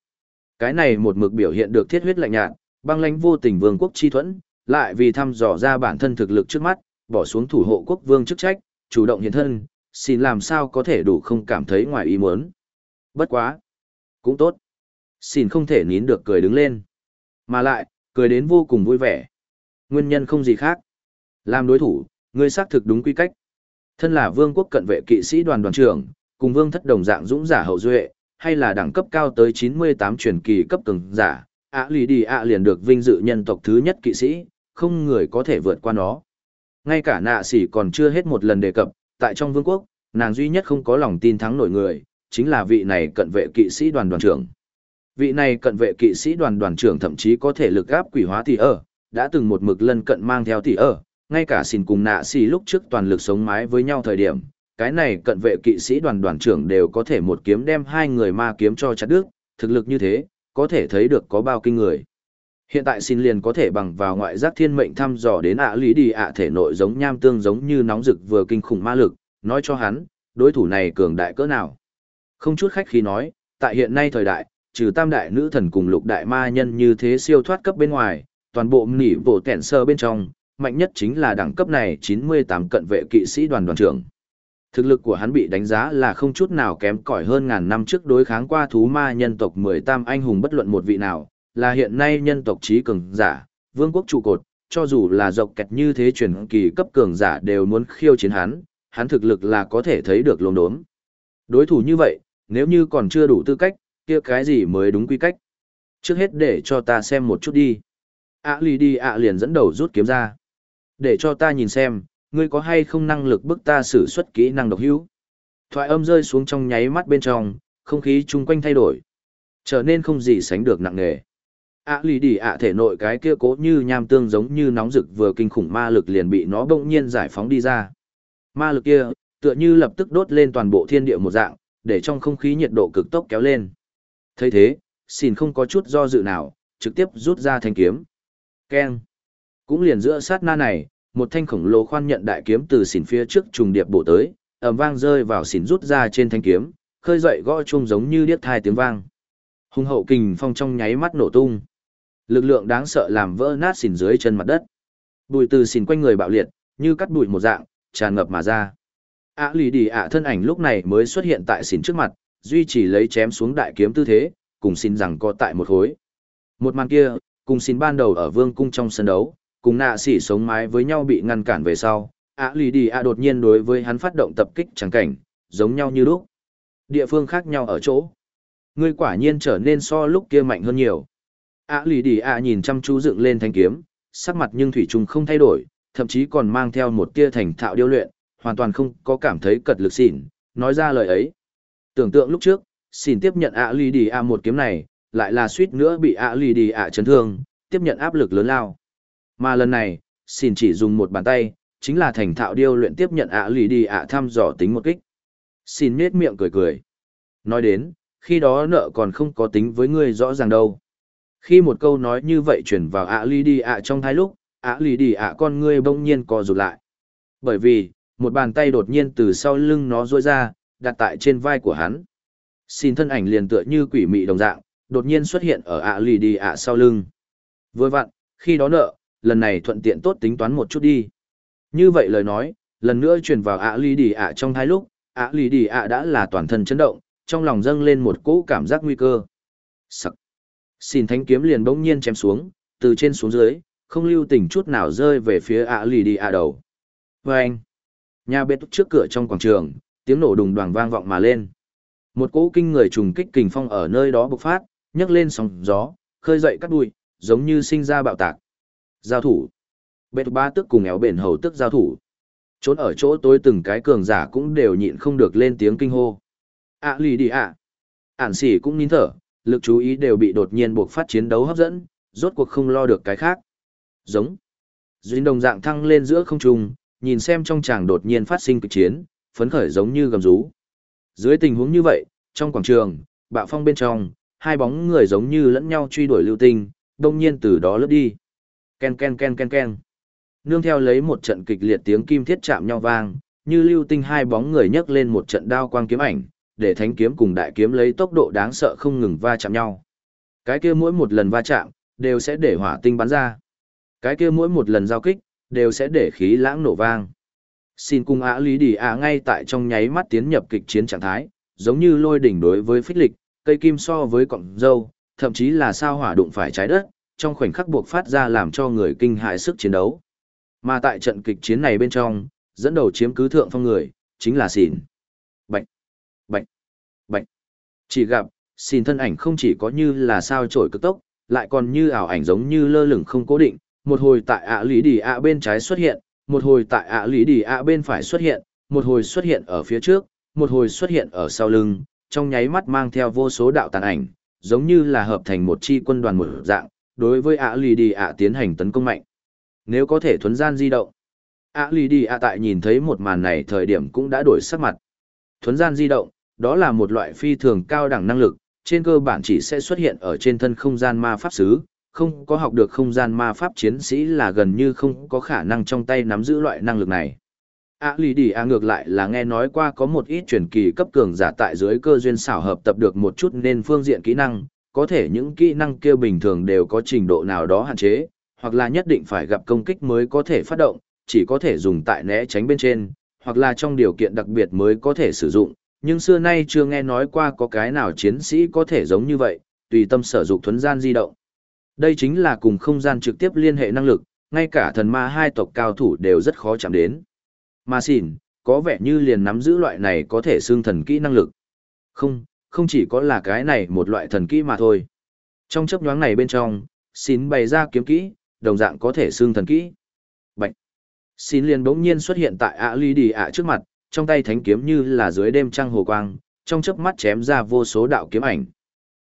Cái này một mực biểu hiện được thiết huyết lạnh nhạt, băng lãnh vô tình vương quốc chi thuẫn, lại vì thăm dò ra bản thân thực lực trước mắt, bỏ xuống thủ hộ quốc vương chức trách, chủ động hiện thân, xin làm sao có thể đủ không cảm thấy ngoài ý muốn. Bất quá. Cũng tốt. Xin không thể nín được cười đứng lên. Mà lại, cười đến vô cùng vui vẻ. Nguyên nhân không gì khác. Làm đối thủ, ngươi xác thực đúng quy cách. Thân là vương quốc cận vệ kỵ sĩ đoàn đoàn trưởng, cùng vương thất đồng dạng dũng giả hậu duệ, hay là đẳng cấp cao tới 98 truyền kỳ cấp cường giả, ạ lì đi ạ liền được vinh dự nhân tộc thứ nhất kỵ sĩ, không người có thể vượt qua nó. Ngay cả nạ xỉ còn chưa hết một lần đề cập, tại trong vương quốc, nàng duy nhất không có lòng tin thắng nổi người, chính là vị này cận vệ kỵ sĩ đoàn đoàn trưởng. Vị này cận vệ kỵ sĩ đoàn đoàn trưởng thậm chí có thể lực gáp quỷ hóa tỷ ở, đã từng một mực lân cận mang theo tỷ ở, ngay cả xin cùng nạ xì lúc trước toàn lực sống mái với nhau thời điểm, cái này cận vệ kỵ sĩ đoàn đoàn trưởng đều có thể một kiếm đem hai người ma kiếm cho chặt đứt, thực lực như thế, có thể thấy được có bao kinh người. Hiện tại xin liền có thể bằng vào ngoại giác thiên mệnh thăm dò đến ạ lý đi ạ thể nội giống nham tương giống như nóng rực vừa kinh khủng ma lực, nói cho hắn, đối thủ này cường đại cỡ nào. Không chút khách khí nói, tại hiện nay thời đại, trừ tam đại nữ thần cùng lục đại ma nhân như thế siêu thoát cấp bên ngoài, toàn bộ nỉ bộ kẹn sơ bên trong, mạnh nhất chính là đẳng cấp này 98 cận vệ kỵ sĩ đoàn đoàn trưởng. Thực lực của hắn bị đánh giá là không chút nào kém cỏi hơn ngàn năm trước đối kháng qua thú ma nhân tộc 10 tam anh hùng bất luận một vị nào, là hiện nay nhân tộc trí cường giả, vương quốc trụ cột, cho dù là dọc kẹt như thế truyền kỳ cấp cường giả đều muốn khiêu chiến hắn, hắn thực lực là có thể thấy được lồn đốm. Đối thủ như vậy, nếu như còn chưa đủ tư cách, kia cái gì mới đúng quy cách. Trước hết để cho ta xem một chút đi. ạ lì đi ạ liền dẫn đầu rút kiếm ra. Để cho ta nhìn xem, ngươi có hay không năng lực bức ta sử xuất kỹ năng độc hữu. Thoại âm rơi xuống trong nháy mắt bên trong, không khí chung quanh thay đổi. Trở nên không gì sánh được nặng nề. ạ lì đi ạ thể nội cái kia cố như nham tương giống như nóng rực vừa kinh khủng ma lực liền bị nó bỗng nhiên giải phóng đi ra. Ma lực kia, tựa như lập tức đốt lên toàn bộ thiên địa một dạng, để trong không khí nhiệt độ cực tốc kéo lên thấy thế xin không có chút do dự nào trực tiếp rút ra thanh kiếm keng cũng liền giữa sát na này một thanh khổng lồ khoan nhận đại kiếm từ xỉn phía trước trùng điệp bổ tới ẩm vang rơi vào xỉn rút ra trên thanh kiếm khơi dậy gõ chung giống như điếc thai tiếng vang. Hùng hậu kình phong trong nháy mắt nổ tung. Lực lượng đáng sợ làm vỡ nát xỉn dưới chân mặt đất. Bụi từ xỉn quanh người bạo liệt như cắt bụi một dạng tràn ngập mà ra. Ạ lì đi ạ thân ảnh lúc này mới xuất hiện tại xỉn trước mặt duy trì lấy chém xuống đại kiếm tư thế, cùng xin rằng co tại một khối. Một màn kia, cùng xin ban đầu ở vương cung trong sân đấu, cùng nạ sỉ sống mái với nhau bị ngăn cản về sau, ạ lì đi ạ đột nhiên đối với hắn phát động tập kích chẳng cảnh, giống nhau như lúc. Địa phương khác nhau ở chỗ. Ngươi quả nhiên trở nên so lúc kia mạnh hơn nhiều. ạ lì đi ạ nhìn chăm chú dựng lên thanh kiếm, sắc mặt nhưng thủy trùng không thay đổi, thậm chí còn mang theo một tia thành thạo điêu luyện, hoàn toàn không có cảm thấy cật lực xỉn, nói ra lời ấy. Tưởng tượng lúc trước, xỉn tiếp nhận ạ lì đi ạ một kiếm này, lại là suýt nữa bị ạ lì đi ạ chấn thương, tiếp nhận áp lực lớn lao. Mà lần này, xin chỉ dùng một bàn tay, chính là thành thạo điêu luyện tiếp nhận ạ lì đi ạ thăm dò tính một kích. Xin nết miệng cười cười. Nói đến, khi đó nợ còn không có tính với ngươi rõ ràng đâu. Khi một câu nói như vậy chuyển vào ạ lì đi ạ trong thái lúc, ạ lì đi ạ con ngươi bỗng nhiên co rụt lại. Bởi vì, một bàn tay đột nhiên từ sau lưng nó rôi ra, đặt tại trên vai của hắn. Xin thân ảnh liền tựa như quỷ mị đồng dạng, đột nhiên xuất hiện ở ạ lì đi ạ sau lưng. Vừa vặn, khi đó nợ, lần này thuận tiện tốt tính toán một chút đi. Như vậy lời nói, lần nữa truyền vào ạ lì đi ạ trong hai lúc, ạ lì đi ạ đã là toàn thân chấn động, trong lòng dâng lên một cỗ cảm giác nguy cơ. Sắc. Xin thánh kiếm liền bỗng nhiên chém xuống, từ trên xuống dưới, không lưu tình chút nào rơi về phía ạ lì đi ạ đầu. Vâng! Nhà bếp trước cửa trong quảng trường, tiếng nổ đùng đoàng vang vọng mà lên. Một cỗ kinh người trùng kích kình phong ở nơi đó bộc phát, nhấc lên sóng gió, khơi dậy các bụi, giống như sinh ra bạo tạc. Giao thủ. Bệt ba tức cùng éo bền hầu tức giao thủ. Trốn ở chỗ tối từng cái cường giả cũng đều nhịn không được lên tiếng kinh hô. ạ lì đi ạ. Ản xỉ cũng nín thở, lực chú ý đều bị đột nhiên buộc phát chiến đấu hấp dẫn, rốt cuộc không lo được cái khác. Giống. Duyên đồng dạng thăng lên giữa không trung, nhìn xem trong tràng đột nhiên phát sinh kịch chiến, phấn khởi giống như gầm rú. Dưới tình huống như vậy, trong quảng trường, bạo phong bên trong, hai bóng người giống như lẫn nhau truy đuổi lưu tinh, đông nhiên từ đó lướt đi. Ken ken ken ken ken. Nương theo lấy một trận kịch liệt tiếng kim thiết chạm nhau vang, như lưu tinh hai bóng người nhấc lên một trận đao quang kiếm ảnh, để thánh kiếm cùng đại kiếm lấy tốc độ đáng sợ không ngừng va chạm nhau. Cái kia mỗi một lần va chạm, đều sẽ để hỏa tinh bắn ra. Cái kia mỗi một lần giao kích, đều sẽ để khí lãng nổ vang. Xin cung ả lý đi ả ngay tại trong nháy mắt tiến nhập kịch chiến trạng thái, giống như lôi đỉnh đối với phích lịch, cây kim so với cọng dâu, thậm chí là sao hỏa đụng phải trái đất, trong khoảnh khắc buộc phát ra làm cho người kinh hại sức chiến đấu. Mà tại trận kịch chiến này bên trong, dẫn đầu chiếm cứ thượng phong người, chính là xỉn. Bạch, bạch, bạch. Chỉ gặp, xỉn thân ảnh không chỉ có như là sao trổi cực tốc, lại còn như ảo ảnh giống như lơ lửng không cố định, một hồi tại ạ lý đi ạ bên trái xuất hiện, một hồi tại ạ lý đi ạ bên phải xuất hiện, một hồi xuất hiện ở phía trước, một hồi xuất hiện ở sau lưng, trong nháy mắt mang theo vô số đạo tàn ảnh, giống như là hợp thành một chi quân đoàn một dạng, đối với ạ lì đi ạ tiến hành tấn công mạnh. Nếu có thể thuấn gian di động, ạ lì đi ạ tại nhìn thấy một màn này thời điểm cũng đã đổi sắc mặt. Thuấn gian di động, đó là một loại phi thường cao đẳng năng lực, trên cơ bản chỉ sẽ xuất hiện ở trên thân không gian ma pháp sứ, không có học được không gian ma pháp chiến sĩ là gần như không có khả năng trong tay nắm giữ loại năng lực này. A lì đi a ngược lại là nghe nói qua có một ít truyền kỳ cấp cường giả tại dưới cơ duyên xảo hợp tập được một chút nên phương diện kỹ năng, có thể những kỹ năng kia bình thường đều có trình độ nào đó hạn chế, hoặc là nhất định phải gặp công kích mới có thể phát động, chỉ có thể dùng tại né tránh bên trên, hoặc là trong điều kiện đặc biệt mới có thể sử dụng, nhưng xưa nay chưa nghe nói qua có cái nào chiến sĩ có thể giống như vậy, tùy tâm sở dụng thuấn gian di động. Đây chính là cùng không gian trực tiếp liên hệ năng lực, ngay cả thần ma hai tộc cao thủ đều rất khó chạm đến. Mà xỉn, có vẻ như liền nắm giữ loại này có thể xương thần kỹ năng lực. Không, không chỉ có là cái này một loại thần kỹ mà thôi. Trong chấp nhoáng này bên trong, xin bày ra kiếm kỹ, đồng dạng có thể xương thần kỹ. Bạch. Xin liền bỗng nhiên xuất hiện tại ạ ly đi ạ trước mặt, trong tay thánh kiếm như là dưới đêm trăng hồ quang, trong chớp mắt chém ra vô số đạo kiếm ảnh.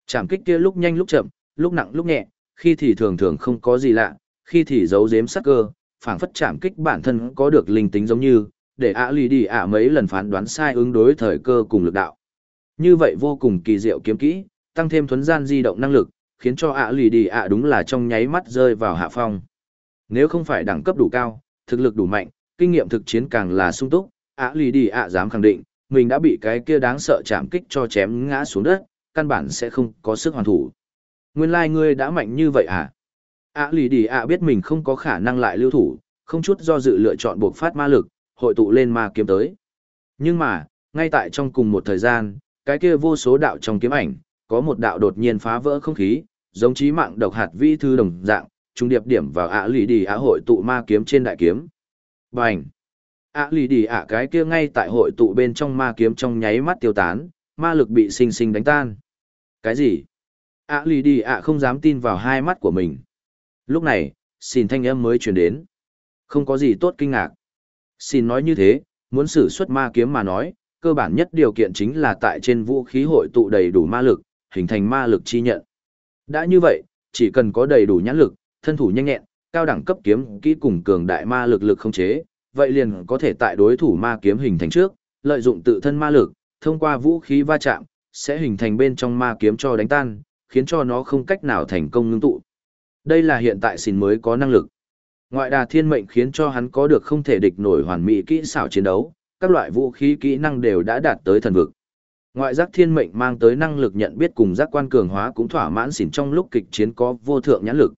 Chạm kích kia lúc nhanh lúc chậm, lúc nặng lúc nhẹ, khi thì thường thường không có gì lạ, khi thì giấu giếm sắc cơ, phảng phất chạm kích bản thân có được linh tính giống như, để ạ ly đi ạ mấy lần phán đoán sai ứng đối thời cơ cùng lực đạo. Như vậy vô cùng kỳ diệu kiếm kỹ, tăng thêm thuấn gian di động năng lực, khiến cho ạ lì đi ạ đúng là trong nháy mắt rơi vào hạ phong. Nếu không phải đẳng cấp đủ cao, thực lực đủ mạnh, kinh nghiệm thực chiến càng là sung túc, ạ lì đi ạ dám khẳng định, mình đã bị cái kia đáng sợ chạm kích cho chém ngã xuống đất, căn bản sẽ không có sức hoàn thủ. Nguyên lai like ngươi đã mạnh như vậy à? ạ lì đi ạ biết mình không có khả năng lại lưu thủ, không chút do dự lựa chọn buộc phát ma lực, hội tụ lên ma kiếm tới. Nhưng mà, ngay tại trong cùng một thời gian, cái kia vô số đạo trong kiếm ảnh, có một đạo đột nhiên phá vỡ không khí, giống chí mạng độc hạt vi thư đồng dạng, trung điệp điểm vào ạ lì đi ạ hội tụ ma kiếm trên đại kiếm. Bành! ạ lì đi ạ cái kia ngay tại hội tụ bên trong ma kiếm trong nháy mắt tiêu tán, ma lực bị sinh sinh đánh tan. Cái gì? ạ lì đi ạ không dám tin vào hai mắt của mình. Lúc này, xin thanh âm mới truyền đến. Không có gì tốt kinh ngạc. Xin nói như thế, muốn sử xuất ma kiếm mà nói, cơ bản nhất điều kiện chính là tại trên vũ khí hội tụ đầy đủ ma lực, hình thành ma lực chi nhận. Đã như vậy, chỉ cần có đầy đủ nhãn lực, thân thủ nhanh nhẹn, cao đẳng cấp kiếm kỹ cùng cường đại ma lực lực không chế, vậy liền có thể tại đối thủ ma kiếm hình thành trước, lợi dụng tự thân ma lực, thông qua vũ khí va chạm, sẽ hình thành bên trong ma kiếm cho đánh tan, khiến cho nó không cách nào thành công ngưng tụ. Đây là hiện tại xin mới có năng lực. Ngoại đà thiên mệnh khiến cho hắn có được không thể địch nổi hoàn mỹ kỹ xảo chiến đấu, các loại vũ khí kỹ năng đều đã đạt tới thần vực. Ngoại giác thiên mệnh mang tới năng lực nhận biết cùng giác quan cường hóa cũng thỏa mãn xỉn trong lúc kịch chiến có vô thượng nhãn lực.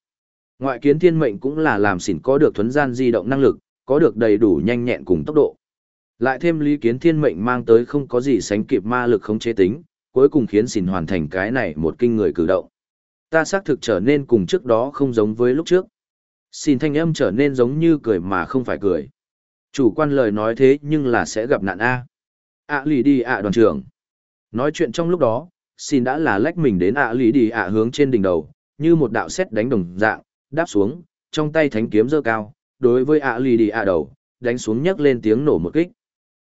Ngoại kiến thiên mệnh cũng là làm xỉn có được thuấn gian di động năng lực, có được đầy đủ nhanh nhẹn cùng tốc độ. Lại thêm lý kiến thiên mệnh mang tới không có gì sánh kịp ma lực không chế tính, cuối cùng khiến xỉn hoàn thành cái này một kinh người cử động. Ta xác thực trở nên cùng trước đó không giống với lúc trước. Xin thanh âm trở nên giống như cười mà không phải cười. Chủ quan lời nói thế nhưng là sẽ gặp nạn A. ạ lì đi ạ đoàn trưởng. Nói chuyện trong lúc đó, xin đã là lách mình đến ạ lì đi ạ hướng trên đỉnh đầu, như một đạo xét đánh đồng dạng, đáp xuống, trong tay thánh kiếm giơ cao, đối với ạ lì đi ạ đầu, đánh xuống nhấc lên tiếng nổ một kích.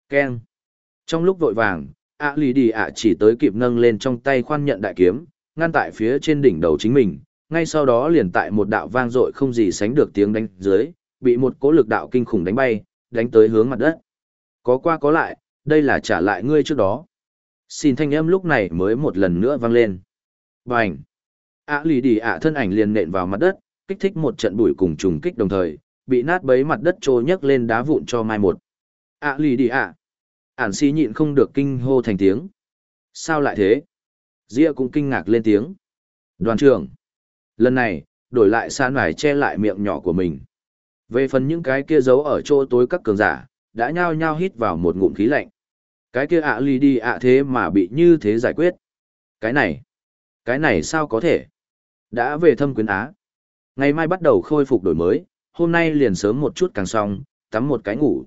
Keng. Trong lúc vội vàng, ạ lì đi ạ chỉ tới kịp nâng lên trong tay khoan nhận đại kiếm, ngăn tại phía trên đỉnh đầu chính mình, ngay sau đó liền tại một đạo vang dội không gì sánh được tiếng đánh dưới, bị một cỗ lực đạo kinh khủng đánh bay, đánh tới hướng mặt đất. Có qua có lại, đây là trả lại ngươi trước đó. Xin thanh âm lúc này mới một lần nữa vang lên. Bành! ạ lì đi ạ thân ảnh liền nện vào mặt đất, kích thích một trận bụi cùng trùng kích đồng thời, bị nát bấy mặt đất trôi nhấc lên đá vụn cho mai một. ạ lì đi ạ! Ản si nhịn không được kinh hô thành tiếng. Sao lại thế? Dĩa cũng kinh ngạc lên tiếng. Đoàn trưởng! Lần này, đổi lại san nải che lại miệng nhỏ của mình. Về phần những cái kia giấu ở chỗ tối các cường giả, đã nhao nhao hít vào một ngụm khí lạnh. Cái kia ạ ly đi ạ thế mà bị như thế giải quyết. Cái này, cái này sao có thể? Đã về thâm quyến Á. Ngày mai bắt đầu khôi phục đổi mới, hôm nay liền sớm một chút càng xong, tắm một cái ngủ.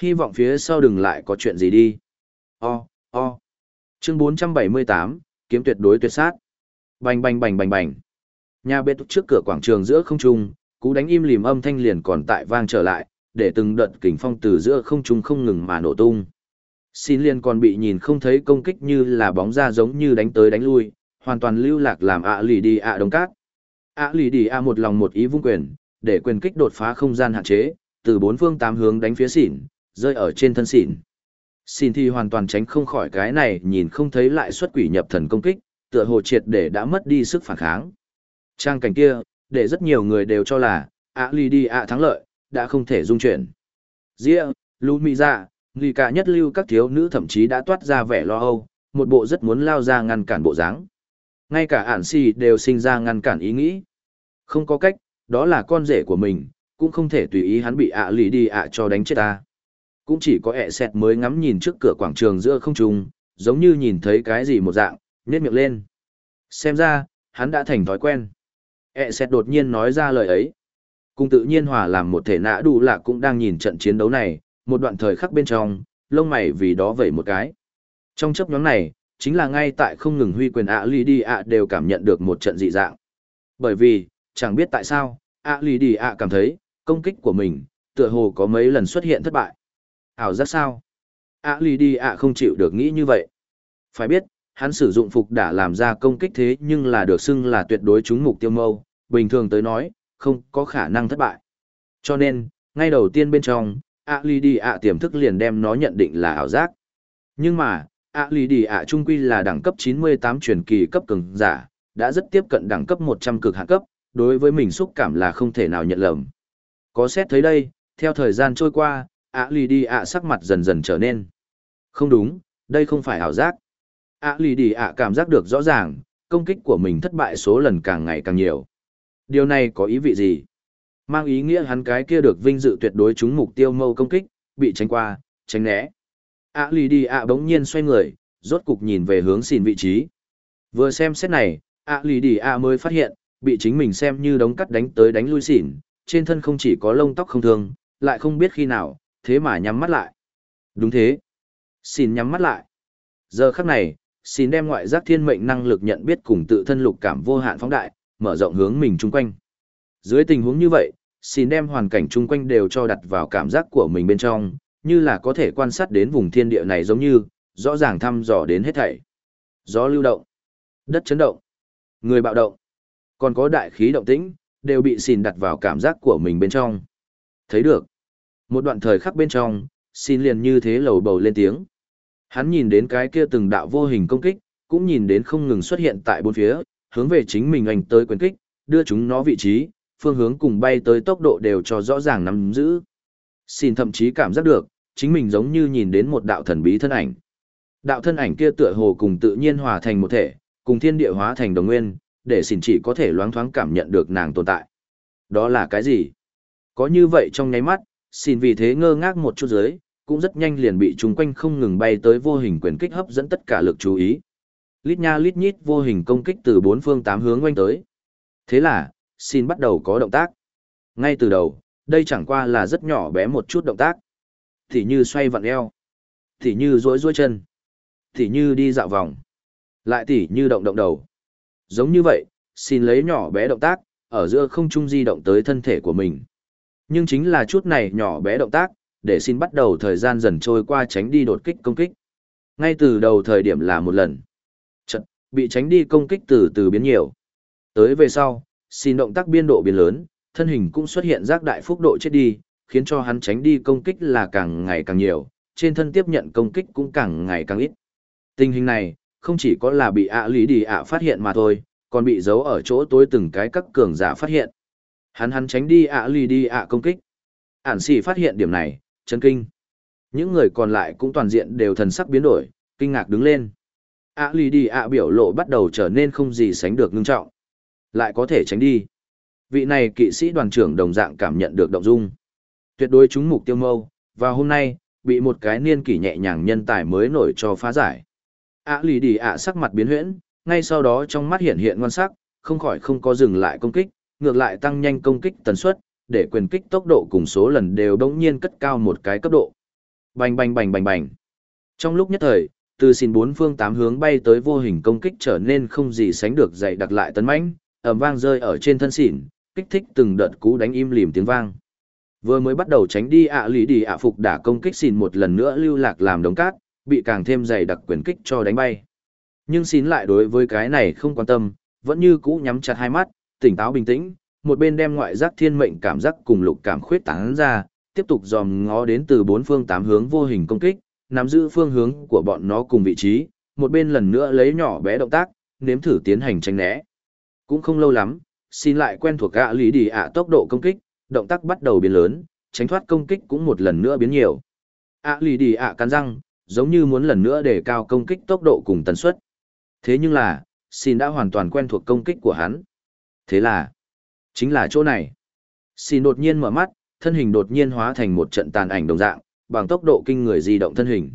Hy vọng phía sau đừng lại có chuyện gì đi. O, o. Chương 478, kiếm tuyệt đối tuyệt sát. Bành bành bành bành bành. Nhà bếp trước cửa quảng trường giữa không trung, cú đánh im lìm âm thanh liền còn tại vang trở lại, để từng đợt kình phong từ giữa không trung không ngừng mà nổ tung. Xin liền còn bị nhìn không thấy công kích như là bóng ra giống như đánh tới đánh lui, hoàn toàn lưu lạc làm ạ lì đi ạ đống cát. ạ lì đi ạ một lòng một ý vung quyền, để quyền kích đột phá không gian hạn chế, từ bốn phương tám hướng đánh phía xỉn, rơi ở trên thân xỉn. Xin thì hoàn toàn tránh không khỏi cái này nhìn không thấy lại xuất quỷ nhập thần công kích, tựa hồ triệt để đã mất đi sức phản kháng. Trang cảnh kia, để rất nhiều người đều cho là, à, ạ lì đi ạ thắng lợi, đã không thể dung chuyển. Dĩa, lu Mỹ Dạ, Lì cả nhất lưu các thiếu nữ thậm chí đã toát ra vẻ lo âu, một bộ rất muốn lao ra ngăn cản bộ dáng. Ngay cả ản si đều sinh ra ngăn cản ý nghĩ. Không có cách, đó là con rể của mình, cũng không thể tùy ý hắn bị ạ lì đi ạ cho đánh chết ta. Cũng chỉ có ẹ xẹt mới ngắm nhìn trước cửa quảng trường giữa không trung, giống như nhìn thấy cái gì một dạng, nét miệng lên. Xem ra, hắn đã thành thói quen. E xét đột nhiên nói ra lời ấy. Cùng tự nhiên hòa làm một thể nã đủ lạ cũng đang nhìn trận chiến đấu này, một đoạn thời khắc bên trong, lông mày vì đó vẩy một cái. Trong chấp nhóm này, chính là ngay tại không ngừng huy quyền ạ lì đi ạ đều cảm nhận được một trận dị dạng. Bởi vì, chẳng biết tại sao, ạ lì đi ạ cảm thấy, công kích của mình, tựa hồ có mấy lần xuất hiện thất bại. Ảo giác sao? ạ lì đi ạ không chịu được nghĩ như vậy. Phải biết, hắn sử dụng phục đã làm ra công kích thế nhưng là được xưng là tuyệt đối trúng mục tiêu mâu, bình thường tới nói, không có khả năng thất bại. Cho nên, ngay đầu tiên bên trong, ạ lì đi ạ tiềm thức liền đem nó nhận định là ảo giác. Nhưng mà, ạ lì đi ạ trung quy là đẳng cấp 98 truyền kỳ cấp cường giả, đã rất tiếp cận đẳng cấp 100 cực hạn cấp, đối với mình xúc cảm là không thể nào nhận lầm. Có xét thấy đây, theo thời gian trôi qua, ạ lì đi ạ sắc mặt dần dần trở nên. Không đúng, đây không phải ảo giác. ạ lì đi ạ cảm giác được rõ ràng, công kích của mình thất bại số lần càng ngày càng nhiều. Điều này có ý vị gì? Mang ý nghĩa hắn cái kia được vinh dự tuyệt đối trúng mục tiêu mâu công kích, bị tránh qua, tránh né. ạ lì đi ạ bỗng nhiên xoay người, rốt cục nhìn về hướng xìn vị trí. Vừa xem xét này, ạ lì đi ạ mới phát hiện, bị chính mình xem như đống cắt đánh tới đánh lui xỉn, trên thân không chỉ có lông tóc không thương, lại không biết khi nào, thế mà nhắm mắt lại. Đúng thế. Xin nhắm mắt lại. Giờ khắc này, xin đem ngoại giác thiên mệnh năng lực nhận biết cùng tự thân lục cảm vô hạn phóng đại, mở rộng hướng mình chung quanh. Dưới tình huống như vậy, xin đem hoàn cảnh chung quanh đều cho đặt vào cảm giác của mình bên trong, như là có thể quan sát đến vùng thiên địa này giống như, rõ ràng thăm dò đến hết thảy. Gió lưu động, đất chấn động, người bạo động, còn có đại khí động tĩnh, đều bị xin đặt vào cảm giác của mình bên trong. Thấy được. Một đoạn thời khắc bên trong, xin liền như thế lầu bầu lên tiếng. Hắn nhìn đến cái kia từng đạo vô hình công kích, cũng nhìn đến không ngừng xuất hiện tại bốn phía, hướng về chính mình ảnh tới quyền kích, đưa chúng nó vị trí, phương hướng cùng bay tới tốc độ đều cho rõ ràng nắm giữ. Xin thậm chí cảm giác được, chính mình giống như nhìn đến một đạo thần bí thân ảnh. Đạo thân ảnh kia tựa hồ cùng tự nhiên hòa thành một thể, cùng thiên địa hóa thành đồng nguyên, để xin chỉ có thể loáng thoáng cảm nhận được nàng tồn tại. Đó là cái gì? Có như vậy trong nháy mắt, xin vì thế ngơ ngác một chút dưới, cũng rất nhanh liền bị chúng quanh không ngừng bay tới vô hình quyền kích hấp dẫn tất cả lực chú ý lít nha lít nhít vô hình công kích từ bốn phương tám hướng quanh tới. Thế là, xin bắt đầu có động tác. Ngay từ đầu, đây chẳng qua là rất nhỏ bé một chút động tác. Thì như xoay vặn eo, thì như rối rối chân, thì như đi dạo vòng, lại tỉ như động động đầu. Giống như vậy, xin lấy nhỏ bé động tác, ở giữa không trung di động tới thân thể của mình. Nhưng chính là chút này nhỏ bé động tác, để xin bắt đầu thời gian dần trôi qua tránh đi đột kích công kích. Ngay từ đầu thời điểm là một lần. Bị tránh đi công kích từ từ biến nhiều. Tới về sau, xin động tác biên độ biến lớn, thân hình cũng xuất hiện rác đại phúc độ chết đi, khiến cho hắn tránh đi công kích là càng ngày càng nhiều, trên thân tiếp nhận công kích cũng càng ngày càng ít. Tình hình này, không chỉ có là bị ạ lý đi ạ phát hiện mà thôi, còn bị giấu ở chỗ tối từng cái các cường giả phát hiện. Hắn hắn tránh đi ạ lý đi ạ công kích. Ản xì phát hiện điểm này, chấn kinh. Những người còn lại cũng toàn diện đều thần sắc biến đổi, kinh ngạc đứng lên ạ Lì đi ạ biểu lộ bắt đầu trở nên không gì sánh được ngưng trọng. Lại có thể tránh đi. Vị này kỵ sĩ đoàn trưởng đồng dạng cảm nhận được động dung. Tuyệt đối trúng mục tiêu mâu, và hôm nay, bị một cái niên kỷ nhẹ nhàng nhân tài mới nổi cho phá giải. ạ lì đi ạ sắc mặt biến huyễn, ngay sau đó trong mắt hiện hiện ngoan sắc, không khỏi không có dừng lại công kích, ngược lại tăng nhanh công kích tần suất, để quyền kích tốc độ cùng số lần đều đống nhiên cất cao một cái cấp độ. Bành bành bành bành bành. Trong lúc nhất thời, từ xin bốn phương tám hướng bay tới vô hình công kích trở nên không gì sánh được dày đặc lại tấn mãnh, ầm vang rơi ở trên thân xỉn, kích thích từng đợt cú đánh im lìm tiếng vang. Vừa mới bắt đầu tránh đi ạ lý đi ạ phục đả công kích xỉn một lần nữa lưu lạc làm đống cát, bị càng thêm dày đặc quyền kích cho đánh bay. Nhưng xỉn lại đối với cái này không quan tâm, vẫn như cũ nhắm chặt hai mắt, tỉnh táo bình tĩnh, một bên đem ngoại giác thiên mệnh cảm giác cùng lục cảm khuyết tán ra, tiếp tục dòm ngó đến từ bốn phương tám hướng vô hình công kích, nắm giữ phương hướng của bọn nó cùng vị trí, một bên lần nữa lấy nhỏ bé động tác, nếm thử tiến hành tránh né. Cũng không lâu lắm, xin lại quen thuộc gã lý đi ạ tốc độ công kích, động tác bắt đầu biến lớn, tránh thoát công kích cũng một lần nữa biến nhiều. ạ lý đi ạ cắn răng, giống như muốn lần nữa để cao công kích tốc độ cùng tần suất. Thế nhưng là, xin đã hoàn toàn quen thuộc công kích của hắn. Thế là, chính là chỗ này. Xin đột nhiên mở mắt, thân hình đột nhiên hóa thành một trận tàn ảnh đồng dạng, bằng tốc độ kinh người di động thân hình.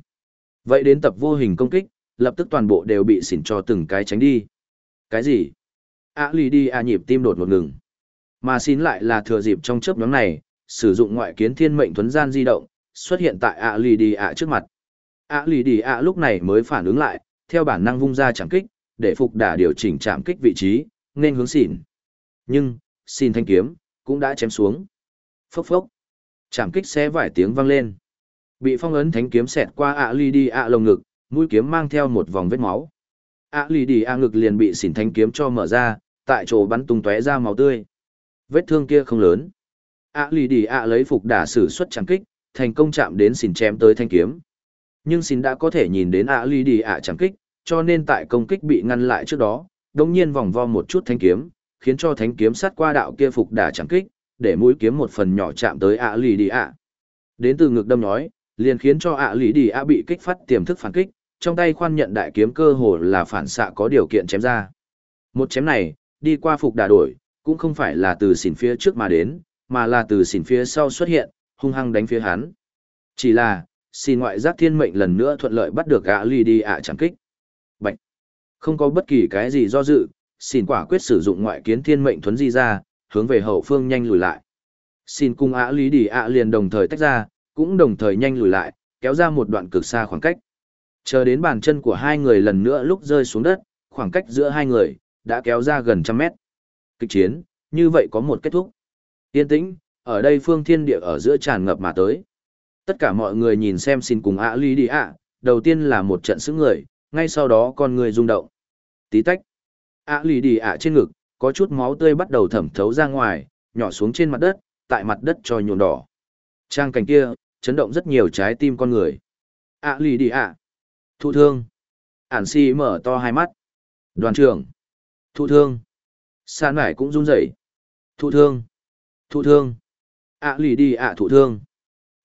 Vậy đến tập vô hình công kích, lập tức toàn bộ đều bị xỉn cho từng cái tránh đi. Cái gì? ạ lì đi à nhịp tim đột một ngừng mà xin lại là thừa dịp trong chớp nhóm này sử dụng ngoại kiến thiên mệnh thuấn gian di động xuất hiện tại ạ lì đi a trước mặt a lì đi a lúc này mới phản ứng lại theo bản năng vung ra chạm kích để phục đả điều chỉnh chạm kích vị trí nên hướng xỉn nhưng xin thanh kiếm cũng đã chém xuống phốc phốc chạm kích xé vài tiếng vang lên bị phong ấn thánh kiếm xẹt qua ạ lì đi ạ lồng ngực mũi kiếm mang theo một vòng vết máu ạ lì đi ạ ngực liền bị xỉn thánh kiếm cho mở ra tại chỗ bắn tung tóe ra máu tươi. Vết thương kia không lớn. ạ lì đi ạ lấy phục đả sử xuất chẳng kích, thành công chạm đến xỉn chém tới thanh kiếm. Nhưng xỉn đã có thể nhìn đến ạ lì đi ạ chẳng kích, cho nên tại công kích bị ngăn lại trước đó, đồng nhiên vòng vo một chút thanh kiếm, khiến cho thánh kiếm sát qua đạo kia phục đả chẳng kích, để mũi kiếm một phần nhỏ chạm tới ạ lì đi ạ. Đến từ ngực đâm nhói, liền khiến cho ạ Lý đi ạ bị kích phát tiềm thức phản kích, trong tay khoan nhận đại kiếm cơ hồ là phản xạ có điều kiện chém ra. Một chém này, đi qua phục đà đổi, cũng không phải là từ xỉn phía trước mà đến, mà là từ xỉn phía sau xuất hiện, hung hăng đánh phía hắn. Chỉ là, xin ngoại giác thiên mệnh lần nữa thuận lợi bắt được ạ Lý đi ạ chẳng kích. Bạch! Không có bất kỳ cái gì do dự, xin quả quyết sử dụng ngoại kiến thiên mệnh thuấn di ra, hướng về hậu phương nhanh lùi lại. Xin cung ạ lý đi ạ liền đồng thời tách ra, cũng đồng thời nhanh lùi lại, kéo ra một đoạn cực xa khoảng cách. Chờ đến bàn chân của hai người lần nữa lúc rơi xuống đất, khoảng cách giữa hai người, đã kéo ra gần trăm mét. Kịch chiến, như vậy có một kết thúc. Yên tĩnh, ở đây phương thiên địa ở giữa tràn ngập mà tới. Tất cả mọi người nhìn xem xin cùng ạ ly đi ạ, đầu tiên là một trận sức người, ngay sau đó con người rung động. Tí tách. ạ ly đi ạ trên ngực, có chút máu tươi bắt đầu thẩm thấu ra ngoài, nhỏ xuống trên mặt đất, tại mặt đất cho nhuộm đỏ. Trang cảnh kia, chấn động rất nhiều trái tim con người. ạ lì đi ạ. Thụ thương. Ản si mở to hai mắt. Đoàn trưởng. Thụ thương. San mải cũng run rẩy. Thụ thương. Thụ thương. ạ lì đi ạ thụ thương.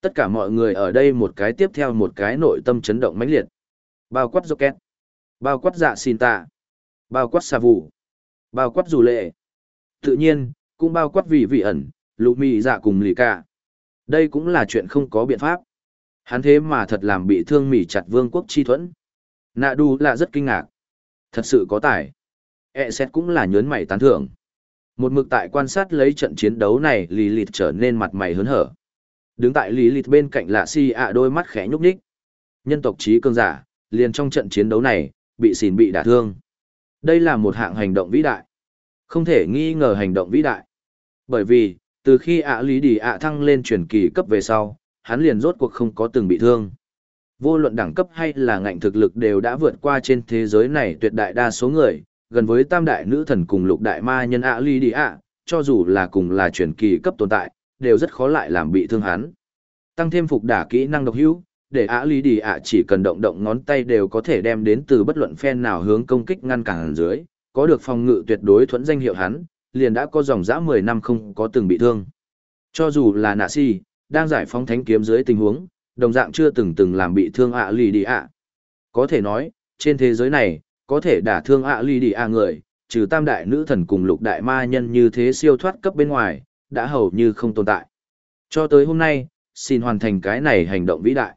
Tất cả mọi người ở đây một cái tiếp theo một cái nội tâm chấn động mãnh liệt. Bao quát rocket. Bao quát dạ xin tạ. Bao quát xà vụ. Bao quát dù lệ. Tự nhiên, cũng bao quát vị vị ẩn, lụ mì dạ cùng lì cả. Đây cũng là chuyện không có biện pháp. Hắn thế mà thật làm bị thương mỉ chặt vương quốc chi thuẫn. Nạ đu là rất kinh ngạc. Thật sự có tài. E xét cũng là nhớn mày tán thưởng. Một mực tại quan sát lấy trận chiến đấu này lì lịt trở nên mặt mày hớn hở. Đứng tại lì lịt bên cạnh lạ si ạ, đôi mắt khẽ nhúc nhích. Nhân tộc trí cường giả, liền trong trận chiến đấu này, bị xỉn bị đả thương. Đây là một hạng hành động vĩ đại. Không thể nghi ngờ hành động vĩ đại. Bởi vì từ khi ạ lý đi ạ thăng lên truyền kỳ cấp về sau hắn liền rốt cuộc không có từng bị thương. Vô luận đẳng cấp hay là ngạnh thực lực đều đã vượt qua trên thế giới này tuyệt đại đa số người, gần với tam đại nữ thần cùng lục đại ma nhân ạ lý đi ạ, cho dù là cùng là truyền kỳ cấp tồn tại, đều rất khó lại làm bị thương hắn. Tăng thêm phục đả kỹ năng độc hữu, để ạ lý đi ạ chỉ cần động động ngón tay đều có thể đem đến từ bất luận phen nào hướng công kích ngăn cản dưới, có được phòng ngự tuyệt đối thuẫn danh hiệu hắn, liền đã có dòng dã 10 năm không có từng bị thương. Cho dù là nạ si, đang giải phóng thánh kiếm dưới tình huống, đồng dạng chưa từng từng làm bị thương ạ lì đi ạ. Có thể nói, trên thế giới này, có thể đả thương ạ lì đi ạ người, trừ tam đại nữ thần cùng lục đại ma nhân như thế siêu thoát cấp bên ngoài, đã hầu như không tồn tại. Cho tới hôm nay, xin hoàn thành cái này hành động vĩ đại.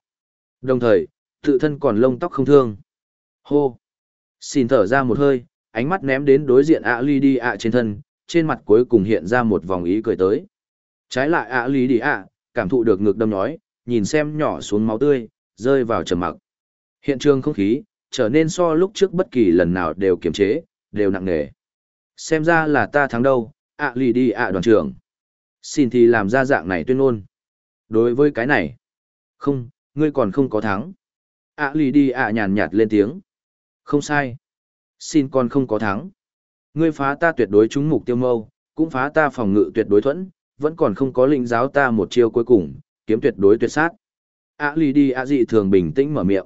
Đồng thời, tự thân còn lông tóc không thương. Hô! Xin thở ra một hơi, ánh mắt ném đến đối diện ạ lì đi ạ trên thân, trên mặt cuối cùng hiện ra một vòng ý cười tới. Trái lại ạ lý đi ạ, cảm thụ được ngực đâm nói nhìn xem nhỏ xuống máu tươi, rơi vào trầm mặc. Hiện trường không khí, trở nên so lúc trước bất kỳ lần nào đều kiềm chế, đều nặng nề. Xem ra là ta thắng đâu, ạ lì đi ạ đoàn trưởng. Xin thì làm ra dạng này tuyên ngôn. Đối với cái này, không, ngươi còn không có thắng. ạ lì đi ạ nhàn nhạt lên tiếng. Không sai. Xin còn không có thắng. Ngươi phá ta tuyệt đối trúng mục tiêu mâu, cũng phá ta phòng ngự tuyệt đối thuẫn, vẫn còn không có linh giáo ta một chiêu cuối cùng, kiếm tuyệt đối tuyệt sát. A lì đi a dị thường bình tĩnh mở miệng.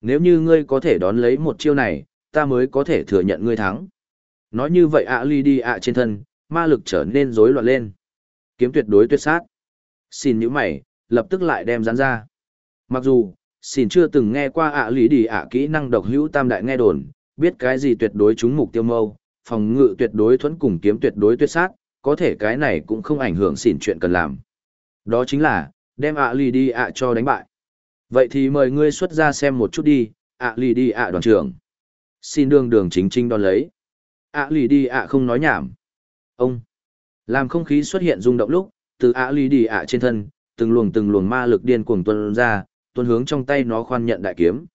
Nếu như ngươi có thể đón lấy một chiêu này, ta mới có thể thừa nhận ngươi thắng. Nói như vậy A lì đi a trên thân, ma lực trở nên rối loạn lên. Kiếm tuyệt đối tuyệt sát. Xin những mày, lập tức lại đem dán ra. Mặc dù, xin chưa từng nghe qua ạ lý đi ạ kỹ năng độc hữu tam đại nghe đồn, biết cái gì tuyệt đối trúng mục tiêu mâu, phòng ngự tuyệt đối thuẫn cùng kiếm tuyệt đối tuyệt sát, có thể cái này cũng không ảnh hưởng xỉn chuyện cần làm. Đó chính là, đem ạ lì đi ạ cho đánh bại. Vậy thì mời ngươi xuất ra xem một chút đi, ạ lì đi ạ đoàn trưởng. Xin đường đường chính chính đón lấy. ạ lì đi ạ không nói nhảm. Ông. Làm không khí xuất hiện rung động lúc, từ ạ lì đi ạ trên thân, từng luồng từng luồng ma lực điên cuồng tuôn ra, tuôn hướng trong tay nó khoan nhận đại kiếm.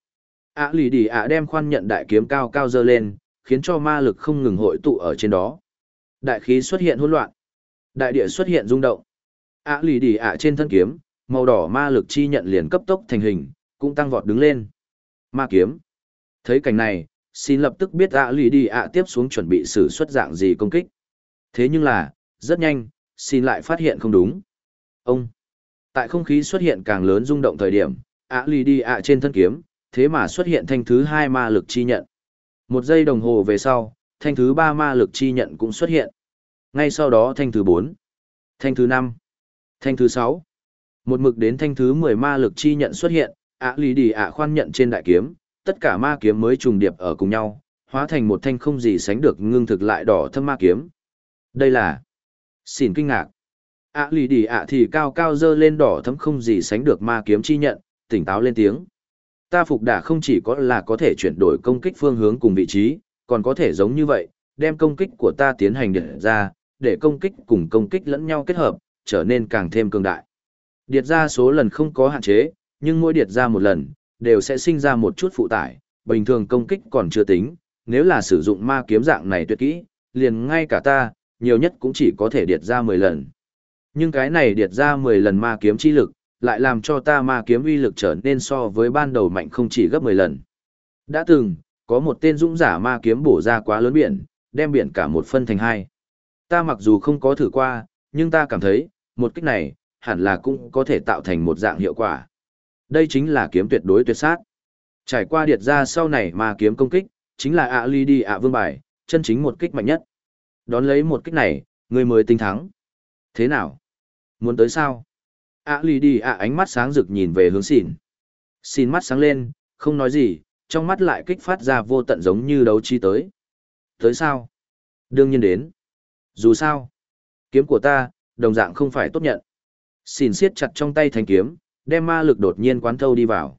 ạ lì đi ạ đem khoan nhận đại kiếm cao cao dơ lên, khiến cho ma lực không ngừng hội tụ ở trên đó. Đại khí xuất hiện hỗn loạn. Đại địa xuất hiện rung động. ạ lì đi ạ trên thân kiếm, màu đỏ ma lực chi nhận liền cấp tốc thành hình, cũng tăng vọt đứng lên. Ma kiếm. Thấy cảnh này, xin lập tức biết ạ lì đi ạ tiếp xuống chuẩn bị sử xuất dạng gì công kích. Thế nhưng là, rất nhanh, xin lại phát hiện không đúng. Ông. Tại không khí xuất hiện càng lớn rung động thời điểm, ạ lì đi ạ trên thân kiếm, thế mà xuất hiện thanh thứ hai ma lực chi nhận. Một giây đồng hồ về sau, thanh thứ ba ma lực chi nhận cũng xuất hiện. Ngay sau đó thanh thứ bốn, thanh thứ năm, thanh thứ sáu, một mực đến thanh thứ mười ma lực chi nhận xuất hiện, ạ lì đi ạ khoan nhận trên đại kiếm, tất cả ma kiếm mới trùng điệp ở cùng nhau, hóa thành một thanh không gì sánh được ngưng thực lại đỏ thâm ma kiếm. Đây là xỉn kinh ngạc. ạ lì đi ạ thì cao cao dơ lên đỏ thâm không gì sánh được ma kiếm chi nhận, tỉnh táo lên tiếng. Ta phục đả không chỉ có là có thể chuyển đổi công kích phương hướng cùng vị trí, còn có thể giống như vậy, đem công kích của ta tiến hành điệt ra, để công kích cùng công kích lẫn nhau kết hợp, trở nên càng thêm cường đại. Điệt ra số lần không có hạn chế, nhưng mỗi điệt ra một lần, đều sẽ sinh ra một chút phụ tải, bình thường công kích còn chưa tính, nếu là sử dụng ma kiếm dạng này tuyệt kỹ, liền ngay cả ta, nhiều nhất cũng chỉ có thể điệt ra 10 lần. Nhưng cái này điệt ra 10 lần ma kiếm chi lực, lại làm cho ta ma kiếm uy lực trở nên so với ban đầu mạnh không chỉ gấp 10 lần. Đã từng, có một tên dũng giả ma kiếm bổ ra quá lớn biển, đem biển cả một phân thành hai. Ta mặc dù không có thử qua, nhưng ta cảm thấy, một kích này, hẳn là cũng có thể tạo thành một dạng hiệu quả. Đây chính là kiếm tuyệt đối tuyệt sát. Trải qua điệt ra sau này ma kiếm công kích, chính là ạ ly đi ạ vương bài, chân chính một kích mạnh nhất. Đón lấy một kích này, người mới tinh thắng. Thế nào? Muốn tới sao? Ạ ly đi ạ ánh mắt sáng rực nhìn về hướng xỉn. Xin mắt sáng lên, không nói gì, trong mắt lại kích phát ra vô tận giống như đấu chi tới. Tới sao? Đương nhiên đến. Dù sao, kiếm của ta, đồng dạng không phải tốt nhận. Xin siết chặt trong tay thanh kiếm, đem ma lực đột nhiên quán thâu đi vào.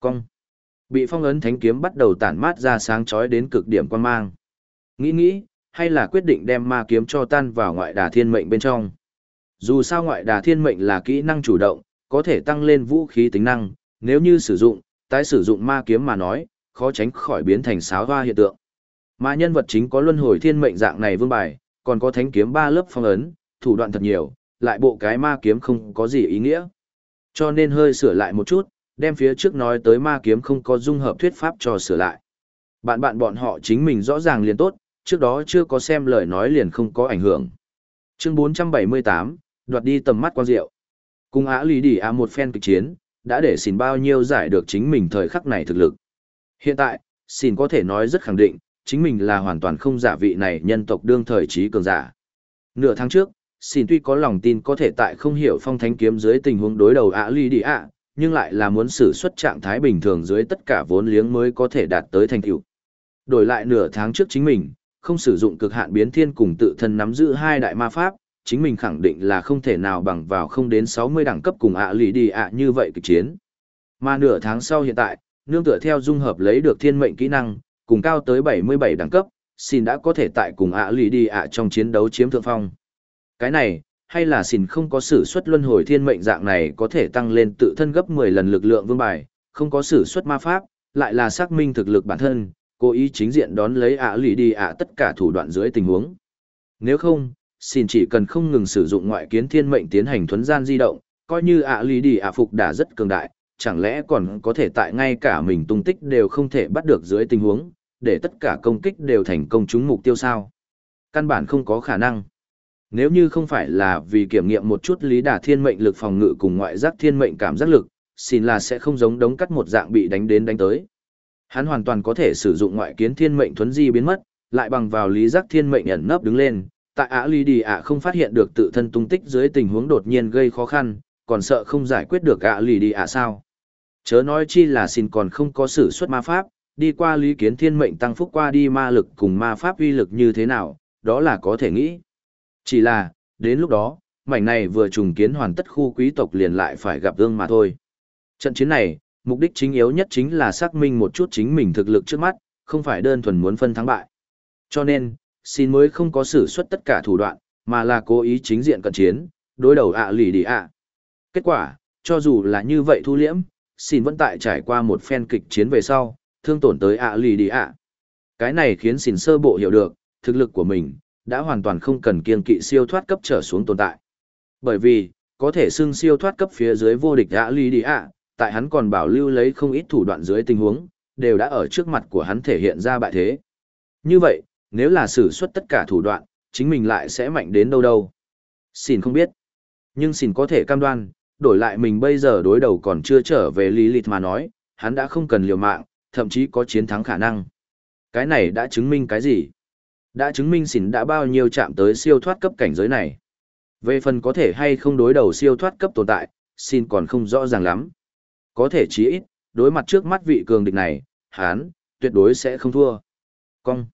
Cong. Bị phong ấn thánh kiếm bắt đầu tản mát ra sáng chói đến cực điểm quan mang. Nghĩ nghĩ, hay là quyết định đem ma kiếm cho tan vào ngoại đà thiên mệnh bên trong. Dù sao ngoại đà thiên mệnh là kỹ năng chủ động, có thể tăng lên vũ khí tính năng, nếu như sử dụng, tái sử dụng ma kiếm mà nói, khó tránh khỏi biến thành sáo hoa hiện tượng. Mà nhân vật chính có luân hồi thiên mệnh dạng này vương bài, còn có thánh kiếm ba lớp phong ấn, thủ đoạn thật nhiều, lại bộ cái ma kiếm không có gì ý nghĩa. Cho nên hơi sửa lại một chút, đem phía trước nói tới ma kiếm không có dung hợp thuyết pháp cho sửa lại. Bạn bạn bọn họ chính mình rõ ràng liền tốt, trước đó chưa có xem lời nói liền không có ảnh hưởng. Chương 478, đoạt đi tầm mắt quang diệu. Cùng Á Lý Đỉ Á một phen kịch chiến, đã để xin bao nhiêu giải được chính mình thời khắc này thực lực. Hiện tại, xin có thể nói rất khẳng định, chính mình là hoàn toàn không giả vị này nhân tộc đương thời trí cường giả. Nửa tháng trước, xin tuy có lòng tin có thể tại không hiểu phong thánh kiếm dưới tình huống đối đầu Á Lý Đỉ Á, nhưng lại là muốn sử xuất trạng thái bình thường dưới tất cả vốn liếng mới có thể đạt tới thành tựu. Đổi lại nửa tháng trước chính mình, không sử dụng cực hạn biến thiên cùng tự thân nắm giữ hai đại ma pháp, chính mình khẳng định là không thể nào bằng vào không đến 60 đẳng cấp cùng ạ lì đi ạ như vậy kịch chiến. Mà nửa tháng sau hiện tại, nương tựa theo dung hợp lấy được thiên mệnh kỹ năng, cùng cao tới 77 đẳng cấp, xin đã có thể tại cùng ạ lì đi ạ trong chiến đấu chiếm thượng phong. Cái này, hay là xin không có sử xuất luân hồi thiên mệnh dạng này có thể tăng lên tự thân gấp 10 lần lực lượng vương bài, không có sử xuất ma pháp, lại là xác minh thực lực bản thân, cố ý chính diện đón lấy ạ lì đi ạ tất cả thủ đoạn dưới tình huống. Nếu không, xin chỉ cần không ngừng sử dụng ngoại kiến thiên mệnh tiến hành thuấn gian di động, coi như ạ lý đi ạ phục đã rất cường đại, chẳng lẽ còn có thể tại ngay cả mình tung tích đều không thể bắt được dưới tình huống, để tất cả công kích đều thành công trúng mục tiêu sao? Căn bản không có khả năng. Nếu như không phải là vì kiểm nghiệm một chút lý đà thiên mệnh lực phòng ngự cùng ngoại giác thiên mệnh cảm giác lực, xin là sẽ không giống đống cắt một dạng bị đánh đến đánh tới. Hắn hoàn toàn có thể sử dụng ngoại kiến thiên mệnh thuấn di biến mất, lại bằng vào lý giác thiên mệnh ẩn nấp đứng lên, tại ả ly đi ạ không phát hiện được tự thân tung tích dưới tình huống đột nhiên gây khó khăn, còn sợ không giải quyết được ả ly đi ạ sao. Chớ nói chi là xin còn không có sử xuất ma pháp, đi qua lý kiến thiên mệnh tăng phúc qua đi ma lực cùng ma pháp uy lực như thế nào, đó là có thể nghĩ. Chỉ là, đến lúc đó, mảnh này vừa trùng kiến hoàn tất khu quý tộc liền lại phải gặp ương mà thôi. Trận chiến này, mục đích chính yếu nhất chính là xác minh một chút chính mình thực lực trước mắt, không phải đơn thuần muốn phân thắng bại. Cho nên, xin mới không có sử xuất tất cả thủ đoạn, mà là cố ý chính diện cận chiến, đối đầu ạ lì đi ạ. Kết quả, cho dù là như vậy thu liễm, xin vẫn tại trải qua một phen kịch chiến về sau, thương tổn tới ạ lì đi ạ. Cái này khiến xin sơ bộ hiểu được, thực lực của mình, đã hoàn toàn không cần kiên kỵ siêu thoát cấp trở xuống tồn tại. Bởi vì, có thể xưng siêu thoát cấp phía dưới vô địch ạ lì đi ạ, tại hắn còn bảo lưu lấy không ít thủ đoạn dưới tình huống, đều đã ở trước mặt của hắn thể hiện ra bại thế. Như vậy, nếu là sử xuất tất cả thủ đoạn, chính mình lại sẽ mạnh đến đâu đâu. Xin không biết. Nhưng xin có thể cam đoan, đổi lại mình bây giờ đối đầu còn chưa trở về lý lịch mà nói, hắn đã không cần liều mạng, thậm chí có chiến thắng khả năng. Cái này đã chứng minh cái gì? Đã chứng minh xỉn đã bao nhiêu chạm tới siêu thoát cấp cảnh giới này. Về phần có thể hay không đối đầu siêu thoát cấp tồn tại, xin còn không rõ ràng lắm. Có thể chí ít, đối mặt trước mắt vị cường địch này, hắn tuyệt đối sẽ không thua. Cong.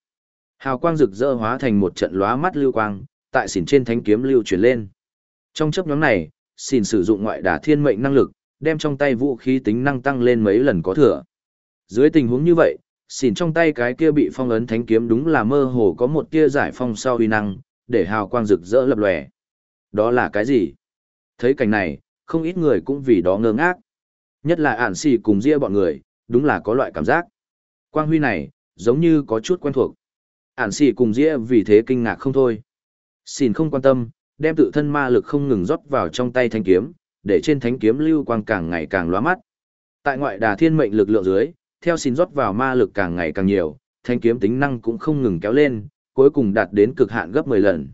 Hào quang rực rỡ hóa thành một trận lóa mắt lưu quang, tại xỉn trên thánh kiếm lưu chuyển lên. Trong chấp nhóm này, xỉn sử dụng ngoại đả thiên mệnh năng lực, đem trong tay vũ khí tính năng tăng lên mấy lần có thừa. Dưới tình huống như vậy, xỉn trong tay cái kia bị phong ấn thánh kiếm đúng là mơ hồ có một tia giải phong sau uy năng, để hào quang rực rỡ lập lòe. Đó là cái gì? Thấy cảnh này, không ít người cũng vì đó ngơ ngác. Nhất là ản xì cùng ria bọn người, đúng là có loại cảm giác. Quang huy này, giống như có chút quen thuộc. Ản xì cùng dĩa vì thế kinh ngạc không thôi. Xin không quan tâm, đem tự thân ma lực không ngừng rót vào trong tay thanh kiếm, để trên thánh kiếm lưu quang càng ngày càng lóa mắt. Tại ngoại đà thiên mệnh lực lượng dưới, theo xin rót vào ma lực càng ngày càng nhiều, thanh kiếm tính năng cũng không ngừng kéo lên, cuối cùng đạt đến cực hạn gấp 10 lần.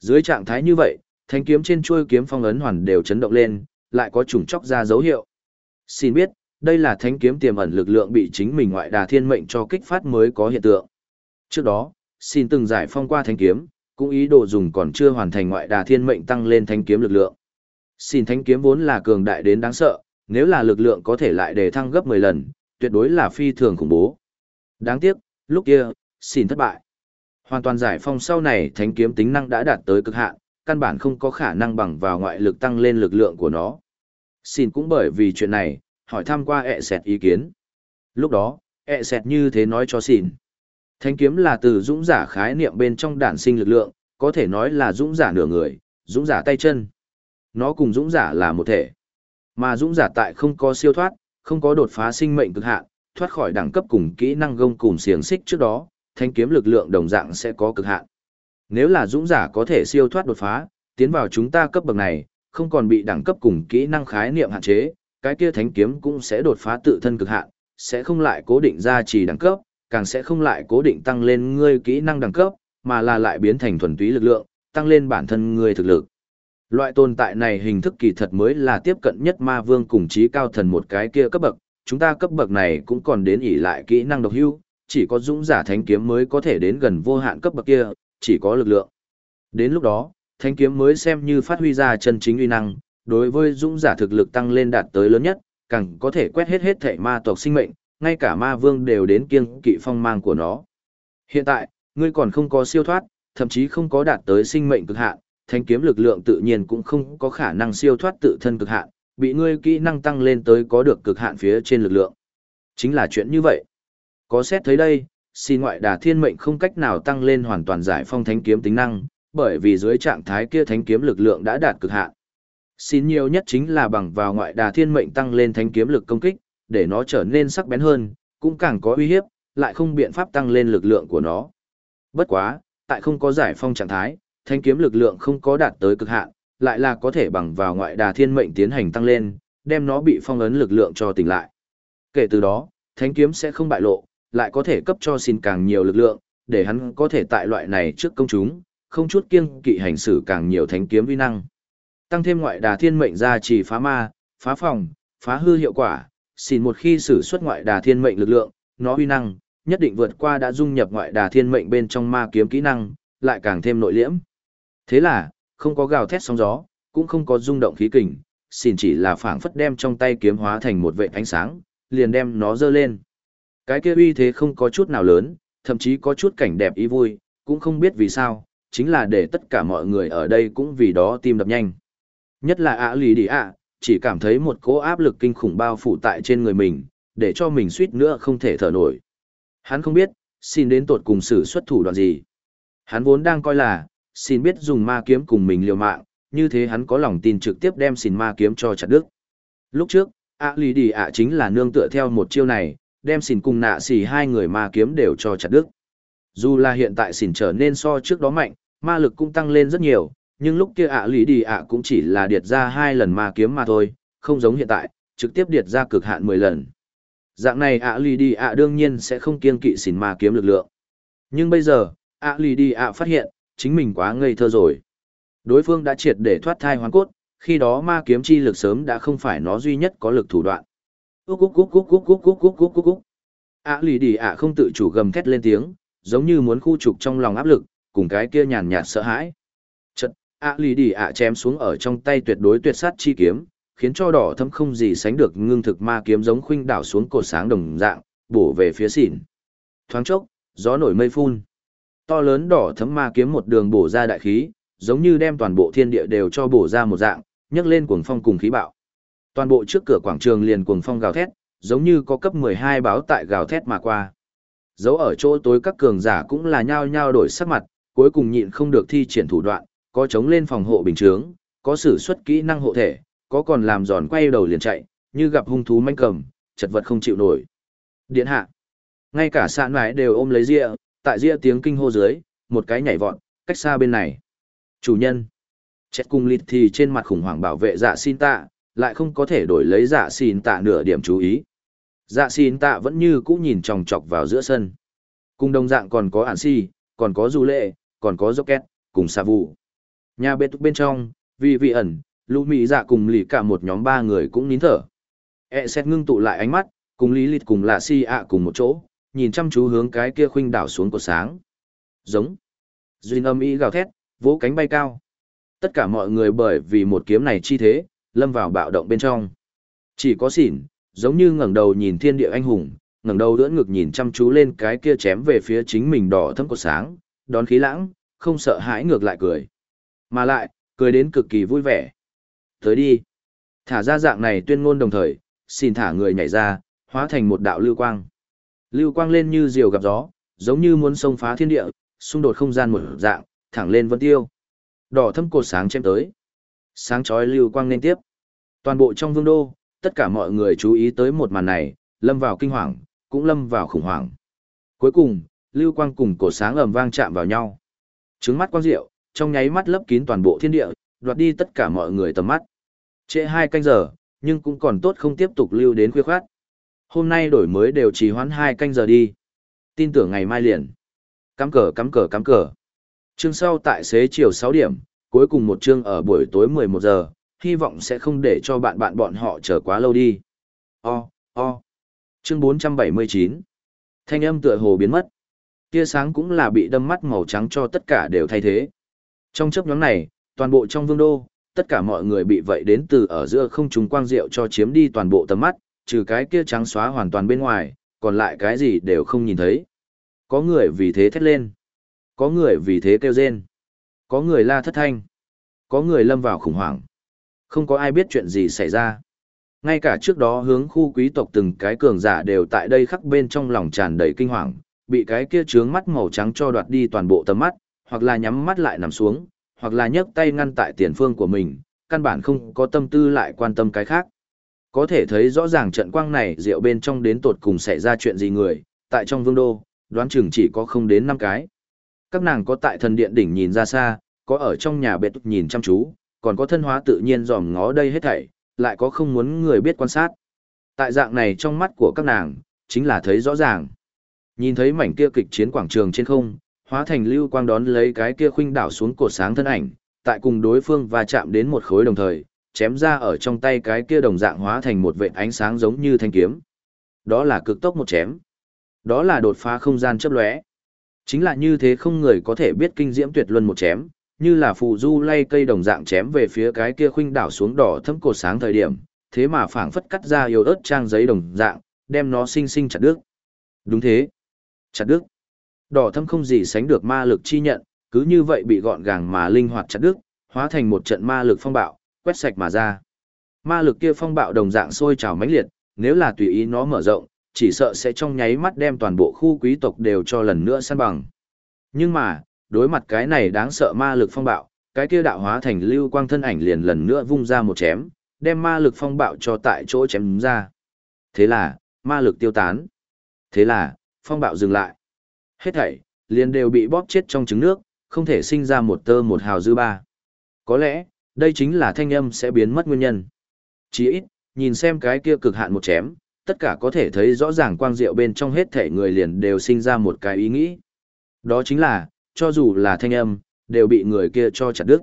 Dưới trạng thái như vậy, thanh kiếm trên chuôi kiếm phong ấn hoàn đều chấn động lên, lại có trùng chóc ra dấu hiệu. Xin biết, đây là thánh kiếm tiềm ẩn lực lượng bị chính mình ngoại đà thiên mệnh cho kích phát mới có hiện tượng. Trước đó, xin từng giải phong qua thánh kiếm, cũng ý đồ dùng còn chưa hoàn thành ngoại đà thiên mệnh tăng lên thánh kiếm lực lượng. Xin thánh kiếm vốn là cường đại đến đáng sợ, nếu là lực lượng có thể lại đề thăng gấp 10 lần, tuyệt đối là phi thường khủng bố. Đáng tiếc, lúc kia, xin thất bại. Hoàn toàn giải phong sau này thánh kiếm tính năng đã đạt tới cực hạn, căn bản không có khả năng bằng vào ngoại lực tăng lên lực lượng của nó. Xin cũng bởi vì chuyện này, hỏi thăm qua e ẹ sẹt ý kiến. Lúc đó, e ẹ sẹt như thế nói cho xin. Thánh kiếm là từ dũng giả khái niệm bên trong đản sinh lực lượng, có thể nói là dũng giả nửa người, dũng giả tay chân. Nó cùng dũng giả là một thể. Mà dũng giả tại không có siêu thoát, không có đột phá sinh mệnh cực hạn, thoát khỏi đẳng cấp cùng kỹ năng gông cùng xiềng xích trước đó, thanh kiếm lực lượng đồng dạng sẽ có cực hạn. Nếu là dũng giả có thể siêu thoát đột phá, tiến vào chúng ta cấp bậc này, không còn bị đẳng cấp cùng kỹ năng khái niệm hạn chế, cái kia thánh kiếm cũng sẽ đột phá tự thân cực hạn, sẽ không lại cố định ra chỉ đẳng cấp, càng sẽ không lại cố định tăng lên ngươi kỹ năng đẳng cấp, mà là lại biến thành thuần túy lực lượng, tăng lên bản thân ngươi thực lực. Loại tồn tại này hình thức kỳ thật mới là tiếp cận nhất ma vương cùng trí cao thần một cái kia cấp bậc, chúng ta cấp bậc này cũng còn đến ỉ lại kỹ năng độc hưu, chỉ có dũng giả thánh kiếm mới có thể đến gần vô hạn cấp bậc kia, chỉ có lực lượng. Đến lúc đó, thánh kiếm mới xem như phát huy ra chân chính uy năng, đối với dũng giả thực lực tăng lên đạt tới lớn nhất, càng có thể quét hết hết thể ma tộc sinh mệnh, ngay cả ma vương đều đến kiêng kỵ phong mang của nó. Hiện tại, ngươi còn không có siêu thoát, thậm chí không có đạt tới sinh mệnh cực hạn, thanh kiếm lực lượng tự nhiên cũng không có khả năng siêu thoát tự thân cực hạn, bị ngươi kỹ năng tăng lên tới có được cực hạn phía trên lực lượng. Chính là chuyện như vậy. Có xét thấy đây, xin ngoại đà thiên mệnh không cách nào tăng lên hoàn toàn giải phong thánh kiếm tính năng, bởi vì dưới trạng thái kia thánh kiếm lực lượng đã đạt cực hạn. Xin nhiều nhất chính là bằng vào ngoại đà thiên mệnh tăng lên thánh kiếm lực công kích, để nó trở nên sắc bén hơn, cũng càng có uy hiếp, lại không biện pháp tăng lên lực lượng của nó. Bất quá, tại không có giải phong trạng thái, thanh kiếm lực lượng không có đạt tới cực hạn, lại là có thể bằng vào ngoại đà thiên mệnh tiến hành tăng lên, đem nó bị phong ấn lực lượng cho tỉnh lại. Kể từ đó, thanh kiếm sẽ không bại lộ, lại có thể cấp cho xin càng nhiều lực lượng, để hắn có thể tại loại này trước công chúng, không chút kiêng kỵ hành xử càng nhiều thánh kiếm vi năng. Tăng thêm ngoại đà thiên mệnh ra chỉ phá ma, phá phòng, phá hư hiệu quả, xin một khi sử xuất ngoại đà thiên mệnh lực lượng, nó uy năng, nhất định vượt qua đã dung nhập ngoại đà thiên mệnh bên trong ma kiếm kỹ năng, lại càng thêm nội liễm. Thế là, không có gào thét sóng gió, cũng không có rung động khí kình, xin chỉ là phảng phất đem trong tay kiếm hóa thành một vệt ánh sáng, liền đem nó dơ lên. Cái kia uy thế không có chút nào lớn, thậm chí có chút cảnh đẹp ý vui, cũng không biết vì sao, chính là để tất cả mọi người ở đây cũng vì đó tim đập nhanh. Nhất là ạ lì đi ạ, chỉ cảm thấy một cỗ áp lực kinh khủng bao phủ tại trên người mình, để cho mình suýt nữa không thể thở nổi. Hắn không biết, xin đến tột cùng sử xuất thủ đoạn gì. Hắn vốn đang coi là, xin biết dùng ma kiếm cùng mình liều mạng, như thế hắn có lòng tin trực tiếp đem xin ma kiếm cho chặt đứt. Lúc trước, ạ lì đi ạ chính là nương tựa theo một chiêu này, đem xin cùng nạ xì hai người ma kiếm đều cho chặt đứt. Dù là hiện tại xỉn trở nên so trước đó mạnh, ma lực cũng tăng lên rất nhiều, nhưng lúc kia ạ lý đi ạ cũng chỉ là điệt ra hai lần ma kiếm mà thôi, không giống hiện tại, trực tiếp điệt ra cực hạn 10 lần. Dạng này ạ lý đi ạ đương nhiên sẽ không kiên kỵ xỉn ma kiếm lực lượng. Nhưng bây giờ, ạ lý đi ạ phát hiện, chính mình quá ngây thơ rồi. Đối phương đã triệt để thoát thai hoàn cốt, khi đó ma kiếm chi lực sớm đã không phải nó duy nhất có lực thủ đoạn. Cúc cúc cúc cúc cúc cúc cúc cúc cúc cúc cúc. ạ lì đi ạ không tự chủ gầm thét lên tiếng, giống như muốn khu trục trong lòng áp lực, cùng cái kia nhàn nhạt sợ hãi. Chật, ạ lì đi ạ chém xuống ở trong tay tuyệt đối tuyệt sát chi kiếm, khiến cho đỏ thâm không gì sánh được ngưng thực ma kiếm giống khuynh đảo xuống cột sáng đồng dạng, bổ về phía xỉn. Thoáng chốc, gió nổi mây phun. To lớn đỏ thấm ma kiếm một đường bổ ra đại khí, giống như đem toàn bộ thiên địa đều cho bổ ra một dạng, nhấc lên cuồng phong cùng khí bạo. Toàn bộ trước cửa quảng trường liền cuồng phong gào thét, giống như có cấp 12 báo tại gào thét mà qua. Dấu ở chỗ tối các cường giả cũng là nhao nhao đổi sắc mặt, cuối cùng nhịn không được thi triển thủ đoạn, có chống lên phòng hộ bình chướng, có sử xuất kỹ năng hộ thể, có còn làm giòn quay đầu liền chạy, như gặp hung thú manh cầm, chật vật không chịu nổi. Điện hạ, ngay cả sạn mái đều ôm lấy ria, tại ria tiếng kinh hô dưới, một cái nhảy vọt, cách xa bên này. Chủ nhân, chết cung lịt thì trên mặt khủng hoảng bảo vệ dạ xin tạ, lại không có thể đổi lấy dạ xin tạ nửa điểm chú ý. Dạ xin tạ vẫn như cũ nhìn chòng chọc vào giữa sân. Cùng đồng dạng còn có ản si, còn có du lệ, còn có rocket, cùng xà vụ. Nhà bếp bên trong, vì vị ẩn, lũ mỹ dạ cùng lì cả một nhóm ba người cũng nín thở. E xét ngưng tụ lại ánh mắt, cùng lý lịch cùng là si ạ cùng một chỗ, nhìn chăm chú hướng cái kia khuynh đảo xuống của sáng. Giống. Duyên âm ý gào thét, vỗ cánh bay cao. Tất cả mọi người bởi vì một kiếm này chi thế, lâm vào bạo động bên trong. Chỉ có xỉn, giống như ngẩng đầu nhìn thiên địa anh hùng, ngẩng đầu đỡ ngực nhìn chăm chú lên cái kia chém về phía chính mình đỏ thâm của sáng, đón khí lãng, không sợ hãi ngược lại cười. Mà lại, cười đến cực kỳ vui vẻ. Tới đi. Thả ra dạng này tuyên ngôn đồng thời, xin thả người nhảy ra, hóa thành một đạo lưu quang. Lưu quang lên như diều gặp gió, giống như muốn xông phá thiên địa, xung đột không gian một dạng, thẳng lên vân tiêu. Đỏ thâm cột sáng chém tới. Sáng chói lưu quang lên tiếp. Toàn bộ trong vương đô, tất cả mọi người chú ý tới một màn này, lâm vào kinh hoàng, cũng lâm vào khủng hoảng. Cuối cùng, lưu quang cùng cổ sáng ầm vang chạm vào nhau. Trứng mắt quang diệu, trong nháy mắt lấp kín toàn bộ thiên địa, đoạt đi tất cả mọi người tầm mắt. Trễ hai canh giờ, nhưng cũng còn tốt không tiếp tục lưu đến khuya khoát. Hôm nay đổi mới đều chỉ hoãn hai canh giờ đi. Tin tưởng ngày mai liền. Cắm cờ cắm cờ cắm cờ. Chương sau tại xế chiều 6 điểm, cuối cùng một chương ở buổi tối 11 giờ, hy vọng sẽ không để cho bạn bạn bọn họ chờ quá lâu đi. O, o. Chương 479. Thanh âm tựa hồ biến mất. Tia sáng cũng là bị đâm mắt màu trắng cho tất cả đều thay thế. Trong chấp nhóm này, toàn bộ trong vương đô, tất cả mọi người bị vậy đến từ ở giữa không trùng quang diệu cho chiếm đi toàn bộ tầm mắt, trừ cái kia trắng xóa hoàn toàn bên ngoài, còn lại cái gì đều không nhìn thấy. Có người vì thế thét lên. Có người vì thế kêu rên. Có người la thất thanh. Có người lâm vào khủng hoảng. Không có ai biết chuyện gì xảy ra. Ngay cả trước đó hướng khu quý tộc từng cái cường giả đều tại đây khắc bên trong lòng tràn đầy kinh hoàng, bị cái kia trướng mắt màu trắng cho đoạt đi toàn bộ tầm mắt, hoặc là nhắm mắt lại nằm xuống, hoặc là nhấc tay ngăn tại tiền phương của mình, căn bản không có tâm tư lại quan tâm cái khác. Có thể thấy rõ ràng trận quang này rượu bên trong đến tột cùng xảy ra chuyện gì người, tại trong vương đô, đoán chừng chỉ có không đến năm cái. Các nàng có tại thần điện đỉnh nhìn ra xa, có ở trong nhà bệt nhìn chăm chú, còn có thân hóa tự nhiên dòm ngó đây hết thảy, lại có không muốn người biết quan sát. Tại dạng này trong mắt của các nàng, chính là thấy rõ ràng. Nhìn thấy mảnh kia kịch chiến quảng trường trên không, hóa thành lưu quang đón lấy cái kia khuynh đảo xuống cột sáng thân ảnh, tại cùng đối phương và chạm đến một khối đồng thời, chém ra ở trong tay cái kia đồng dạng hóa thành một vệt ánh sáng giống như thanh kiếm. Đó là cực tốc một chém. Đó là đột phá không gian chớp lóe. Chính là như thế không người có thể biết kinh diễm tuyệt luân một chém, như là phù du lay cây đồng dạng chém về phía cái kia khuynh đảo xuống đỏ thấm cột sáng thời điểm, thế mà phảng phất cắt ra yếu ớt trang giấy đồng dạng, đem nó sinh sinh chặt đứt. Đúng thế. Chặt đứt. Đỏ thâm không gì sánh được ma lực chi nhận, cứ như vậy bị gọn gàng mà linh hoạt chặt đứt, hóa thành một trận ma lực phong bạo, quét sạch mà ra. Ma lực kia phong bạo đồng dạng sôi trào mãnh liệt, nếu là tùy ý nó mở rộng, chỉ sợ sẽ trong nháy mắt đem toàn bộ khu quý tộc đều cho lần nữa săn bằng. Nhưng mà, đối mặt cái này đáng sợ ma lực phong bạo, cái kia đạo hóa thành lưu quang thân ảnh liền lần nữa vung ra một chém, đem ma lực phong bạo cho tại chỗ chém ra. Thế là, ma lực tiêu tán. Thế là, phong bạo dừng lại. Hết thảy, liền đều bị bóp chết trong trứng nước, không thể sinh ra một tơ một hào dư ba. Có lẽ, đây chính là thanh âm sẽ biến mất nguyên nhân. Chỉ ít, nhìn xem cái kia cực hạn một chém, tất cả có thể thấy rõ ràng quang diệu bên trong hết thể người liền đều sinh ra một cái ý nghĩ. Đó chính là, cho dù là thanh âm, đều bị người kia cho chặt đứt.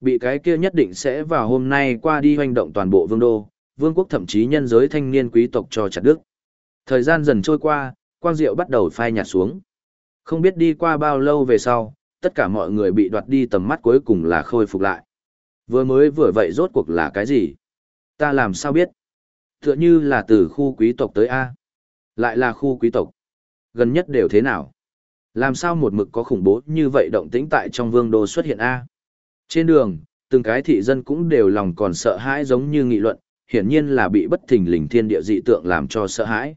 Bị cái kia nhất định sẽ vào hôm nay qua đi hoành động toàn bộ vương đô, vương quốc thậm chí nhân giới thanh niên quý tộc cho chặt đứt. Thời gian dần trôi qua, quang diệu bắt đầu phai nhạt xuống. Không biết đi qua bao lâu về sau, tất cả mọi người bị đoạt đi tầm mắt cuối cùng là khôi phục lại. Vừa mới vừa vậy rốt cuộc là cái gì? Ta làm sao biết? Tựa như là từ khu quý tộc tới A. Lại là khu quý tộc. Gần nhất đều thế nào? Làm sao một mực có khủng bố như vậy động tĩnh tại trong vương đô xuất hiện A? Trên đường, từng cái thị dân cũng đều lòng còn sợ hãi giống như nghị luận, hiển nhiên là bị bất thình lình thiên địa dị tượng làm cho sợ hãi.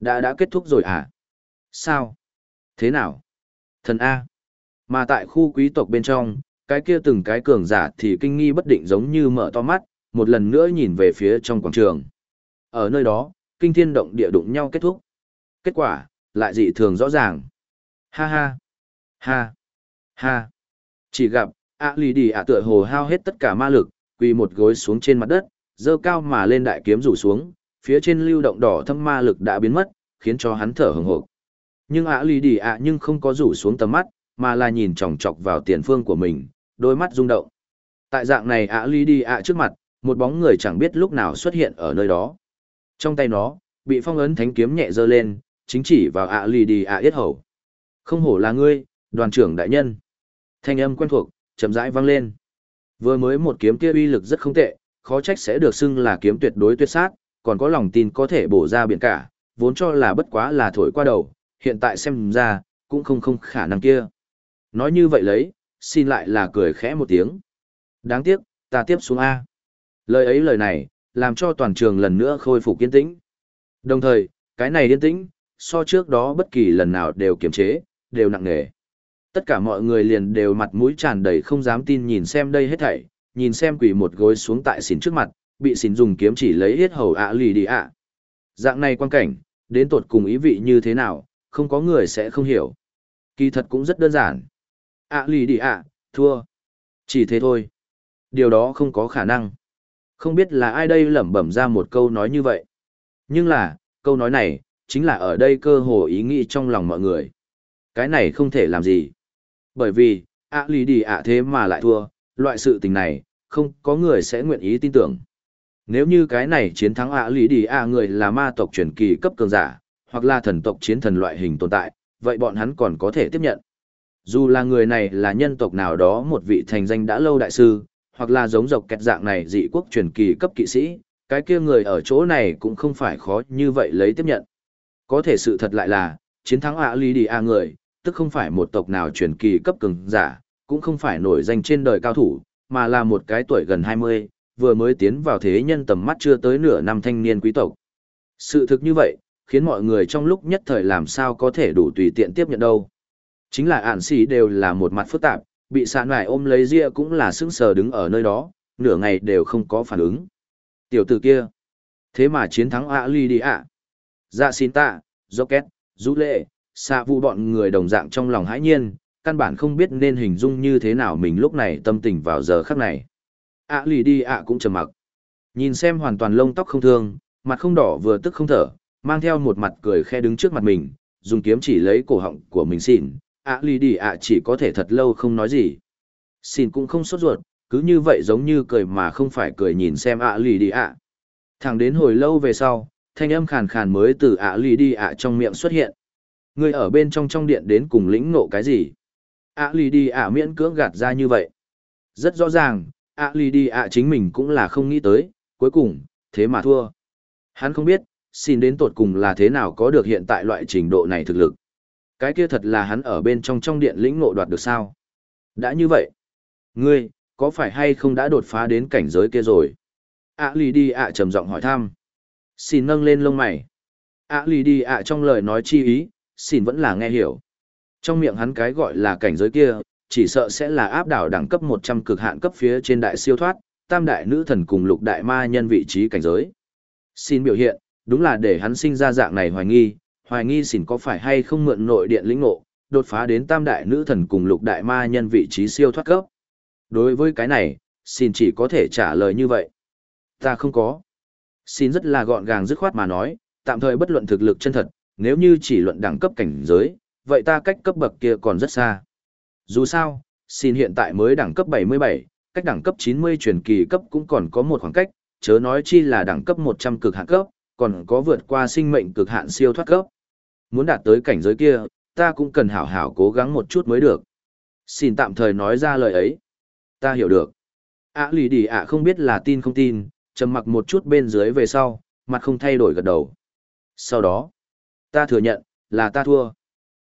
Đã đã kết thúc rồi à? Sao? Thế nào? Thần A. Mà tại khu quý tộc bên trong, cái kia từng cái cường giả thì kinh nghi bất định giống như mở to mắt, một lần nữa nhìn về phía trong quảng trường. Ở nơi đó, kinh thiên động địa đụng nhau kết thúc. Kết quả, lại dị thường rõ ràng. Ha ha, ha, ha. Chỉ gặp, ạ lì đi ạ tựa hồ hao hết tất cả ma lực, quỳ một gối xuống trên mặt đất, dơ cao mà lên đại kiếm rủ xuống, phía trên lưu động đỏ thâm ma lực đã biến mất, khiến cho hắn thở hừng hộp. Nhưng ạ lì đi ạ nhưng không có rủ xuống tầm mắt, mà là nhìn chòng chọc vào tiền phương của mình, đôi mắt rung động. Tại dạng này ạ lì đi ạ trước mặt, một bóng người chẳng biết lúc nào xuất hiện ở nơi đó. Trong tay nó, bị phong ấn thánh kiếm nhẹ giơ lên, chính chỉ vào ạ lì đi ạ yết hầu. Không hổ là ngươi, đoàn trưởng đại nhân. Thanh âm quen thuộc, chậm rãi vang lên. Vừa mới một kiếm kia uy lực rất không tệ, khó trách sẽ được xưng là kiếm tuyệt đối tuyệt sát, còn có lòng tin có thể bổ ra biển cả, vốn cho là bất quá là thổi qua đầu, hiện tại xem ra, cũng không không khả năng kia. Nói như vậy lấy, xin lại là cười khẽ một tiếng. Đáng tiếc, ta tiếp xuống A. Lời ấy lời này, làm cho toàn trường lần nữa khôi phục yên tĩnh. Đồng thời, cái này yên tĩnh, so trước đó bất kỳ lần nào đều kiềm chế, đều nặng nề. Tất cả mọi người liền đều mặt mũi tràn đầy không dám tin nhìn xem đây hết thảy, nhìn xem quỷ một gối xuống tại xỉn trước mặt, bị xỉn dùng kiếm chỉ lấy hết hầu ạ lì đi ạ. Dạng này quan cảnh, đến tột cùng ý vị như thế nào, không có người sẽ không hiểu. Kỳ thật cũng rất đơn giản. ạ lì đi ạ, thua. Chỉ thế thôi. Điều đó không có khả năng. Không biết là ai đây lẩm bẩm ra một câu nói như vậy. Nhưng là, câu nói này, chính là ở đây cơ hồ ý nghĩ trong lòng mọi người. Cái này không thể làm gì. Bởi vì, ạ lì đi ạ thế mà lại thua, loại sự tình này, không có người sẽ nguyện ý tin tưởng. Nếu như cái này chiến thắng ạ lì đi ạ người là ma tộc truyền kỳ cấp cường giả, hoặc là thần tộc chiến thần loại hình tồn tại, vậy bọn hắn còn có thể tiếp nhận. Dù là người này là nhân tộc nào đó một vị thành danh đã lâu đại sư, hoặc là giống dọc kẹt dạng này dị quốc truyền kỳ cấp kỵ sĩ, cái kia người ở chỗ này cũng không phải khó như vậy lấy tiếp nhận. Có thể sự thật lại là, chiến thắng ạ lý đi a người, tức không phải một tộc nào truyền kỳ cấp cường giả, cũng không phải nổi danh trên đời cao thủ, mà là một cái tuổi gần 20, vừa mới tiến vào thế nhân tầm mắt chưa tới nửa năm thanh niên quý tộc. Sự thực như vậy, khiến mọi người trong lúc nhất thời làm sao có thể đủ tùy tiện tiếp nhận đâu. Chính là ản sĩ đều là một mặt phức tạp, bị sạn ngoài ôm lấy ria cũng là sững sờ đứng ở nơi đó, nửa ngày đều không có phản ứng. Tiểu tử kia, thế mà chiến thắng ạ ly đi ạ. Dạ xin tạ, Rocket, Dũ Lệ, xạ vụ bọn người đồng dạng trong lòng hãi nhiên, căn bản không biết nên hình dung như thế nào mình lúc này tâm tình vào giờ khắc này. ạ lì đi ạ cũng trầm mặc. Nhìn xem hoàn toàn lông tóc không thương, mặt không đỏ vừa tức không thở, mang theo một mặt cười khe đứng trước mặt mình, dùng kiếm chỉ lấy cổ họng của mình xỉn, ạ lì đi ạ chỉ có thể thật lâu không nói gì. Xỉn cũng không sốt ruột, cứ như vậy giống như cười mà không phải cười nhìn xem ạ lì đi ạ. Thẳng đến hồi lâu về sau, thanh âm khàn khàn mới từ ạ lì đi ạ trong miệng xuất hiện. Người ở bên trong trong điện đến cùng lĩnh nộ cái gì? ạ lì đi ạ miễn cưỡng gạt ra như vậy. Rất rõ ràng, ạ lì đi ạ chính mình cũng là không nghĩ tới, cuối cùng, thế mà thua. Hắn không biết, xin đến tột cùng là thế nào có được hiện tại loại trình độ này thực lực. Cái kia thật là hắn ở bên trong trong điện lĩnh ngộ đoạt được sao? Đã như vậy, ngươi, có phải hay không đã đột phá đến cảnh giới kia rồi? ạ lì đi ạ trầm giọng hỏi thăm. Xin nâng lên lông mày. ạ lì đi ạ trong lời nói chi ý, xin vẫn là nghe hiểu. Trong miệng hắn cái gọi là cảnh giới kia, chỉ sợ sẽ là áp đảo đẳng cấp 100 cực hạn cấp phía trên đại siêu thoát, tam đại nữ thần cùng lục đại ma nhân vị trí cảnh giới. Xin biểu hiện, đúng là để hắn sinh ra dạng này hoài nghi, hoài nghi xỉn có phải hay không mượn nội điện lĩnh ngộ, đột phá đến tam đại nữ thần cùng lục đại ma nhân vị trí siêu thoát cấp. Đối với cái này, xin chỉ có thể trả lời như vậy. Ta không có. Xin rất là gọn gàng dứt khoát mà nói, tạm thời bất luận thực lực chân thật, nếu như chỉ luận đẳng cấp cảnh giới, vậy ta cách cấp bậc kia còn rất xa. Dù sao, xin hiện tại mới đẳng cấp 77, cách đẳng cấp 90 truyền kỳ cấp cũng còn có một khoảng cách, chớ nói chi là đẳng cấp 100 cực hạn cấp, còn có vượt qua sinh mệnh cực hạn siêu thoát cấp. Muốn đạt tới cảnh giới kia, ta cũng cần hảo hảo cố gắng một chút mới được. Xin tạm thời nói ra lời ấy. Ta hiểu được. ạ lì đi ạ không biết là tin không tin, trầm mặc một chút bên dưới về sau, mặt không thay đổi gật đầu. Sau đó, ta thừa nhận, là ta thua.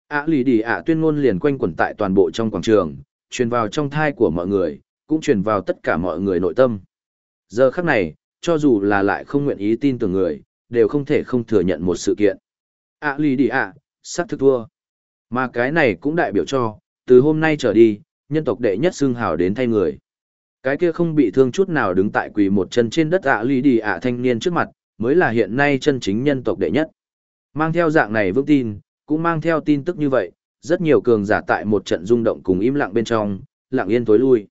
ạ lì đi ạ tuyên ngôn liền quanh quẩn tại toàn bộ trong quảng trường, truyền vào trong thai của mọi người, cũng truyền vào tất cả mọi người nội tâm. Giờ khắc này, cho dù là lại không nguyện ý tin tưởng người, đều không thể không thừa nhận một sự kiện. À lì đi ạ, sát thực thua. Mà cái này cũng đại biểu cho, từ hôm nay trở đi, nhân tộc đệ nhất xương hào đến thay người. Cái kia không bị thương chút nào đứng tại quỳ một chân trên đất ạ lì đi ạ thanh niên trước mặt, mới là hiện nay chân chính nhân tộc đệ nhất. Mang theo dạng này vững tin, cũng mang theo tin tức như vậy, rất nhiều cường giả tại một trận rung động cùng im lặng bên trong, lặng yên tối lui.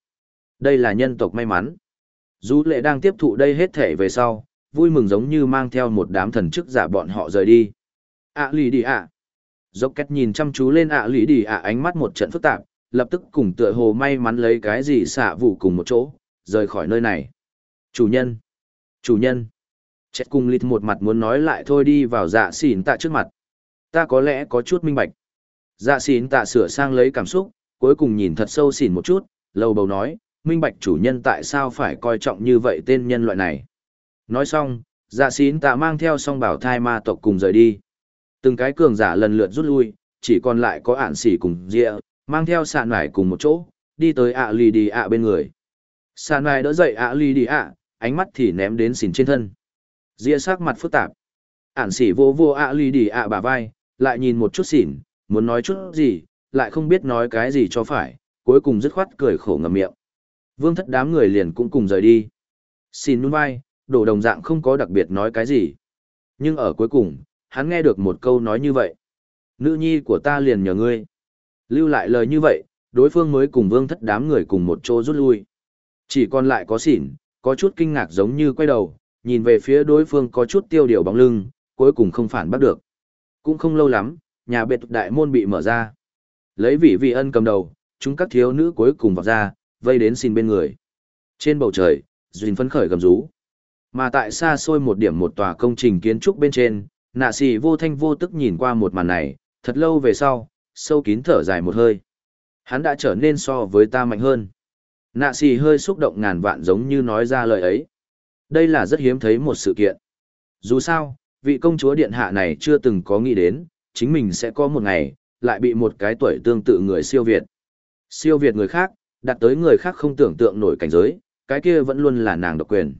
Đây là nhân tộc may mắn. Dù lệ đang tiếp thụ đây hết thể về sau, vui mừng giống như mang theo một đám thần chức giả bọn họ rời đi. ạ lì đi ạ. Dốc cách nhìn chăm chú lên ạ lì đi ạ ánh mắt một trận phức tạp, lập tức cùng tựa hồ may mắn lấy cái gì xả vụ cùng một chỗ, rời khỏi nơi này. Chủ nhân! Chủ nhân! Chết cùng lịt một mặt muốn nói lại thôi đi vào dạ xỉn tạ trước mặt. Ta có lẽ có chút minh bạch. Dạ xỉn tạ sửa sang lấy cảm xúc, cuối cùng nhìn thật sâu xỉn một chút, lầu bầu nói, minh bạch chủ nhân tại sao phải coi trọng như vậy tên nhân loại này. Nói xong, dạ xín tạ mang theo song bảo thai ma tộc cùng rời đi. Từng cái cường giả lần lượt rút lui, chỉ còn lại có ản xỉ cùng rịa, mang theo sạn nải cùng một chỗ, đi tới ạ lì đi ạ bên người. Sạn nải đỡ dậy ạ lì đi ạ, ánh mắt thì ném đến xỉn trên thân. Ria sắc mặt phức tạp. Ản xỉ vô vô ạ lì đi ạ bả vai, lại nhìn một chút xỉn, muốn nói chút gì, lại không biết nói cái gì cho phải, cuối cùng dứt khoát cười khổ ngầm miệng. Vương thất đám người liền cũng cùng rời đi. Xin nhún vai, đổ đồng dạng không có đặc biệt nói cái gì. Nhưng ở cuối cùng, hắn nghe được một câu nói như vậy. Nữ nhi của ta liền nhờ ngươi. Lưu lại lời như vậy, đối phương mới cùng vương thất đám người cùng một chỗ rút lui. Chỉ còn lại có xỉn, có chút kinh ngạc giống như quay đầu, nhìn về phía đối phương có chút tiêu điều bóng lưng, cuối cùng không phản bắt được. Cũng không lâu lắm, nhà biệt đại môn bị mở ra. Lấy vị vị ân cầm đầu, chúng các thiếu nữ cuối cùng vào ra, vây đến xin bên người. Trên bầu trời, Duyên phấn khởi gầm rú. Mà tại xa xôi một điểm một tòa công trình kiến trúc bên trên, nạ xì vô thanh vô tức nhìn qua một màn này, thật lâu về sau, sâu kín thở dài một hơi. Hắn đã trở nên so với ta mạnh hơn. Nạ xì hơi xúc động ngàn vạn giống như nói ra lời ấy. Đây là rất hiếm thấy một sự kiện. Dù sao, vị công chúa điện hạ này chưa từng có nghĩ đến, chính mình sẽ có một ngày, lại bị một cái tuổi tương tự người siêu việt. Siêu việt người khác, đặt tới người khác không tưởng tượng nổi cảnh giới, cái kia vẫn luôn là nàng độc quyền.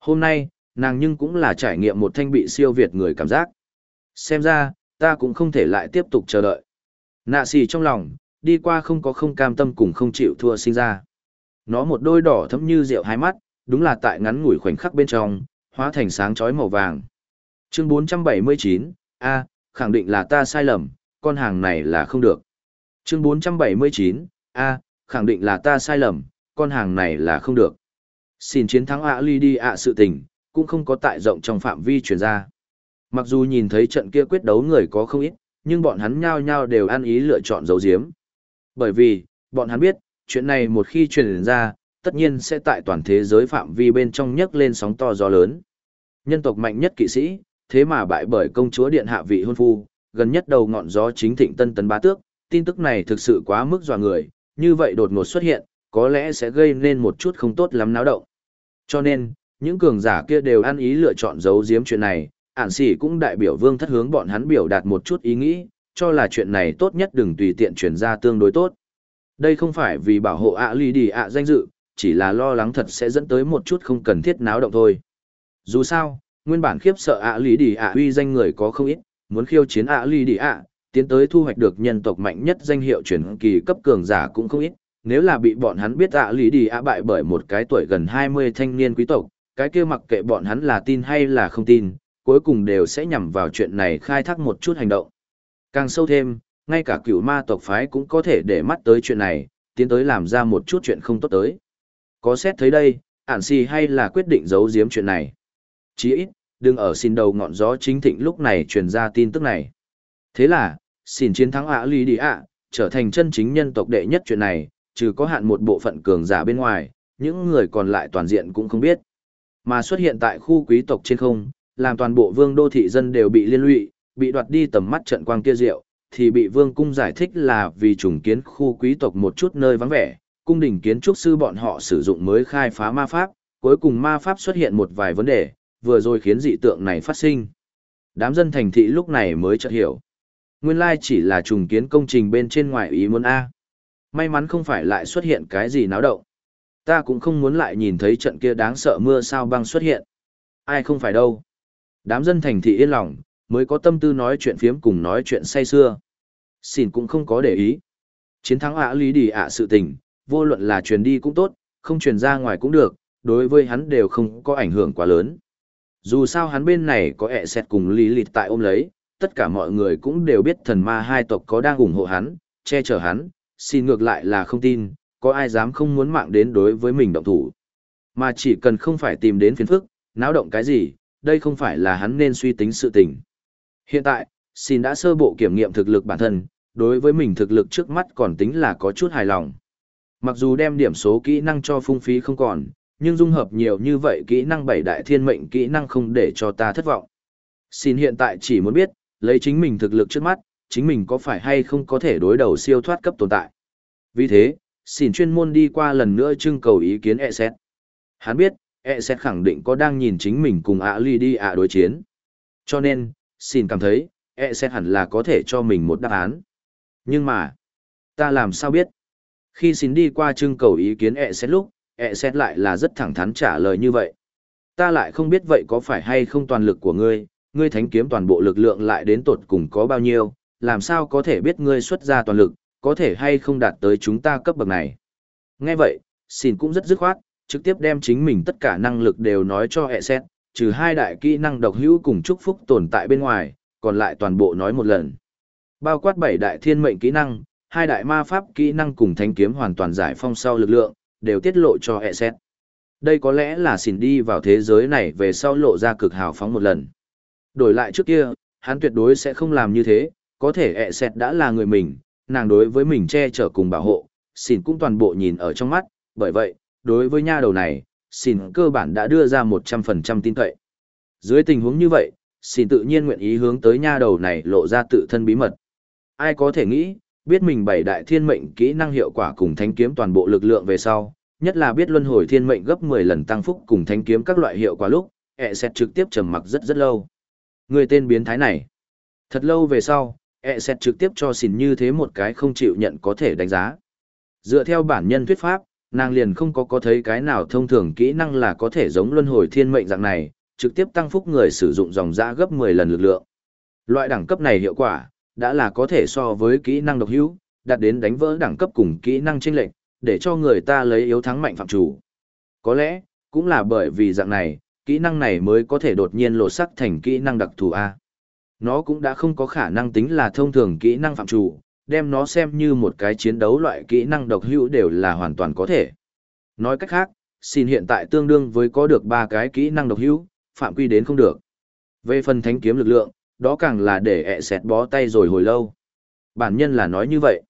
Hôm nay, nàng nhưng cũng là trải nghiệm một thanh bị siêu việt người cảm giác. Xem ra, ta cũng không thể lại tiếp tục chờ đợi. Nạ xì trong lòng, đi qua không có không cam tâm cùng không chịu thua sinh ra. Nó một đôi đỏ thấm như rượu hai mắt, đúng là tại ngắn ngủi khoảnh khắc bên trong, hóa thành sáng chói màu vàng. Chương 479, A, khẳng định là ta sai lầm, con hàng này là không được. Chương 479, A, khẳng định là ta sai lầm, con hàng này là không được. Xin chiến thắng ạ ly đi ạ sự tình, cũng không có tại rộng trong phạm vi truyền ra. Mặc dù nhìn thấy trận kia quyết đấu người có không ít, nhưng bọn hắn nhao nhao đều ăn ý lựa chọn giấu giếm. Bởi vì, bọn hắn biết, chuyện này một khi truyền ra, tất nhiên sẽ tại toàn thế giới phạm vi bên trong nhấc lên sóng to gió lớn. Nhân tộc mạnh nhất kỵ sĩ, thế mà bại bởi công chúa điện hạ vị hôn phu, gần nhất đầu ngọn gió chính thịnh tân tấn bá tước, tin tức này thực sự quá mức dọa người, như vậy đột ngột xuất hiện, có lẽ sẽ gây nên một chút không tốt lắm náo động. Cho nên, những cường giả kia đều ăn ý lựa chọn giấu giếm chuyện này, ản sĩ cũng đại biểu vương thất hướng bọn hắn biểu đạt một chút ý nghĩ, cho là chuyện này tốt nhất đừng tùy tiện truyền ra tương đối tốt. Đây không phải vì bảo hộ ạ ly đi ạ danh dự, chỉ là lo lắng thật sẽ dẫn tới một chút không cần thiết náo động thôi. Dù sao, nguyên bản khiếp sợ ạ ly đi ạ uy danh người có không ít, muốn khiêu chiến ạ ly đi ạ, tiến tới thu hoạch được nhân tộc mạnh nhất danh hiệu chuyển kỳ cấp cường giả cũng không ít, nếu là bị bọn hắn biết ạ lý đi ạ bại bởi một cái tuổi gần 20 thanh niên quý tộc, cái kia mặc kệ bọn hắn là tin hay là không tin, cuối cùng đều sẽ nhằm vào chuyện này khai thác một chút hành động. Càng sâu thêm, ngay cả cựu ma tộc phái cũng có thể để mắt tới chuyện này, tiến tới làm ra một chút chuyện không tốt tới. Có xét thấy đây, ản si hay là quyết định giấu giếm chuyện này. Chỉ ít, đừng ở xin đầu ngọn gió chính thịnh lúc này truyền ra tin tức này. Thế là, xin chiến thắng ạ lý đi ạ, trở thành chân chính nhân tộc đệ nhất chuyện này, trừ có hạn một bộ phận cường giả bên ngoài, những người còn lại toàn diện cũng không biết. Mà xuất hiện tại khu quý tộc trên không, làm toàn bộ vương đô thị dân đều bị liên lụy, bị đoạt đi tầm mắt trận quang kia diệu, thì bị vương cung giải thích là vì trùng kiến khu quý tộc một chút nơi vắng vẻ, cung đình kiến trúc sư bọn họ sử dụng mới khai phá ma pháp, cuối cùng ma pháp xuất hiện một vài vấn đề, vừa rồi khiến dị tượng này phát sinh. Đám dân thành thị lúc này mới chợt hiểu. Nguyên lai chỉ là trùng kiến công trình bên trên ngoài ý muốn A. May mắn không phải lại xuất hiện cái gì náo động. Ta cũng không muốn lại nhìn thấy trận kia đáng sợ mưa sao băng xuất hiện. Ai không phải đâu. Đám dân thành thị yên lòng, mới có tâm tư nói chuyện phiếm cùng nói chuyện say xưa. Xin cũng không có để ý. Chiến thắng ạ lý đi ạ sự tình, vô luận là truyền đi cũng tốt, không truyền ra ngoài cũng được, đối với hắn đều không có ảnh hưởng quá lớn. Dù sao hắn bên này có ẹ xẹt cùng lý lịt tại ôm lấy, tất cả mọi người cũng đều biết thần ma hai tộc có đang ủng hộ hắn, che chở hắn, xin ngược lại là không tin, có ai dám không muốn mạng đến đối với mình động thủ. Mà chỉ cần không phải tìm đến phiền phức, náo động cái gì, đây không phải là hắn nên suy tính sự tình. Hiện tại, xin đã sơ bộ kiểm nghiệm thực lực bản thân, đối với mình thực lực trước mắt còn tính là có chút hài lòng. Mặc dù đem điểm số kỹ năng cho phung phí không còn, nhưng dung hợp nhiều như vậy kỹ năng bảy đại thiên mệnh kỹ năng không để cho ta thất vọng. Xin hiện tại chỉ muốn biết, lấy chính mình thực lực trước mắt, chính mình có phải hay không có thể đối đầu siêu thoát cấp tồn tại. Vì thế, xin chuyên môn đi qua lần nữa trưng cầu ý kiến e xét. Hắn biết, e xét khẳng định có đang nhìn chính mình cùng ạ ly đi ạ đối chiến. Cho nên, xin cảm thấy, e xét hẳn là có thể cho mình một đáp án. Nhưng mà, ta làm sao biết? Khi xin đi qua trưng cầu ý kiến e xét lúc, e xét lại là rất thẳng thắn trả lời như vậy. Ta lại không biết vậy có phải hay không toàn lực của ngươi, ngươi thánh kiếm toàn bộ lực lượng lại đến tột cùng có bao nhiêu, làm sao có thể biết ngươi xuất ra toàn lực, có thể hay không đạt tới chúng ta cấp bậc này. Nghe vậy, xin cũng rất dứt khoát, trực tiếp đem chính mình tất cả năng lực đều nói cho hệ xét, trừ hai đại kỹ năng độc hữu cùng chúc phúc tồn tại bên ngoài, còn lại toàn bộ nói một lần. Bao quát bảy đại thiên mệnh kỹ năng, hai đại ma pháp kỹ năng cùng thánh kiếm hoàn toàn giải phong sau lực lượng, đều tiết lộ cho hệ xét. Đây có lẽ là xỉn đi vào thế giới này về sau lộ ra cực hào phóng một lần. Đổi lại trước kia, hắn tuyệt đối sẽ không làm như thế, có thể ẹ xẹt đã là người mình, nàng đối với mình che chở cùng bảo hộ, xin cũng toàn bộ nhìn ở trong mắt, bởi vậy, đối với nha đầu này, xin cơ bản đã đưa ra 100% tin cậy. Dưới tình huống như vậy, xin tự nhiên nguyện ý hướng tới nha đầu này lộ ra tự thân bí mật. Ai có thể nghĩ, biết mình bảy đại thiên mệnh kỹ năng hiệu quả cùng thanh kiếm toàn bộ lực lượng về sau, nhất là biết luân hồi thiên mệnh gấp 10 lần tăng phúc cùng thanh kiếm các loại hiệu quả lúc, ẹ sẽ trực tiếp trầm mặc rất rất lâu. Người tên biến thái này. Thật lâu về sau, E xét trực tiếp cho xỉn như thế một cái không chịu nhận có thể đánh giá. Dựa theo bản nhân thuyết pháp, nàng liền không có có thấy cái nào thông thường kỹ năng là có thể giống luân hồi thiên mệnh dạng này, trực tiếp tăng phúc người sử dụng dòng dã gấp 10 lần lực lượng. Loại đẳng cấp này hiệu quả, đã là có thể so với kỹ năng độc hữu, đạt đến đánh vỡ đẳng cấp cùng kỹ năng chênh lệnh, để cho người ta lấy yếu thắng mạnh phạm chủ. Có lẽ, cũng là bởi vì dạng này, kỹ năng này mới có thể đột nhiên lộ sắc thành kỹ năng đặc thù A. Nó cũng đã không có khả năng tính là thông thường kỹ năng phạm chủ, đem nó xem như một cái chiến đấu loại kỹ năng độc hữu đều là hoàn toàn có thể. Nói cách khác, xin hiện tại tương đương với có được ba cái kỹ năng độc hữu, phạm quy đến không được. Về phần thánh kiếm lực lượng, đó càng là để ẹ xẹt bó tay rồi hồi lâu. Bản nhân là nói như vậy.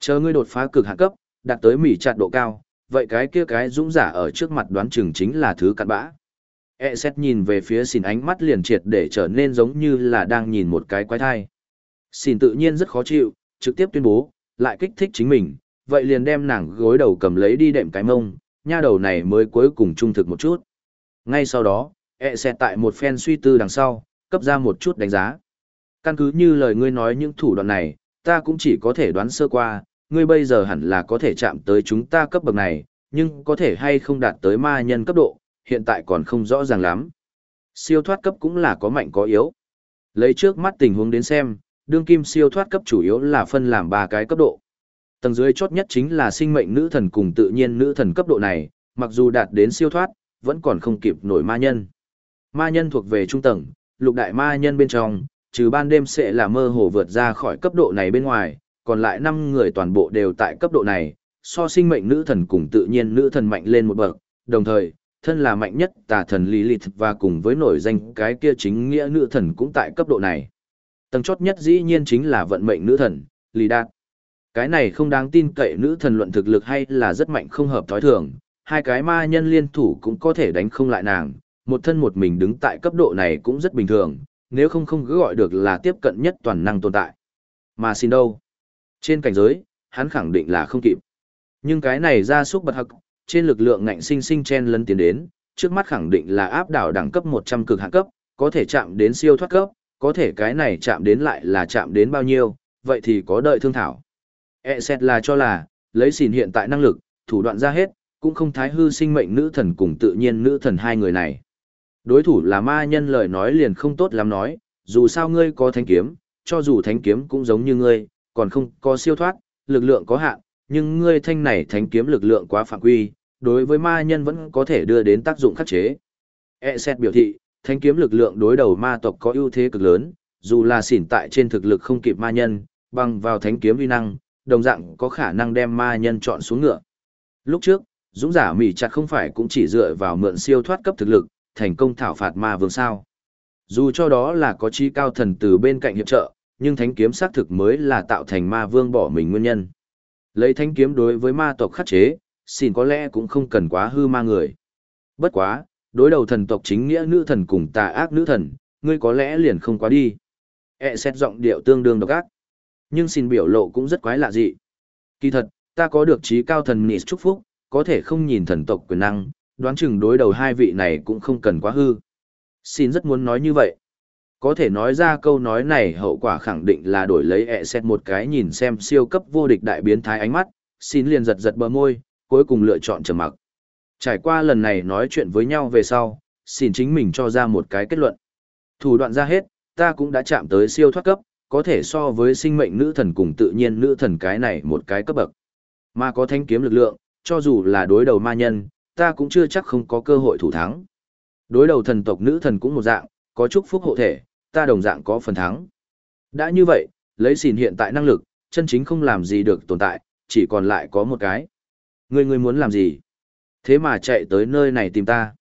Chờ ngươi đột phá cực hạ cấp, đạt tới mỉ chặt độ cao, vậy cái kia cái dũng giả ở trước mặt đoán chừng chính là thứ cặn bã. E xét nhìn về phía xìn ánh mắt liền triệt để trở nên giống như là đang nhìn một cái quái thai. Xìn tự nhiên rất khó chịu, trực tiếp tuyên bố, lại kích thích chính mình, vậy liền đem nàng gối đầu cầm lấy đi đệm cái mông, nha đầu này mới cuối cùng trung thực một chút. Ngay sau đó, E xét tại một phen suy tư đằng sau, cấp ra một chút đánh giá. Căn cứ như lời ngươi nói những thủ đoạn này, ta cũng chỉ có thể đoán sơ qua, ngươi bây giờ hẳn là có thể chạm tới chúng ta cấp bậc này, nhưng có thể hay không đạt tới ma nhân cấp độ, hiện tại còn không rõ ràng lắm. Siêu thoát cấp cũng là có mạnh có yếu. Lấy trước mắt tình huống đến xem, đương kim siêu thoát cấp chủ yếu là phân làm ba cái cấp độ. Tầng dưới chốt nhất chính là sinh mệnh nữ thần cùng tự nhiên nữ thần cấp độ này, mặc dù đạt đến siêu thoát, vẫn còn không kịp nổi ma nhân. Ma nhân thuộc về trung tầng, lục đại ma nhân bên trong, trừ ban đêm sẽ là mơ hồ vượt ra khỏi cấp độ này bên ngoài, còn lại 5 người toàn bộ đều tại cấp độ này, so sinh mệnh nữ thần cùng tự nhiên nữ thần mạnh lên một bậc, đồng thời, thân là mạnh nhất tà thần Lilith và cùng với nổi danh cái kia chính nghĩa nữ thần cũng tại cấp độ này. Tầng chót nhất dĩ nhiên chính là vận mệnh nữ thần, Lý Đạt. Cái này không đáng tin cậy nữ thần luận thực lực hay là rất mạnh không hợp thói thường, hai cái ma nhân liên thủ cũng có thể đánh không lại nàng, một thân một mình đứng tại cấp độ này cũng rất bình thường, nếu không không cứ gọi được là tiếp cận nhất toàn năng tồn tại. Mà xin đâu? Trên cảnh giới, hắn khẳng định là không kịp. Nhưng cái này ra súc bật hậc, trên lực lượng ngạnh sinh sinh chen lấn tiến đến, trước mắt khẳng định là áp đảo đẳng cấp 100 cực hạn cấp, có thể chạm đến siêu thoát cấp, có thể cái này chạm đến lại là chạm đến bao nhiêu, vậy thì có đợi thương thảo. E xét là cho là, lấy xỉn hiện tại năng lực, thủ đoạn ra hết, cũng không thái hư sinh mệnh nữ thần cùng tự nhiên nữ thần hai người này. Đối thủ là ma nhân lời nói liền không tốt lắm nói, dù sao ngươi có thánh kiếm, cho dù thánh kiếm cũng giống như ngươi, còn không có siêu thoát, lực lượng có hạn, nhưng ngươi thanh này thánh kiếm lực lượng quá phạm quy, đối với ma nhân vẫn có thể đưa đến tác dụng khắc chế. E xét biểu thị, thánh kiếm lực lượng đối đầu ma tộc có ưu thế cực lớn, dù là xỉn tại trên thực lực không kịp ma nhân, bằng vào thánh kiếm uy năng, đồng dạng có khả năng đem ma nhân chọn xuống ngựa. Lúc trước, dũng giả mỉ chặt không phải cũng chỉ dựa vào mượn siêu thoát cấp thực lực, thành công thảo phạt ma vương sao. Dù cho đó là có chi cao thần từ bên cạnh hiệp trợ, nhưng thánh kiếm xác thực mới là tạo thành ma vương bỏ mình nguyên nhân. Lấy thánh kiếm đối với ma tộc khắc chế, xin có lẽ cũng không cần quá hư ma người. Bất quá, đối đầu thần tộc chính nghĩa nữ thần cùng tà ác nữ thần, ngươi có lẽ liền không quá đi. E xét giọng điệu tương đương độc ác. Nhưng xin biểu lộ cũng rất quái lạ dị. Kỳ thật, ta có được trí cao thần nịt chúc phúc, có thể không nhìn thần tộc quyền năng, đoán chừng đối đầu hai vị này cũng không cần quá hư. Xin rất muốn nói như vậy. Có thể nói ra câu nói này hậu quả khẳng định là đổi lấy ẹ xét một cái nhìn xem siêu cấp vô địch đại biến thái ánh mắt, xin liền giật giật bờ môi, cuối cùng lựa chọn trầm mặc. Trải qua lần này nói chuyện với nhau về sau, xin chính mình cho ra một cái kết luận. Thủ đoạn ra hết, ta cũng đã chạm tới siêu thoát cấp, có thể so với sinh mệnh nữ thần cùng tự nhiên nữ thần cái này một cái cấp bậc. Mà có thanh kiếm lực lượng, cho dù là đối đầu ma nhân, ta cũng chưa chắc không có cơ hội thủ thắng. Đối đầu thần tộc nữ thần cũng một dạng, có chúc phúc hộ thể, ta đồng dạng có phần thắng. Đã như vậy, lấy xìn hiện tại năng lực, chân chính không làm gì được tồn tại, chỉ còn lại có một cái. Ngươi ngươi muốn làm gì? Thế mà chạy tới nơi này tìm ta.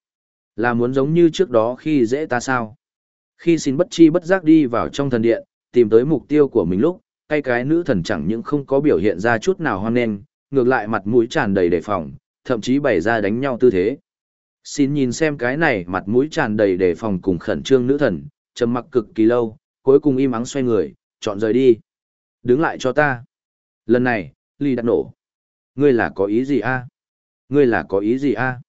Là muốn giống như trước đó khi dễ ta sao? Khi xin bất chi bất giác đi vào trong thần điện, tìm tới mục tiêu của mình lúc, tay cái nữ thần chẳng những không có biểu hiện ra chút nào hoan nghênh, ngược lại mặt mũi tràn đầy đề phòng, thậm chí bày ra đánh nhau tư thế. Xin nhìn xem cái này mặt mũi tràn đầy đề phòng cùng khẩn trương nữ thần, trầm mặc cực kỳ lâu, cuối cùng im ắng xoay người, chọn rời đi. Đứng lại cho ta. Lần này, Lý đặt nổ. Ngươi là có ý gì a? Ngươi là có ý gì a?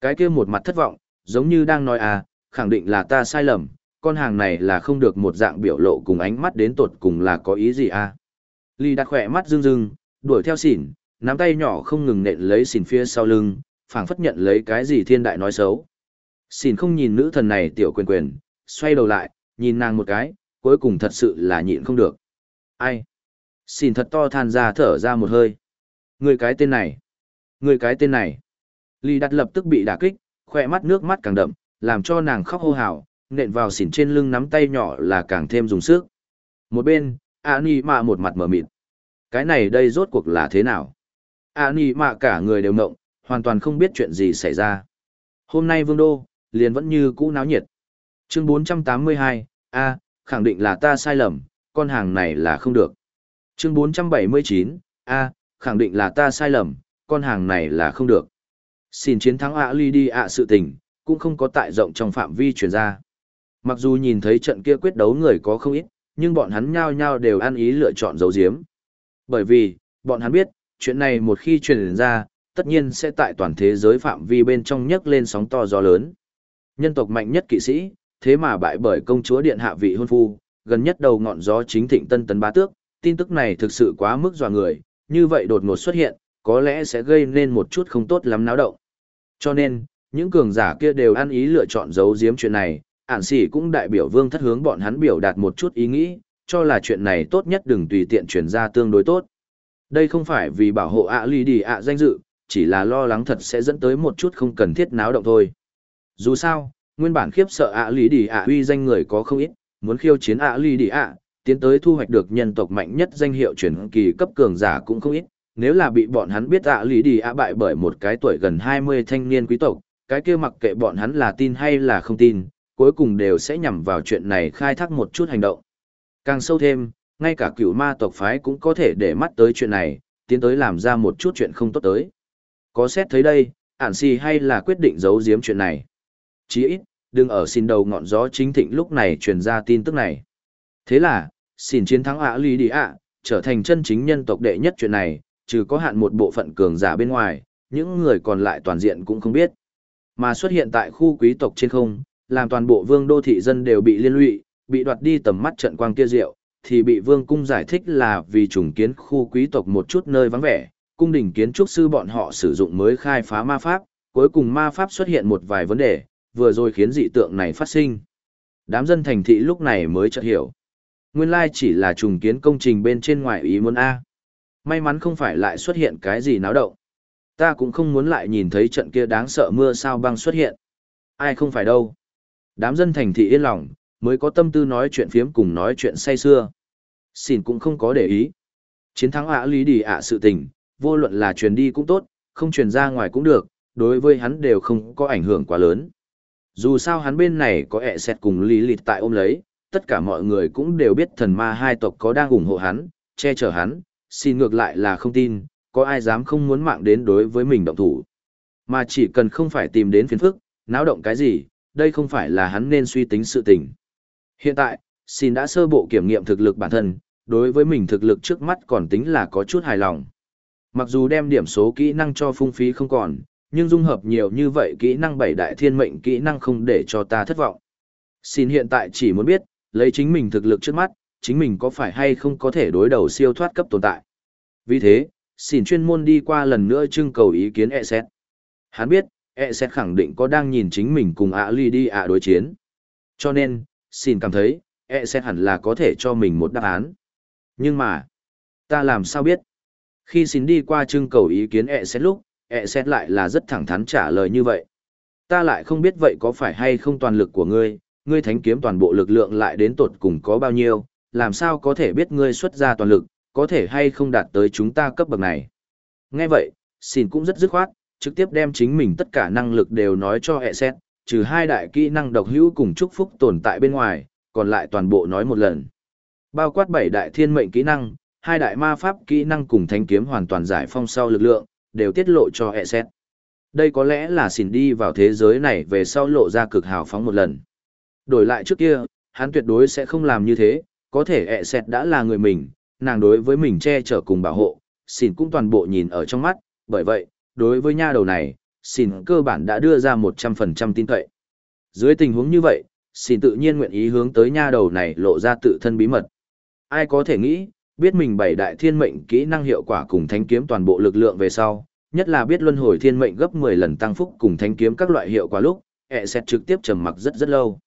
Cái kia một mặt thất vọng, giống như đang nói à, khẳng định là ta sai lầm, con hàng này là không được một dạng biểu lộ cùng ánh mắt đến tột cùng là có ý gì a? Lý đặt khỏe mắt rưng rưng, đuổi theo xỉn, nắm tay nhỏ không ngừng nện lấy xỉn phía sau lưng, phảng phất nhận lấy cái gì thiên đại nói xấu. Xỉn không nhìn nữ thần này tiểu quyền quyền, xoay đầu lại, nhìn nàng một cái, cuối cùng thật sự là nhịn không được. Ai? Xỉn thật to than ra thở ra một hơi. Người cái tên này. Người cái tên này. Lý đặt lập tức bị đả kích, khỏe mắt nước mắt càng đậm, làm cho nàng khóc hô hào, nện vào xỉn trên lưng nắm tay nhỏ là càng thêm dùng sức. Một bên, A Ni Mạ một mặt mở mịt. Cái này đây rốt cuộc là thế nào? A Ni Mạ cả người đều ngộng, hoàn toàn không biết chuyện gì xảy ra. Hôm nay Vương Đô, liền vẫn như cũ náo nhiệt. Chương 482, A, khẳng định là ta sai lầm, con hàng này là không được. Chương 479, A, khẳng định là ta sai lầm, con hàng này là không được. Xin chiến thắng ạ ly đi ạ sự tình, cũng không có tại rộng trong phạm vi truyền ra. Mặc dù nhìn thấy trận kia quyết đấu người có không ít, nhưng bọn hắn nhao nhao đều ăn ý lựa chọn dấu diếm. Bởi vì, bọn hắn biết, chuyện này một khi truyền ra, tất nhiên sẽ tại toàn thế giới phạm vi bên trong nhấc lên sóng to gió lớn. Nhân tộc mạnh nhất kỵ sĩ, thế mà bại bởi công chúa điện hạ vị hôn phu, gần nhất đầu ngọn gió chính thịnh tân tấn bá tước, tin tức này thực sự quá mức dọa người, như vậy đột ngột xuất hiện, có lẽ sẽ gây nên một chút không tốt lắm náo động. Cho nên, những cường giả kia đều ăn ý lựa chọn giấu giếm chuyện này, ản sĩ cũng đại biểu vương thất hướng bọn hắn biểu đạt một chút ý nghĩ, cho là chuyện này tốt nhất đừng tùy tiện truyền ra tương đối tốt. Đây không phải vì bảo hộ ạ ly đi ạ danh dự, chỉ là lo lắng thật sẽ dẫn tới một chút không cần thiết náo động thôi. Dù sao, nguyên bản khiếp sợ ạ Lý đi ạ uy danh người có không ít, muốn khiêu chiến ạ Lý đi ạ, tiến tới thu hoạch được nhân tộc mạnh nhất danh hiệu truyền kỳ cấp cường giả cũng không ít, nếu là bị bọn hắn biết ạ lý đi ạ bại bởi một cái tuổi gần 20 thanh niên quý tộc, cái kia mặc kệ bọn hắn là tin hay là không tin, cuối cùng đều sẽ nhằm vào chuyện này khai thác một chút hành động. Càng sâu thêm, ngay cả cựu ma tộc phái cũng có thể để mắt tới chuyện này, tiến tới làm ra một chút chuyện không tốt tới. Có xét thấy đây, ản xì hay là quyết định giấu giếm chuyện này. Chí ít, đừng ở xin đầu ngọn gió chính thịnh lúc này truyền ra tin tức này. Thế là, xin chiến thắng ạ lý đi ạ, trở thành chân chính nhân tộc đệ nhất chuyện này, trừ có hạn một bộ phận cường giả bên ngoài, những người còn lại toàn diện cũng không biết. Mà xuất hiện tại khu quý tộc trên không, làm toàn bộ vương đô thị dân đều bị liên lụy, bị đoạt đi tầm mắt trận quang kia rượu, thì bị vương cung giải thích là vì trùng kiến khu quý tộc một chút nơi vắng vẻ, cung đình kiến trúc sư bọn họ sử dụng mới khai phá ma pháp, cuối cùng ma pháp xuất hiện một vài vấn đề, vừa rồi khiến dị tượng này phát sinh. Đám dân thành thị lúc này mới chợt hiểu. Nguyên lai chỉ là trùng kiến công trình bên trên ngoài ý muốn A. May mắn không phải lại xuất hiện cái gì náo động. Ta cũng không muốn lại nhìn thấy trận kia đáng sợ mưa sao băng xuất hiện. Ai không phải đâu. Đám dân thành thị yên lòng, mới có tâm tư nói chuyện phiếm cùng nói chuyện say xưa. Xin cũng không có để ý. Chiến thắng ạ lý đi ạ sự tình, vô luận là truyền đi cũng tốt, không truyền ra ngoài cũng được, đối với hắn đều không có ảnh hưởng quá lớn. Dù sao hắn bên này có ẹ xẹt cùng lý lịt tại ôm lấy, tất cả mọi người cũng đều biết thần ma hai tộc có đang ủng hộ hắn, che chở hắn, xin ngược lại là không tin, có ai dám không muốn mạng đến đối với mình động thủ. Mà chỉ cần không phải tìm đến phiền phức, náo động cái gì, đây không phải là hắn nên suy tính sự tình. Hiện tại, xin đã sơ bộ kiểm nghiệm thực lực bản thân, đối với mình thực lực trước mắt còn tính là có chút hài lòng. Mặc dù đem điểm số kỹ năng cho phung phí không còn, nhưng dung hợp nhiều như vậy kỹ năng bảy đại thiên mệnh kỹ năng không để cho ta thất vọng. Xin hiện tại chỉ muốn biết, lấy chính mình thực lực trước mắt, chính mình có phải hay không có thể đối đầu siêu thoát cấp tồn tại. Vì thế, xin chuyên môn đi qua lần nữa trưng cầu ý kiến e xét. Hắn biết, e xét khẳng định có đang nhìn chính mình cùng ạ ly đi ạ đối chiến. Cho nên, xin cảm thấy, e xét hẳn là có thể cho mình một đáp án. Nhưng mà, ta làm sao biết? Khi xin đi qua trưng cầu ý kiến e xét lúc, e xét lại là rất thẳng thắn trả lời như vậy. Ta lại không biết vậy có phải hay không toàn lực của ngươi, ngươi thánh kiếm toàn bộ lực lượng lại đến tột cùng có bao nhiêu, làm sao có thể biết ngươi xuất ra toàn lực, có thể hay không đạt tới chúng ta cấp bậc này. Nghe vậy, xin cũng rất dứt khoát, trực tiếp đem chính mình tất cả năng lực đều nói cho E xét, trừ hai đại kỹ năng độc hữu cùng chúc phúc tồn tại bên ngoài, còn lại toàn bộ nói một lần. Bao quát bảy đại thiên mệnh kỹ năng, hai đại ma pháp kỹ năng cùng Thánh kiếm hoàn toàn giải phong sau lực lượng, đều tiết lộ cho hệ xét. Đây có lẽ là xỉn đi vào thế giới này về sau lộ ra cực hào phóng một lần. Đổi lại trước kia, hắn tuyệt đối sẽ không làm như thế, có thể hệ xét đã là người mình, nàng đối với mình che chở cùng bảo hộ, xỉn cũng toàn bộ nhìn ở trong mắt, bởi vậy, đối với nha đầu này, xỉn cơ bản đã đưa ra 100% tin cậy. Dưới tình huống như vậy, xỉn tự nhiên nguyện ý hướng tới nha đầu này lộ ra tự thân bí mật. Ai có thể nghĩ, biết mình bảy đại thiên mệnh kỹ năng hiệu quả cùng thanh kiếm toàn bộ lực lượng về sau, nhất là biết luân hồi thiên mệnh gấp 10 lần tăng phúc cùng thanh kiếm các loại hiệu quả lúc, ẹ sẽ trực tiếp trầm mặc rất rất lâu.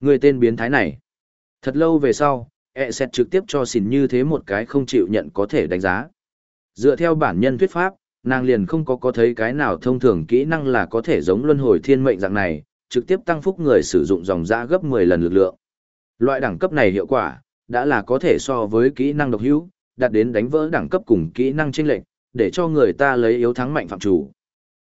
Người tên biến thái này. Thật lâu về sau, ẹ sẽ trực tiếp cho xỉn như thế một cái không chịu nhận có thể đánh giá. Dựa theo bản nhân thuyết pháp, nàng liền không có có thấy cái nào thông thường kỹ năng là có thể giống luân hồi thiên mệnh dạng này, trực tiếp tăng phúc người sử dụng dòng dã gấp 10 lần lực lượng. Loại đẳng cấp này hiệu quả, đã là có thể so với kỹ năng độc hữu, đạt đến đánh vỡ đẳng cấp cùng kỹ năng chênh lệnh, để cho người ta lấy yếu thắng mạnh phạm chủ.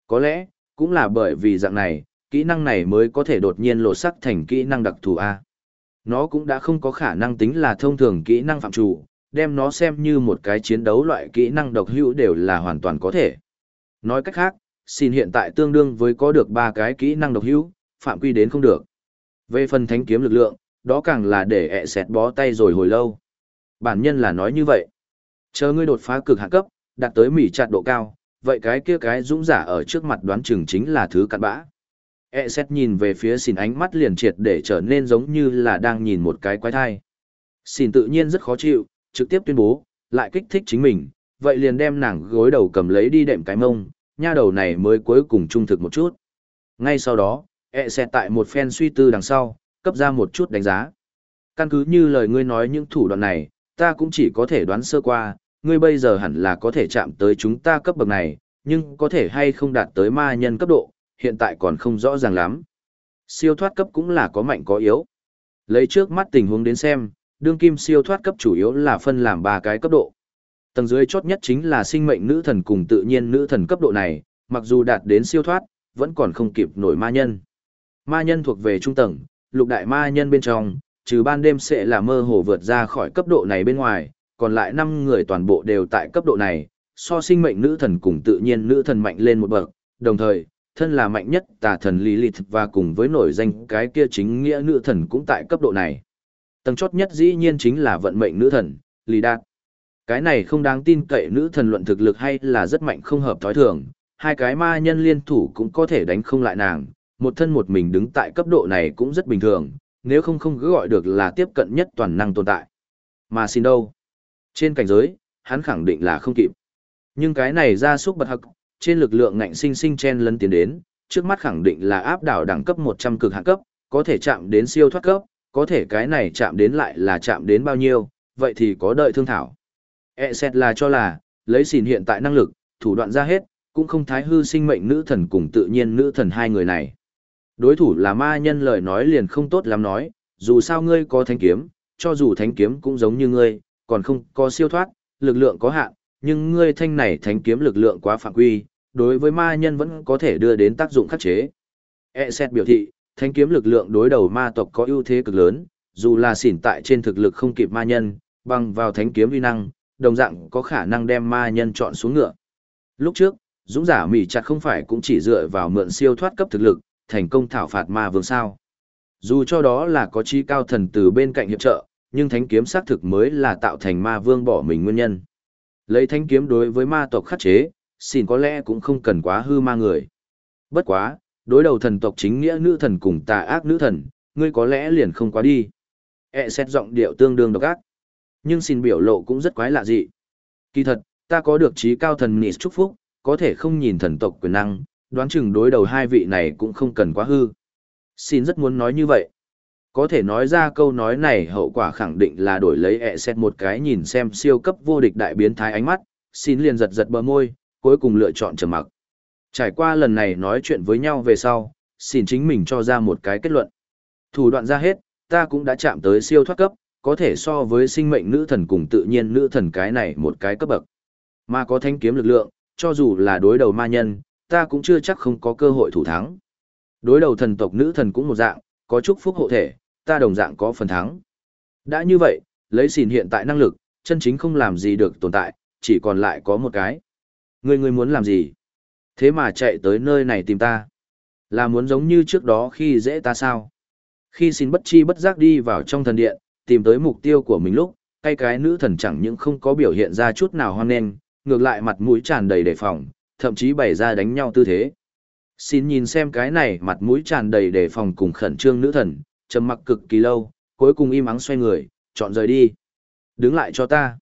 Có lẽ, cũng là bởi vì dạng này, kỹ năng này mới có thể đột nhiên lột sắc thành kỹ năng đặc thù A. Nó cũng đã không có khả năng tính là thông thường kỹ năng phạm chủ, đem nó xem như một cái chiến đấu loại kỹ năng độc hữu đều là hoàn toàn có thể. Nói cách khác, xin hiện tại tương đương với có được ba cái kỹ năng độc hữu, phạm quy đến không được. Về phần thánh kiếm lực lượng, đó càng là để ẹ xẹt bó tay rồi hồi lâu. Bản nhân là nói như vậy. Chờ ngươi đột phá cực hạ cấp, đạt tới mỉ chặt độ cao, vậy cái kia cái dũng giả ở trước mặt đoán chừng chính là thứ cặn bã. E xét nhìn về phía xin ánh mắt liền triệt để trở nên giống như là đang nhìn một cái quái thai. Xin tự nhiên rất khó chịu, trực tiếp tuyên bố, lại kích thích chính mình, vậy liền đem nàng gối đầu cầm lấy đi đệm cái mông, nha đầu này mới cuối cùng trung thực một chút. Ngay sau đó, E xét tại một phen suy tư đằng sau, cấp ra một chút đánh giá. Căn cứ như lời ngươi nói những thủ đoạn này, ta cũng chỉ có thể đoán sơ qua, ngươi bây giờ hẳn là có thể chạm tới chúng ta cấp bậc này, nhưng có thể hay không đạt tới ma nhân cấp độ, hiện tại còn không rõ ràng lắm. Siêu thoát cấp cũng là có mạnh có yếu. Lấy trước mắt tình huống đến xem, đương kim siêu thoát cấp chủ yếu là phân làm ba cái cấp độ. Tầng dưới chốt nhất chính là sinh mệnh nữ thần cùng tự nhiên nữ thần cấp độ này, mặc dù đạt đến siêu thoát, vẫn còn không kịp nổi ma nhân. Ma nhân thuộc về trung tầng, lục đại ma nhân bên trong, trừ ban đêm sẽ là mơ hồ vượt ra khỏi cấp độ này bên ngoài, còn lại 5 người toàn bộ đều tại cấp độ này, so sinh mệnh nữ thần cùng tự nhiên nữ thần mạnh lên một bậc, đồng thời, thân là mạnh nhất tà thần Lilith và cùng với nổi danh cái kia chính nghĩa nữ thần cũng tại cấp độ này. Tầng chót nhất dĩ nhiên chính là vận mệnh nữ thần, Lý Đạt. Cái này không đáng tin cậy nữ thần luận thực lực hay là rất mạnh không hợp thói thường, hai cái ma nhân liên thủ cũng có thể đánh không lại nàng, một thân một mình đứng tại cấp độ này cũng rất bình thường, nếu không không cứ gọi được là tiếp cận nhất toàn năng tồn tại. Mà xin đâu? Trên cảnh giới, hắn khẳng định là không kịp. Nhưng cái này ra súc bật hặc, trên lực lượng ngạnh sinh sinh chen lấn tiến đến, trước mắt khẳng định là áp đảo đẳng cấp 100 cực hạn cấp, có thể chạm đến siêu thoát cấp, có thể cái này chạm đến lại là chạm đến bao nhiêu, vậy thì có đợi thương thảo. E xét là cho là, lấy xìn hiện tại năng lực, thủ đoạn ra hết, cũng không thái hư sinh mệnh nữ thần cùng tự nhiên nữ thần hai người này. Đối thủ là ma nhân lời nói liền không tốt lắm nói, dù sao ngươi có thanh kiếm, cho dù thanh kiếm cũng giống như ngươi, còn không có siêu thoát, lực lượng có hạn, nhưng ngươi thanh này thánh kiếm lực lượng quá phạm quy, đối với ma nhân vẫn có thể đưa đến tác dụng khắc chế. E xét biểu thị, thánh kiếm lực lượng đối đầu ma tộc có ưu thế cực lớn, dù là xỉn tại trên thực lực không kịp ma nhân, bằng vào thánh kiếm uy năng, đồng dạng có khả năng đem ma nhân chọn xuống ngựa. Lúc trước, dũng giả mỉ chặt không phải cũng chỉ dựa vào mượn siêu thoát cấp thực lực, thành công thảo phạt ma vương sao. Dù cho đó là có chi cao thần từ bên cạnh hiệp trợ, nhưng thánh kiếm xác thực mới là tạo thành ma vương bỏ mình nguyên nhân. Lấy thánh kiếm đối với ma tộc khắc chế, xin có lẽ cũng không cần quá hư ma người. Bất quá, đối đầu thần tộc chính nghĩa nữ thần cùng tà ác nữ thần, ngươi có lẽ liền không quá đi. E xét giọng điệu tương đương độc ác. Nhưng xin biểu lộ cũng rất quái lạ dị. Kỳ thật, ta có được trí cao thần nị chúc phúc, có thể không nhìn thần tộc quyền năng, đoán chừng đối đầu hai vị này cũng không cần quá hư. Xin rất muốn nói như vậy. Có thể nói ra câu nói này hậu quả khẳng định là đổi lấy ẹ xét một cái nhìn xem siêu cấp vô địch đại biến thái ánh mắt, xin liền giật giật bờ môi, cuối cùng lựa chọn trầm mặc. Trải qua lần này nói chuyện với nhau về sau, xin chính mình cho ra một cái kết luận. Thủ đoạn ra hết, ta cũng đã chạm tới siêu thoát cấp, có thể so với sinh mệnh nữ thần cùng tự nhiên nữ thần cái này một cái cấp bậc. Mà có thanh kiếm lực lượng, cho dù là đối đầu ma nhân, ta cũng chưa chắc không có cơ hội thủ thắng. Đối đầu thần tộc nữ thần cũng một dạng, có chúc phúc hộ thể, ta đồng dạng có phần thắng. Đã như vậy, lấy xỉn hiện tại năng lực, chân chính không làm gì được tồn tại, chỉ còn lại có một cái. Người người muốn làm gì? Thế mà chạy tới nơi này tìm ta. Là muốn giống như trước đó khi dễ ta sao? Khi xin bất chi bất giác đi vào trong thần điện, tìm tới mục tiêu của mình lúc, cái cái nữ thần chẳng những không có biểu hiện ra chút nào hoan nghênh, ngược lại mặt mũi tràn đầy đề phòng, thậm chí bày ra đánh nhau tư thế. Xin nhìn xem cái này mặt mũi tràn đầy đề phòng cùng khẩn trương nữ thần, trầm mặc cực kỳ lâu, cuối cùng im ắng xoay người, chọn rời đi. Đứng lại cho ta.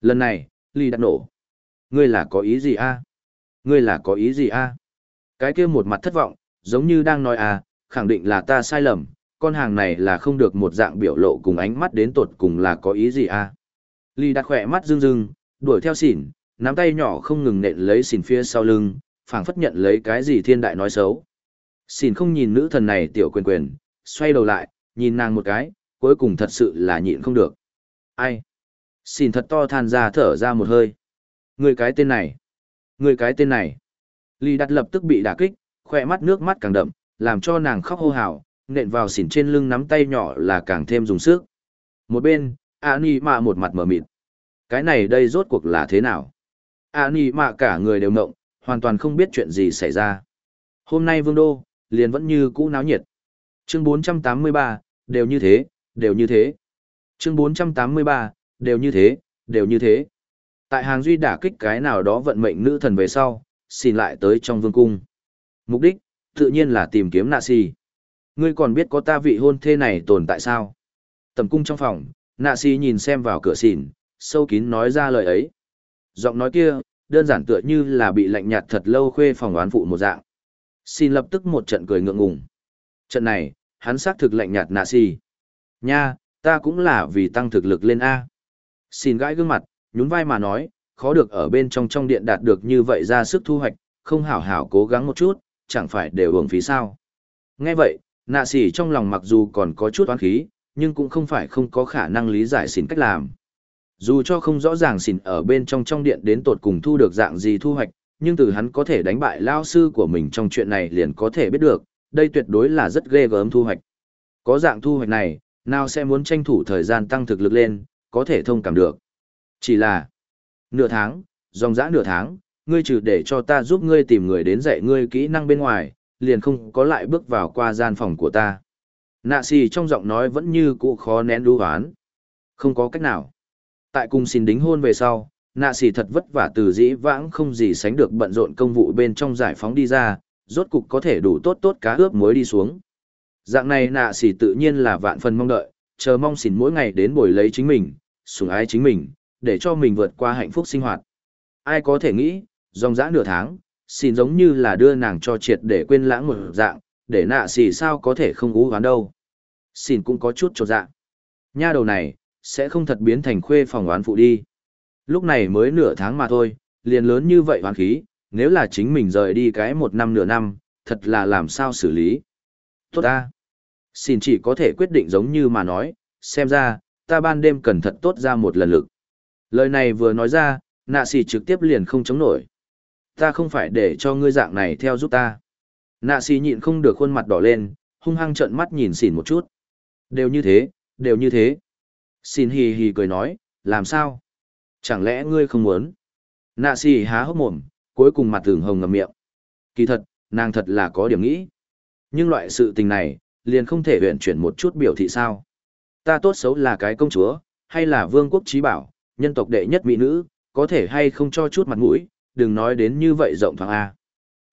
Lần này, Lý đặt nổ. Ngươi là có ý gì a? Ngươi là có ý gì a? Cái kia một mặt thất vọng, giống như đang nói à, khẳng định là ta sai lầm, con hàng này là không được một dạng biểu lộ cùng ánh mắt đến tột cùng là có ý gì a? Lý đặt khỏe mắt rưng rưng, đuổi theo xỉn, nắm tay nhỏ không ngừng nện lấy xỉn phía sau lưng, phảng phất nhận lấy cái gì thiên đại nói xấu. Xỉn không nhìn nữ thần này tiểu quyền quyền, xoay đầu lại, nhìn nàng một cái, cuối cùng thật sự là nhịn không được. Ai? Xỉn thật to than ra thở ra một hơi. Người cái tên này. Người cái tên này. Lý đặt lập tức bị đả kích, khỏe mắt nước mắt càng đậm, làm cho nàng khóc hô hào, nện vào xỉn trên lưng nắm tay nhỏ là càng thêm dùng sức. Một bên, Ani mạ một mặt mở mịt. Cái này đây rốt cuộc là thế nào? Ani mạ cả người đều mộng, hoàn toàn không biết chuyện gì xảy ra. Hôm nay vương đô, liền vẫn như cũ náo nhiệt. Chương 483, đều như thế, đều như thế. Chương 483, đều như thế, đều như thế. Tại hàng duy đả kích cái nào đó vận mệnh nữ thần về sau, xin lại tới trong vương cung. Mục đích, tự nhiên là tìm kiếm nạ si. Ngươi còn biết có ta vị hôn thê này tồn tại sao? Tầm cung trong phòng, nạ si nhìn xem vào cửa xỉn, sâu kín nói ra lời ấy. Giọng nói kia, đơn giản tựa như là bị lạnh nhạt thật lâu khuê phòng oán phụ một dạng. Xin lập tức một trận cười ngượng ngùng. Trận này, hắn xác thực lạnh nhạt nạ xì. Nha, ta cũng là vì tăng thực lực lên A. Xin gãi gương mặt, nhún vai mà nói, khó được ở bên trong trong điện đạt được như vậy ra sức thu hoạch, không hảo hảo cố gắng một chút, chẳng phải đều hưởng phí sao. Nghe vậy, nạ sỉ trong lòng mặc dù còn có chút oán khí, nhưng cũng không phải không có khả năng lý giải xin cách làm. Dù cho không rõ ràng xin ở bên trong trong điện đến tột cùng thu được dạng gì thu hoạch, nhưng từ hắn có thể đánh bại lao sư của mình trong chuyện này liền có thể biết được, đây tuyệt đối là rất ghê gớm thu hoạch. Có dạng thu hoạch này, nào sẽ muốn tranh thủ thời gian tăng thực lực lên, có thể thông cảm được. Chỉ là, nửa tháng, dòng dã nửa tháng, ngươi trừ để cho ta giúp ngươi tìm người đến dạy ngươi kỹ năng bên ngoài, liền không có lại bước vào qua gian phòng của ta. Nạ xì trong giọng nói vẫn như cũ khó nén đu hoán. Không có cách nào. Tại cùng xin đính hôn về sau, nạ xì thật vất vả từ dĩ vãng không gì sánh được bận rộn công vụ bên trong giải phóng đi ra, rốt cục có thể đủ tốt tốt cá ướp muối đi xuống. Dạng này nạ xỉ tự nhiên là vạn phần mong đợi, chờ mong xỉn mỗi ngày đến bồi lấy chính mình, sủng ái chính mình, để cho mình vượt qua hạnh phúc sinh hoạt. Ai có thể nghĩ, dòng dã nửa tháng, xin giống như là đưa nàng cho triệt để quên lãng một dạng, để nạ xỉ sao có thể không ú hoán đâu. Xin cũng có chút trột dạng. Nha đầu này, sẽ không thật biến thành khuê phòng oán phụ đi. Lúc này mới nửa tháng mà thôi, liền lớn như vậy hoàn khí, nếu là chính mình rời đi cái một năm nửa năm, thật là làm sao xử lý. Tốt ta. Xin chỉ có thể quyết định giống như mà nói, xem ra, ta ban đêm cần thật tốt ra một lần lực. Lời này vừa nói ra, nạ xì trực tiếp liền không chống nổi. Ta không phải để cho ngươi dạng này theo giúp ta. Nạ xì nhịn không được khuôn mặt đỏ lên, hung hăng trợn mắt nhìn xỉn một chút. Đều như thế, đều như thế. Xin hì hì cười nói, làm sao? Chẳng lẽ ngươi không muốn? Nạ xì há hốc mồm, cuối cùng mặt tường hồng ngầm miệng. Kỳ thật, nàng thật là có điểm nghĩ. Nhưng loại sự tình này, liền không thể huyện chuyển một chút biểu thị sao. Ta tốt xấu là cái công chúa, hay là vương quốc trí bảo, nhân tộc đệ nhất mỹ nữ, có thể hay không cho chút mặt mũi, đừng nói đến như vậy rộng thoáng A.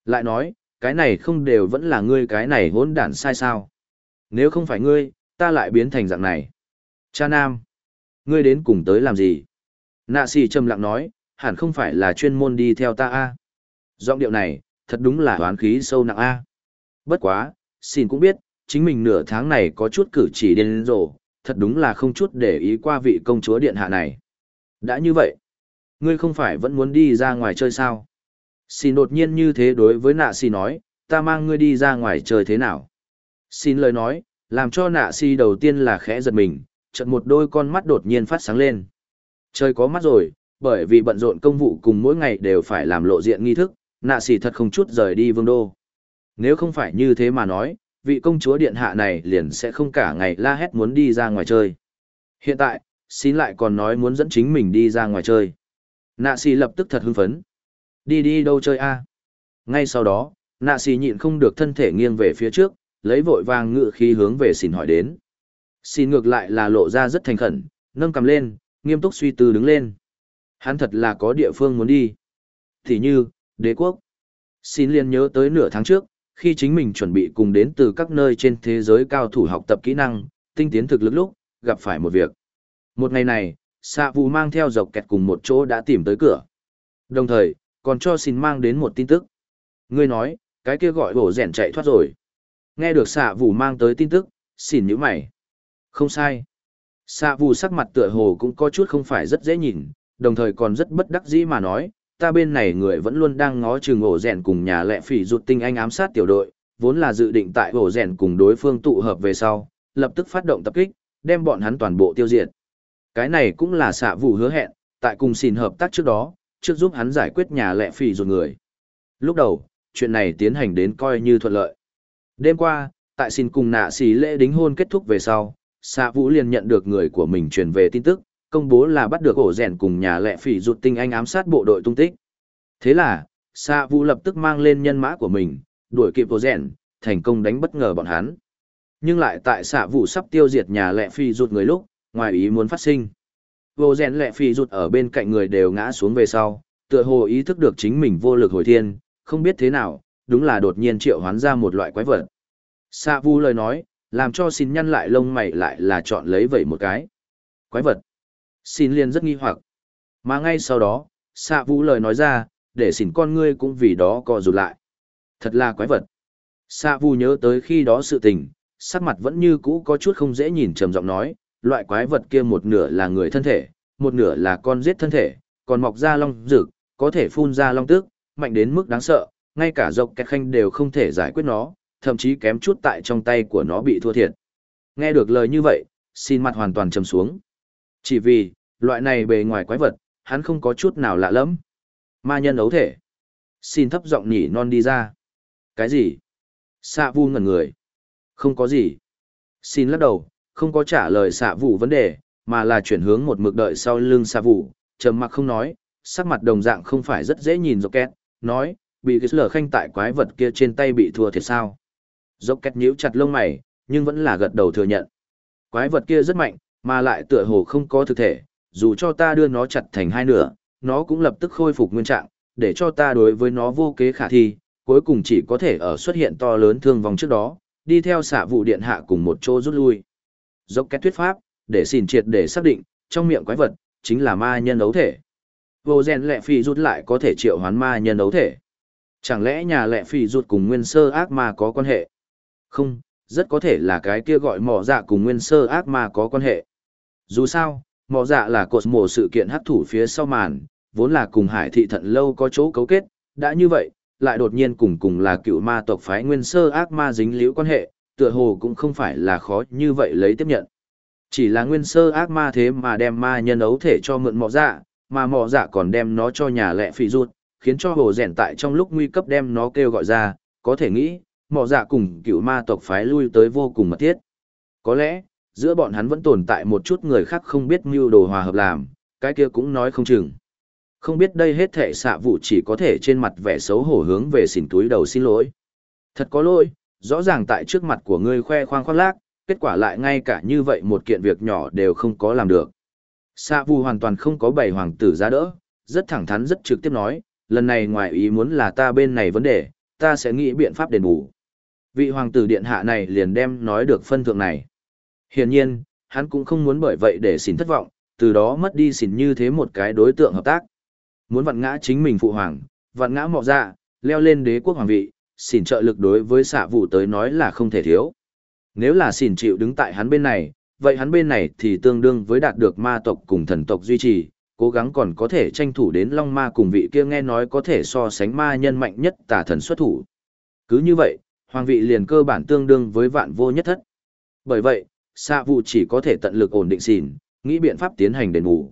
Lại nói, cái này không đều vẫn là ngươi cái này hỗn đản sai sao. Nếu không phải ngươi, ta lại biến thành dạng này. Cha Nam, ngươi đến cùng tới làm gì? Nạ xì trầm lặng nói, hẳn không phải là chuyên môn đi theo ta A. Giọng điệu này, thật đúng là hoán khí sâu nặng A. Bất quá, xin cũng biết, chính mình nửa tháng này có chút cử chỉ điên rồ, thật đúng là không chút để ý qua vị công chúa điện hạ này. Đã như vậy, ngươi không phải vẫn muốn đi ra ngoài chơi sao? Xin đột nhiên như thế đối với nạ xì nói, ta mang ngươi đi ra ngoài chơi thế nào? Xin lời nói, làm cho nạ xì đầu tiên là khẽ giật mình, chợt một đôi con mắt đột nhiên phát sáng lên. Trời có mắt rồi, bởi vì bận rộn công vụ cùng mỗi ngày đều phải làm lộ diện nghi thức, nạ xỉ thật không chút rời đi vương đô. Nếu không phải như thế mà nói, vị công chúa điện hạ này liền sẽ không cả ngày la hét muốn đi ra ngoài chơi. Hiện tại, xin lại còn nói muốn dẫn chính mình đi ra ngoài chơi. Nạ xỉ lập tức thật hưng phấn. Đi đi đâu chơi a? Ngay sau đó, nạ xỉ nhịn không được thân thể nghiêng về phía trước, lấy vội vàng ngự khí hướng về xin hỏi đến. Xin ngược lại là lộ ra rất thành khẩn, nâng cầm lên, nghiêm túc suy tư đứng lên. Hắn thật là có địa phương muốn đi. Thì như, đế quốc. Xin liên nhớ tới nửa tháng trước, khi chính mình chuẩn bị cùng đến từ các nơi trên thế giới cao thủ học tập kỹ năng, tinh tiến thực lực lúc, gặp phải một việc. Một ngày này, xạ vụ mang theo dọc kẹt cùng một chỗ đã tìm tới cửa. Đồng thời, còn cho xin mang đến một tin tức. Ngươi nói, cái kia gọi hổ rèn chạy thoát rồi. Nghe được xạ vụ mang tới tin tức, xin nhíu mày. Không sai. Xạ vụ sắc mặt tựa hồ cũng có chút không phải rất dễ nhìn, đồng thời còn rất bất đắc dĩ mà nói, ta bên này người vẫn luôn đang ngó chừng ổ rèn cùng nhà lệ phỉ rụt tinh anh ám sát tiểu đội, vốn là dự định tại ổ rèn cùng đối phương tụ hợp về sau, lập tức phát động tập kích, đem bọn hắn toàn bộ tiêu diệt. Cái này cũng là xạ vụ hứa hẹn, tại cùng xin hợp tác trước đó, trước giúp hắn giải quyết nhà lệ phỉ rụt người. Lúc đầu, chuyện này tiến hành đến coi như thuận lợi. Đêm qua, tại xin cùng nạ xì lễ đính hôn kết thúc về sau, xạ vũ liền nhận được người của mình truyền về tin tức, công bố là bắt được ổ rèn cùng nhà lệ phỉ rụt tinh anh ám sát bộ đội tung tích. Thế là, Sa vũ lập tức mang lên nhân mã của mình, đuổi kịp ổ rèn, thành công đánh bất ngờ bọn hắn. Nhưng lại tại Sa vũ sắp tiêu diệt nhà lệ phỉ rụt người lúc, ngoài ý muốn phát sinh. Ổ rèn lệ phỉ rụt ở bên cạnh người đều ngã xuống về sau, tựa hồ ý thức được chính mình vô lực hồi thiên, không biết thế nào, đúng là đột nhiên triệu hoán ra một loại quái vật. Sa vũ lời nói, làm cho xin nhăn lại lông mày lại là chọn lấy vậy một cái. Quái vật. Xin liền rất nghi hoặc. Mà ngay sau đó, xạ vũ lời nói ra, để xin con ngươi cũng vì đó co rụt lại. Thật là quái vật. Xạ vũ nhớ tới khi đó sự tình, sắc mặt vẫn như cũ có chút không dễ nhìn trầm giọng nói, loại quái vật kia một nửa là người thân thể, một nửa là con giết thân thể, còn mọc ra long rực, có thể phun ra long tước, mạnh đến mức đáng sợ, ngay cả dọc kẹt khanh đều không thể giải quyết nó, thậm chí kém chút tại trong tay của nó bị thua thiệt. Nghe được lời như vậy, xin mặt hoàn toàn trầm xuống. Chỉ vì, loại này bề ngoài quái vật, hắn không có chút nào lạ lẫm. Ma nhân ấu thể. Xin thấp giọng nhỉ non đi ra. Cái gì? Xạ vu ngẩn người. Không có gì. Xin lắc đầu, không có trả lời xạ vụ vấn đề, mà là chuyển hướng một mực đợi sau lưng xạ vụ, trầm mặc không nói, sắc mặt đồng dạng không phải rất dễ nhìn dọc két, nói, bị cái lở khanh tại quái vật kia trên tay bị thua thiệt sao. Dốc két nhíu chặt lông mày, nhưng vẫn là gật đầu thừa nhận. Quái vật kia rất mạnh, mà lại tựa hồ không có thực thể, dù cho ta đưa nó chặt thành hai nửa, nó cũng lập tức khôi phục nguyên trạng, để cho ta đối với nó vô kế khả thi, cuối cùng chỉ có thể ở xuất hiện to lớn thương vong trước đó, đi theo xạ vụ điện hạ cùng một chỗ rút lui. Dốc két thuyết pháp, để xỉn triệt để xác định, trong miệng quái vật, chính là ma nhân ấu thể. Vô rèn lẹ phi rút lại có thể triệu hoán ma nhân ấu thể. Chẳng lẽ nhà lẹ phi rút cùng nguyên sơ ác ma có quan hệ? Không, rất có thể là cái kia gọi mỏ dạ cùng nguyên sơ ác ma có quan hệ. Dù sao, mỏ dạ là cột mổ sự kiện hấp thủ phía sau màn, vốn là cùng hải thị thận lâu có chỗ cấu kết, đã như vậy, lại đột nhiên cùng cùng là cựu ma tộc phái nguyên sơ ác ma dính liễu quan hệ, tựa hồ cũng không phải là khó như vậy lấy tiếp nhận. Chỉ là nguyên sơ ác ma thế mà đem ma nhân ấu thể cho mượn mỏ dạ, mà mỏ dạ còn đem nó cho nhà lẹ phỉ ruột, khiến cho hồ rèn tại trong lúc nguy cấp đem nó kêu gọi ra, có thể nghĩ, mỏ dạ cùng cựu ma tộc phái lui tới vô cùng mật thiết. Có lẽ, giữa bọn hắn vẫn tồn tại một chút người khác không biết mưu đồ hòa hợp làm, cái kia cũng nói không chừng. Không biết đây hết thể xạ vụ chỉ có thể trên mặt vẻ xấu hổ hướng về xỉn túi đầu xin lỗi. Thật có lỗi, rõ ràng tại trước mặt của ngươi khoe khoang khoác lác, kết quả lại ngay cả như vậy một kiện việc nhỏ đều không có làm được. Xạ vụ hoàn toàn không có bày hoàng tử ra đỡ, rất thẳng thắn rất trực tiếp nói, lần này ngoài ý muốn là ta bên này vấn đề, ta sẽ nghĩ biện pháp đền bù. Vị hoàng tử điện hạ này liền đem nói được phân thượng này. Hiển nhiên, hắn cũng không muốn bởi vậy để xỉn thất vọng, từ đó mất đi xỉn như thế một cái đối tượng hợp tác. Muốn vặn ngã chính mình phụ hoàng, vặn ngã mọ ra, dạ, leo lên đế quốc hoàng vị, xỉn trợ lực đối với xạ vụ tới nói là không thể thiếu. Nếu là xỉn chịu đứng tại hắn bên này, vậy hắn bên này thì tương đương với đạt được ma tộc cùng thần tộc duy trì, cố gắng còn có thể tranh thủ đến long ma cùng vị kia nghe nói có thể so sánh ma nhân mạnh nhất tà thần xuất thủ. Cứ như vậy, hoàng vị liền cơ bản tương đương với vạn vô nhất thất. Bởi vậy, xạ vụ chỉ có thể tận lực ổn định xỉn, nghĩ biện pháp tiến hành đền bù.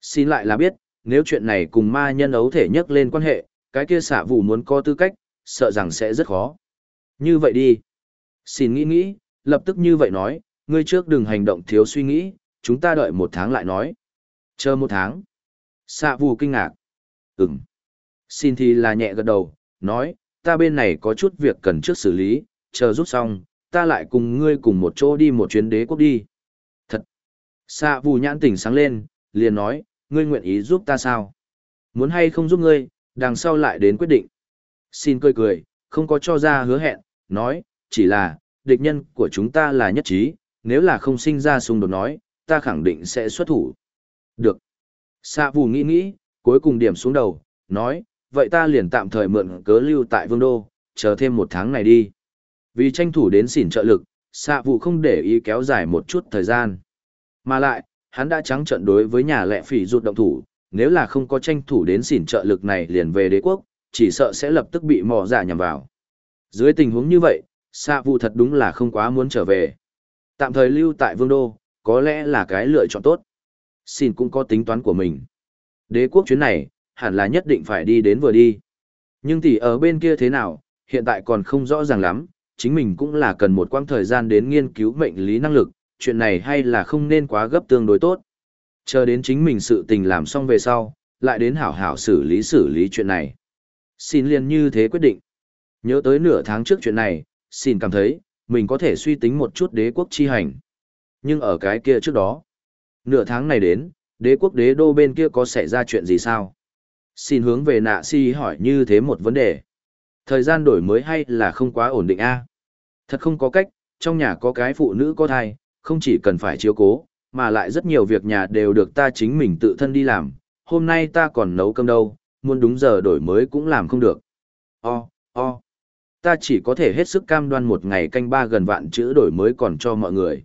Xin lại là biết, nếu chuyện này cùng ma nhân ấu thể nhắc lên quan hệ, cái kia xạ vụ muốn có tư cách, sợ rằng sẽ rất khó. Như vậy đi. Xin nghĩ nghĩ, lập tức như vậy nói, ngươi trước đừng hành động thiếu suy nghĩ, chúng ta đợi một tháng lại nói. Chờ một tháng. Xạ vụ kinh ngạc. Ừm. Xin thì là nhẹ gật đầu, nói, ta bên này có chút việc cần trước xử lý, chờ rút xong, ta lại cùng ngươi cùng một chỗ đi một chuyến đế quốc đi. Thật. Xạ vù nhãn tỉnh sáng lên, liền nói, ngươi nguyện ý giúp ta sao? Muốn hay không giúp ngươi, đằng sau lại đến quyết định. Xin cười cười, không có cho ra hứa hẹn, nói, chỉ là, địch nhân của chúng ta là nhất trí, nếu là không sinh ra xung đột nói, ta khẳng định sẽ xuất thủ. Được. Xạ vù nghĩ nghĩ, cuối cùng điểm xuống đầu, nói, vậy ta liền tạm thời mượn cớ lưu tại vương đô, chờ thêm một tháng này đi. Vì tranh thủ đến xỉn trợ lực, xạ vụ không để ý kéo dài một chút thời gian. Mà lại, hắn đã trắng trận đối với nhà lệ phỉ rụt động thủ, nếu là không có tranh thủ đến xỉn trợ lực này liền về đế quốc, chỉ sợ sẽ lập tức bị mò giả nhằm vào. Dưới tình huống như vậy, xạ vụ thật đúng là không quá muốn trở về. Tạm thời lưu tại vương đô, có lẽ là cái lựa chọn tốt. Xin cũng có tính toán của mình. Đế quốc chuyến này, hẳn là nhất định phải đi đến vừa đi. Nhưng tỷ ở bên kia thế nào, hiện tại còn không rõ ràng lắm, chính mình cũng là cần một quãng thời gian đến nghiên cứu mệnh lý năng lực, chuyện này hay là không nên quá gấp tương đối tốt. Chờ đến chính mình sự tình làm xong về sau, lại đến hảo hảo xử lý xử lý chuyện này. Xin liền như thế quyết định. Nhớ tới nửa tháng trước chuyện này, xin cảm thấy, mình có thể suy tính một chút đế quốc chi hành. Nhưng ở cái kia trước đó, nửa tháng này đến, đế quốc đế đô bên kia có xảy ra chuyện gì sao? Xin hướng về nạ si hỏi như thế một vấn đề. Thời gian đổi mới hay là không quá ổn định a Thật không có cách, trong nhà có cái phụ nữ có thai, không chỉ cần phải chiếu cố, mà lại rất nhiều việc nhà đều được ta chính mình tự thân đi làm. Hôm nay ta còn nấu cơm đâu, muốn đúng giờ đổi mới cũng làm không được. O, o. Ta chỉ có thể hết sức cam đoan một ngày canh ba gần vạn chữ đổi mới còn cho mọi người.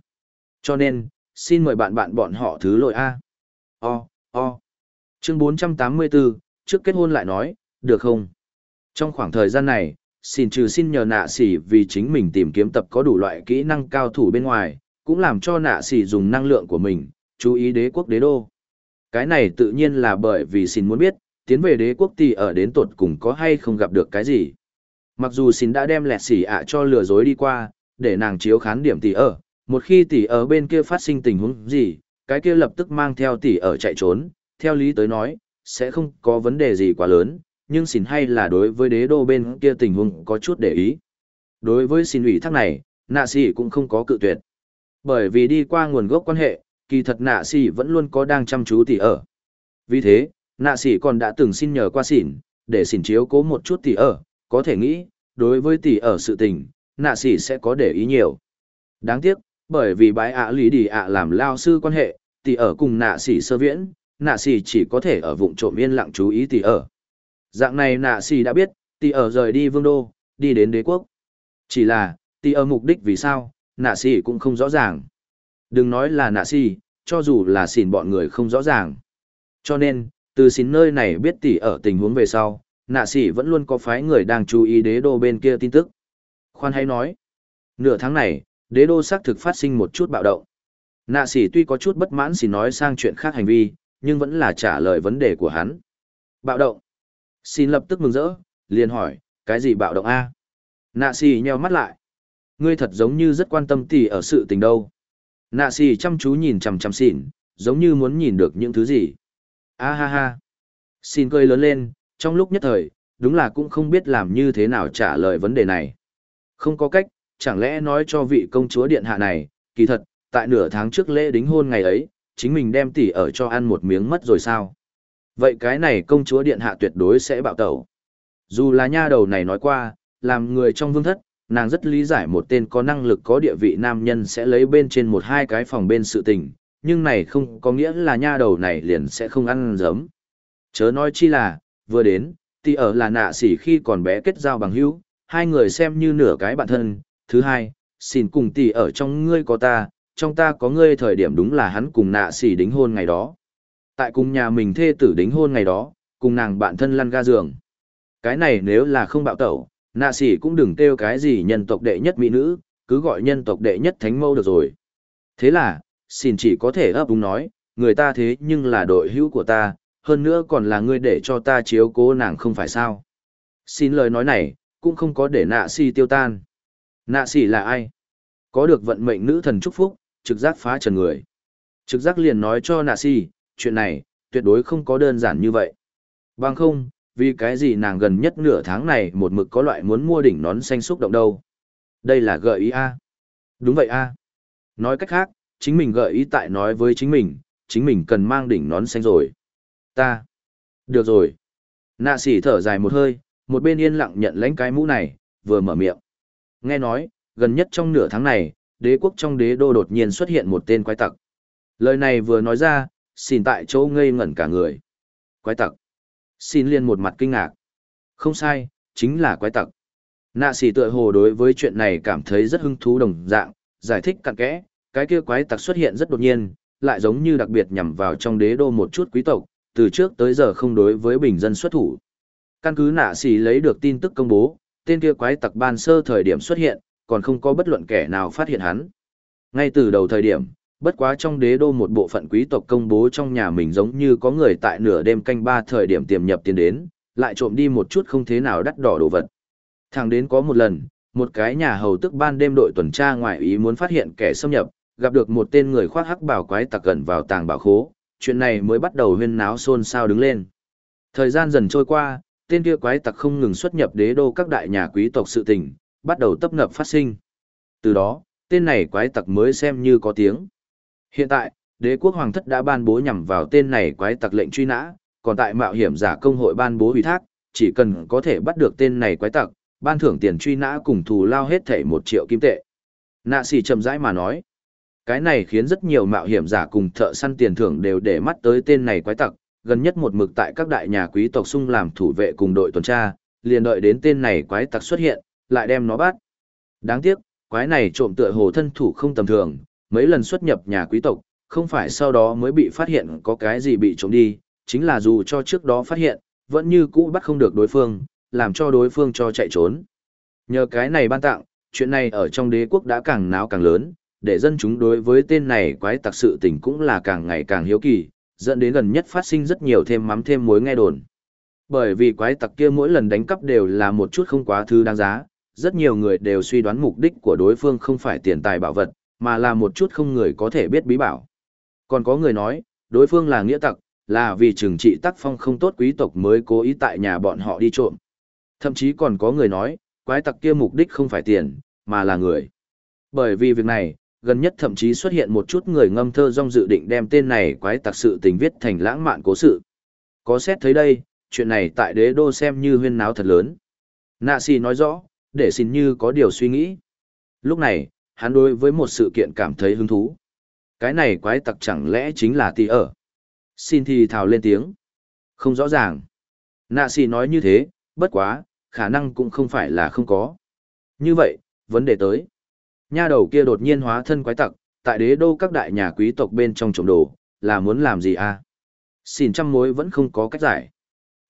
Cho nên, xin mời bạn bạn bọn họ thứ lỗi A. O, o. Chương 484, trước kết hôn lại nói, được không? Trong khoảng thời gian này, xin trừ xin nhờ nạ xỉ vì chính mình tìm kiếm tập có đủ loại kỹ năng cao thủ bên ngoài, cũng làm cho nạ xỉ dùng năng lượng của mình, chú ý đế quốc đế đô. Cái này tự nhiên là bởi vì xin muốn biết, tiến về đế quốc thì ở đến tột cùng có hay không gặp được cái gì. Mặc dù xin đã đem lẹt xỉ ạ cho lừa dối đi qua, để nàng chiếu khán điểm tỷ ở, một khi tỷ ở bên kia phát sinh tình huống gì, cái kia lập tức mang theo tỷ ở chạy trốn, theo lý tới nói, sẽ không có vấn đề gì quá lớn, nhưng xin hay là đối với đế đô bên kia tình huống có chút để ý. Đối với xin ủy thác này, nạ sĩ cũng không có cự tuyệt. Bởi vì đi qua nguồn gốc quan hệ, kỳ thật nạ sĩ vẫn luôn có đang chăm chú tỷ ở. Vì thế, nạ sĩ còn đã từng xin nhờ qua xỉn, để xỉn chiếu cố một chút tỷ ở, có thể nghĩ, đối với tỷ ở sự tình, nạ sĩ sẽ có để ý nhiều. Đáng tiếc, bởi vì bái ạ lý đi ạ làm lao sư quan hệ, tỷ ở cùng nạ sĩ sơ viễn, nạ sĩ chỉ có thể ở vụng trộm yên lặng chú ý tỷ ở. Dạng này nạ xì đã biết, tỷ ở rời đi vương đô, đi đến đế quốc. Chỉ là, tỷ ở mục đích vì sao, nạ xì cũng không rõ ràng. Đừng nói là nạ xì, cho dù là xỉn bọn người không rõ ràng. Cho nên, từ xỉn nơi này biết tỷ ở tình huống về sau, nạ xì vẫn luôn có phái người đang chú ý đế đô bên kia tin tức. Khoan hay nói, nửa tháng này, đế đô xác thực phát sinh một chút bạo động. Nạ sĩ tuy có chút bất mãn xỉ nói sang chuyện khác hành vi, nhưng vẫn là trả lời vấn đề của hắn. Bạo động. Xin lập tức mừng rỡ, liền hỏi, cái gì bạo động A? Nạ xì nheo mắt lại. Ngươi thật giống như rất quan tâm tỷ ở sự tình đâu. Nạ xì chăm chú nhìn chằm chằm xỉn, giống như muốn nhìn được những thứ gì. A ha ha. Xin cười lớn lên, trong lúc nhất thời, đúng là cũng không biết làm như thế nào trả lời vấn đề này. Không có cách, chẳng lẽ nói cho vị công chúa điện hạ này, kỳ thật, tại nửa tháng trước lễ đính hôn ngày ấy, chính mình đem tỷ ở cho ăn một miếng mất rồi sao? Vậy cái này công chúa điện hạ tuyệt đối sẽ bạo tẩu. Dù là nha đầu này nói qua, làm người trong vương thất, nàng rất lý giải một tên có năng lực có địa vị nam nhân sẽ lấy bên trên một hai cái phòng bên sự tình, nhưng này không có nghĩa là nha đầu này liền sẽ không ăn giấm. Chớ nói chi là, vừa đến, thì ở là nạ sỉ khi còn bé kết giao bằng hữu, hai người xem như nửa cái bạn thân. Thứ hai, xin cùng tỷ ở trong ngươi có ta, trong ta có ngươi thời điểm đúng là hắn cùng nạ sỉ đính hôn ngày đó. Tại cùng nhà mình thê tử đính hôn ngày đó, cùng nàng bạn thân lăn ga giường. Cái này nếu là không bạo tẩu, nạ sỉ cũng đừng kêu cái gì nhân tộc đệ nhất mỹ nữ, cứ gọi nhân tộc đệ nhất thánh mâu được rồi. Thế là, xin chỉ có thể ấp úng nói, người ta thế nhưng là đội hữu của ta, hơn nữa còn là ngươi để cho ta chiếu cố nàng không phải sao. Xin lời nói này, cũng không có để nạ si tiêu tan. Nạ si là ai? Có được vận mệnh nữ thần chúc phúc, trực giác phá trần người. Trực giác liền nói cho nạ si, chuyện này, tuyệt đối không có đơn giản như vậy. Bằng không, vì cái gì nàng gần nhất nửa tháng này một mực có loại muốn mua đỉnh nón xanh xúc động đâu. Đây là gợi ý A. Đúng vậy A. Nói cách khác, chính mình gợi ý tại nói với chính mình, chính mình cần mang đỉnh nón xanh rồi. Ta. Được rồi. Nạ sỉ thở dài một hơi, một bên yên lặng nhận lãnh cái mũ này, vừa mở miệng. Nghe nói, gần nhất trong nửa tháng này, đế quốc trong đế đô đột nhiên xuất hiện một tên quái tặc. Lời này vừa nói ra, xin tại chỗ ngây ngẩn cả người. Quái tặc. Xin liên một mặt kinh ngạc. Không sai, chính là quái tặc. Nạ sỉ tựa hồ đối với chuyện này cảm thấy rất hứng thú đồng dạng, giải thích cặn kẽ, cái kia quái tặc xuất hiện rất đột nhiên, lại giống như đặc biệt nhằm vào trong đế đô một chút quý tộc, từ trước tới giờ không đối với bình dân xuất thủ. Căn cứ nạ xì lấy được tin tức công bố, tên kia quái tặc ban sơ thời điểm xuất hiện, còn không có bất luận kẻ nào phát hiện hắn. Ngay từ đầu thời điểm, bất quá trong đế đô một bộ phận quý tộc công bố trong nhà mình giống như có người tại nửa đêm canh ba thời điểm tiềm nhập tiền đến, lại trộm đi một chút không thế nào đắt đỏ đồ vật. Thẳng đến có một lần, một cái nhà hầu tức ban đêm đội tuần tra ngoại ý muốn phát hiện kẻ xâm nhập, gặp được một tên người khoác hắc bảo quái tặc gần vào tàng bảo khố, chuyện này mới bắt đầu huyên náo xôn xao đứng lên. Thời gian dần trôi qua, tên kia quái tặc không ngừng xuất nhập đế đô các đại nhà quý tộc sự tình, bắt đầu tấp nập phát sinh. Từ đó, tên này quái tặc mới xem như có tiếng. Hiện tại, đế quốc hoàng thất đã ban bố nhằm vào tên này quái tặc lệnh truy nã, còn tại mạo hiểm giả công hội ban bố ủy thác, chỉ cần có thể bắt được tên này quái tặc, ban thưởng tiền truy nã cùng thù lao hết thảy một triệu kim tệ. Nạ sĩ chậm rãi mà nói. Cái này khiến rất nhiều mạo hiểm giả cùng thợ săn tiền thưởng đều để mắt tới tên này quái tặc, gần nhất một mực tại các đại nhà quý tộc sung làm thủ vệ cùng đội tuần tra, liền đợi đến tên này quái tặc xuất hiện, lại đem nó bắt. Đáng tiếc, quái này trộm tựa hồ thân thủ không tầm thường, mấy lần xuất nhập nhà quý tộc, không phải sau đó mới bị phát hiện có cái gì bị trộm đi, chính là dù cho trước đó phát hiện, vẫn như cũ bắt không được đối phương, làm cho đối phương cho chạy trốn. Nhờ cái này ban tặng, chuyện này ở trong đế quốc đã càng náo càng lớn, để dân chúng đối với tên này quái tặc sự tình cũng là càng ngày càng hiếu kỳ, dẫn đến gần nhất phát sinh rất nhiều thêm mắm thêm muối nghe đồn. Bởi vì quái tặc kia mỗi lần đánh cắp đều là một chút không quá thứ đáng giá, rất nhiều người đều suy đoán mục đích của đối phương không phải tiền tài bảo vật, mà là một chút không người có thể biết bí bảo. Còn có người nói, đối phương là nghĩa tặc, là vì trừng trị tác phong không tốt quý tộc mới cố ý tại nhà bọn họ đi trộm. Thậm chí còn có người nói, quái tặc kia mục đích không phải tiền, mà là người. Bởi vì việc này, gần nhất thậm chí xuất hiện một chút người ngâm thơ dong dự định đem tên này quái tặc sự tình viết thành lãng mạn cố sự. Có xét thấy đây, chuyện này tại đế đô xem như huyên náo thật lớn. Nạ xì nói rõ, để xin như có điều suy nghĩ. Lúc này, hắn đối với một sự kiện cảm thấy hứng thú. Cái này quái tặc chẳng lẽ chính là tì ở. Xin thì thào lên tiếng. Không rõ ràng. Nạ xì nói như thế, bất quá, khả năng cũng không phải là không có. Như vậy, vấn đề tới. Nha đầu kia đột nhiên hóa thân quái tặc, tại đế đô các đại nhà quý tộc bên trong trộm đồ, là muốn làm gì à? Xin trăm mối vẫn không có cách giải.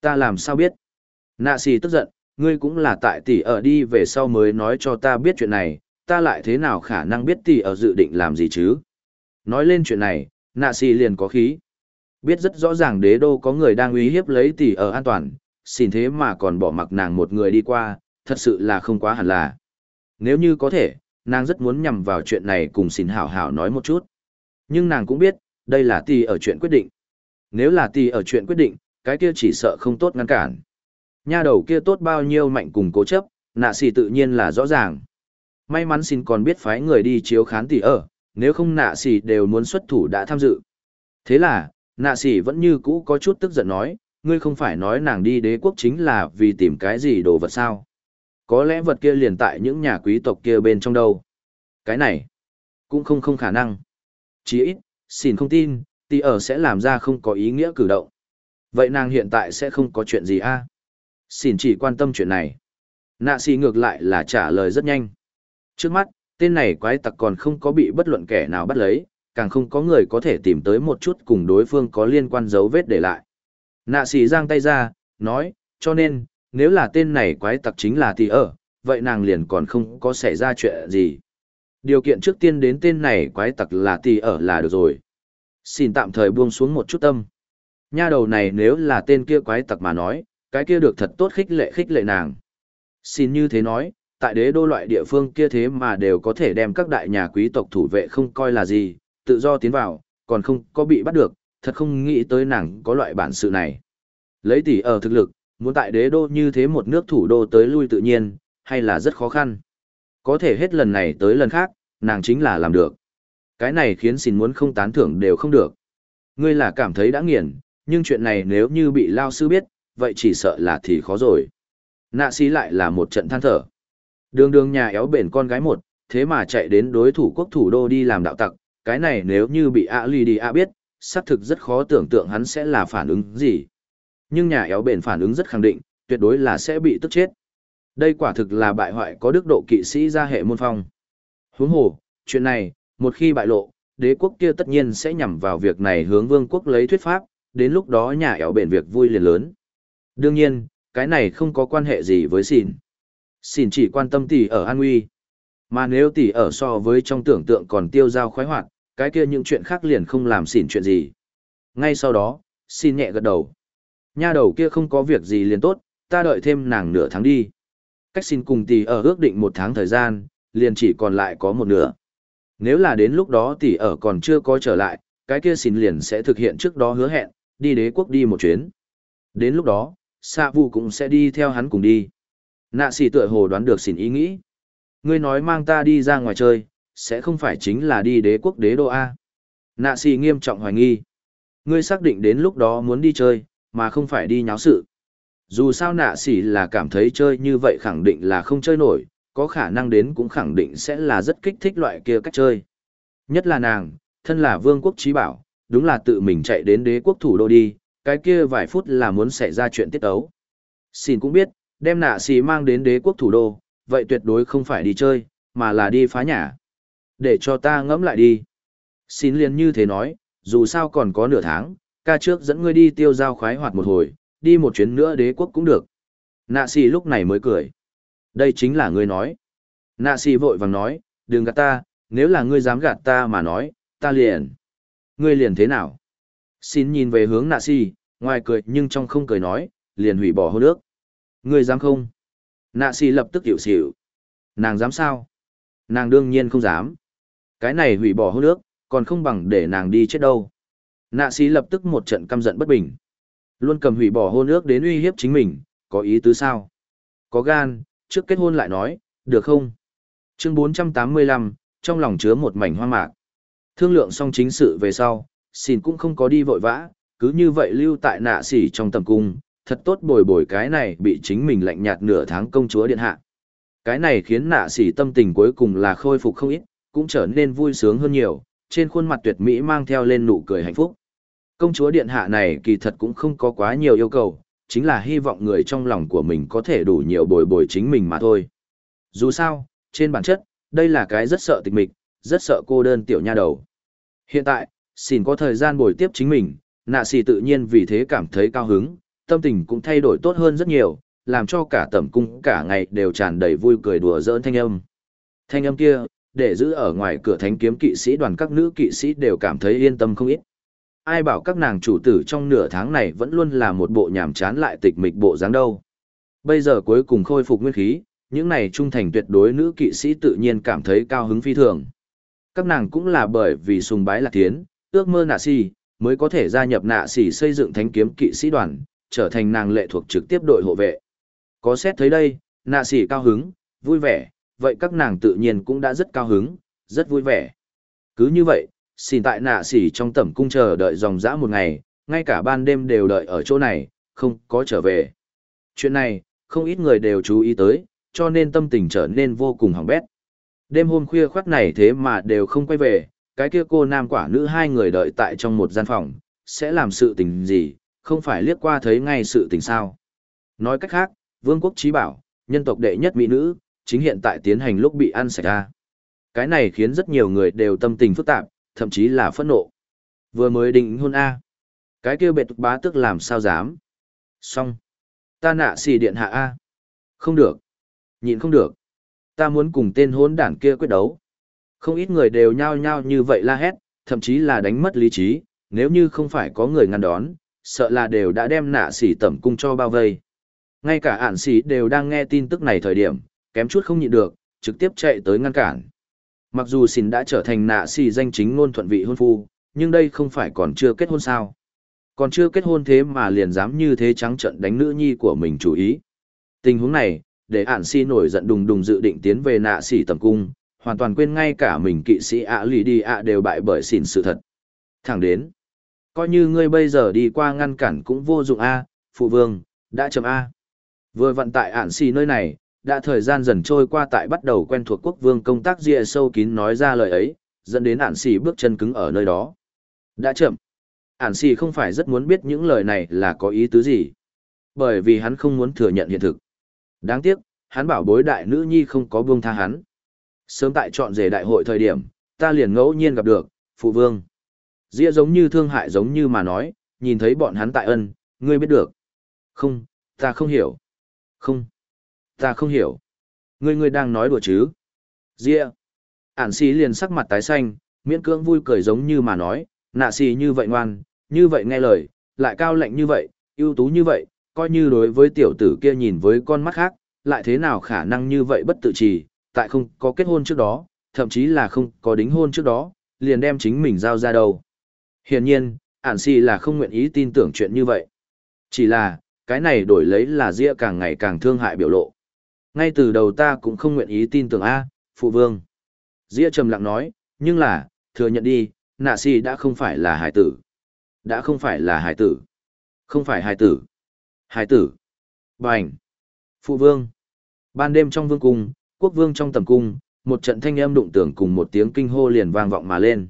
Ta làm sao biết? Nạ xì tức giận, ngươi cũng là tại tỷ ở đi về sau mới nói cho ta biết chuyện này, ta lại thế nào khả năng biết tỷ ở dự định làm gì chứ? Nói lên chuyện này, nạ xì liền có khí. Biết rất rõ ràng đế đô có người đang uy hiếp lấy tỷ ở an toàn, xin thế mà còn bỏ mặc nàng một người đi qua, thật sự là không quá hẳn là. Nếu như có thể, nàng rất muốn nhằm vào chuyện này cùng xin hảo hảo nói một chút. Nhưng nàng cũng biết, đây là tỷ ở chuyện quyết định. Nếu là tỷ ở chuyện quyết định, cái kia chỉ sợ không tốt ngăn cản. Nha đầu kia tốt bao nhiêu mạnh cùng cố chấp, nạ xì tự nhiên là rõ ràng. May mắn xin còn biết phái người đi chiếu khán tỷ ở, nếu không nạ sỉ đều muốn xuất thủ đã tham dự. Thế là, nạ sỉ vẫn như cũ có chút tức giận nói, ngươi không phải nói nàng đi đế quốc chính là vì tìm cái gì đồ vật sao. Có lẽ vật kia liền tại những nhà quý tộc kia bên trong đâu. Cái này, cũng không không khả năng. Chỉ ít, xin không tin, tỷ ở sẽ làm ra không có ý nghĩa cử động. Vậy nàng hiện tại sẽ không có chuyện gì a? À? Xin chỉ quan tâm chuyện này. Nạ xì ngược lại là trả lời rất nhanh. Trước mắt, tên này quái tặc còn không có bị bất luận kẻ nào bắt lấy, càng không có người có thể tìm tới một chút cùng đối phương có liên quan dấu vết để lại. Nạ xì giang tay ra, nói, cho nên, nếu là tên này quái tặc chính là tỷ ở, vậy nàng liền còn không có xảy ra chuyện gì. Điều kiện trước tiên đến tên này quái tặc là tỷ ở là được rồi. Xin tạm thời buông xuống một chút tâm. Nha đầu này nếu là tên kia quái tặc mà nói, cái kia được thật tốt khích lệ khích lệ nàng. Xin như thế nói, tại đế đô loại địa phương kia thế mà đều có thể đem các đại nhà quý tộc thủ vệ không coi là gì, tự do tiến vào, còn không có bị bắt được, thật không nghĩ tới nàng có loại bản sự này. Lấy tỷ ở thực lực, muốn tại đế đô như thế một nước thủ đô tới lui tự nhiên, hay là rất khó khăn. Có thể hết lần này tới lần khác, nàng chính là làm được. Cái này khiến xin muốn không tán thưởng đều không được. Ngươi là cảm thấy đã nghiền, nhưng chuyện này nếu như bị lao sư biết, vậy chỉ sợ là thì khó rồi. Nạ xí lại là một trận than thở. Đường đường nhà éo bền con gái một, thế mà chạy đến đối thủ quốc thủ đô đi làm đạo tặc, cái này nếu như bị A lì đi ạ biết, xác thực rất khó tưởng tượng hắn sẽ là phản ứng gì. Nhưng nhà éo bền phản ứng rất khẳng định, tuyệt đối là sẽ bị tức chết. Đây quả thực là bại hoại có đức độ kỵ sĩ ra hệ môn phong. Huống hồ, chuyện này, một khi bại lộ, đế quốc kia tất nhiên sẽ nhằm vào việc này hướng vương quốc lấy thuyết pháp, đến lúc đó nhà éo bền việc vui liền lớn. Đương nhiên, cái này không có quan hệ gì với xin. Xin chỉ quan tâm tỷ ở an nguy. Mà nếu tỷ ở so với trong tưởng tượng còn tiêu giao khoái hoạt, cái kia những chuyện khác liền không làm xỉn chuyện gì. Ngay sau đó, xin nhẹ gật đầu. Nha đầu kia không có việc gì liền tốt, ta đợi thêm nàng nửa tháng đi. Cách xin cùng tỷ ở ước định một tháng thời gian, liền chỉ còn lại có một nửa. Nếu là đến lúc đó tỷ ở còn chưa có trở lại, cái kia xin liền sẽ thực hiện trước đó hứa hẹn, đi đế quốc đi một chuyến. Đến lúc đó, Sa Vu cũng sẽ đi theo hắn cùng đi. Nạ xỉ tựa hồ đoán được xỉn ý nghĩ. Ngươi nói mang ta đi ra ngoài chơi, sẽ không phải chính là đi đế quốc đế đô A. Nạ xỉ nghiêm trọng hoài nghi. Ngươi xác định đến lúc đó muốn đi chơi, mà không phải đi nháo sự. Dù sao nạ xỉ là cảm thấy chơi như vậy khẳng định là không chơi nổi, có khả năng đến cũng khẳng định sẽ là rất kích thích loại kia cách chơi. Nhất là nàng, thân là vương quốc trí bảo, đúng là tự mình chạy đến đế quốc thủ đô đi, cái kia vài phút là muốn xảy ra chuyện tiết ấu. Xin cũng biết, đem nạ xì mang đến đế quốc thủ đô, vậy tuyệt đối không phải đi chơi, mà là đi phá nhà. Để cho ta ngẫm lại đi. Xin liền như thế nói, dù sao còn có nửa tháng, ca trước dẫn ngươi đi tiêu giao khoái hoạt một hồi, đi một chuyến nữa đế quốc cũng được. Nạ xì lúc này mới cười. Đây chính là ngươi nói. Nạ xì vội vàng nói, đừng gạt ta, nếu là ngươi dám gạt ta mà nói, ta liền. Ngươi liền thế nào? Xin nhìn về hướng nạ xì, ngoài cười nhưng trong không cười nói, liền hủy bỏ hôn ước. Ngươi dám không? Nạ xì lập tức hiểu xỉu. Nàng dám sao? Nàng đương nhiên không dám. Cái này hủy bỏ hôn ước, còn không bằng để nàng đi chết đâu. Nạ xì lập tức một trận căm giận bất bình. Luôn cầm hủy bỏ hôn ước đến uy hiếp chính mình, có ý tứ sao? Có gan, trước kết hôn lại nói, được không? Chương 485, trong lòng chứa một mảnh hoa mạc. Thương lượng xong chính sự về sau, xin cũng không có đi vội vã, cứ như vậy lưu tại nạ xỉ trong tầm cung, thật tốt bồi bồi cái này bị chính mình lạnh nhạt nửa tháng công chúa điện hạ. Cái này khiến nạ sỉ tâm tình cuối cùng là khôi phục không ít, cũng trở nên vui sướng hơn nhiều, trên khuôn mặt tuyệt mỹ mang theo lên nụ cười hạnh phúc. Công chúa điện hạ này kỳ thật cũng không có quá nhiều yêu cầu, chính là hy vọng người trong lòng của mình có thể đủ nhiều bồi bồi chính mình mà thôi. Dù sao, trên bản chất, đây là cái rất sợ tịch mịch, rất sợ cô đơn tiểu nha đầu. Hiện tại, xin có thời gian bồi tiếp chính mình, nạ xì tự nhiên vì thế cảm thấy cao hứng, tâm tình cũng thay đổi tốt hơn rất nhiều, làm cho cả tẩm cung cả ngày đều tràn đầy vui cười đùa giỡn thanh âm. Thanh âm kia, để giữ ở ngoài cửa thánh kiếm kỵ sĩ đoàn các nữ kỵ sĩ đều cảm thấy yên tâm không ít. Ai bảo các nàng chủ tử trong nửa tháng này vẫn luôn là một bộ nhảm chán lại tịch mịch bộ dáng đâu. Bây giờ cuối cùng khôi phục nguyên khí, những này trung thành tuyệt đối nữ kỵ sĩ tự nhiên cảm thấy cao hứng phi thường. Các nàng cũng là bởi vì sùng bái lạc tiến, ước mơ nạ si, mới có thể gia nhập nạ xỉ xây dựng thánh kiếm kỵ sĩ đoàn, trở thành nàng lệ thuộc trực tiếp đội hộ vệ. Có xét thấy đây, nạ sỉ cao hứng, vui vẻ, vậy các nàng tự nhiên cũng đã rất cao hứng, rất vui vẻ. Cứ như vậy, xin tại nạ sỉ trong tẩm cung chờ đợi dòng dã một ngày, ngay cả ban đêm đều đợi ở chỗ này, không có trở về. Chuyện này, không ít người đều chú ý tới, cho nên tâm tình trở nên vô cùng hỏng bét. Đêm hôm khuya khoắt này thế mà đều không quay về, cái kia cô nam quả nữ hai người đợi tại trong một gian phòng, sẽ làm sự tình gì, không phải liếc qua thấy ngay sự tình sao. Nói cách khác, vương quốc trí bảo, nhân tộc đệ nhất mỹ nữ, chính hiện tại tiến hành lúc bị ăn sạch ra. Cái này khiến rất nhiều người đều tâm tình phức tạp, thậm chí là phẫn nộ. Vừa mới định hôn A. Cái kia bệ tục bá tức làm sao dám. Xong. Ta nạ xì điện hạ A. Không được. Nhịn không được. Ta muốn cùng tên hôn đảng kia quyết đấu. Không ít người đều nhao nhao như vậy la hét, thậm chí là đánh mất lý trí, nếu như không phải có người ngăn đón, sợ là đều đã đem nạ xỉ tẩm cung cho bao vây. Ngay cả ản xỉ đều đang nghe tin tức này thời điểm, kém chút không nhịn được, trực tiếp chạy tới ngăn cản. Mặc dù xỉn đã trở thành nạ xỉ danh chính ngôn thuận vị hôn phu, nhưng đây không phải còn chưa kết hôn sao. Còn chưa kết hôn thế mà liền dám như thế trắng trận đánh nữ nhi của mình chủ ý. Tình huống này, để ản xỉ nổi giận đùng đùng dự định tiến về nạ xỉ tẩm cung, hoàn toàn quên ngay cả mình kỵ sĩ ạ lì đi ạ đều bại bởi xỉn sự thật. Thẳng đến, coi như ngươi bây giờ đi qua ngăn cản cũng vô dụng A, phụ vương, đã chậm A. Vừa vận tại ản xì nơi này, đã thời gian dần trôi qua tại bắt đầu quen thuộc quốc vương công tác rìa sâu kín nói ra lời ấy, dẫn đến ản xì bước chân cứng ở nơi đó. Đã chậm. Ản xì không phải rất muốn biết những lời này là có ý tứ gì. Bởi vì hắn không muốn thừa nhận hiện thực. Đáng tiếc, hắn bảo bối đại nữ nhi không có buông tha hắn. Sớm tại chọn rể đại hội thời điểm, ta liền ngẫu nhiên gặp được, phụ vương. Dĩa giống như thương hại giống như mà nói, nhìn thấy bọn hắn tại ân, ngươi biết được. Không, ta không hiểu. Không, ta không hiểu. Ngươi ngươi đang nói đùa chứ. Dĩa. Ản xì liền sắc mặt tái xanh, miễn cưỡng vui cười giống như mà nói, nạ xì như vậy ngoan, như vậy nghe lời, lại cao lạnh như vậy, ưu tú như vậy, coi như đối với tiểu tử kia nhìn với con mắt khác, lại thế nào khả năng như vậy bất tự trì, tại không có kết hôn trước đó, thậm chí là không có đính hôn trước đó, liền đem chính mình giao ra đầu. Hiển nhiên, ản si là không nguyện ý tin tưởng chuyện như vậy. Chỉ là, cái này đổi lấy là Dĩa càng ngày càng thương hại biểu lộ. Ngay từ đầu ta cũng không nguyện ý tin tưởng A, phụ vương. Dĩa trầm lặng nói, nhưng là, thừa nhận đi, nạ si đã không phải là hải tử. Đã không phải là hải tử. Không phải hải tử. Hải tử. Bành. Phụ vương. Ban đêm trong vương cung, quốc vương trong tầm cung, một trận thanh âm đụng tưởng cùng một tiếng kinh hô liền vang vọng mà lên.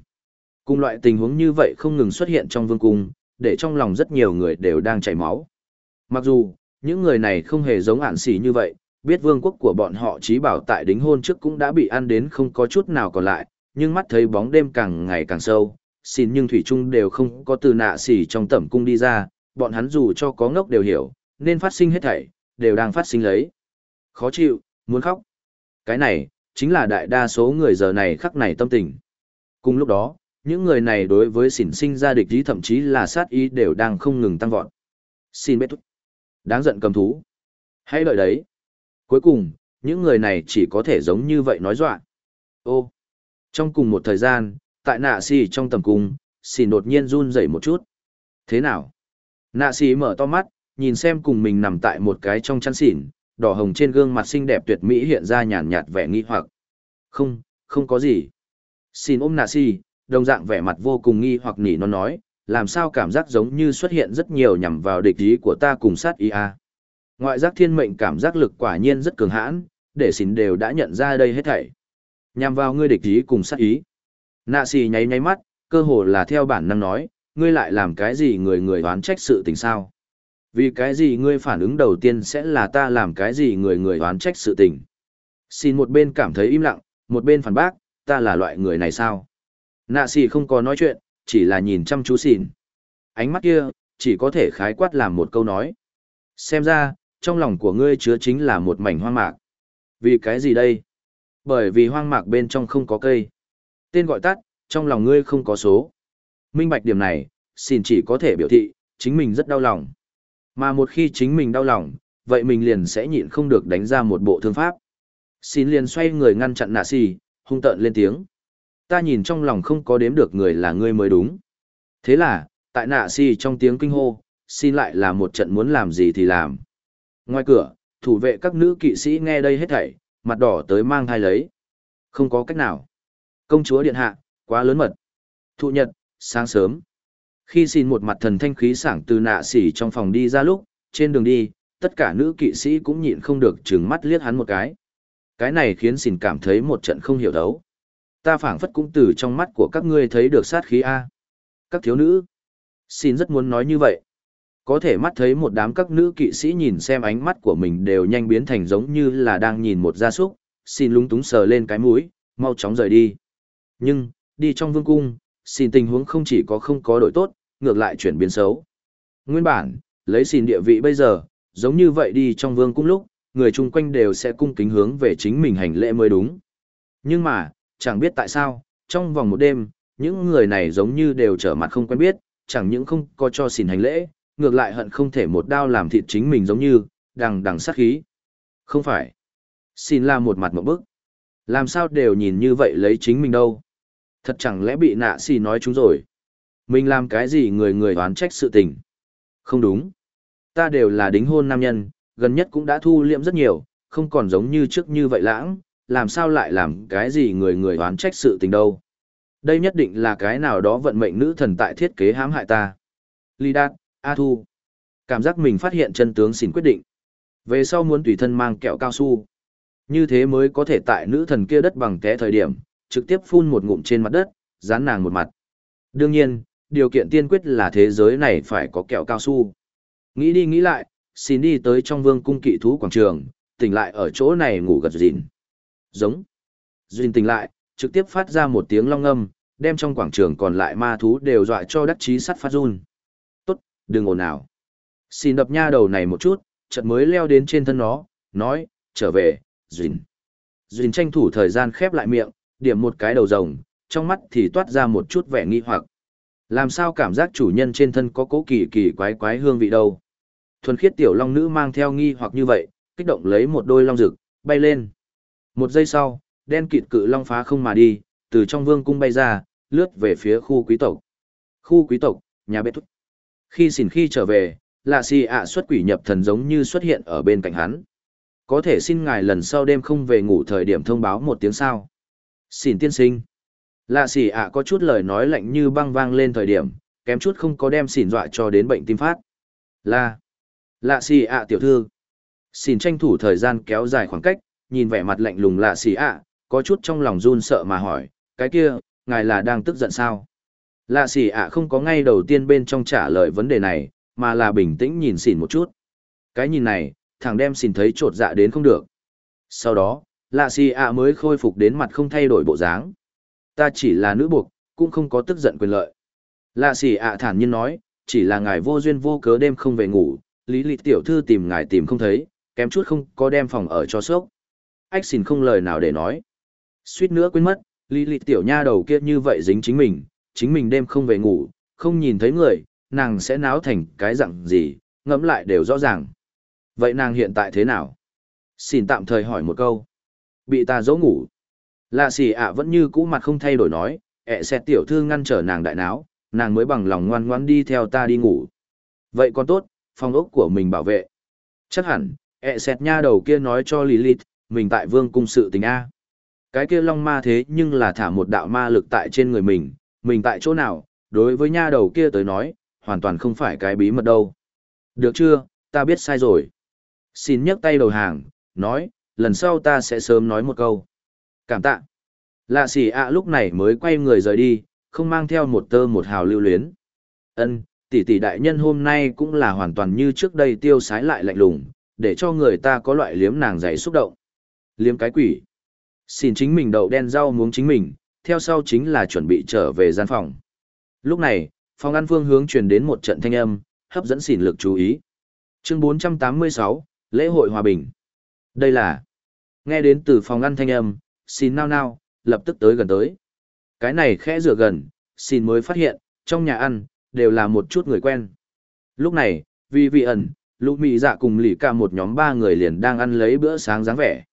Cùng loại tình huống như vậy không ngừng xuất hiện trong vương cung, để trong lòng rất nhiều người đều đang chảy máu. Mặc dù, những người này không hề giống ản xỉ như vậy, biết vương quốc của bọn họ trí bảo tại đính hôn trước cũng đã bị ăn đến không có chút nào còn lại, nhưng mắt thấy bóng đêm càng ngày càng sâu, xin nhưng thủy trung đều không có từ nạ xỉ trong tẩm cung đi ra, bọn hắn dù cho có ngốc đều hiểu, nên phát sinh hết thảy, đều đang phát sinh lấy. Khó chịu, muốn khóc. Cái này, chính là đại đa số người giờ này khắc này tâm tình. Cùng lúc đó, những người này đối với xỉn sinh ra địch ý thậm chí là sát ý đều đang không ngừng tăng vọt. Xin bết thúc. Đáng giận cầm thú. Hãy đợi đấy. Cuối cùng, những người này chỉ có thể giống như vậy nói dọa. Ô. Trong cùng một thời gian, tại nạ xì trong tầm cung, xỉn đột nhiên run rẩy một chút. Thế nào? Nạ xì mở to mắt, nhìn xem cùng mình nằm tại một cái trong chăn xỉn, đỏ hồng trên gương mặt xinh đẹp tuyệt mỹ hiện ra nhàn nhạt vẻ nghi hoặc. Không, không có gì. Xin ôm nạ xì, đồng dạng vẻ mặt vô cùng nghi hoặc nỉ nó nói, làm sao cảm giác giống như xuất hiện rất nhiều nhằm vào địch ý của ta cùng sát ý a. Ngoại giác thiên mệnh cảm giác lực quả nhiên rất cường hãn, để xin đều đã nhận ra đây hết thảy. Nhằm vào ngươi địch ý cùng sát ý. Nạ xì nháy nháy mắt, cơ hồ là theo bản năng nói, ngươi lại làm cái gì người người đoán trách sự tình sao. Vì cái gì ngươi phản ứng đầu tiên sẽ là ta làm cái gì người người đoán trách sự tình. Xin một bên cảm thấy im lặng, một bên phản bác, ta là loại người này sao? Nạ xì không có nói chuyện, chỉ là nhìn chăm chú xìn. Ánh mắt kia, chỉ có thể khái quát làm một câu nói. Xem ra, trong lòng của ngươi chứa chính là một mảnh hoang mạc. Vì cái gì đây? Bởi vì hoang mạc bên trong không có cây. Tên gọi tắt, trong lòng ngươi không có số. Minh bạch điểm này, xin chỉ có thể biểu thị, chính mình rất đau lòng. Mà một khi chính mình đau lòng, vậy mình liền sẽ nhịn không được đánh ra một bộ thương pháp. Xin liền xoay người ngăn chặn nạ xì, hung tợn lên tiếng. Ta nhìn trong lòng không có đếm được người là ngươi mới đúng. Thế là, tại nạ xì trong tiếng kinh hô, xin lại là một trận muốn làm gì thì làm. Ngoài cửa, thủ vệ các nữ kỵ sĩ nghe đây hết thảy, mặt đỏ tới mang thai lấy. Không có cách nào. Công chúa điện hạ, quá lớn mật. Thụ nhật, sáng sớm. Khi xin một mặt thần thanh khí sảng từ nạ xỉ trong phòng đi ra lúc, trên đường đi, tất cả nữ kỵ sĩ cũng nhịn không được trừng mắt liếc hắn một cái. Cái này khiến xin cảm thấy một trận không hiểu đấu. Ta phảng phất cũng từ trong mắt của các ngươi thấy được sát khí A. Các thiếu nữ. Xin rất muốn nói như vậy. Có thể mắt thấy một đám các nữ kỵ sĩ nhìn xem ánh mắt của mình đều nhanh biến thành giống như là đang nhìn một gia súc, xin lúng túng sờ lên cái mũi, mau chóng rời đi. Nhưng, đi trong vương cung, xin tình huống không chỉ có không có đổi tốt, ngược lại chuyển biến xấu. Nguyên bản, lấy xin địa vị bây giờ, giống như vậy đi trong vương cung lúc, người chung quanh đều sẽ cung kính hướng về chính mình hành lễ mới đúng. Nhưng mà, chẳng biết tại sao, trong vòng một đêm, những người này giống như đều trở mặt không quen biết, chẳng những không có cho xin hành lễ, ngược lại hận không thể một đao làm thịt chính mình giống như, đằng đằng sát khí. Không phải. Xin là một mặt một bức. Làm sao đều nhìn như vậy lấy chính mình đâu. Thật chẳng lẽ bị nạ xì nói chúng rồi. Mình làm cái gì người người đoán trách sự tình. Không đúng. Ta đều là đính hôn nam nhân, gần nhất cũng đã thu liệm rất nhiều, không còn giống như trước như vậy lãng, làm sao lại làm cái gì người người oán trách sự tình đâu. Đây nhất định là cái nào đó vận mệnh nữ thần tại thiết kế hãm hại ta. Ly Đạt, A Thu. Cảm giác mình phát hiện chân tướng xin quyết định. Về sau muốn tùy thân mang kẹo cao su. Như thế mới có thể tại nữ thần kia đất bằng té thời điểm, trực tiếp phun một ngụm trên mặt đất, dán nàng một mặt. Đương nhiên, điều kiện tiên quyết là thế giới này phải có kẹo cao su. Nghĩ đi nghĩ lại, xin đi tới trong vương cung kỵ thú quảng trường, tỉnh lại ở chỗ này ngủ gật gìn. Giống. Duyên tỉnh lại, trực tiếp phát ra một tiếng long âm, đem trong quảng trường còn lại ma thú đều dọa cho đắc chí sắt phát run. Tốt, đừng ồn nào. Xin đập nha đầu này một chút, chợt mới leo đến trên thân nó, nói, trở về, Duyên. Duyên tranh thủ thời gian khép lại miệng, điểm một cái đầu rồng, trong mắt thì toát ra một chút vẻ nghi hoặc. Làm sao cảm giác chủ nhân trên thân có cố kỳ kỳ quái quái hương vị đâu? Thuần khiết tiểu long nữ mang theo nghi hoặc như vậy, kích động lấy một đôi long rực, bay lên. Một giây sau, đen kịt cự long phá không mà đi, từ trong vương cung bay ra, lướt về phía khu quý tộc. Khu quý tộc, nhà bếp thúc. Khi xỉn khi trở về, lạ xì ạ xuất quỷ nhập thần giống như xuất hiện ở bên cạnh hắn. Có thể xin ngài lần sau đêm không về ngủ thời điểm thông báo một tiếng sao. Xỉn tiên sinh. Lạ xì ạ có chút lời nói lạnh như băng vang lên thời điểm, kém chút không có đem xỉn dọa cho đến bệnh tim phát. Là. Lạ xì ạ tiểu thư. Xỉn tranh thủ thời gian kéo dài khoảng cách, nhìn vẻ mặt lạnh lùng lạ xì ạ, có chút trong lòng run sợ mà hỏi, cái kia, ngài là đang tức giận sao? Lạ xì ạ không có ngay đầu tiên bên trong trả lời vấn đề này, mà là bình tĩnh nhìn xỉn một chút. Cái nhìn này, thằng đem xỉn thấy trột dạ đến không được. Sau đó, lạ xì ạ mới khôi phục đến mặt không thay đổi bộ dáng. Ta chỉ là nữ buộc, cũng không có tức giận quyền lợi. Lạ xì ạ thản nhiên nói, chỉ là ngài vô duyên vô cớ đêm không về ngủ, lý lịch tiểu thư tìm ngài tìm không thấy, kém chút không có đem phòng ở cho sốc. Ách xỉn không lời nào để nói. Suýt nữa quên mất, lý Lị tiểu nha đầu kia như vậy dính chính mình, chính mình đêm không về ngủ, không nhìn thấy người, nàng sẽ náo thành cái dạng gì, ngẫm lại đều rõ ràng. Vậy nàng hiện tại thế nào? Xin tạm thời hỏi một câu. Bị ta dỗ ngủ. Lạ xì ạ vẫn như cũ mặt không thay đổi nói, ẹ xẹt tiểu thư ngăn trở nàng đại náo, nàng mới bằng lòng ngoan ngoan đi theo ta đi ngủ. Vậy còn tốt, phòng ốc của mình bảo vệ. Chắc hẳn, ẹ xẹt nha đầu kia nói cho Lilith, mình tại vương cung sự tình A. Cái kia long ma thế nhưng là thả một đạo ma lực tại trên người mình, mình tại chỗ nào, đối với nha đầu kia tới nói, hoàn toàn không phải cái bí mật đâu. Được chưa, ta biết sai rồi. Xin nhấc tay đầu hàng, nói, lần sau ta sẽ sớm nói một câu. Cảm tạ. Lạ xỉ ạ lúc này mới quay người rời đi, không mang theo một tơ một hào lưu luyến. Ân, tỷ tỷ đại nhân hôm nay cũng là hoàn toàn như trước đây tiêu sái lại lạnh lùng, để cho người ta có loại liếm nàng dày xúc động. Liếm cái quỷ. Xin chính mình đậu đen rau muống chính mình, theo sau chính là chuẩn bị trở về gian phòng. Lúc này, phòng ăn phương hướng truyền đến một trận thanh âm, hấp dẫn xỉn lực chú ý. Chương 486, Lễ hội Hòa Bình. Đây là... Nghe đến từ phòng ăn thanh âm, xin nao nao, lập tức tới gần tới. Cái này khẽ rửa gần, xin mới phát hiện, trong nhà ăn, đều là một chút người quen. Lúc này, vì vị ẩn, lũ mị dạ cùng lì cả một nhóm ba người liền đang ăn lấy bữa sáng dáng vẻ.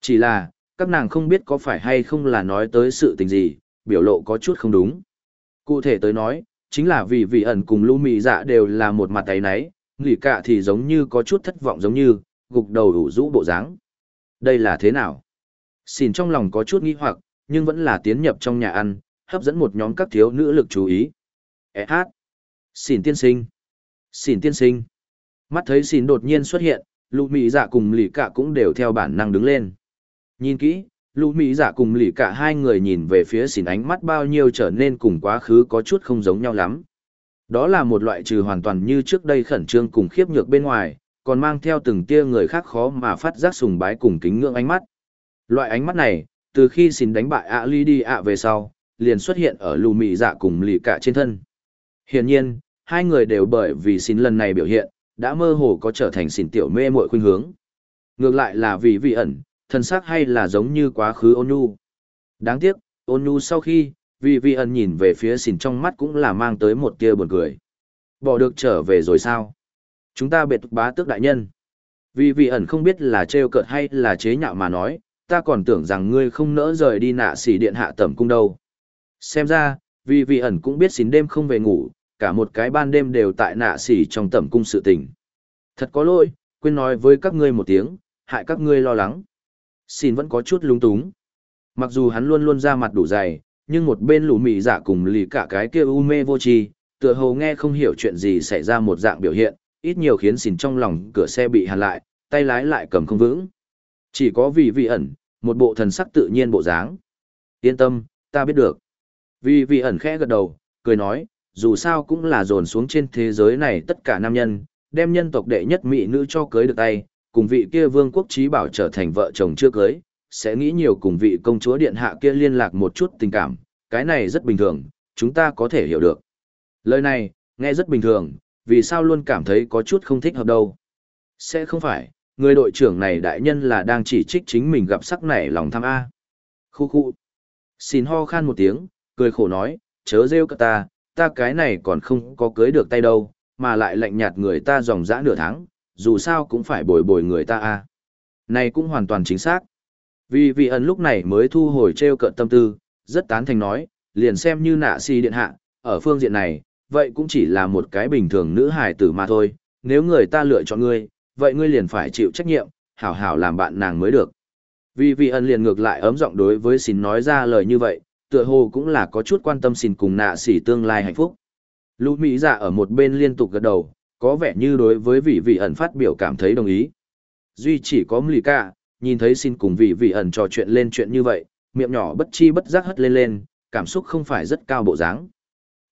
Chỉ là, các nàng không biết có phải hay không là nói tới sự tình gì, biểu lộ có chút không đúng. Cụ thể tới nói, chính là vì vị ẩn cùng lưu mị dạ đều là một mặt tay náy, nghỉ cả thì giống như có chút thất vọng giống như, gục đầu đủ rũ bộ dáng. Đây là thế nào? Xin trong lòng có chút nghi hoặc, nhưng vẫn là tiến nhập trong nhà ăn, hấp dẫn một nhóm các thiếu nữ lực chú ý. E hát. Xin tiên sinh. Xin tiên sinh. Mắt thấy xin đột nhiên xuất hiện, lũ mỹ dạ cùng lì cả cũng đều theo bản năng đứng lên. Nhìn kỹ, lũ mỹ dạ cùng lì cả hai người nhìn về phía xỉn ánh mắt bao nhiêu trở nên cùng quá khứ có chút không giống nhau lắm. Đó là một loại trừ hoàn toàn như trước đây khẩn trương cùng khiếp nhược bên ngoài, còn mang theo từng tia người khác khó mà phát giác sùng bái cùng kính ngưỡng ánh mắt. Loại ánh mắt này, từ khi xin đánh bại ạ ly đi ạ về sau, liền xuất hiện ở lù mị dạ cùng lì cả trên thân. Hiển nhiên, hai người đều bởi vì xin lần này biểu hiện, đã mơ hồ có trở thành xin tiểu mê muội khuynh hướng. Ngược lại là vì vị ẩn, Thần sắc hay là giống như quá khứ ôn nhu. Đáng tiếc, ôn nhu sau khi, vì Vi ẩn nhìn về phía xỉn trong mắt cũng là mang tới một tia buồn cười. Bỏ được trở về rồi sao? Chúng ta biệt bá tước đại nhân. Vì Vi ẩn không biết là trêu cợt hay là chế nhạo mà nói, ta còn tưởng rằng ngươi không nỡ rời đi nạ xỉ điện hạ tẩm cung đâu. Xem ra, vì vị ẩn cũng biết xín đêm không về ngủ, cả một cái ban đêm đều tại nạ xỉ trong tẩm cung sự tình. Thật có lỗi, quên nói với các ngươi một tiếng, hại các ngươi lo lắng. Xin vẫn có chút lung túng. Mặc dù hắn luôn luôn ra mặt đủ dày, nhưng một bên lũ mị dạ cùng lì cả cái kia u mê vô tri tựa hồ nghe không hiểu chuyện gì xảy ra một dạng biểu hiện, ít nhiều khiến xỉn trong lòng cửa xe bị hàn lại, tay lái lại cầm không vững. Chỉ có vì vị ẩn, một bộ thần sắc tự nhiên bộ dáng. Yên tâm, ta biết được. Vì vị ẩn khẽ gật đầu, cười nói, dù sao cũng là dồn xuống trên thế giới này tất cả nam nhân, đem nhân tộc đệ nhất mỹ nữ cho cưới được tay, cùng vị kia vương quốc trí bảo trở thành vợ chồng chưa cưới, sẽ nghĩ nhiều cùng vị công chúa điện hạ kia liên lạc một chút tình cảm, cái này rất bình thường, chúng ta có thể hiểu được. Lời này, nghe rất bình thường, vì sao luôn cảm thấy có chút không thích hợp đâu. Sẽ không phải, người đội trưởng này đại nhân là đang chỉ trích chính mình gặp sắc nảy lòng tham A. Khu khu. Xin ho khan một tiếng, cười khổ nói, chớ rêu cả ta, ta cái này còn không có cưới được tay đâu, mà lại lạnh nhạt người ta dòng dã nửa tháng, dù sao cũng phải bồi bồi người ta A. Này cũng hoàn toàn chính xác. Vì vị ẩn lúc này mới thu hồi treo cợt tâm tư, rất tán thành nói, liền xem như nạ si điện hạ, ở phương diện này, vậy cũng chỉ là một cái bình thường nữ hài tử mà thôi, nếu người ta lựa chọn ngươi, vậy ngươi liền phải chịu trách nhiệm, hảo hảo làm bạn nàng mới được. Vì vị ẩn liền ngược lại ấm giọng đối với xin nói ra lời như vậy, tựa hồ cũng là có chút quan tâm xin cùng nạ xỉ tương lai hạnh phúc. Lũ Mỹ dạ ở một bên liên tục gật đầu, có vẻ như đối với vị vị ẩn phát biểu cảm thấy đồng ý. Duy chỉ có Mlì Ca, nhìn thấy xin cùng vị vị ẩn trò chuyện lên chuyện như vậy, miệng nhỏ bất chi bất giác hất lên lên, cảm xúc không phải rất cao bộ dáng.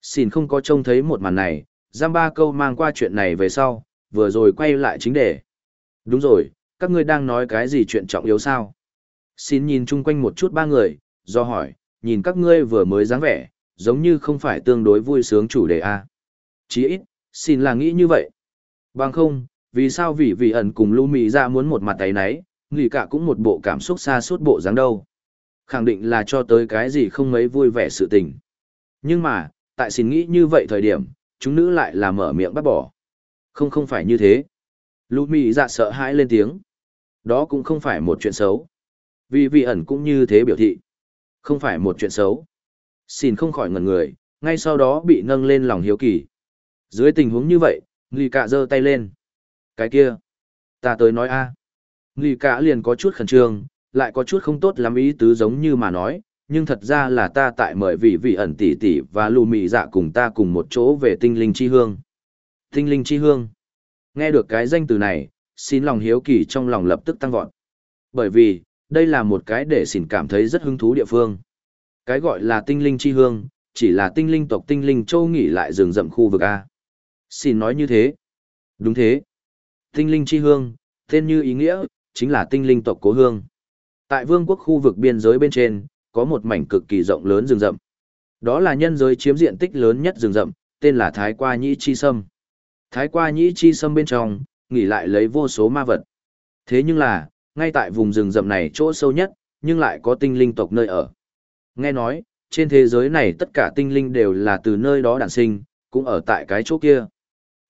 Xin không có trông thấy một màn này, giam ba câu mang qua chuyện này về sau, vừa rồi quay lại chính đề. Đúng rồi, các ngươi đang nói cái gì chuyện trọng yếu sao? Xin nhìn chung quanh một chút ba người, do hỏi, nhìn các ngươi vừa mới dáng vẻ, giống như không phải tương đối vui sướng chủ đề a. À? Chỉ ít, xin là nghĩ như vậy. Bằng không, vì sao vì vì ẩn cùng lưu mị ra muốn một mặt tay nấy, nghỉ cả cũng một bộ cảm xúc xa suốt bộ dáng đâu. Khẳng định là cho tới cái gì không mấy vui vẻ sự tình. Nhưng mà, tại xin nghĩ như vậy thời điểm, chúng nữ lại là mở miệng bắt bỏ. Không không phải như thế. lưu mị dạ sợ hãi lên tiếng. Đó cũng không phải một chuyện xấu. Vì vị ẩn cũng như thế biểu thị. Không phải một chuyện xấu. Xin không khỏi ngẩn người, ngay sau đó bị nâng lên lòng hiếu kỳ. Dưới tình huống như vậy, Nghi Cạ giơ tay lên. Cái kia, ta tới nói a. À. Nghi Cạ liền có chút khẩn trương, lại có chút không tốt lắm ý tứ giống như mà nói, nhưng thật ra là ta tại mời vị vị ẩn tỷ tỷ và lù mị dạ cùng ta cùng một chỗ về tinh linh chi hương. Tinh linh chi hương. Nghe được cái danh từ này, xin lòng hiếu kỳ trong lòng lập tức tăng vọt. Bởi vì, đây là một cái để xin cảm thấy rất hứng thú địa phương. Cái gọi là tinh linh chi hương, chỉ là tinh linh tộc tinh linh châu nghỉ lại rừng rậm khu vực A. Xin nói như thế. Đúng thế. Tinh linh chi hương, tên như ý nghĩa, chính là tinh linh tộc cố hương. Tại vương quốc khu vực biên giới bên trên, có một mảnh cực kỳ rộng lớn rừng rậm. Đó là nhân giới chiếm diện tích lớn nhất rừng rậm, tên là Thái Qua Nhĩ Chi Sâm. Thái Qua Nhĩ Chi Sâm bên trong, nghỉ lại lấy vô số ma vật. Thế nhưng là, ngay tại vùng rừng rậm này chỗ sâu nhất, nhưng lại có tinh linh tộc nơi ở. Nghe nói, trên thế giới này tất cả tinh linh đều là từ nơi đó đản sinh, cũng ở tại cái chỗ kia.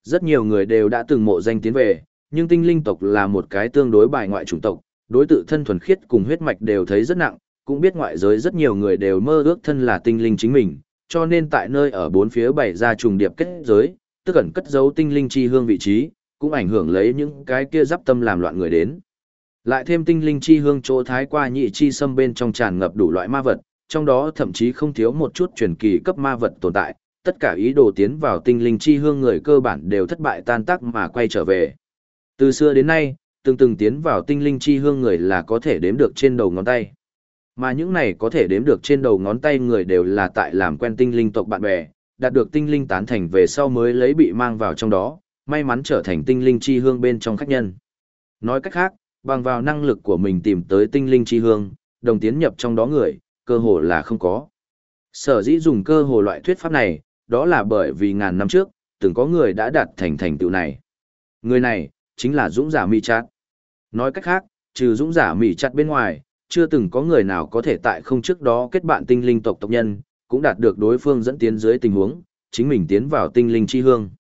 Rất nhiều người đều đã từng mộ danh tiến về, nhưng tinh linh tộc là một cái tương đối bài ngoại chủng tộc, đối tự thân thuần khiết cùng huyết mạch đều thấy rất nặng, cũng biết ngoại giới rất nhiều người đều mơ ước thân là tinh linh chính mình, cho nên tại nơi ở bốn phía bày ra trùng điệp kết giới, tức ẩn cất giấu tinh linh chi hương vị trí, cũng ảnh hưởng lấy những cái kia giáp tâm làm loạn người đến. Lại thêm tinh linh chi hương chỗ thái qua nhị chi xâm bên trong tràn ngập đủ loại ma vật, trong đó thậm chí không thiếu một chút truyền kỳ cấp ma vật tồn tại, tất cả ý đồ tiến vào tinh linh chi hương người cơ bản đều thất bại tan tác mà quay trở về. Từ xưa đến nay, từng từng tiến vào tinh linh chi hương người là có thể đếm được trên đầu ngón tay. Mà những này có thể đếm được trên đầu ngón tay người đều là tại làm quen tinh linh tộc bạn bè, đạt được tinh linh tán thành về sau mới lấy bị mang vào trong đó, may mắn trở thành tinh linh chi hương bên trong khách nhân. Nói cách khác, bằng vào năng lực của mình tìm tới tinh linh chi hương, đồng tiến nhập trong đó người, cơ hồ là không có. Sở dĩ dùng cơ hồ loại thuyết pháp này, đó là bởi vì ngàn năm trước, từng có người đã đạt thành thành tựu này. Người này, chính là dũng giả mì chát. Nói cách khác, trừ dũng giả mì chát bên ngoài, chưa từng có người nào có thể tại không trước đó kết bạn tinh linh tộc tộc nhân, cũng đạt được đối phương dẫn tiến dưới tình huống, chính mình tiến vào tinh linh chi hương.